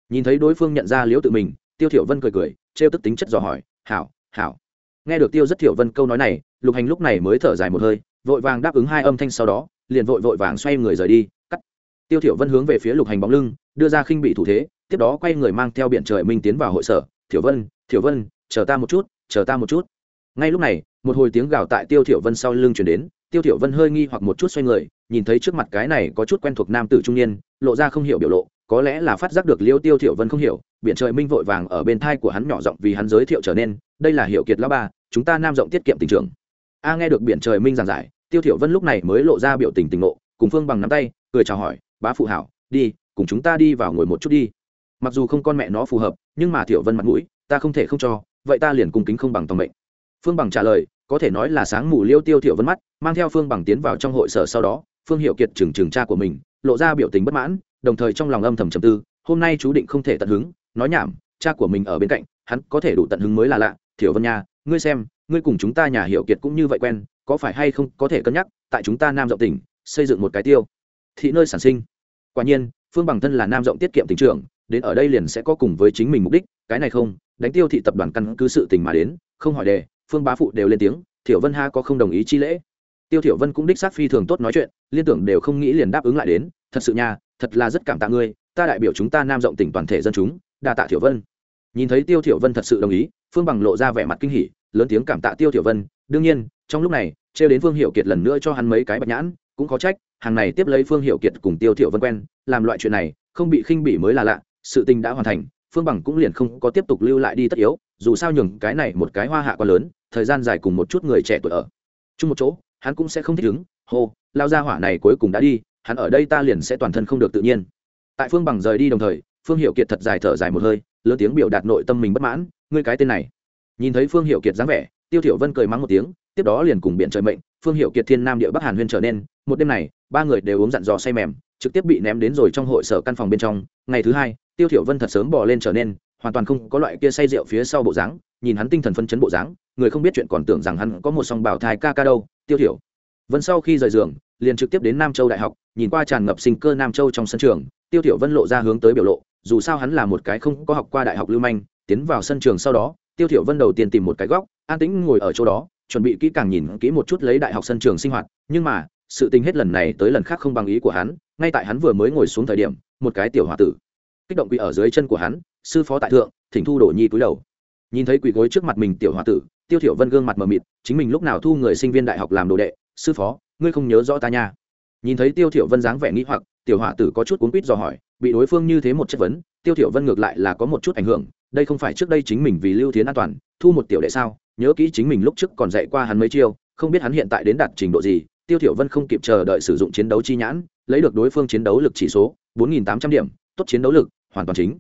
Nhìn thấy đối phương nhận ra liễu tự mình, tiêu thiểu vân cười cười, trêu tức tính chất dò hỏi, hảo hảo. Nghe được tiêu rất thiểu vân câu nói này, lục hành lúc này mới thở dài một hơi, vội vàng đáp ứng hai âm thanh sau đó, liền vội vội vàng xoay người rời đi, cắt. Tiêu thiểu vân hướng về phía lục hành bóng lưng, đưa ra khinh bị thủ thế, tiếp đó quay người mang theo biển trời minh tiến vào hội sở. Thiểu vân thiểu vân, chờ ta một chút, chờ ta một chút. Ngay lúc này, một hồi tiếng gào tại tiêu thiểu vân sau lưng truyền đến tiêu thiểu vân hơi nghi hoặc một chút xoay người, nhìn thấy trước mặt cái này có chút quen thuộc nam tử trung niên, lộ ra không hiểu biểu lộ, có lẽ là phát giác được liêu tiêu thiểu vân không hiểu, biển trời minh vội vàng ở bên thai của hắn nhỏ giọng vì hắn giới thiệu trở nên, đây là hiệu kiệt lão ba, chúng ta nam rộng tiết kiệm tình trường. A nghe được biển trời minh giảng giải, tiêu thiểu vân lúc này mới lộ ra biểu tình tình ngộ, cùng phương bằng nắm tay, cười chào hỏi, bá phụ hảo, đi, cùng chúng ta đi vào ngồi một chút đi. Mặc dù không con mẹ nó phù hợp, nhưng mà thiểu vân mặt mũi, ta không thể không cho, vậy ta liền cung kính không bằng tòng mệnh. Phương bằng trả lời có thể nói là sáng mù liêu tiêu thiểu vân mắt, mang theo phương bằng tiến vào trong hội sở sau đó, phương hiệu kiệt trừng trừng cha của mình, lộ ra biểu tình bất mãn, đồng thời trong lòng âm thầm trầm tư, hôm nay chú định không thể tận hứng, nói nhảm, cha của mình ở bên cạnh, hắn có thể đủ tận hứng mới là lạ, thiểu vân nha, ngươi xem, ngươi cùng chúng ta nhà hiệu kiệt cũng như vậy quen, có phải hay không có thể cân nhắc, tại chúng ta nam rộng tỉnh, xây dựng một cái tiêu, thị nơi sản sinh. Quả nhiên, phương bằng thân là nam rộng tiết kiệm tỉnh trưởng, đến ở đây liền sẽ có cùng với chính mình mục đích, cái này không, đánh tiêu thị tập đoàn căn cứ sự tình mà đến, không hỏi đề phương bá phụ đều lên tiếng, thiểu vân ha có không đồng ý chi lễ. Tiêu thiểu vân cũng đích xác phi thường tốt nói chuyện, liên tưởng đều không nghĩ liền đáp ứng lại đến, thật sự nha, thật là rất cảm tạ ngươi, ta đại biểu chúng ta nam rộng tỉnh toàn thể dân chúng, đa tạ thiểu vân. Nhìn thấy tiêu thiểu vân thật sự đồng ý, phương bằng lộ ra vẻ mặt kinh hỉ, lớn tiếng cảm tạ tiêu thiểu vân, đương nhiên, trong lúc này treo đến phương Hiểu kiệt lần nữa cho hắn mấy cái bạch nhãn, cũng có trách, hàng này tiếp lấy phương Hiểu kiệt cùng tiêu thiểu vân quen, làm loại chuyện này, không bị khinh bỉ mới là lạ, sự tình đã hoàn thành phương bằng cũng liền không có tiếp tục lưu lại đi tất yếu, dù sao nhường cái này một cái hoa hạ quá lớn, thời gian dài cùng một chút người trẻ tuổi ở. Chung một chỗ, hắn cũng sẽ không thích ứng, hô, lao ra hỏa này cuối cùng đã đi, hắn ở đây ta liền sẽ toàn thân không được tự nhiên. Tại phương bằng rời đi đồng thời, phương hiệu kiệt thật dài thở dài một hơi, lớn tiếng biểu đạt nội tâm mình bất mãn, ngươi cái tên này. Nhìn thấy phương hiệu kiệt dáng vẻ, tiêu thiểu vân cười mắng một tiếng, tiếp đó liền cùng biện trời mệnh, phương hiệu kiệt thiên nam địa bắc hàn huyên trở nên, một đêm này, ba người đều uống dặn dò say mềm, trực tiếp bị ném đến rồi trong hội sở căn phòng bên trong, ngày thứ hai tiêu thiểu vân thật sớm bò lên trở nên, hoàn toàn không có loại kia say rượu phía sau bộ dáng, nhìn hắn tinh thần phân chấn bộ dáng, người không biết chuyện còn tưởng rằng hắn có một song bảo thai ca ca đâu. Tiêu thiểu vân sau khi rời giường, liền trực tiếp đến nam châu đại học, nhìn qua tràn ngập sinh cơ nam châu trong sân trường, tiêu thiểu vân lộ ra hướng tới biểu lộ, dù sao hắn là một cái không có học qua đại học lưu manh, tiến vào sân trường sau đó, tiêu thiểu vân đầu tiên tìm một cái góc, an tĩnh ngồi ở chỗ đó, chuẩn bị kỹ càng nhìn kỹ một chút lấy đại học sân trường sinh hoạt, nhưng mà, sự tình hết lần này tới lần khác không bằng ý của hắn, ngay tại hắn vừa mới ngồi xuống thời điểm, một cái tiểu hòa tử kích động quỳ ở dưới chân của hắn, sư phó tại thượng, thỉnh thu đổ nhi cúi đầu. Nhìn thấy quỳ gối trước mặt mình tiểu hòa tử, tiêu thiểu vân gương mặt mờ mịt, chính mình lúc nào thu người sinh viên đại học làm đồ đệ, sư phó, ngươi không nhớ rõ ta nha. Nhìn thấy tiêu thiểu vân dáng vẻ nghĩ hoặc, tiểu hòa tử có chút cuốn quýt dò hỏi, bị đối phương như thế một chất vấn, tiêu thiểu vân ngược lại là có một chút ảnh hưởng, đây không phải trước đây chính mình vì lưu thiến an toàn, thu một tiểu đệ sao, nhớ kỹ chính mình lúc trước còn dạy qua hắn mấy chiêu, không biết hắn hiện tại đến đạt trình độ gì, tiêu thiểu vân không kịp chờ đợi sử dụng chiến đấu chi nhãn, lấy được đối phương chiến đấu lực chỉ số 4.800 điểm, tốt chiến đấu lực hoàn toàn chính.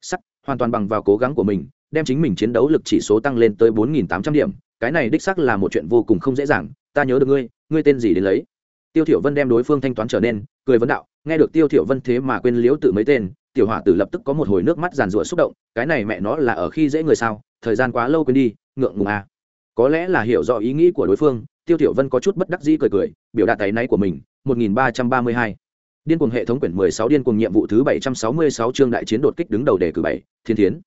Sắc hoàn toàn bằng vào cố gắng của mình, đem chính mình chiến đấu lực chỉ số tăng lên tới 4.800 điểm. Cái này đích xác là một chuyện vô cùng không dễ dàng, ta nhớ được ngươi ngươi tên gì đến lấy? Tiêu thiểu vân đem đối phương thanh toán trở nên, cười vấn đạo, nghe được tiêu thiểu vân thế mà quên liếu tự mấy tên, tiểu hỏa tử lập tức có một hồi nước mắt giàn rủa xúc động, cái này mẹ nó là ở khi dễ người sao, thời gian quá lâu quên đi, ngượng ngùng à. Có lẽ là hiểu rõ ý nghĩ của đối phương, tiêu thiểu vân có chút bất đắc dĩ cười cười, biểu đạt tay náy của mình 1332 điên cuồng hệ thống quyển 16 điên cuồng nhiệm vụ thứ 766 chương đại chiến đột kích đứng đầu đề cử bảy, thiên thiến.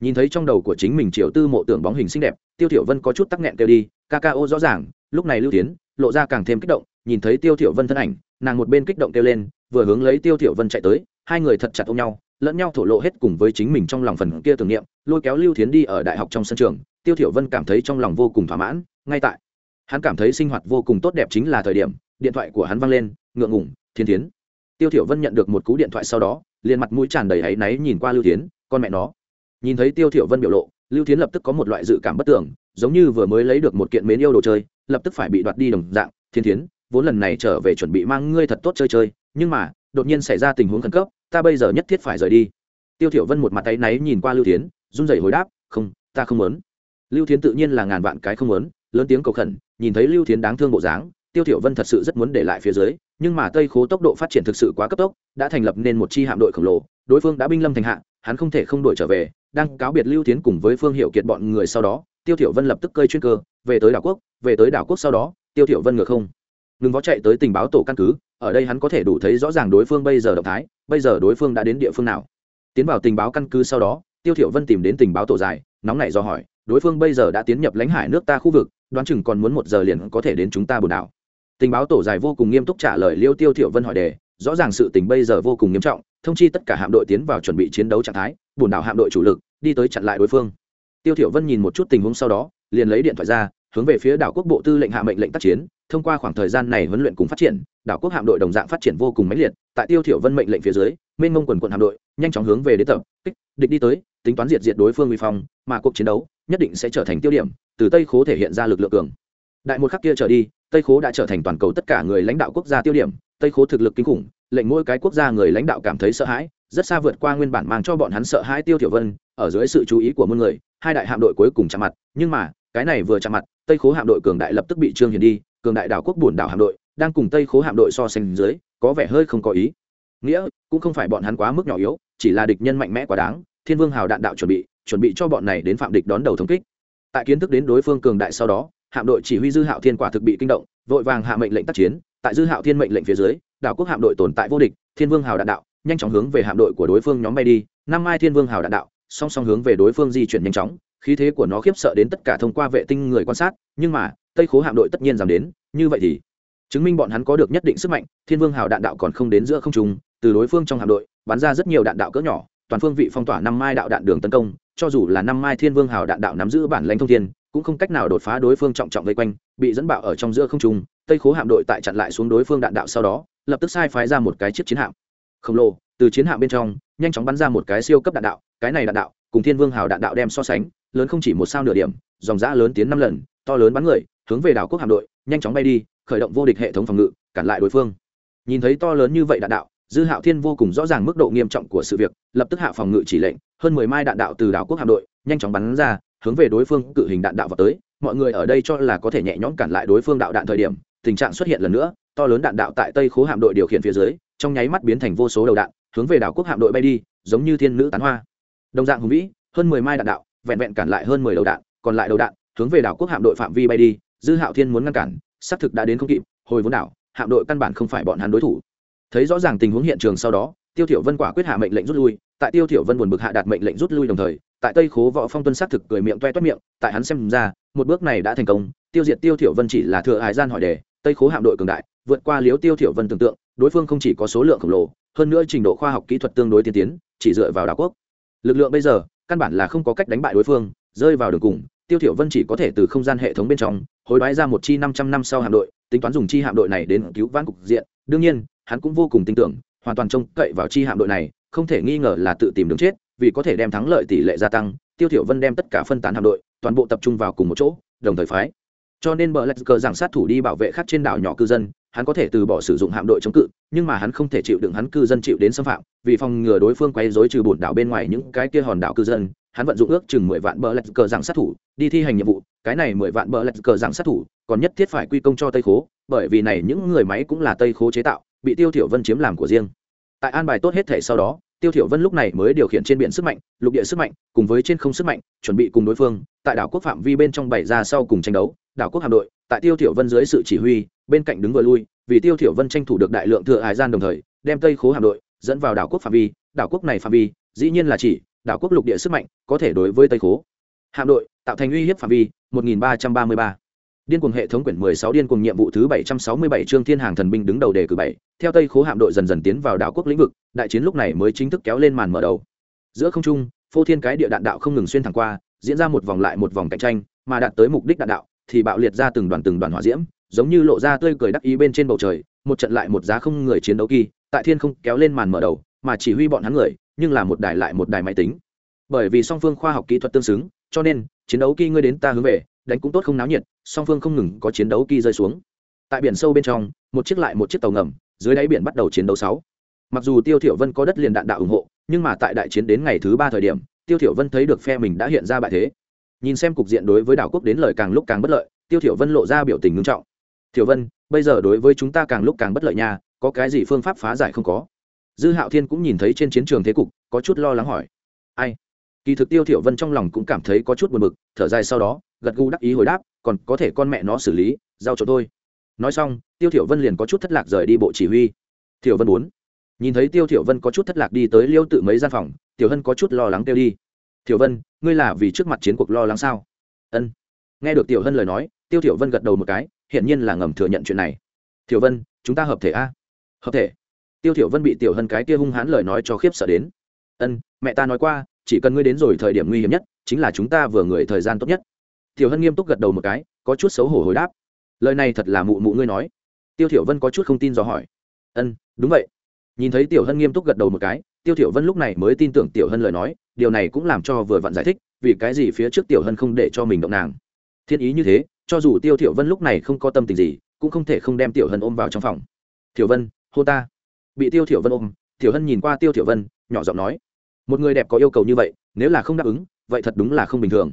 Nhìn thấy trong đầu của chính mình triệu tư mộ tưởng bóng hình xinh đẹp, tiêu thiểu vân có chút tắc nghẹn kêu đi, Kakao, rõ ràng. Lúc này lưu Thiến lộ ra càng thêm kích động, nhìn thấy tiêu thiểu vân thân ảnh, nàng một bên kích động kêu lên, vừa hướng lấy tiêu thiểu vân chạy tới, hai người thật chặt ôm nhau, lẫn nhau thổ lộ hết cùng với chính mình trong lòng phần kia tưởng niệm, lôi kéo lưu thiến đi ở đại học trong sân trường. Tiêu thiểu vân cảm thấy trong lòng vô cùng thỏa mãn, ngay tại hắn cảm thấy sinh hoạt vô cùng tốt đẹp chính là thời điểm, điện thoại của hắn vang lên, ngượng ngùng, thiên thiến tiêu thiểu vân nhận được một cú điện thoại sau đó, liền mặt mũi tràn đầy áy náy nhìn qua lưu thiến, con mẹ nó. Nhìn thấy tiêu thiểu vân biểu lộ, lưu thiến lập tức có một loại dự cảm bất tưởng giống như vừa mới lấy được một kiện mến yêu đồ chơi, lập tức phải bị đoạt đi đồng dạng. Thiên thiến, vốn lần này trở về chuẩn bị mang ngươi thật tốt chơi chơi, nhưng mà, đột nhiên xảy ra tình huống khẩn cấp, ta bây giờ nhất thiết phải rời đi. Tiêu thiểu vân một mặt tay náy nhìn qua lưu thiến, run rẩy hồi đáp, không, ta không muốn. Lưu thiến tự nhiên là ngàn vạn cái không muốn, lớn tiếng cầu khẩn, nhìn thấy lưu thiến đáng thương bộ dáng tiêu thiểu vân thật sự rất muốn để lại phía dưới, nhưng mà tây khố tốc độ phát triển thực sự quá cấp tốc, đã thành lập nên một chi hạm đội khổng lồ, đối phương đã binh lâm thành hạ, hắn không thể không đuổi trở về, đang cáo biệt lưu tiến cùng với phương hiệu kiệt bọn người sau đó, tiêu thiểu vân lập tức cơi chuyên cơ, về tới đảo quốc, về tới đảo quốc sau đó, tiêu thiểu vân ngược không. Ngừng vó chạy tới tình báo tổ căn cứ, ở đây hắn có thể đủ thấy rõ ràng đối phương bây giờ động thái, bây giờ đối phương đã đến địa phương nào. Tiến vào tình báo căn cứ sau đó, tiêu thiểu vân tìm đến tình báo tổ dài, nóng nảy do hỏi, đối phương bây giờ đã tiến nhập lãnh hải nước ta khu vực, đoán chừng còn muốn một giờ liền có thể đến chúng ta bồn đảo tình báo tổ dài vô cùng nghiêm túc trả lời liêu tiêu thiểu vân hỏi đề, rõ ràng sự tình bây giờ vô cùng nghiêm trọng, thông chi tất cả hạm đội tiến vào chuẩn bị chiến đấu trạng thái bồn đảo hạm đội chủ lực, đi tới chặn lại đối phương. Tiêu thiểu vân nhìn một chút tình huống sau đó, liền lấy điện thoại ra, hướng về phía đảo quốc bộ tư lệnh hạ mệnh lệnh tác chiến, thông qua khoảng thời gian này huấn luyện cùng phát triển, đảo quốc hạm đội đồng dạng phát triển vô cùng mãnh liệt, tại tiêu thiểu vân mệnh lệnh phía dưới, mênh mông quần quần hạm đội nhanh chóng hướng về đến tập, kích, địch đi tới, tính toán diệt diệt đối phương uy phong, mà cuộc chiến đấu nhất định sẽ trở thành tiêu điểm, từ tây khố thể hiện ra lực lượng cường. Đại một khắc kia trở đi tây khố đã trở thành toàn cầu tất cả người lãnh đạo quốc gia tiêu điểm, tây khố thực lực kinh khủng, lệnh mỗi cái quốc gia người lãnh đạo cảm thấy sợ hãi, rất xa vượt qua nguyên bản mang cho bọn hắn sợ hãi tiêu thiểu vân, ở dưới sự chú ý của muôn người, hai đại hạm đội cuối cùng chạm mặt, nhưng mà, cái này vừa chạm mặt, tây khố hạm đội cường đại lập tức bị trương hiền đi, cường đại đảo quốc buồn đảo hạm đội, đang cùng tây khố hạm đội so sánh dưới, có vẻ hơi không có ý. Nghĩa, cũng không phải bọn hắn quá mức nhỏ yếu, chỉ là địch nhân mạnh mẽ quá đáng, thiên vương hào đạn đạo chuẩn bị chuẩn bị cho bọn này đến phạm địch đón đầu thống kích. Tại kiến thức đến đối phương cường đại sau đó hạm đội chỉ huy dư hạo thiên quả thực bị kinh động, vội vàng hạ mệnh lệnh tác chiến. Tại dư hạo thiên mệnh lệnh phía dưới, đảo quốc hạm đội tồn tại vô địch, thiên vương hào đạn đạo, nhanh chóng hướng về hạm đội của đối phương nhóm bay đi. Năm mai thiên vương hào đạn đạo, song song hướng về đối phương di chuyển nhanh chóng. Khí thế của nó khiếp sợ đến tất cả thông qua vệ tinh người quan sát, nhưng mà, tây khố hạm đội tất nhiên giảm đến. Như vậy thì, chứng minh bọn hắn có được nhất định sức mạnh, thiên vương hào đạn đạo còn không đến giữa không trung. Từ đối phương trong hạm đội, bắn ra rất nhiều đạn đạo cỡ nhỏ, toàn phương vị phong tỏa năm mai đạo đạn đường tấn công cho dù là năm mai thiên vương hào đạn đạo nắm giữ bản lãnh thông thiên, cũng không cách nào đột phá đối phương trọng trọng vây quanh, bị dẫn bạo ở trong giữa không trung, tây khố hạm đội tại chặn lại xuống đối phương đạn đạo sau đó, lập tức sai phái ra một cái chiếc chiến hạm. Khổng lồ, từ chiến hạm bên trong, nhanh chóng bắn ra một cái siêu cấp đạn đạo, cái này đạn đạo, cùng thiên vương hào đạn đạo đem so sánh, lớn không chỉ một sao nửa điểm, dòng giã lớn tiến năm lần, to lớn bắn người, hướng về đảo quốc hạm đội, nhanh chóng bay đi, khởi động vô địch hệ thống phòng ngự, cản lại đối phương. Nhìn thấy to lớn như vậy đạn đạo dư hạo thiên vô cùng rõ ràng mức độ nghiêm trọng của sự việc, lập tức hạ phòng ngự chỉ lệnh, hơn mười mai đạn đạo từ đảo quốc hạm đội, nhanh chóng bắn ra, hướng về đối phương cự hình đạn đạo vào tới. Mọi người ở đây cho là có thể nhẹ nhõm cản lại đối phương đạo đạn thời điểm, tình trạng xuất hiện lần nữa, to lớn đạn đạo tại tây khố hạm đội điều khiển phía dưới, trong nháy mắt biến thành vô số đầu đạn, hướng về đảo quốc hạm đội bay đi, giống như thiên nữ tán hoa. Đồng dạng hùng vĩ, hơn mười mai đạn đạo, vẹn vẹn cản lại hơn mười đầu đạn, còn lại đầu đạn, hướng về đảo quốc hạm đội phạm vi bay đi. Dư hạo thiên muốn ngăn cản, xác thực đã đến không kịp, hồi vốn đảo, hạm đội căn bản không phải bọn hắn đối thủ thấy rõ ràng tình huống hiện trường sau đó, tiêu thiểu vân quả quyết hạ mệnh lệnh rút lui, tại tiêu thiểu vân buồn bực hạ đạt mệnh lệnh rút lui đồng thời, tại tây khố võ phong tuân sát thực cười miệng toe toét miệng, tại hắn xem ra, một bước này đã thành công, tiêu diệt tiêu thiểu vân chỉ là thừa hải gian hỏi đề, tây khố hạm đội cường đại, vượt qua liếu tiêu thiểu vân tưởng tượng, đối phương không chỉ có số lượng khổng lồ, hơn nữa trình độ khoa học kỹ thuật tương đối tiên tiến, chỉ dựa vào đảo quốc. Lực lượng bây giờ, căn bản là không có cách đánh bại đối phương, rơi vào đường cùng, tiêu thiểu vân chỉ có thể từ không gian hệ thống bên trong, hối đoái ra một chi 500 năm sau hạm đội, tính toán dùng chi hạm đội này đến cứu vãn cục diện. Đương nhiên hắn cũng vô cùng tin tưởng, hoàn toàn trông cậy vào chi hạm đội này, không thể nghi ngờ là tự tìm đường chết, vì có thể đem thắng lợi tỷ lệ gia tăng, tiêu thiểu vân đem tất cả phân tán hạm đội, toàn bộ tập trung vào cùng một chỗ, đồng thời phái. Cho nên bờ lạch cờ giảng sát thủ đi bảo vệ khác trên đảo nhỏ cư dân, hắn có thể từ bỏ sử dụng hạm đội chống cự, nhưng mà hắn không thể chịu đựng hắn cư dân chịu đến xâm phạm, vì phòng ngừa đối phương quấy rối trừ bổn đảo bên ngoài những cái kia hòn đảo cư dân, hắn vận dụng ước chừng mười vạn bờ lạch cờ giảng sát thủ, đi thi hành nhiệm vụ, cái này mười vạn bờ lạch cờ giảng sát thủ, còn nhất thiết phải quy công cho tây khố, bởi vì này những người máy cũng là tây khố chế tạo bị tiêu thiểu vân chiếm làm của riêng. Tại an bài tốt hết thể sau đó, tiêu thiểu vân lúc này mới điều khiển trên biển sức mạnh, lục địa sức mạnh, cùng với trên không sức mạnh, chuẩn bị cùng đối phương, tại đảo quốc phạm vi bên trong bày ra sau cùng tranh đấu, đảo quốc hạm đội, tại tiêu thiểu vân dưới sự chỉ huy, bên cạnh đứng vừa lui, vì tiêu thiểu vân tranh thủ được đại lượng thừa hải gian đồng thời, đem tây khố hạm đội dẫn vào đảo quốc phạm vi, đảo quốc này phạm vi, dĩ nhiên là chỉ đảo quốc lục địa sức mạnh có thể đối với tây khố. Hạm đội tạo thành uy hiếp phạm vi 1333 điên cuồng hệ thống quyển 16 điên cuồng nhiệm vụ thứ 767 chương thiên hàng thần binh đứng đầu đề cử 7, theo tây khố hạm đội dần dần tiến vào đảo quốc lĩnh vực đại chiến lúc này mới chính thức kéo lên màn mở đầu. Giữa không trung phô thiên cái địa đạn đạo không ngừng xuyên thẳng qua diễn ra một vòng lại một vòng cạnh tranh mà đạt tới mục đích đạn đạo thì bạo liệt ra từng đoàn từng đoàn hỏa diễm giống như lộ ra tươi cười đắc ý bên trên bầu trời một trận lại một giá không người chiến đấu kỳ tại thiên không kéo lên màn mở đầu mà chỉ huy bọn hắn người nhưng là một đài lại một đài máy tính. Bởi vì song phương khoa học kỹ thuật tương xứng cho nên chiến đấu kỳ ngươi đến ta hướng về đánh cũng tốt không náo nhiệt, song phương không ngừng có chiến đấu kỳ rơi xuống. Tại biển sâu bên trong, một chiếc lại một chiếc tàu ngầm, dưới đáy biển bắt đầu chiến đấu sáu. Mặc dù tiêu thiểu vân có đất liền đạn đạo ủng hộ, nhưng mà tại đại chiến đến ngày thứ ba thời điểm, tiêu thiểu vân thấy được phe mình đã hiện ra bại thế. Nhìn xem cục diện đối với đảo quốc đến lời càng lúc càng bất lợi, tiêu thiểu vân lộ ra biểu tình nghiêm trọng. Thiểu vân, bây giờ đối với chúng ta càng lúc càng bất lợi nha, có cái gì phương pháp phá giải không có? Dư hạo thiên cũng nhìn thấy trên chiến trường thế cục, có chút lo lắng hỏi. Ai? Kỳ thực tiêu thiểu vân trong lòng cũng cảm thấy có chút buồn bực, thở dài sau đó gật gù đắc ý hồi đáp, còn có thể con mẹ nó xử lý, giao cho tôi. Nói xong, tiêu thiểu vân liền có chút thất lạc rời đi bộ chỉ huy. Thiểu vân muốn. Nhìn thấy tiêu thiểu vân có chút thất lạc đi tới liêu tự mấy gian phòng, tiểu hân có chút lo lắng tiêu đi. Thiểu vân, ngươi là vì trước mặt chiến cuộc lo lắng sao? Ân. Nghe được tiểu hân lời nói, tiêu thiểu vân gật đầu một cái hiện nhiên là ngầm thừa nhận chuyện này. Thiểu vân, chúng ta hợp thể a. Hợp thể? Tiêu thiểu vân bị tiểu hân cái kia hung hãn lời nói cho khiếp sợ đến. Ân, mẹ ta nói qua, chỉ cần ngươi đến rồi thời điểm nguy hiểm nhất, chính là chúng ta vừa người thời gian tốt nhất tiểu hân nghiêm túc gật đầu một cái, có chút xấu hổ hồi đáp. Lời này thật là mụ mụ ngươi nói. Tiêu thiểu vân có chút không tin do hỏi. Ân, đúng vậy. Nhìn thấy tiểu hân nghiêm túc gật đầu một cái, tiêu thiểu vân lúc này mới tin tưởng tiểu hân lời nói, điều này cũng làm cho vừa vặn giải thích, vì cái gì phía trước tiểu hân không để cho mình động nàng. Thiên ý như thế, cho dù tiêu thiểu vân lúc này không có tâm tình gì, cũng không thể không đem tiểu hân ôm vào trong phòng. Tiểu vân hô ta. Bị tiêu thiểu vân ôm, tiểu hân nhìn qua tiêu thiểu vân, nhỏ giọng nói. Một người đẹp có yêu cầu như vậy, nếu là không đáp ứng, vậy thật đúng là không bình thường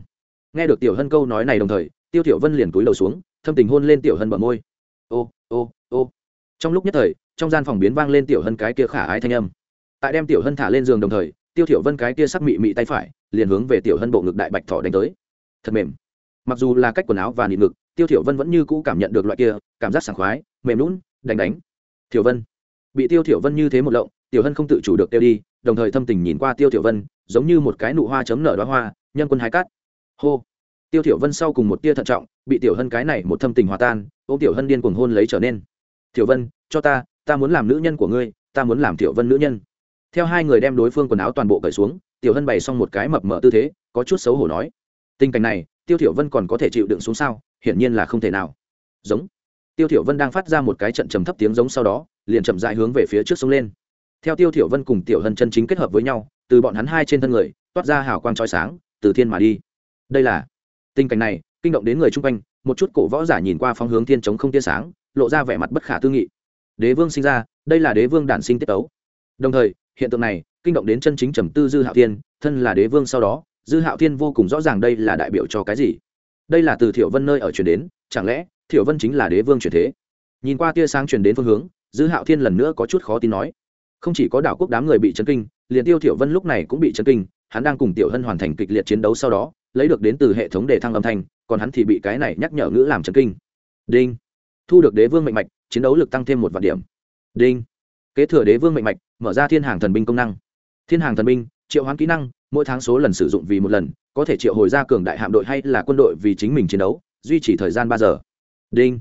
nghe được tiểu hân câu nói này đồng thời, tiêu tiểu vân liền cúi đầu xuống, thâm tình hôn lên tiểu hân bờ môi. Ô ô ô. Trong lúc nhất thời, trong gian phòng biến vang lên tiểu hân cái kia khả ái thanh âm. Tại đem tiểu hân thả lên giường đồng thời, tiêu tiểu vân cái kia sắc mị mị tay phải, liền hướng về tiểu hân bộ ngực đại bạch thỏ đánh tới. Thật mềm. Mặc dù là cách quần áo và nịt ngực, tiêu tiểu vân vẫn như cũ cảm nhận được loại kia, cảm giác sảng khoái, mềm lún đánh đánh. Tiểu vân. Bị tiêu tiểu vân như thế một lộng, tiểu hân không tự chủ được tiêu đi, đồng thời thâm tình nhìn qua tiêu tiểu vân, giống như một cái nụ hoa chấm nở đóa hoa, nhân quân hái cát hô. Tiêu thiểu vân sau cùng một tia thận trọng, bị tiểu hân cái này một thâm tình hòa tan, ôm tiểu hân điên cuồng hôn lấy trở nên. Tiểu vân, cho ta ta muốn làm nữ nhân của ngươi, ta muốn làm tiểu vân nữ nhân. Theo hai người đem đối phương quần áo toàn bộ cởi xuống, tiểu hân bày xong một cái mập mờ tư thế, có chút xấu hổ nói, tình cảnh này, tiêu thiểu vân còn có thể chịu đựng xuống sao? Hiển nhiên là không thể nào. Giống. Tiêu thiểu vân đang phát ra một cái trận trầm thấp tiếng giống sau đó, liền chậm rãi hướng về phía trước sông lên. Theo tiêu thiểu vân cùng tiểu hân chân chính kết hợp với nhau, từ bọn hắn hai trên thân người, toát ra hào quang chói sáng, từ thiên mà đi đây là tình cảnh này, kinh động đến người chung quanh, một chút cổ võ giả nhìn qua phóng hướng thiên chống không tia sáng, lộ ra vẻ mặt bất khả tư nghị. Đế vương sinh ra, đây là đế vương đản sinh tiết tấu. Đồng thời, hiện tượng này kinh động đến chân chính trầm tư dư hạo thiên, thân là đế vương sau đó, dư hạo thiên vô cùng rõ ràng đây là đại biểu cho cái gì. Đây là từ thiểu vân nơi ở chuyển đến, chẳng lẽ thiểu vân chính là đế vương chuyển thế? Nhìn qua tia sáng chuyển đến phương hướng, dư hạo thiên lần nữa có chút khó tin nói. Không chỉ có đảo quốc đám người bị chấn kinh, liền tiêu thiểu vân lúc này cũng bị chấn kinh, hắn đang cùng tiểu hân hoàn thành kịch liệt chiến đấu sau đó lấy được đến từ hệ thống đề thăng âm thanh, còn hắn thì bị cái này nhắc nhở ngữ làm chấn kinh. Đinh. Thu được đế vương mệnh mạch, chiến đấu lực tăng thêm một vạn điểm. Đinh. Kế thừa đế vương mệnh mạch, mở ra thiên hàng thần binh công năng. Thiên hàng thần binh, triệu hoán kỹ năng, mỗi tháng số lần sử dụng vì một lần, có thể triệu hồi ra cường đại hạm đội hay là quân đội vì chính mình chiến đấu, duy trì thời gian ba giờ. Đinh.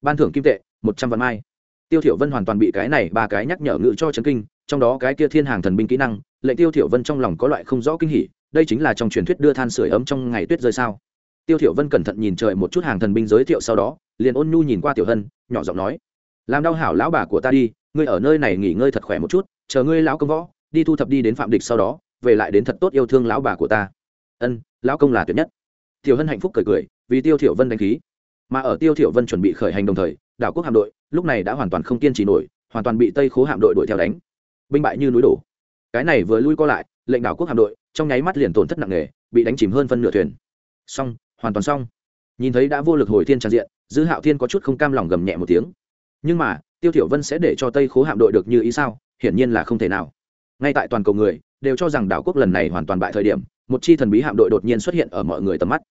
Ban thưởng kim tệ, một trăm vạn mai. Tiêu thiểu vân hoàn toàn bị cái này ba cái nhắc nhở ngữ cho chấn kinh, trong đó cái kia thiên hàng thần binh kỹ năng, lệnh tiêu thiểu vân trong lòng có loại không rõ kinh hỉ đây chính là trong truyền thuyết đưa than sưởi ấm trong ngày tuyết rơi sao? Tiêu thiểu vân cẩn thận nhìn trời một chút hàng thần binh giới thiệu sau đó, liền ôn nhu nhìn qua tiểu hân, nhỏ giọng nói, làm đau hảo lão bà của ta đi, ngươi ở nơi này nghỉ ngơi thật khỏe một chút, chờ ngươi lão công võ, đi thu thập đi đến phạm địch sau đó, về lại đến thật tốt yêu thương lão bà của ta. Ân, lão công là tuyệt nhất. Tiểu hân hạnh phúc cười cười, vì tiêu thiểu vân đánh khí. Mà ở tiêu thiểu vân chuẩn bị khởi hành đồng thời, đảo quốc hạm đội, lúc này đã hoàn toàn không kiên trì nổi, hoàn toàn bị tây khố hạm đội đuổi theo đánh. Binh bại như núi đổ. Cái này vừa lui co lại lệnh đảo quốc hạm đội, trong nháy mắt liền tổn thất nặng nề, bị đánh chìm hơn phân nửa thuyền. Xong, hoàn toàn xong. Nhìn thấy đã vô lực hồi thiên tràn diện, dư hạo thiên có chút không cam lòng gầm nhẹ một tiếng. Nhưng mà, tiêu thiểu vân sẽ để cho tây khố hạm đội được như ý sao? Hiển nhiên là không thể nào. Ngay tại toàn cầu người, đều cho rằng đảo quốc lần này hoàn toàn bại thời điểm, một chi thần bí hạm đội đột nhiên xuất hiện ở mọi người tầm mắt.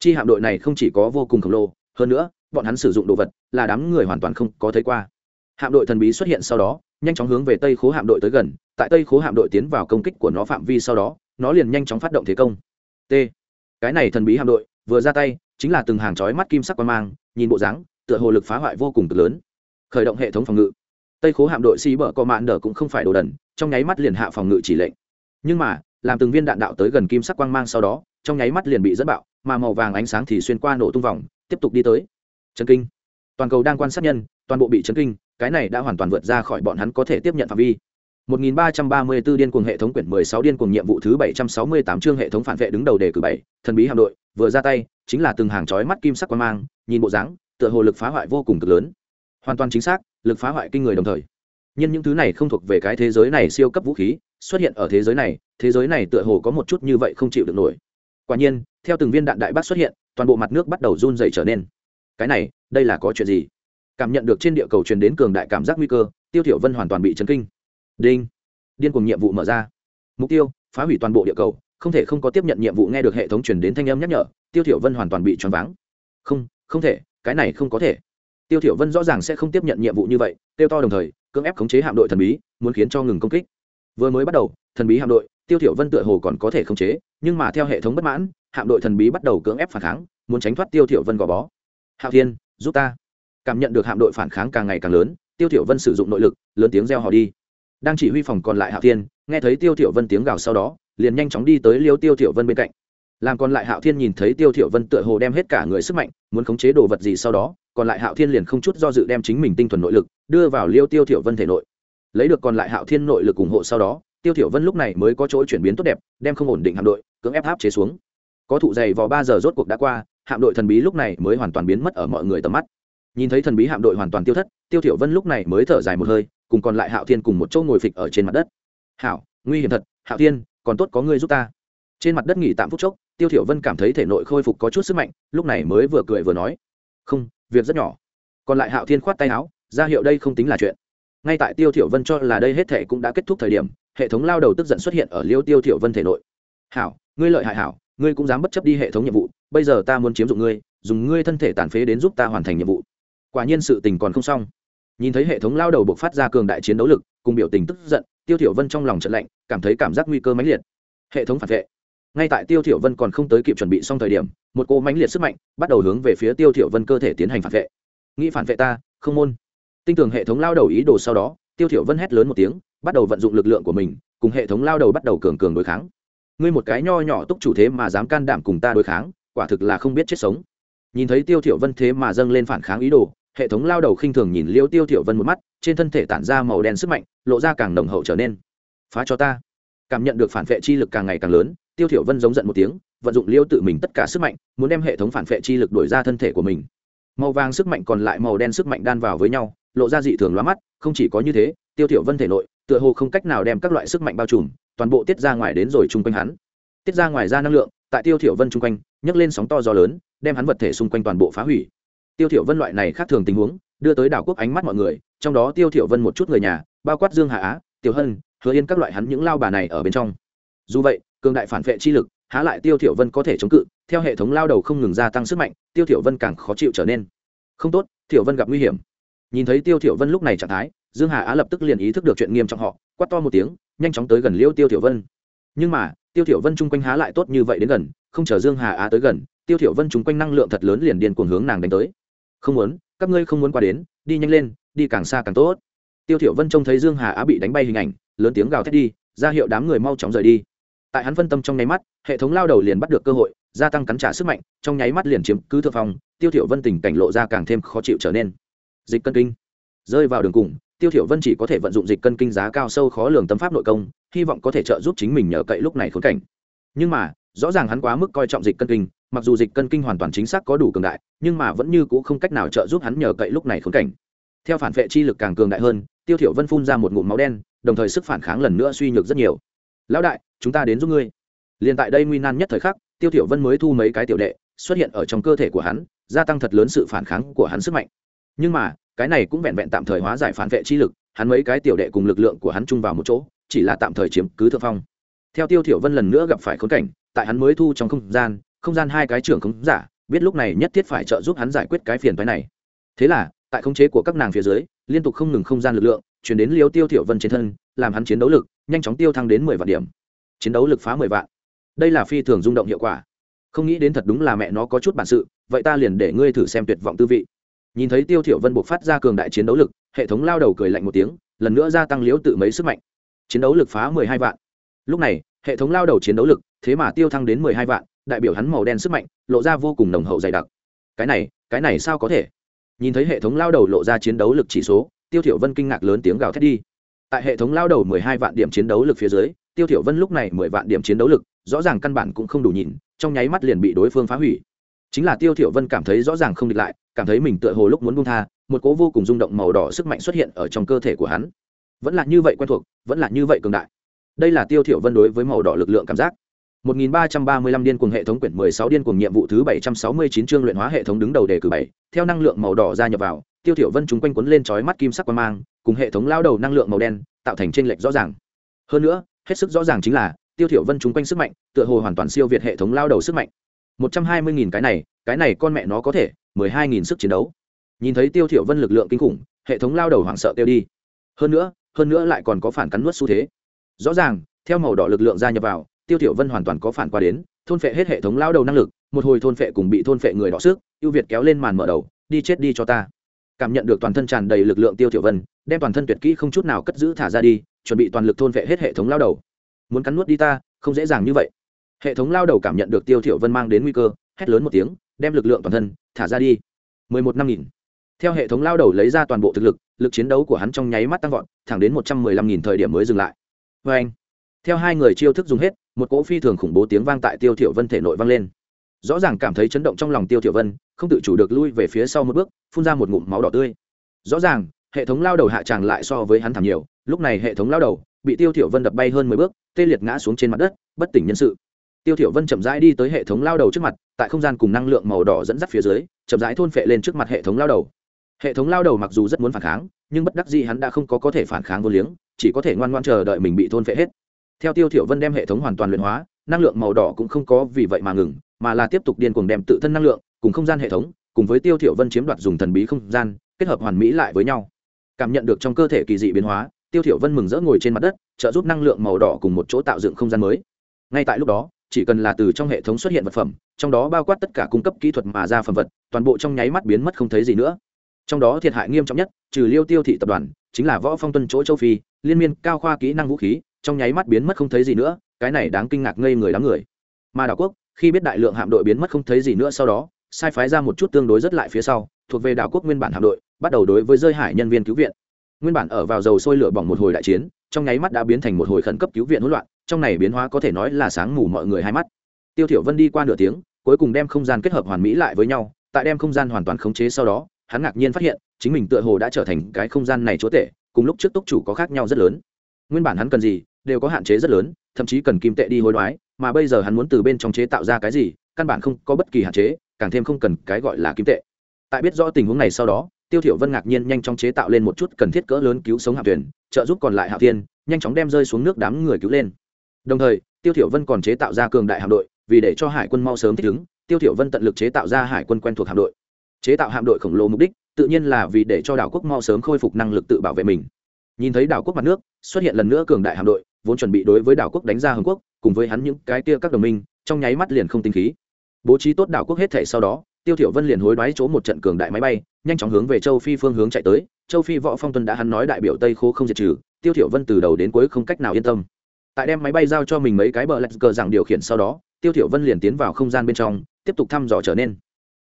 Chi hạm đội này không chỉ có vô cùng khổng lồ, hơn nữa, bọn hắn sử dụng đồ vật là đám người hoàn toàn không có thấy qua hạm đội thần bí xuất hiện sau đó, nhanh chóng hướng về tây khố hạm đội tới gần, tại tây khố hạm đội tiến vào công kích của nó phạm vi sau đó, nó liền nhanh chóng phát động thế công. T. Cái này thần bí hạm đội, vừa ra tay, chính là từng hàng chói mắt kim sắc quan mang, nhìn bộ dáng, tựa hồ lực phá hoại vô cùng cực lớn. Khởi động hệ thống phòng ngự. Tây khố hạm đội xì bờ co mạn đờ cũng không phải đồ đần, trong nháy mắt liền hạ phòng ngự chỉ lệnh. Nhưng mà, làm từng viên đạn đạo tới gần kim sắc quang mang sau đó, trong nháy mắt liền bị dẫn bạo, mà màu vàng ánh sáng thì xuyên qua nổ tung vòng, tiếp tục đi tới. Chấn kinh. Toàn cầu đang quan sát nhân, toàn bộ bị chấn kinh cái này đã hoàn toàn vượt ra khỏi bọn hắn có thể tiếp nhận phạm vi 1334 điên cuồng hệ thống quyển 16 điên cuồng nhiệm vụ thứ 768 chương hệ thống phản vệ đứng đầu đề cử 7, thần bí hạm đội, vừa ra tay, chính là từng hàng chói mắt kim sắc quang mang, nhìn bộ dáng, tựa hồ lực phá hoại vô cùng cực lớn. Hoàn toàn chính xác, lực phá hoại kinh người đồng thời. Nhưng những thứ này không thuộc về cái thế giới này siêu cấp vũ khí, xuất hiện ở thế giới này, thế giới này tựa hồ có một chút như vậy không chịu được nổi. Quả nhiên, theo từng viên đạn đại bác xuất hiện, toàn bộ mặt nước bắt đầu run rẩy trở nên. Cái này, đây là có chuyện gì? Cảm nhận được trên địa cầu truyền đến cường đại cảm giác nguy cơ, Tiêu Thiểu Vân hoàn toàn bị chấn kinh. Đinh. Điên cuồng nhiệm vụ mở ra. Mục tiêu phá hủy toàn bộ địa cầu không thể không có tiếp nhận nhiệm vụ nghe được hệ thống truyền đến thanh âm nhắc nhở tiêu thiểu vân hoàn toàn bị choáng váng. Không không thể cái này không có thể. Tiêu thiểu vân rõ ràng sẽ không tiếp nhận nhiệm vụ như vậy tiêu to đồng thời cưỡng ép khống chế hạm đội thần bí muốn khiến cho ngừng công kích. Vừa mới bắt đầu thần bí hạm đội tiêu thiểu vân tựa hồ còn có thể khống chế nhưng mà theo hệ thống bất mãn hạm đội thần bí bắt đầu cưỡng ép phản kháng muốn tránh thoát tiêu thiểu vân gò bó. Hạo thiên giúp ta cảm nhận được hạm đội phản kháng càng ngày càng lớn, tiêu thiểu vân sử dụng nội lực, lớn tiếng reo hò đi. Đang chỉ huy phòng còn lại hạo thiên, nghe thấy tiêu thiểu vân tiếng gào sau đó, liền nhanh chóng đi tới liêu tiêu thiểu vân bên cạnh. Làm còn lại hạo thiên nhìn thấy tiêu thiểu vân tựa hồ đem hết cả người sức mạnh, muốn khống chế đồ vật gì sau đó, còn lại hạo thiên liền không chút do dự đem chính mình tinh thuần nội lực đưa vào liêu tiêu thiểu vân thể nội. Lấy được còn lại hạo thiên nội lực ủng hộ sau đó, tiêu thiểu vân lúc này mới có chỗ chuyển biến tốt đẹp, đem không ổn định hạm đội, cưỡng ép áp chế xuống. Có thụ dày vào ba giờ rốt cuộc đã qua, hạm đội thần bí lúc này mới hoàn toàn biến mất ở mọi người tầm mắt nhìn thấy thần bí hạm đội hoàn toàn tiêu thất, tiêu thiểu vân lúc này mới thở dài một hơi, cùng còn lại hạo thiên cùng một chỗ ngồi phịch ở trên mặt đất. Hảo, nguy hiểm thật, hạo thiên, còn tốt có ngươi giúp ta. Trên mặt đất nghỉ tạm phút chốc, tiêu thiểu vân cảm thấy thể nội khôi phục có chút sức mạnh, lúc này mới vừa cười vừa nói, không, việc rất nhỏ. Còn lại hạo thiên khoát tay áo, ra hiệu đây không tính là chuyện. Ngay tại tiêu thiểu vân cho là đây hết thể cũng đã kết thúc thời điểm, hệ thống lao đầu tức giận xuất hiện ở liêu tiêu thiểu vân thể nội. Hảo, ngươi lợi hại hảo, ngươi cũng dám bất chấp đi hệ thống nhiệm vụ, bây giờ ta muốn chiếm dụng ngươi, dùng ngươi thân thể tàn phế đến giúp ta hoàn thành nhiệm vụ quả nhiên sự tình còn không xong. Nhìn thấy hệ thống lao đầu buộc phát ra cường đại chiến đấu lực, cùng biểu tình tức giận, tiêu thiểu vân trong lòng trận lạnh, cảm thấy cảm giác nguy cơ mãnh liệt. Hệ thống phản vệ. Ngay tại tiêu thiểu vân còn không tới kịp chuẩn bị xong thời điểm, một cô mãnh liệt sức mạnh bắt đầu hướng về phía tiêu thiểu vân cơ thể tiến hành phản vệ. Nghĩ phản vệ ta, không môn. Tinh tường hệ thống lao đầu ý đồ sau đó, tiêu thiểu vân hét lớn một tiếng, bắt đầu vận dụng lực lượng của mình, cùng hệ thống lao đầu bắt đầu cường cường đối kháng. Ngươi một cái nho nhỏ túc chủ thế mà dám can đảm cùng ta đối kháng, quả thực là không biết chết sống. Nhìn thấy tiêu thiểu vân thế mà dâng lên phản kháng ý đồ hệ thống lao đầu khinh thường nhìn liêu tiêu thiểu vân một mắt, trên thân thể tản ra màu đen sức mạnh, lộ ra càng nồng hậu trở nên. Phá cho ta. Cảm nhận được phản vệ chi lực càng ngày càng lớn, tiêu thiểu vân giống giận một tiếng, vận dụng liêu tự mình tất cả sức mạnh, muốn đem hệ thống phản vệ chi lực đuổi ra thân thể của mình. Màu vàng sức mạnh còn lại màu đen sức mạnh đan vào với nhau, lộ ra dị thường lóa mắt, không chỉ có như thế, tiêu thiểu vân thể nội, tựa hồ không cách nào đem các loại sức mạnh bao trùm, toàn bộ tiết ra ngoài đến rồi chung quanh hắn. Tiết ra ngoài ra năng lượng, tại tiêu thiểu vân chung quanh, nhấc lên sóng to gió lớn, đem hắn vật thể xung quanh toàn bộ phá hủy tiêu thiểu vân loại này khác thường tình huống, đưa tới đảo quốc ánh mắt mọi người, trong đó tiêu thiểu vân một chút người nhà, bao quát dương hà á, tiểu hân, hứa yên các loại hắn những lao bà này ở bên trong. Dù vậy, cường đại phản vệ chi lực, há lại tiêu thiểu vân có thể chống cự, theo hệ thống lao đầu không ngừng gia tăng sức mạnh, tiêu thiểu vân càng khó chịu trở nên. Không tốt, thiểu vân gặp nguy hiểm. Nhìn thấy tiêu thiểu vân lúc này trạng thái, dương hà á lập tức liền ý thức được chuyện nghiêm trọng họ, quát to một tiếng, nhanh chóng tới gần liêu tiêu thiểu vân. Nhưng mà, tiêu thiểu vân chung quanh há lại tốt như vậy đến gần, không chờ dương hà á tới gần, tiêu thiểu vân chung quanh năng lượng thật lớn liền điên cuồng hướng nàng đánh tới không muốn, các ngươi không muốn qua đến, đi nhanh lên, đi càng xa càng tốt. Tiêu thiểu vân trông thấy dương hà á bị đánh bay hình ảnh, lớn tiếng gào thét đi, ra hiệu đám người mau chóng rời đi. Tại hắn phân tâm trong nháy mắt, hệ thống lao đầu liền bắt được cơ hội, gia tăng cắn trả sức mạnh, trong nháy mắt liền chiếm cứ thượng phòng tiêu thiểu vân tình cảnh lộ ra càng thêm khó chịu trở nên. Dịch cân kinh. Rơi vào đường cùng, tiêu thiểu vân chỉ có thể vận dụng dịch cân kinh giá cao sâu khó lường tâm pháp nội công, hy vọng có thể trợ giúp chính mình nhờ cậy lúc này khốn cảnh. Nhưng mà, rõ ràng hắn quá mức coi trọng dịch cân kinh mặc dù dịch cân kinh hoàn toàn chính xác có đủ cường đại, nhưng mà vẫn như cũ không cách nào trợ giúp hắn nhờ cậy lúc này khốn cảnh. Theo phản vệ chi lực càng cường đại hơn, tiêu thiểu vân phun ra một ngụm máu đen, đồng thời sức phản kháng lần nữa suy nhược rất nhiều. Lão đại, chúng ta đến giúp ngươi. Liền tại đây nguy nan nhất thời khắc, tiêu thiểu vân mới thu mấy cái tiểu đệ, xuất hiện ở trong cơ thể của hắn, gia tăng thật lớn sự phản kháng của hắn sức mạnh. Nhưng mà, cái này cũng vẹn vẹn tạm thời hóa giải phản vệ chi lực, hắn mấy cái tiểu đệ cùng lực lượng của hắn chung vào một chỗ, chỉ là tạm thời chiếm cứ thượng phong. Theo tiêu thiểu vân lần nữa gặp phải khốn cảnh, tại hắn mới thu trong không gian không gian hai cái trưởng khống giả, biết lúc này nhất thiết phải trợ giúp hắn giải quyết cái phiền phái này. Thế là, tại khống chế của các nàng phía dưới, liên tục không ngừng không gian lực lượng, chuyển đến liêu tiêu thiểu vân trên thân, làm hắn chiến đấu lực nhanh chóng tiêu thăng đến mười vạn điểm. Chiến đấu lực phá mười vạn. Đây là phi thường rung động hiệu quả. Không nghĩ đến thật đúng là mẹ nó có chút bản sự, vậy ta liền để ngươi thử xem tuyệt vọng tư vị. Nhìn thấy tiêu thiểu vân buộc phát ra cường đại chiến đấu lực, hệ thống lao đầu cười lạnh một tiếng, lần nữa gia tăng liễu tự mấy sức mạnh. Chiến đấu lực phá mười hai vạn. Lúc này hệ thống lao đầu chiến đấu lực, thế mà tiêu thăng đến mười hai vạn, đại biểu hắn màu đen sức mạnh, lộ ra vô cùng nồng hậu dày đặc. Cái này cái này sao có thể? Nhìn thấy hệ thống lao đầu lộ ra chiến đấu lực chỉ số, tiêu thiểu vân kinh ngạc lớn tiếng gào thét đi. Tại hệ thống lao đầu mười hai vạn điểm chiến đấu lực phía dưới, tiêu thiểu vân lúc này mười vạn điểm chiến đấu lực, rõ ràng căn bản cũng không đủ nhìn, trong nháy mắt liền bị đối phương phá hủy. Chính là tiêu thiểu vân cảm thấy rõ ràng không địch lại, cảm thấy mình tựa hồ lúc muốn buông tha, một cỗ vô cùng rung động màu đỏ sức mạnh xuất hiện ở trong cơ thể của hắn. Vẫn là như vậy quen thuộc, vẫn là như vậy cường đại đây là tiêu thiểu vân đối với màu đỏ lực lượng cảm giác. 1335 điên cuồng hệ thống quyển 16 điên cuồng nhiệm vụ thứ 769 chương luyện hóa hệ thống đứng đầu đề cử 7, theo năng lượng màu đỏ gia nhập vào, Tiêu Thiểu Vân chúng quanh cuốn lên chói mắt kim sắc quang mang, cùng hệ thống lao đầu năng lượng màu đen, tạo thành chênh lệch rõ ràng. Hơn nữa, hết sức rõ ràng chính là, tiêu thiểu vân chúng quanh sức mạnh tựa hồ hoàn toàn siêu việt hệ thống lao đầu sức mạnh. Một trăm hai mươi nghìn cái này cái này con mẹ nó có thể mười hai nghìn sức chiến đấu. Nhìn thấy tiêu thiểu vân lực lượng kinh khủng hệ thống lao đầu hoảng sợ tiêu đi. Hơn nữa hơn nữa lại còn có phản cắn nuốt xu thế rõ ràng, theo màu đỏ lực lượng gia nhập vào, tiêu tiểu vân hoàn toàn có phản qua đến, thôn phệ hết hệ thống lao đầu năng lực, một hồi thôn phệ cùng bị thôn phệ người đỏ sức ưu việt kéo lên màn mở đầu, đi chết đi cho ta. Cảm nhận được toàn thân tràn đầy lực lượng tiêu tiểu vân, đem toàn thân tuyệt kỹ không chút nào cất giữ thả ra đi, chuẩn bị toàn lực thôn vệ hết hệ thống lao đầu. Muốn cắn nuốt đi ta, không dễ dàng như vậy. Hệ thống lao đầu cảm nhận được tiêu tiểu vân mang đến nguy cơ, hét lớn một tiếng, đem lực lượng toàn thân thả ra đi. mười một năm nghìn. Theo hệ thống lao đầu lấy ra toàn bộ thực lực lực chiến đấu của hắn trong nháy mắt tăng vọt, thẳng đến một trăm mười lăm nghìn thời điểm mới dừng lại vê anh, theo hai người chiêu thức dùng hết, một cỗ phi thường khủng bố tiếng vang tại tiêu thiểu vân thể nội vang lên. Rõ ràng cảm thấy chấn động trong lòng tiêu thiểu vân, không tự chủ được lui về phía sau một bước, phun ra một ngụm máu đỏ tươi. Rõ ràng, hệ thống lao đầu hạ tràng lại so với hắn thảm nhiều, lúc này hệ thống lao đầu bị tiêu thiểu vân đập bay hơn mười bước, tê liệt ngã xuống trên mặt đất, bất tỉnh nhân sự. Tiêu thiểu vân chậm rãi đi tới hệ thống lao đầu trước mặt, tại không gian cùng năng lượng màu đỏ dẫn dắt phía dưới, chậm rãi thôn phệ lên trước mặt hệ thống lao đầu hệ thống lao đầu mặc dù rất muốn phản kháng, nhưng bất đắc dĩ hắn đã không có có thể phản kháng vô liếng, chỉ có thể ngoan ngoãn chờ đợi mình bị thôn phệ hết. Theo tiêu thiểu vân đem hệ thống hoàn toàn luyện hóa, năng lượng màu đỏ cũng không có vì vậy mà ngừng, mà là tiếp tục điên cuồng đem tự thân năng lượng cùng không gian hệ thống cùng với tiêu thiểu vân chiếm đoạt dùng thần bí không gian, kết hợp hoàn mỹ lại với nhau. Cảm nhận được trong cơ thể kỳ dị biến hóa, tiêu thiểu vân mừng rỡ ngồi trên mặt đất, trợ giúp năng lượng màu đỏ cùng một chỗ tạo dựng không gian mới. Ngay tại lúc đó, chỉ cần là từ trong hệ thống xuất hiện vật phẩm, trong đó bao quát tất cả cung cấp kỹ thuật mà ra phẩm vật, toàn bộ trong nháy mắt biến mất không thấy gì nữa trong đó thiệt hại nghiêm trọng nhất, trừ liêu tiêu thị tập đoàn, chính là võ phong tuân chỗ châu phi, liên miên cao khoa kỹ năng vũ khí, trong nháy mắt biến mất không thấy gì nữa, cái này đáng kinh ngạc ngây người đám người. Mà đảo quốc, khi biết đại lượng hạm đội biến mất không thấy gì nữa sau đó, sai phái ra một chút tương đối rất lại phía sau, thuộc về đảo quốc nguyên bản hạm đội, bắt đầu đối với rơi hải nhân viên cứu viện. Nguyên bản ở vào dầu sôi lửa bỏng một hồi đại chiến, trong nháy mắt đã biến thành một hồi khẩn cấp cứu viện hỗn loạn, trong này biến hóa có thể nói là sáng mù mọi người hai mắt. Tiêu thiểu vân đi qua nửa tiếng, cuối cùng đem không gian kết hợp hoàn mỹ lại với nhau, tại đem không gian hoàn toàn khống chế sau đó hắn ngạc nhiên phát hiện, chính mình tựa hồ đã trở thành cái không gian này chúa tể, cùng lúc trước túc chủ có khác nhau rất lớn. Nguyên bản hắn cần gì, đều có hạn chế rất lớn, thậm chí cần kim tệ đi hối đoái, mà bây giờ hắn muốn từ bên trong chế tạo ra cái gì, căn bản không có bất kỳ hạn chế, càng thêm không cần cái gọi là kim tệ. Tại biết rõ tình huống này sau đó, tiêu thiểu vân ngạc nhiên nhanh chóng chế tạo lên một chút cần thiết cỡ lớn cứu sống hạm thuyền, trợ giúp còn lại hạm thiên, nhanh chóng đem rơi xuống nước đám người cứu lên. Đồng thời, tiêu thiểu vân còn chế tạo ra cường đại hạm đội, vì để cho hải quân mau sớm thích ứng, tiêu thiểu vân tận lực chế tạo ra hải quân quen thuộc hạm đội chế tạo hạm đội khổng lồ mục đích, tự nhiên là vì để cho đảo quốc mau sớm khôi phục năng lực tự bảo vệ mình. Nhìn thấy đảo quốc mặt nước, xuất hiện lần nữa cường đại hạm đội, vốn chuẩn bị đối với đảo quốc đánh ra hồng quốc, cùng với hắn những cái kia các đồng minh, trong nháy mắt liền không tinh khí. Bố trí tốt đảo quốc hết thể sau đó, tiêu thiểu vân liền hối đoái chỗ một trận cường đại máy bay, nhanh chóng hướng về châu phi phương hướng chạy tới. Châu phi võ phong tuân đã hắn nói đại biểu tây khô không diệt trừ, tiêu thiểu vân từ đầu đến cuối không cách nào yên tâm. Tại đem máy bay giao cho mình mấy cái bờ lạch cờ rằng điều khiển sau đó, tiêu thiểu vân liền tiến vào không gian bên trong, tiếp tục thăm dò trở nên.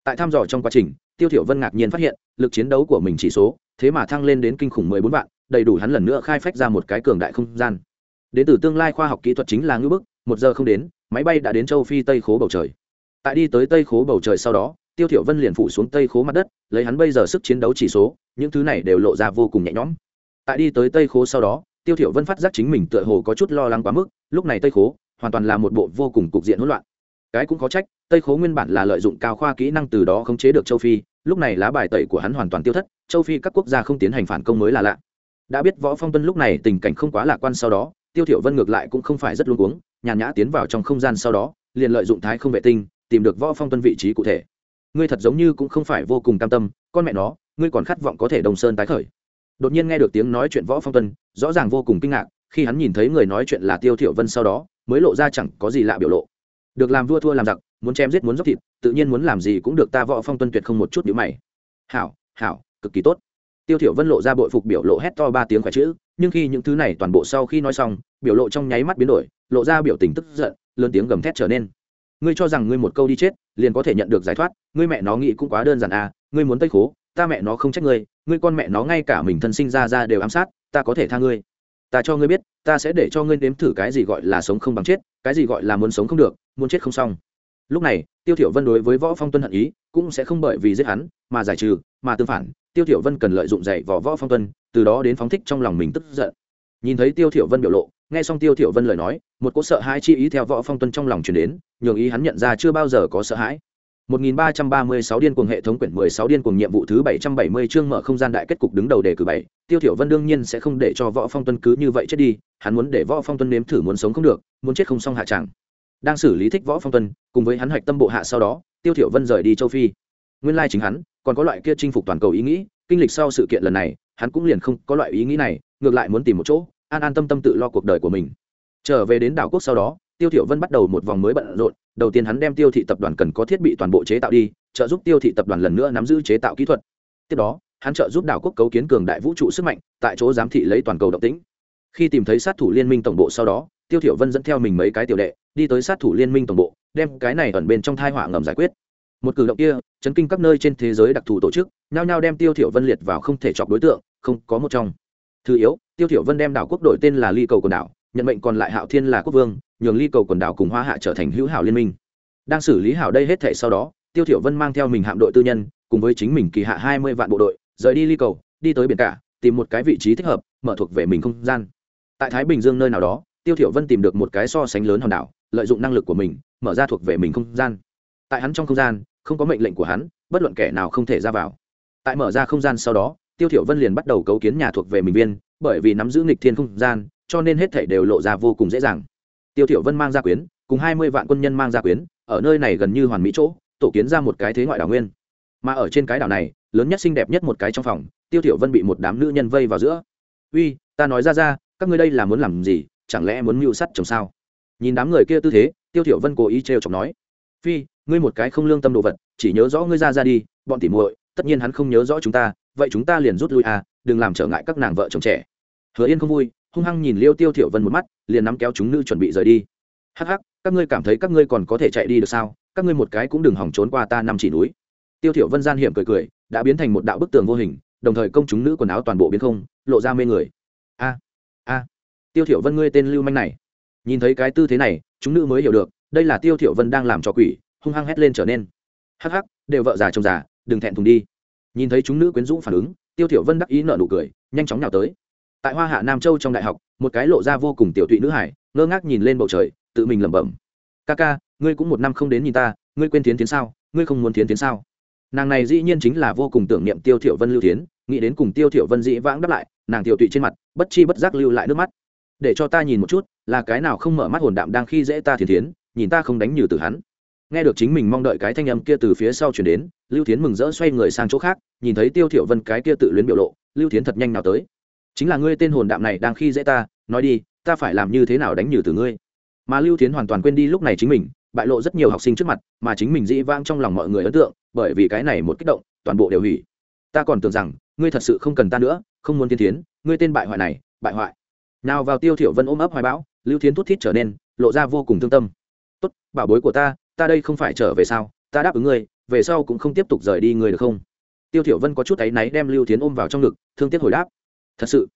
Tại thăm dò trong quá trình tiêu thiểu vân ngạc nhiên phát hiện, lực chiến đấu của mình chỉ số, thế mà thăng lên đến kinh khủng 14 vạn, đầy đủ hắn lần nữa khai phách ra một cái cường đại không gian. Đến từ tương lai khoa học kỹ thuật chính là ngưỡng bức, một giờ không đến, máy bay đã đến châu phi tây khố bầu trời. Tại đi tới tây khố bầu trời sau đó, tiêu thiểu vân liền phủ xuống tây khố mặt đất, lấy hắn bây giờ sức chiến đấu chỉ số, những thứ này đều lộ ra vô cùng nhẹ nhõm. Tại đi tới tây khố sau đó, tiêu thiểu vân phát giác chính mình tựa hồ có chút lo lắng quá mức, lúc này tây khố hoàn toàn là một bộ vô cùng cục diện hỗn loạn. Cái cũng có trách tây khố nguyên bản là lợi dụng cao khoa kỹ năng từ đó khống chế được châu phi, lúc này lá bài tẩy của hắn hoàn toàn tiêu thất, châu phi các quốc gia không tiến hành phản công mới là lạ. Đã biết võ phong tuân lúc này tình cảnh không quá lạc quan sau đó, tiêu thiểu vân ngược lại cũng không phải rất luống cuống, nhàn nhã tiến vào trong không gian sau đó, liền lợi dụng thái không vệ tinh, tìm được võ phong tuân vị trí cụ thể. Ngươi thật giống như cũng không phải vô cùng cam tâm, con mẹ nó, ngươi còn khát vọng có thể đồng sơn tái khởi. Đột nhiên nghe được tiếng nói chuyện võ phong tuân, rõ ràng vô cùng kinh ngạc, khi hắn nhìn thấy người nói chuyện là tiêu thiểu vân sau đó, mới lộ ra chẳng có gì lạ biểu lộ. Được làm vua thua làm giặc muốn chém giết muốn dốc thịt, tự nhiên muốn làm gì cũng được ta võ phong tuân tuyệt không một chút nhữ mày. Hảo hảo, cực kỳ tốt. Tiêu thiểu vân lộ ra bội phục biểu lộ hét to ba tiếng khỏe chữ, nhưng khi những thứ này toàn bộ sau khi nói xong, biểu lộ trong nháy mắt biến đổi, lộ ra biểu tình tức giận, lớn tiếng gầm thét trở nên. Ngươi cho rằng ngươi một câu đi chết, liền có thể nhận được giải thoát, ngươi mẹ nó nghĩ cũng quá đơn giản à ngươi muốn tây khố, ta mẹ nó không trách ngươi ngươi con mẹ nó ngay cả mình thân sinh ra ra đều ám sát, ta có thể tha ngươi. Ta cho ngươi biết, ta sẽ để cho ngươi nếm thử cái gì gọi là sống không bằng chết, cái gì gọi là muốn sống không được, muốn chết không xong lúc này tiêu thiểu vân đối với võ phong tuân hận ý cũng sẽ không bởi vì giết hắn mà giải trừ mà tương phản tiêu thiểu vân cần lợi dụng dạy võ võ phong tuân từ đó đến phóng thích trong lòng mình tức giận. Nhìn thấy tiêu thiểu vân biểu lộ nghe xong tiêu thiểu vân lời nói một cỗ sợ hãi chi ý theo võ phong tuân trong lòng truyền đến nhường ý hắn nhận ra chưa bao giờ có sợ hãi. 1336 điên cuồng hệ thống quyển 16 điên cuồng nhiệm vụ thứ 770 chương mở không gian đại kết cục đứng đầu đề cử 7, Tiêu Thiểu Vân đương nhiên sẽ không để cho Võ Phong Tuân cứ như vậy chết đi, hắn muốn để Võ Phong Tuân nếm thử muốn sống không được, muốn chết không xong hạ chẳng. Đang xử lý thích Võ Phong Tuân, cùng với hắn hoạch tâm bộ hạ sau đó, Tiêu Thiểu Vân rời đi châu Phi. Nguyên lai chính hắn, còn có loại kia chinh phục toàn cầu ý nghĩ, kinh lịch sau sự kiện lần này, hắn cũng liền không có loại ý nghĩ này, ngược lại muốn tìm một chỗ, an an tâm tâm tự lo cuộc đời của mình. Trở về đến đảo quốc sau đó, Tiêu Thiểu Vân bắt đầu một vòng mới bận rộn, đầu tiên hắn đem tiêu thị tập đoàn cần có thiết bị toàn bộ chế tạo đi trợ giúp tiêu thị tập đoàn lần nữa nắm giữ chế tạo kỹ thuật tiếp đó hắn trợ giúp đảo quốc cấu kiến cường đại vũ trụ sức mạnh tại chỗ giám thị lấy toàn cầu động tĩnh khi tìm thấy sát thủ liên minh tổng bộ sau đó tiêu thiểu vân dẫn theo mình mấy cái tiểu đệ đi tới sát thủ liên minh tổng bộ, đem cái này ẩn bên trong thai họa ngầm giải quyết. Một cử động kia, chấn kinh các nơi trên thế giới đặc thù tổ chức, nhao nhao đem tiêu thiểu vân liệt vào không thể chọc đối tượng, không có một trong. Thứ yếu, tiêu thiểu vân đem đảo quốc đổi tên là ly cầu quần đảo, nhận mệnh còn lại hạo thiên là quốc vương, nhường ly cầu quần đảo cùng hoa hạ trở thành hữu hảo liên minh. Đang xử lý hảo đây hết thể sau đó, tiêu thiểu vân mang theo mình hạm đội tư nhân, cùng với chính mình kỳ hạ hai mươi vạn bộ đội, rời đi ly cầu, đi tới biển cả, tìm một cái vị trí thích hợp, mở thuộc về mình không gian. Tại thái bình dương nơi nào đó, tiêu thiểu vân tìm được một cái so sánh lớn hòn đảo lợi dụng năng lực của mình, mở ra thuộc về mình không gian. Tại hắn trong không gian, không có mệnh lệnh của hắn, bất luận kẻ nào không thể ra vào. Tại mở ra không gian sau đó, tiêu thiểu vân liền bắt đầu cấu kiến nhà thuộc về mình viên, bởi vì nắm giữ nghịch thiên không gian, cho nên hết thảy đều lộ ra vô cùng dễ dàng. Tiêu thiểu vân mang ra quyến, cùng hai mươi vạn quân nhân mang ra quyến, ở nơi này gần như hoàn mỹ chỗ, tổ kiến ra một cái thế ngoại đảo nguyên. Mà ở trên cái đảo này, lớn nhất xinh đẹp nhất một cái trong phòng, tiêu thiểu vân bị một đám nữ nhân vây vào giữa. Uy, ta nói ra ra, các ngươi đây là muốn làm gì? Chẳng lẽ muốn mưu sắt chồng sao? Nhìn đám người kia tư thế, tiêu thiểu vân cố ý trêu chọc nói, phi, ngươi một cái không lương tâm đồ vật, chỉ nhớ rõ ngươi ra ra đi, bọn tỉ muội, tất nhiên hắn không nhớ rõ chúng ta, vậy chúng ta liền rút lui à đừng làm trở ngại các nàng vợ chồng trẻ. Hứa yên không vui, hung hăng nhìn liêu tiêu thiểu vân một mắt, liền nắm kéo chúng nữ chuẩn bị rời đi. Hắc hắc, các ngươi cảm thấy các ngươi còn có thể chạy đi được sao? Các ngươi một cái cũng đừng hỏng trốn qua ta năm chỉ núi. Tiêu thiểu vân gian hiểm cười cười, đã biến thành một đạo bức tường vô hình, đồng thời công chúng nữ quần áo toàn bộ biến không, lộ ra mê người. A a, tiêu thiểu vân ngươi tên lưu manh này nhìn thấy cái tư thế này, chúng nữ mới hiểu được, đây là tiêu thiểu vân đang làm cho quỷ, hung hăng hét lên trở nên. Hắc hắc, đều vợ già chồng già, đừng thẹn thùng đi. Nhìn thấy chúng nữ quyến rũ phản ứng, tiêu thiểu vân đắc ý nở nụ cười, nhanh chóng nhào tới. Tại hoa hạ nam châu trong đại học, một cái lộ ra vô cùng tiểu tụy nữ hải, ngơ ngác nhìn lên bầu trời, tự mình lẩm bẩm. Ca ca, ngươi cũng một năm không đến nhìn ta, ngươi quên tiến tiến sao? Ngươi không muốn tiến tiến sao? Nàng này dĩ nhiên chính là vô cùng tưởng niệm tiêu thiểu vân lưu tiến nghĩ đến cùng tiêu thiểu vân dĩ vãng đáp lại, nàng tiểu tụy trên mặt, bất chi bất giác lưu lại nước mắt. Để cho ta nhìn một chút là cái nào không mở mắt hồn đạm đang khi dễ ta thiền thiến nhìn ta không đánh như từ hắn. Nghe được chính mình mong đợi cái thanh âm kia từ phía sau chuyển đến lưu thiến mừng rỡ xoay người sang chỗ khác nhìn thấy tiêu thiểu vân cái kia tự luyến biểu lộ lưu thiến thật nhanh nào tới. Chính là ngươi tên hồn đạm này đang khi dễ ta nói đi ta phải làm như thế nào đánh nhừ từ ngươi? Mà lưu Thiến hoàn toàn quên đi lúc này chính mình bại lộ rất nhiều học sinh trước mặt mà chính mình dĩ vang trong lòng mọi người ấn tượng bởi vì cái này một kích động toàn bộ đều hủy. Ta còn tưởng rằng ngươi thật sự không cần ta nữa không muốn Thiên Thiến, ngươi tên bại hoại này bại hoại. Nào vào tiêu thiểu vân ôm ấp hoài bão lưu Thiến thút thít trở nên, lộ ra vô cùng thương tâm. Tốt, bảo bối của ta ta đây không phải trở về sao? Ta đáp ứng ngươi, về sau cũng không tiếp tục rời đi người được không? Tiêu thiểu vân có chút áy náy đem lưu Thiến ôm vào trong ngực, thương tiếc hồi đáp. Thật sự?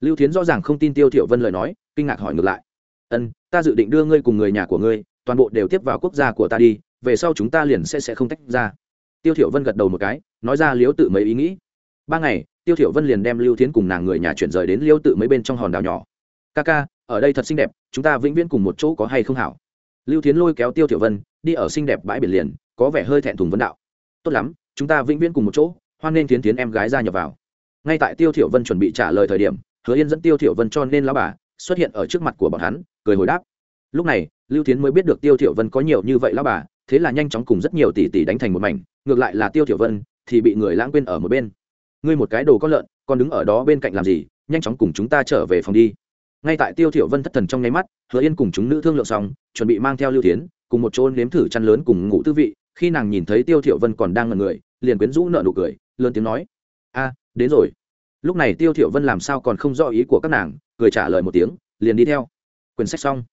Lưu Thiến rõ ràng không tin tiêu thiểu vân lời nói, kinh ngạc hỏi ngược lại. Ân, ta dự định đưa ngươi cùng người nhà của ngươi, toàn bộ đều tiếp vào quốc gia của ta đi, về sau chúng ta liền sẽ sẽ không tách ra. Tiêu thiểu vân gật đầu một cái, nói ra liếu tự mấy ý nghĩ. Ba ngày, tiêu thiểu vân liền đem lưu thiến cùng nàng người nhà chuyển rời đến liêu tự mấy bên trong hòn đảo nhỏ. Ca ca ở đây thật xinh đẹp, chúng ta vĩnh viễn cùng một chỗ có hay không hảo? Lưu thiến lôi kéo tiêu tiểu vân, đi ở xinh đẹp bãi biển liền, có vẻ hơi thẹn thùng vấn đạo. Tốt lắm, chúng ta vĩnh viễn cùng một chỗ, hoan nên thiến thiến em gái ra nhập vào. Ngay tại tiêu tiểu vân chuẩn bị trả lời thời điểm, hứa yên dẫn tiêu tiểu vân cho nên lão bà xuất hiện ở trước mặt của bọn hắn, cười hồi đáp. Lúc này, lưu tiến mới biết được tiêu tiểu vân có nhiều như vậy lão bà, thế là nhanh chóng cùng rất nhiều tỷ tỷ đánh thành một mảnh, ngược lại là tiêu tiểu vân thì bị người lãng quên ở một bên. Ngươi một cái đồ con lợn, còn đứng ở đó bên cạnh làm gì? Nhanh chóng cùng chúng ta trở về phòng đi ngay tại tiêu thiểu vân thất thần trong nháy mắt, hứa yên cùng chúng nữ thương lượng xong, chuẩn bị mang theo lưu tiến cùng một chỗ nếm thử chăn lớn cùng ngủ tư vị, khi nàng nhìn thấy tiêu thiểu vân còn đang ngẩn người, liền quyến rũ nở nụ cười, lớn tiếng nói, a, đến rồi. Lúc này tiêu thiểu vân làm sao còn không rõ ý của các nàng, cười trả lời một tiếng, liền đi theo. Quyển sách xong.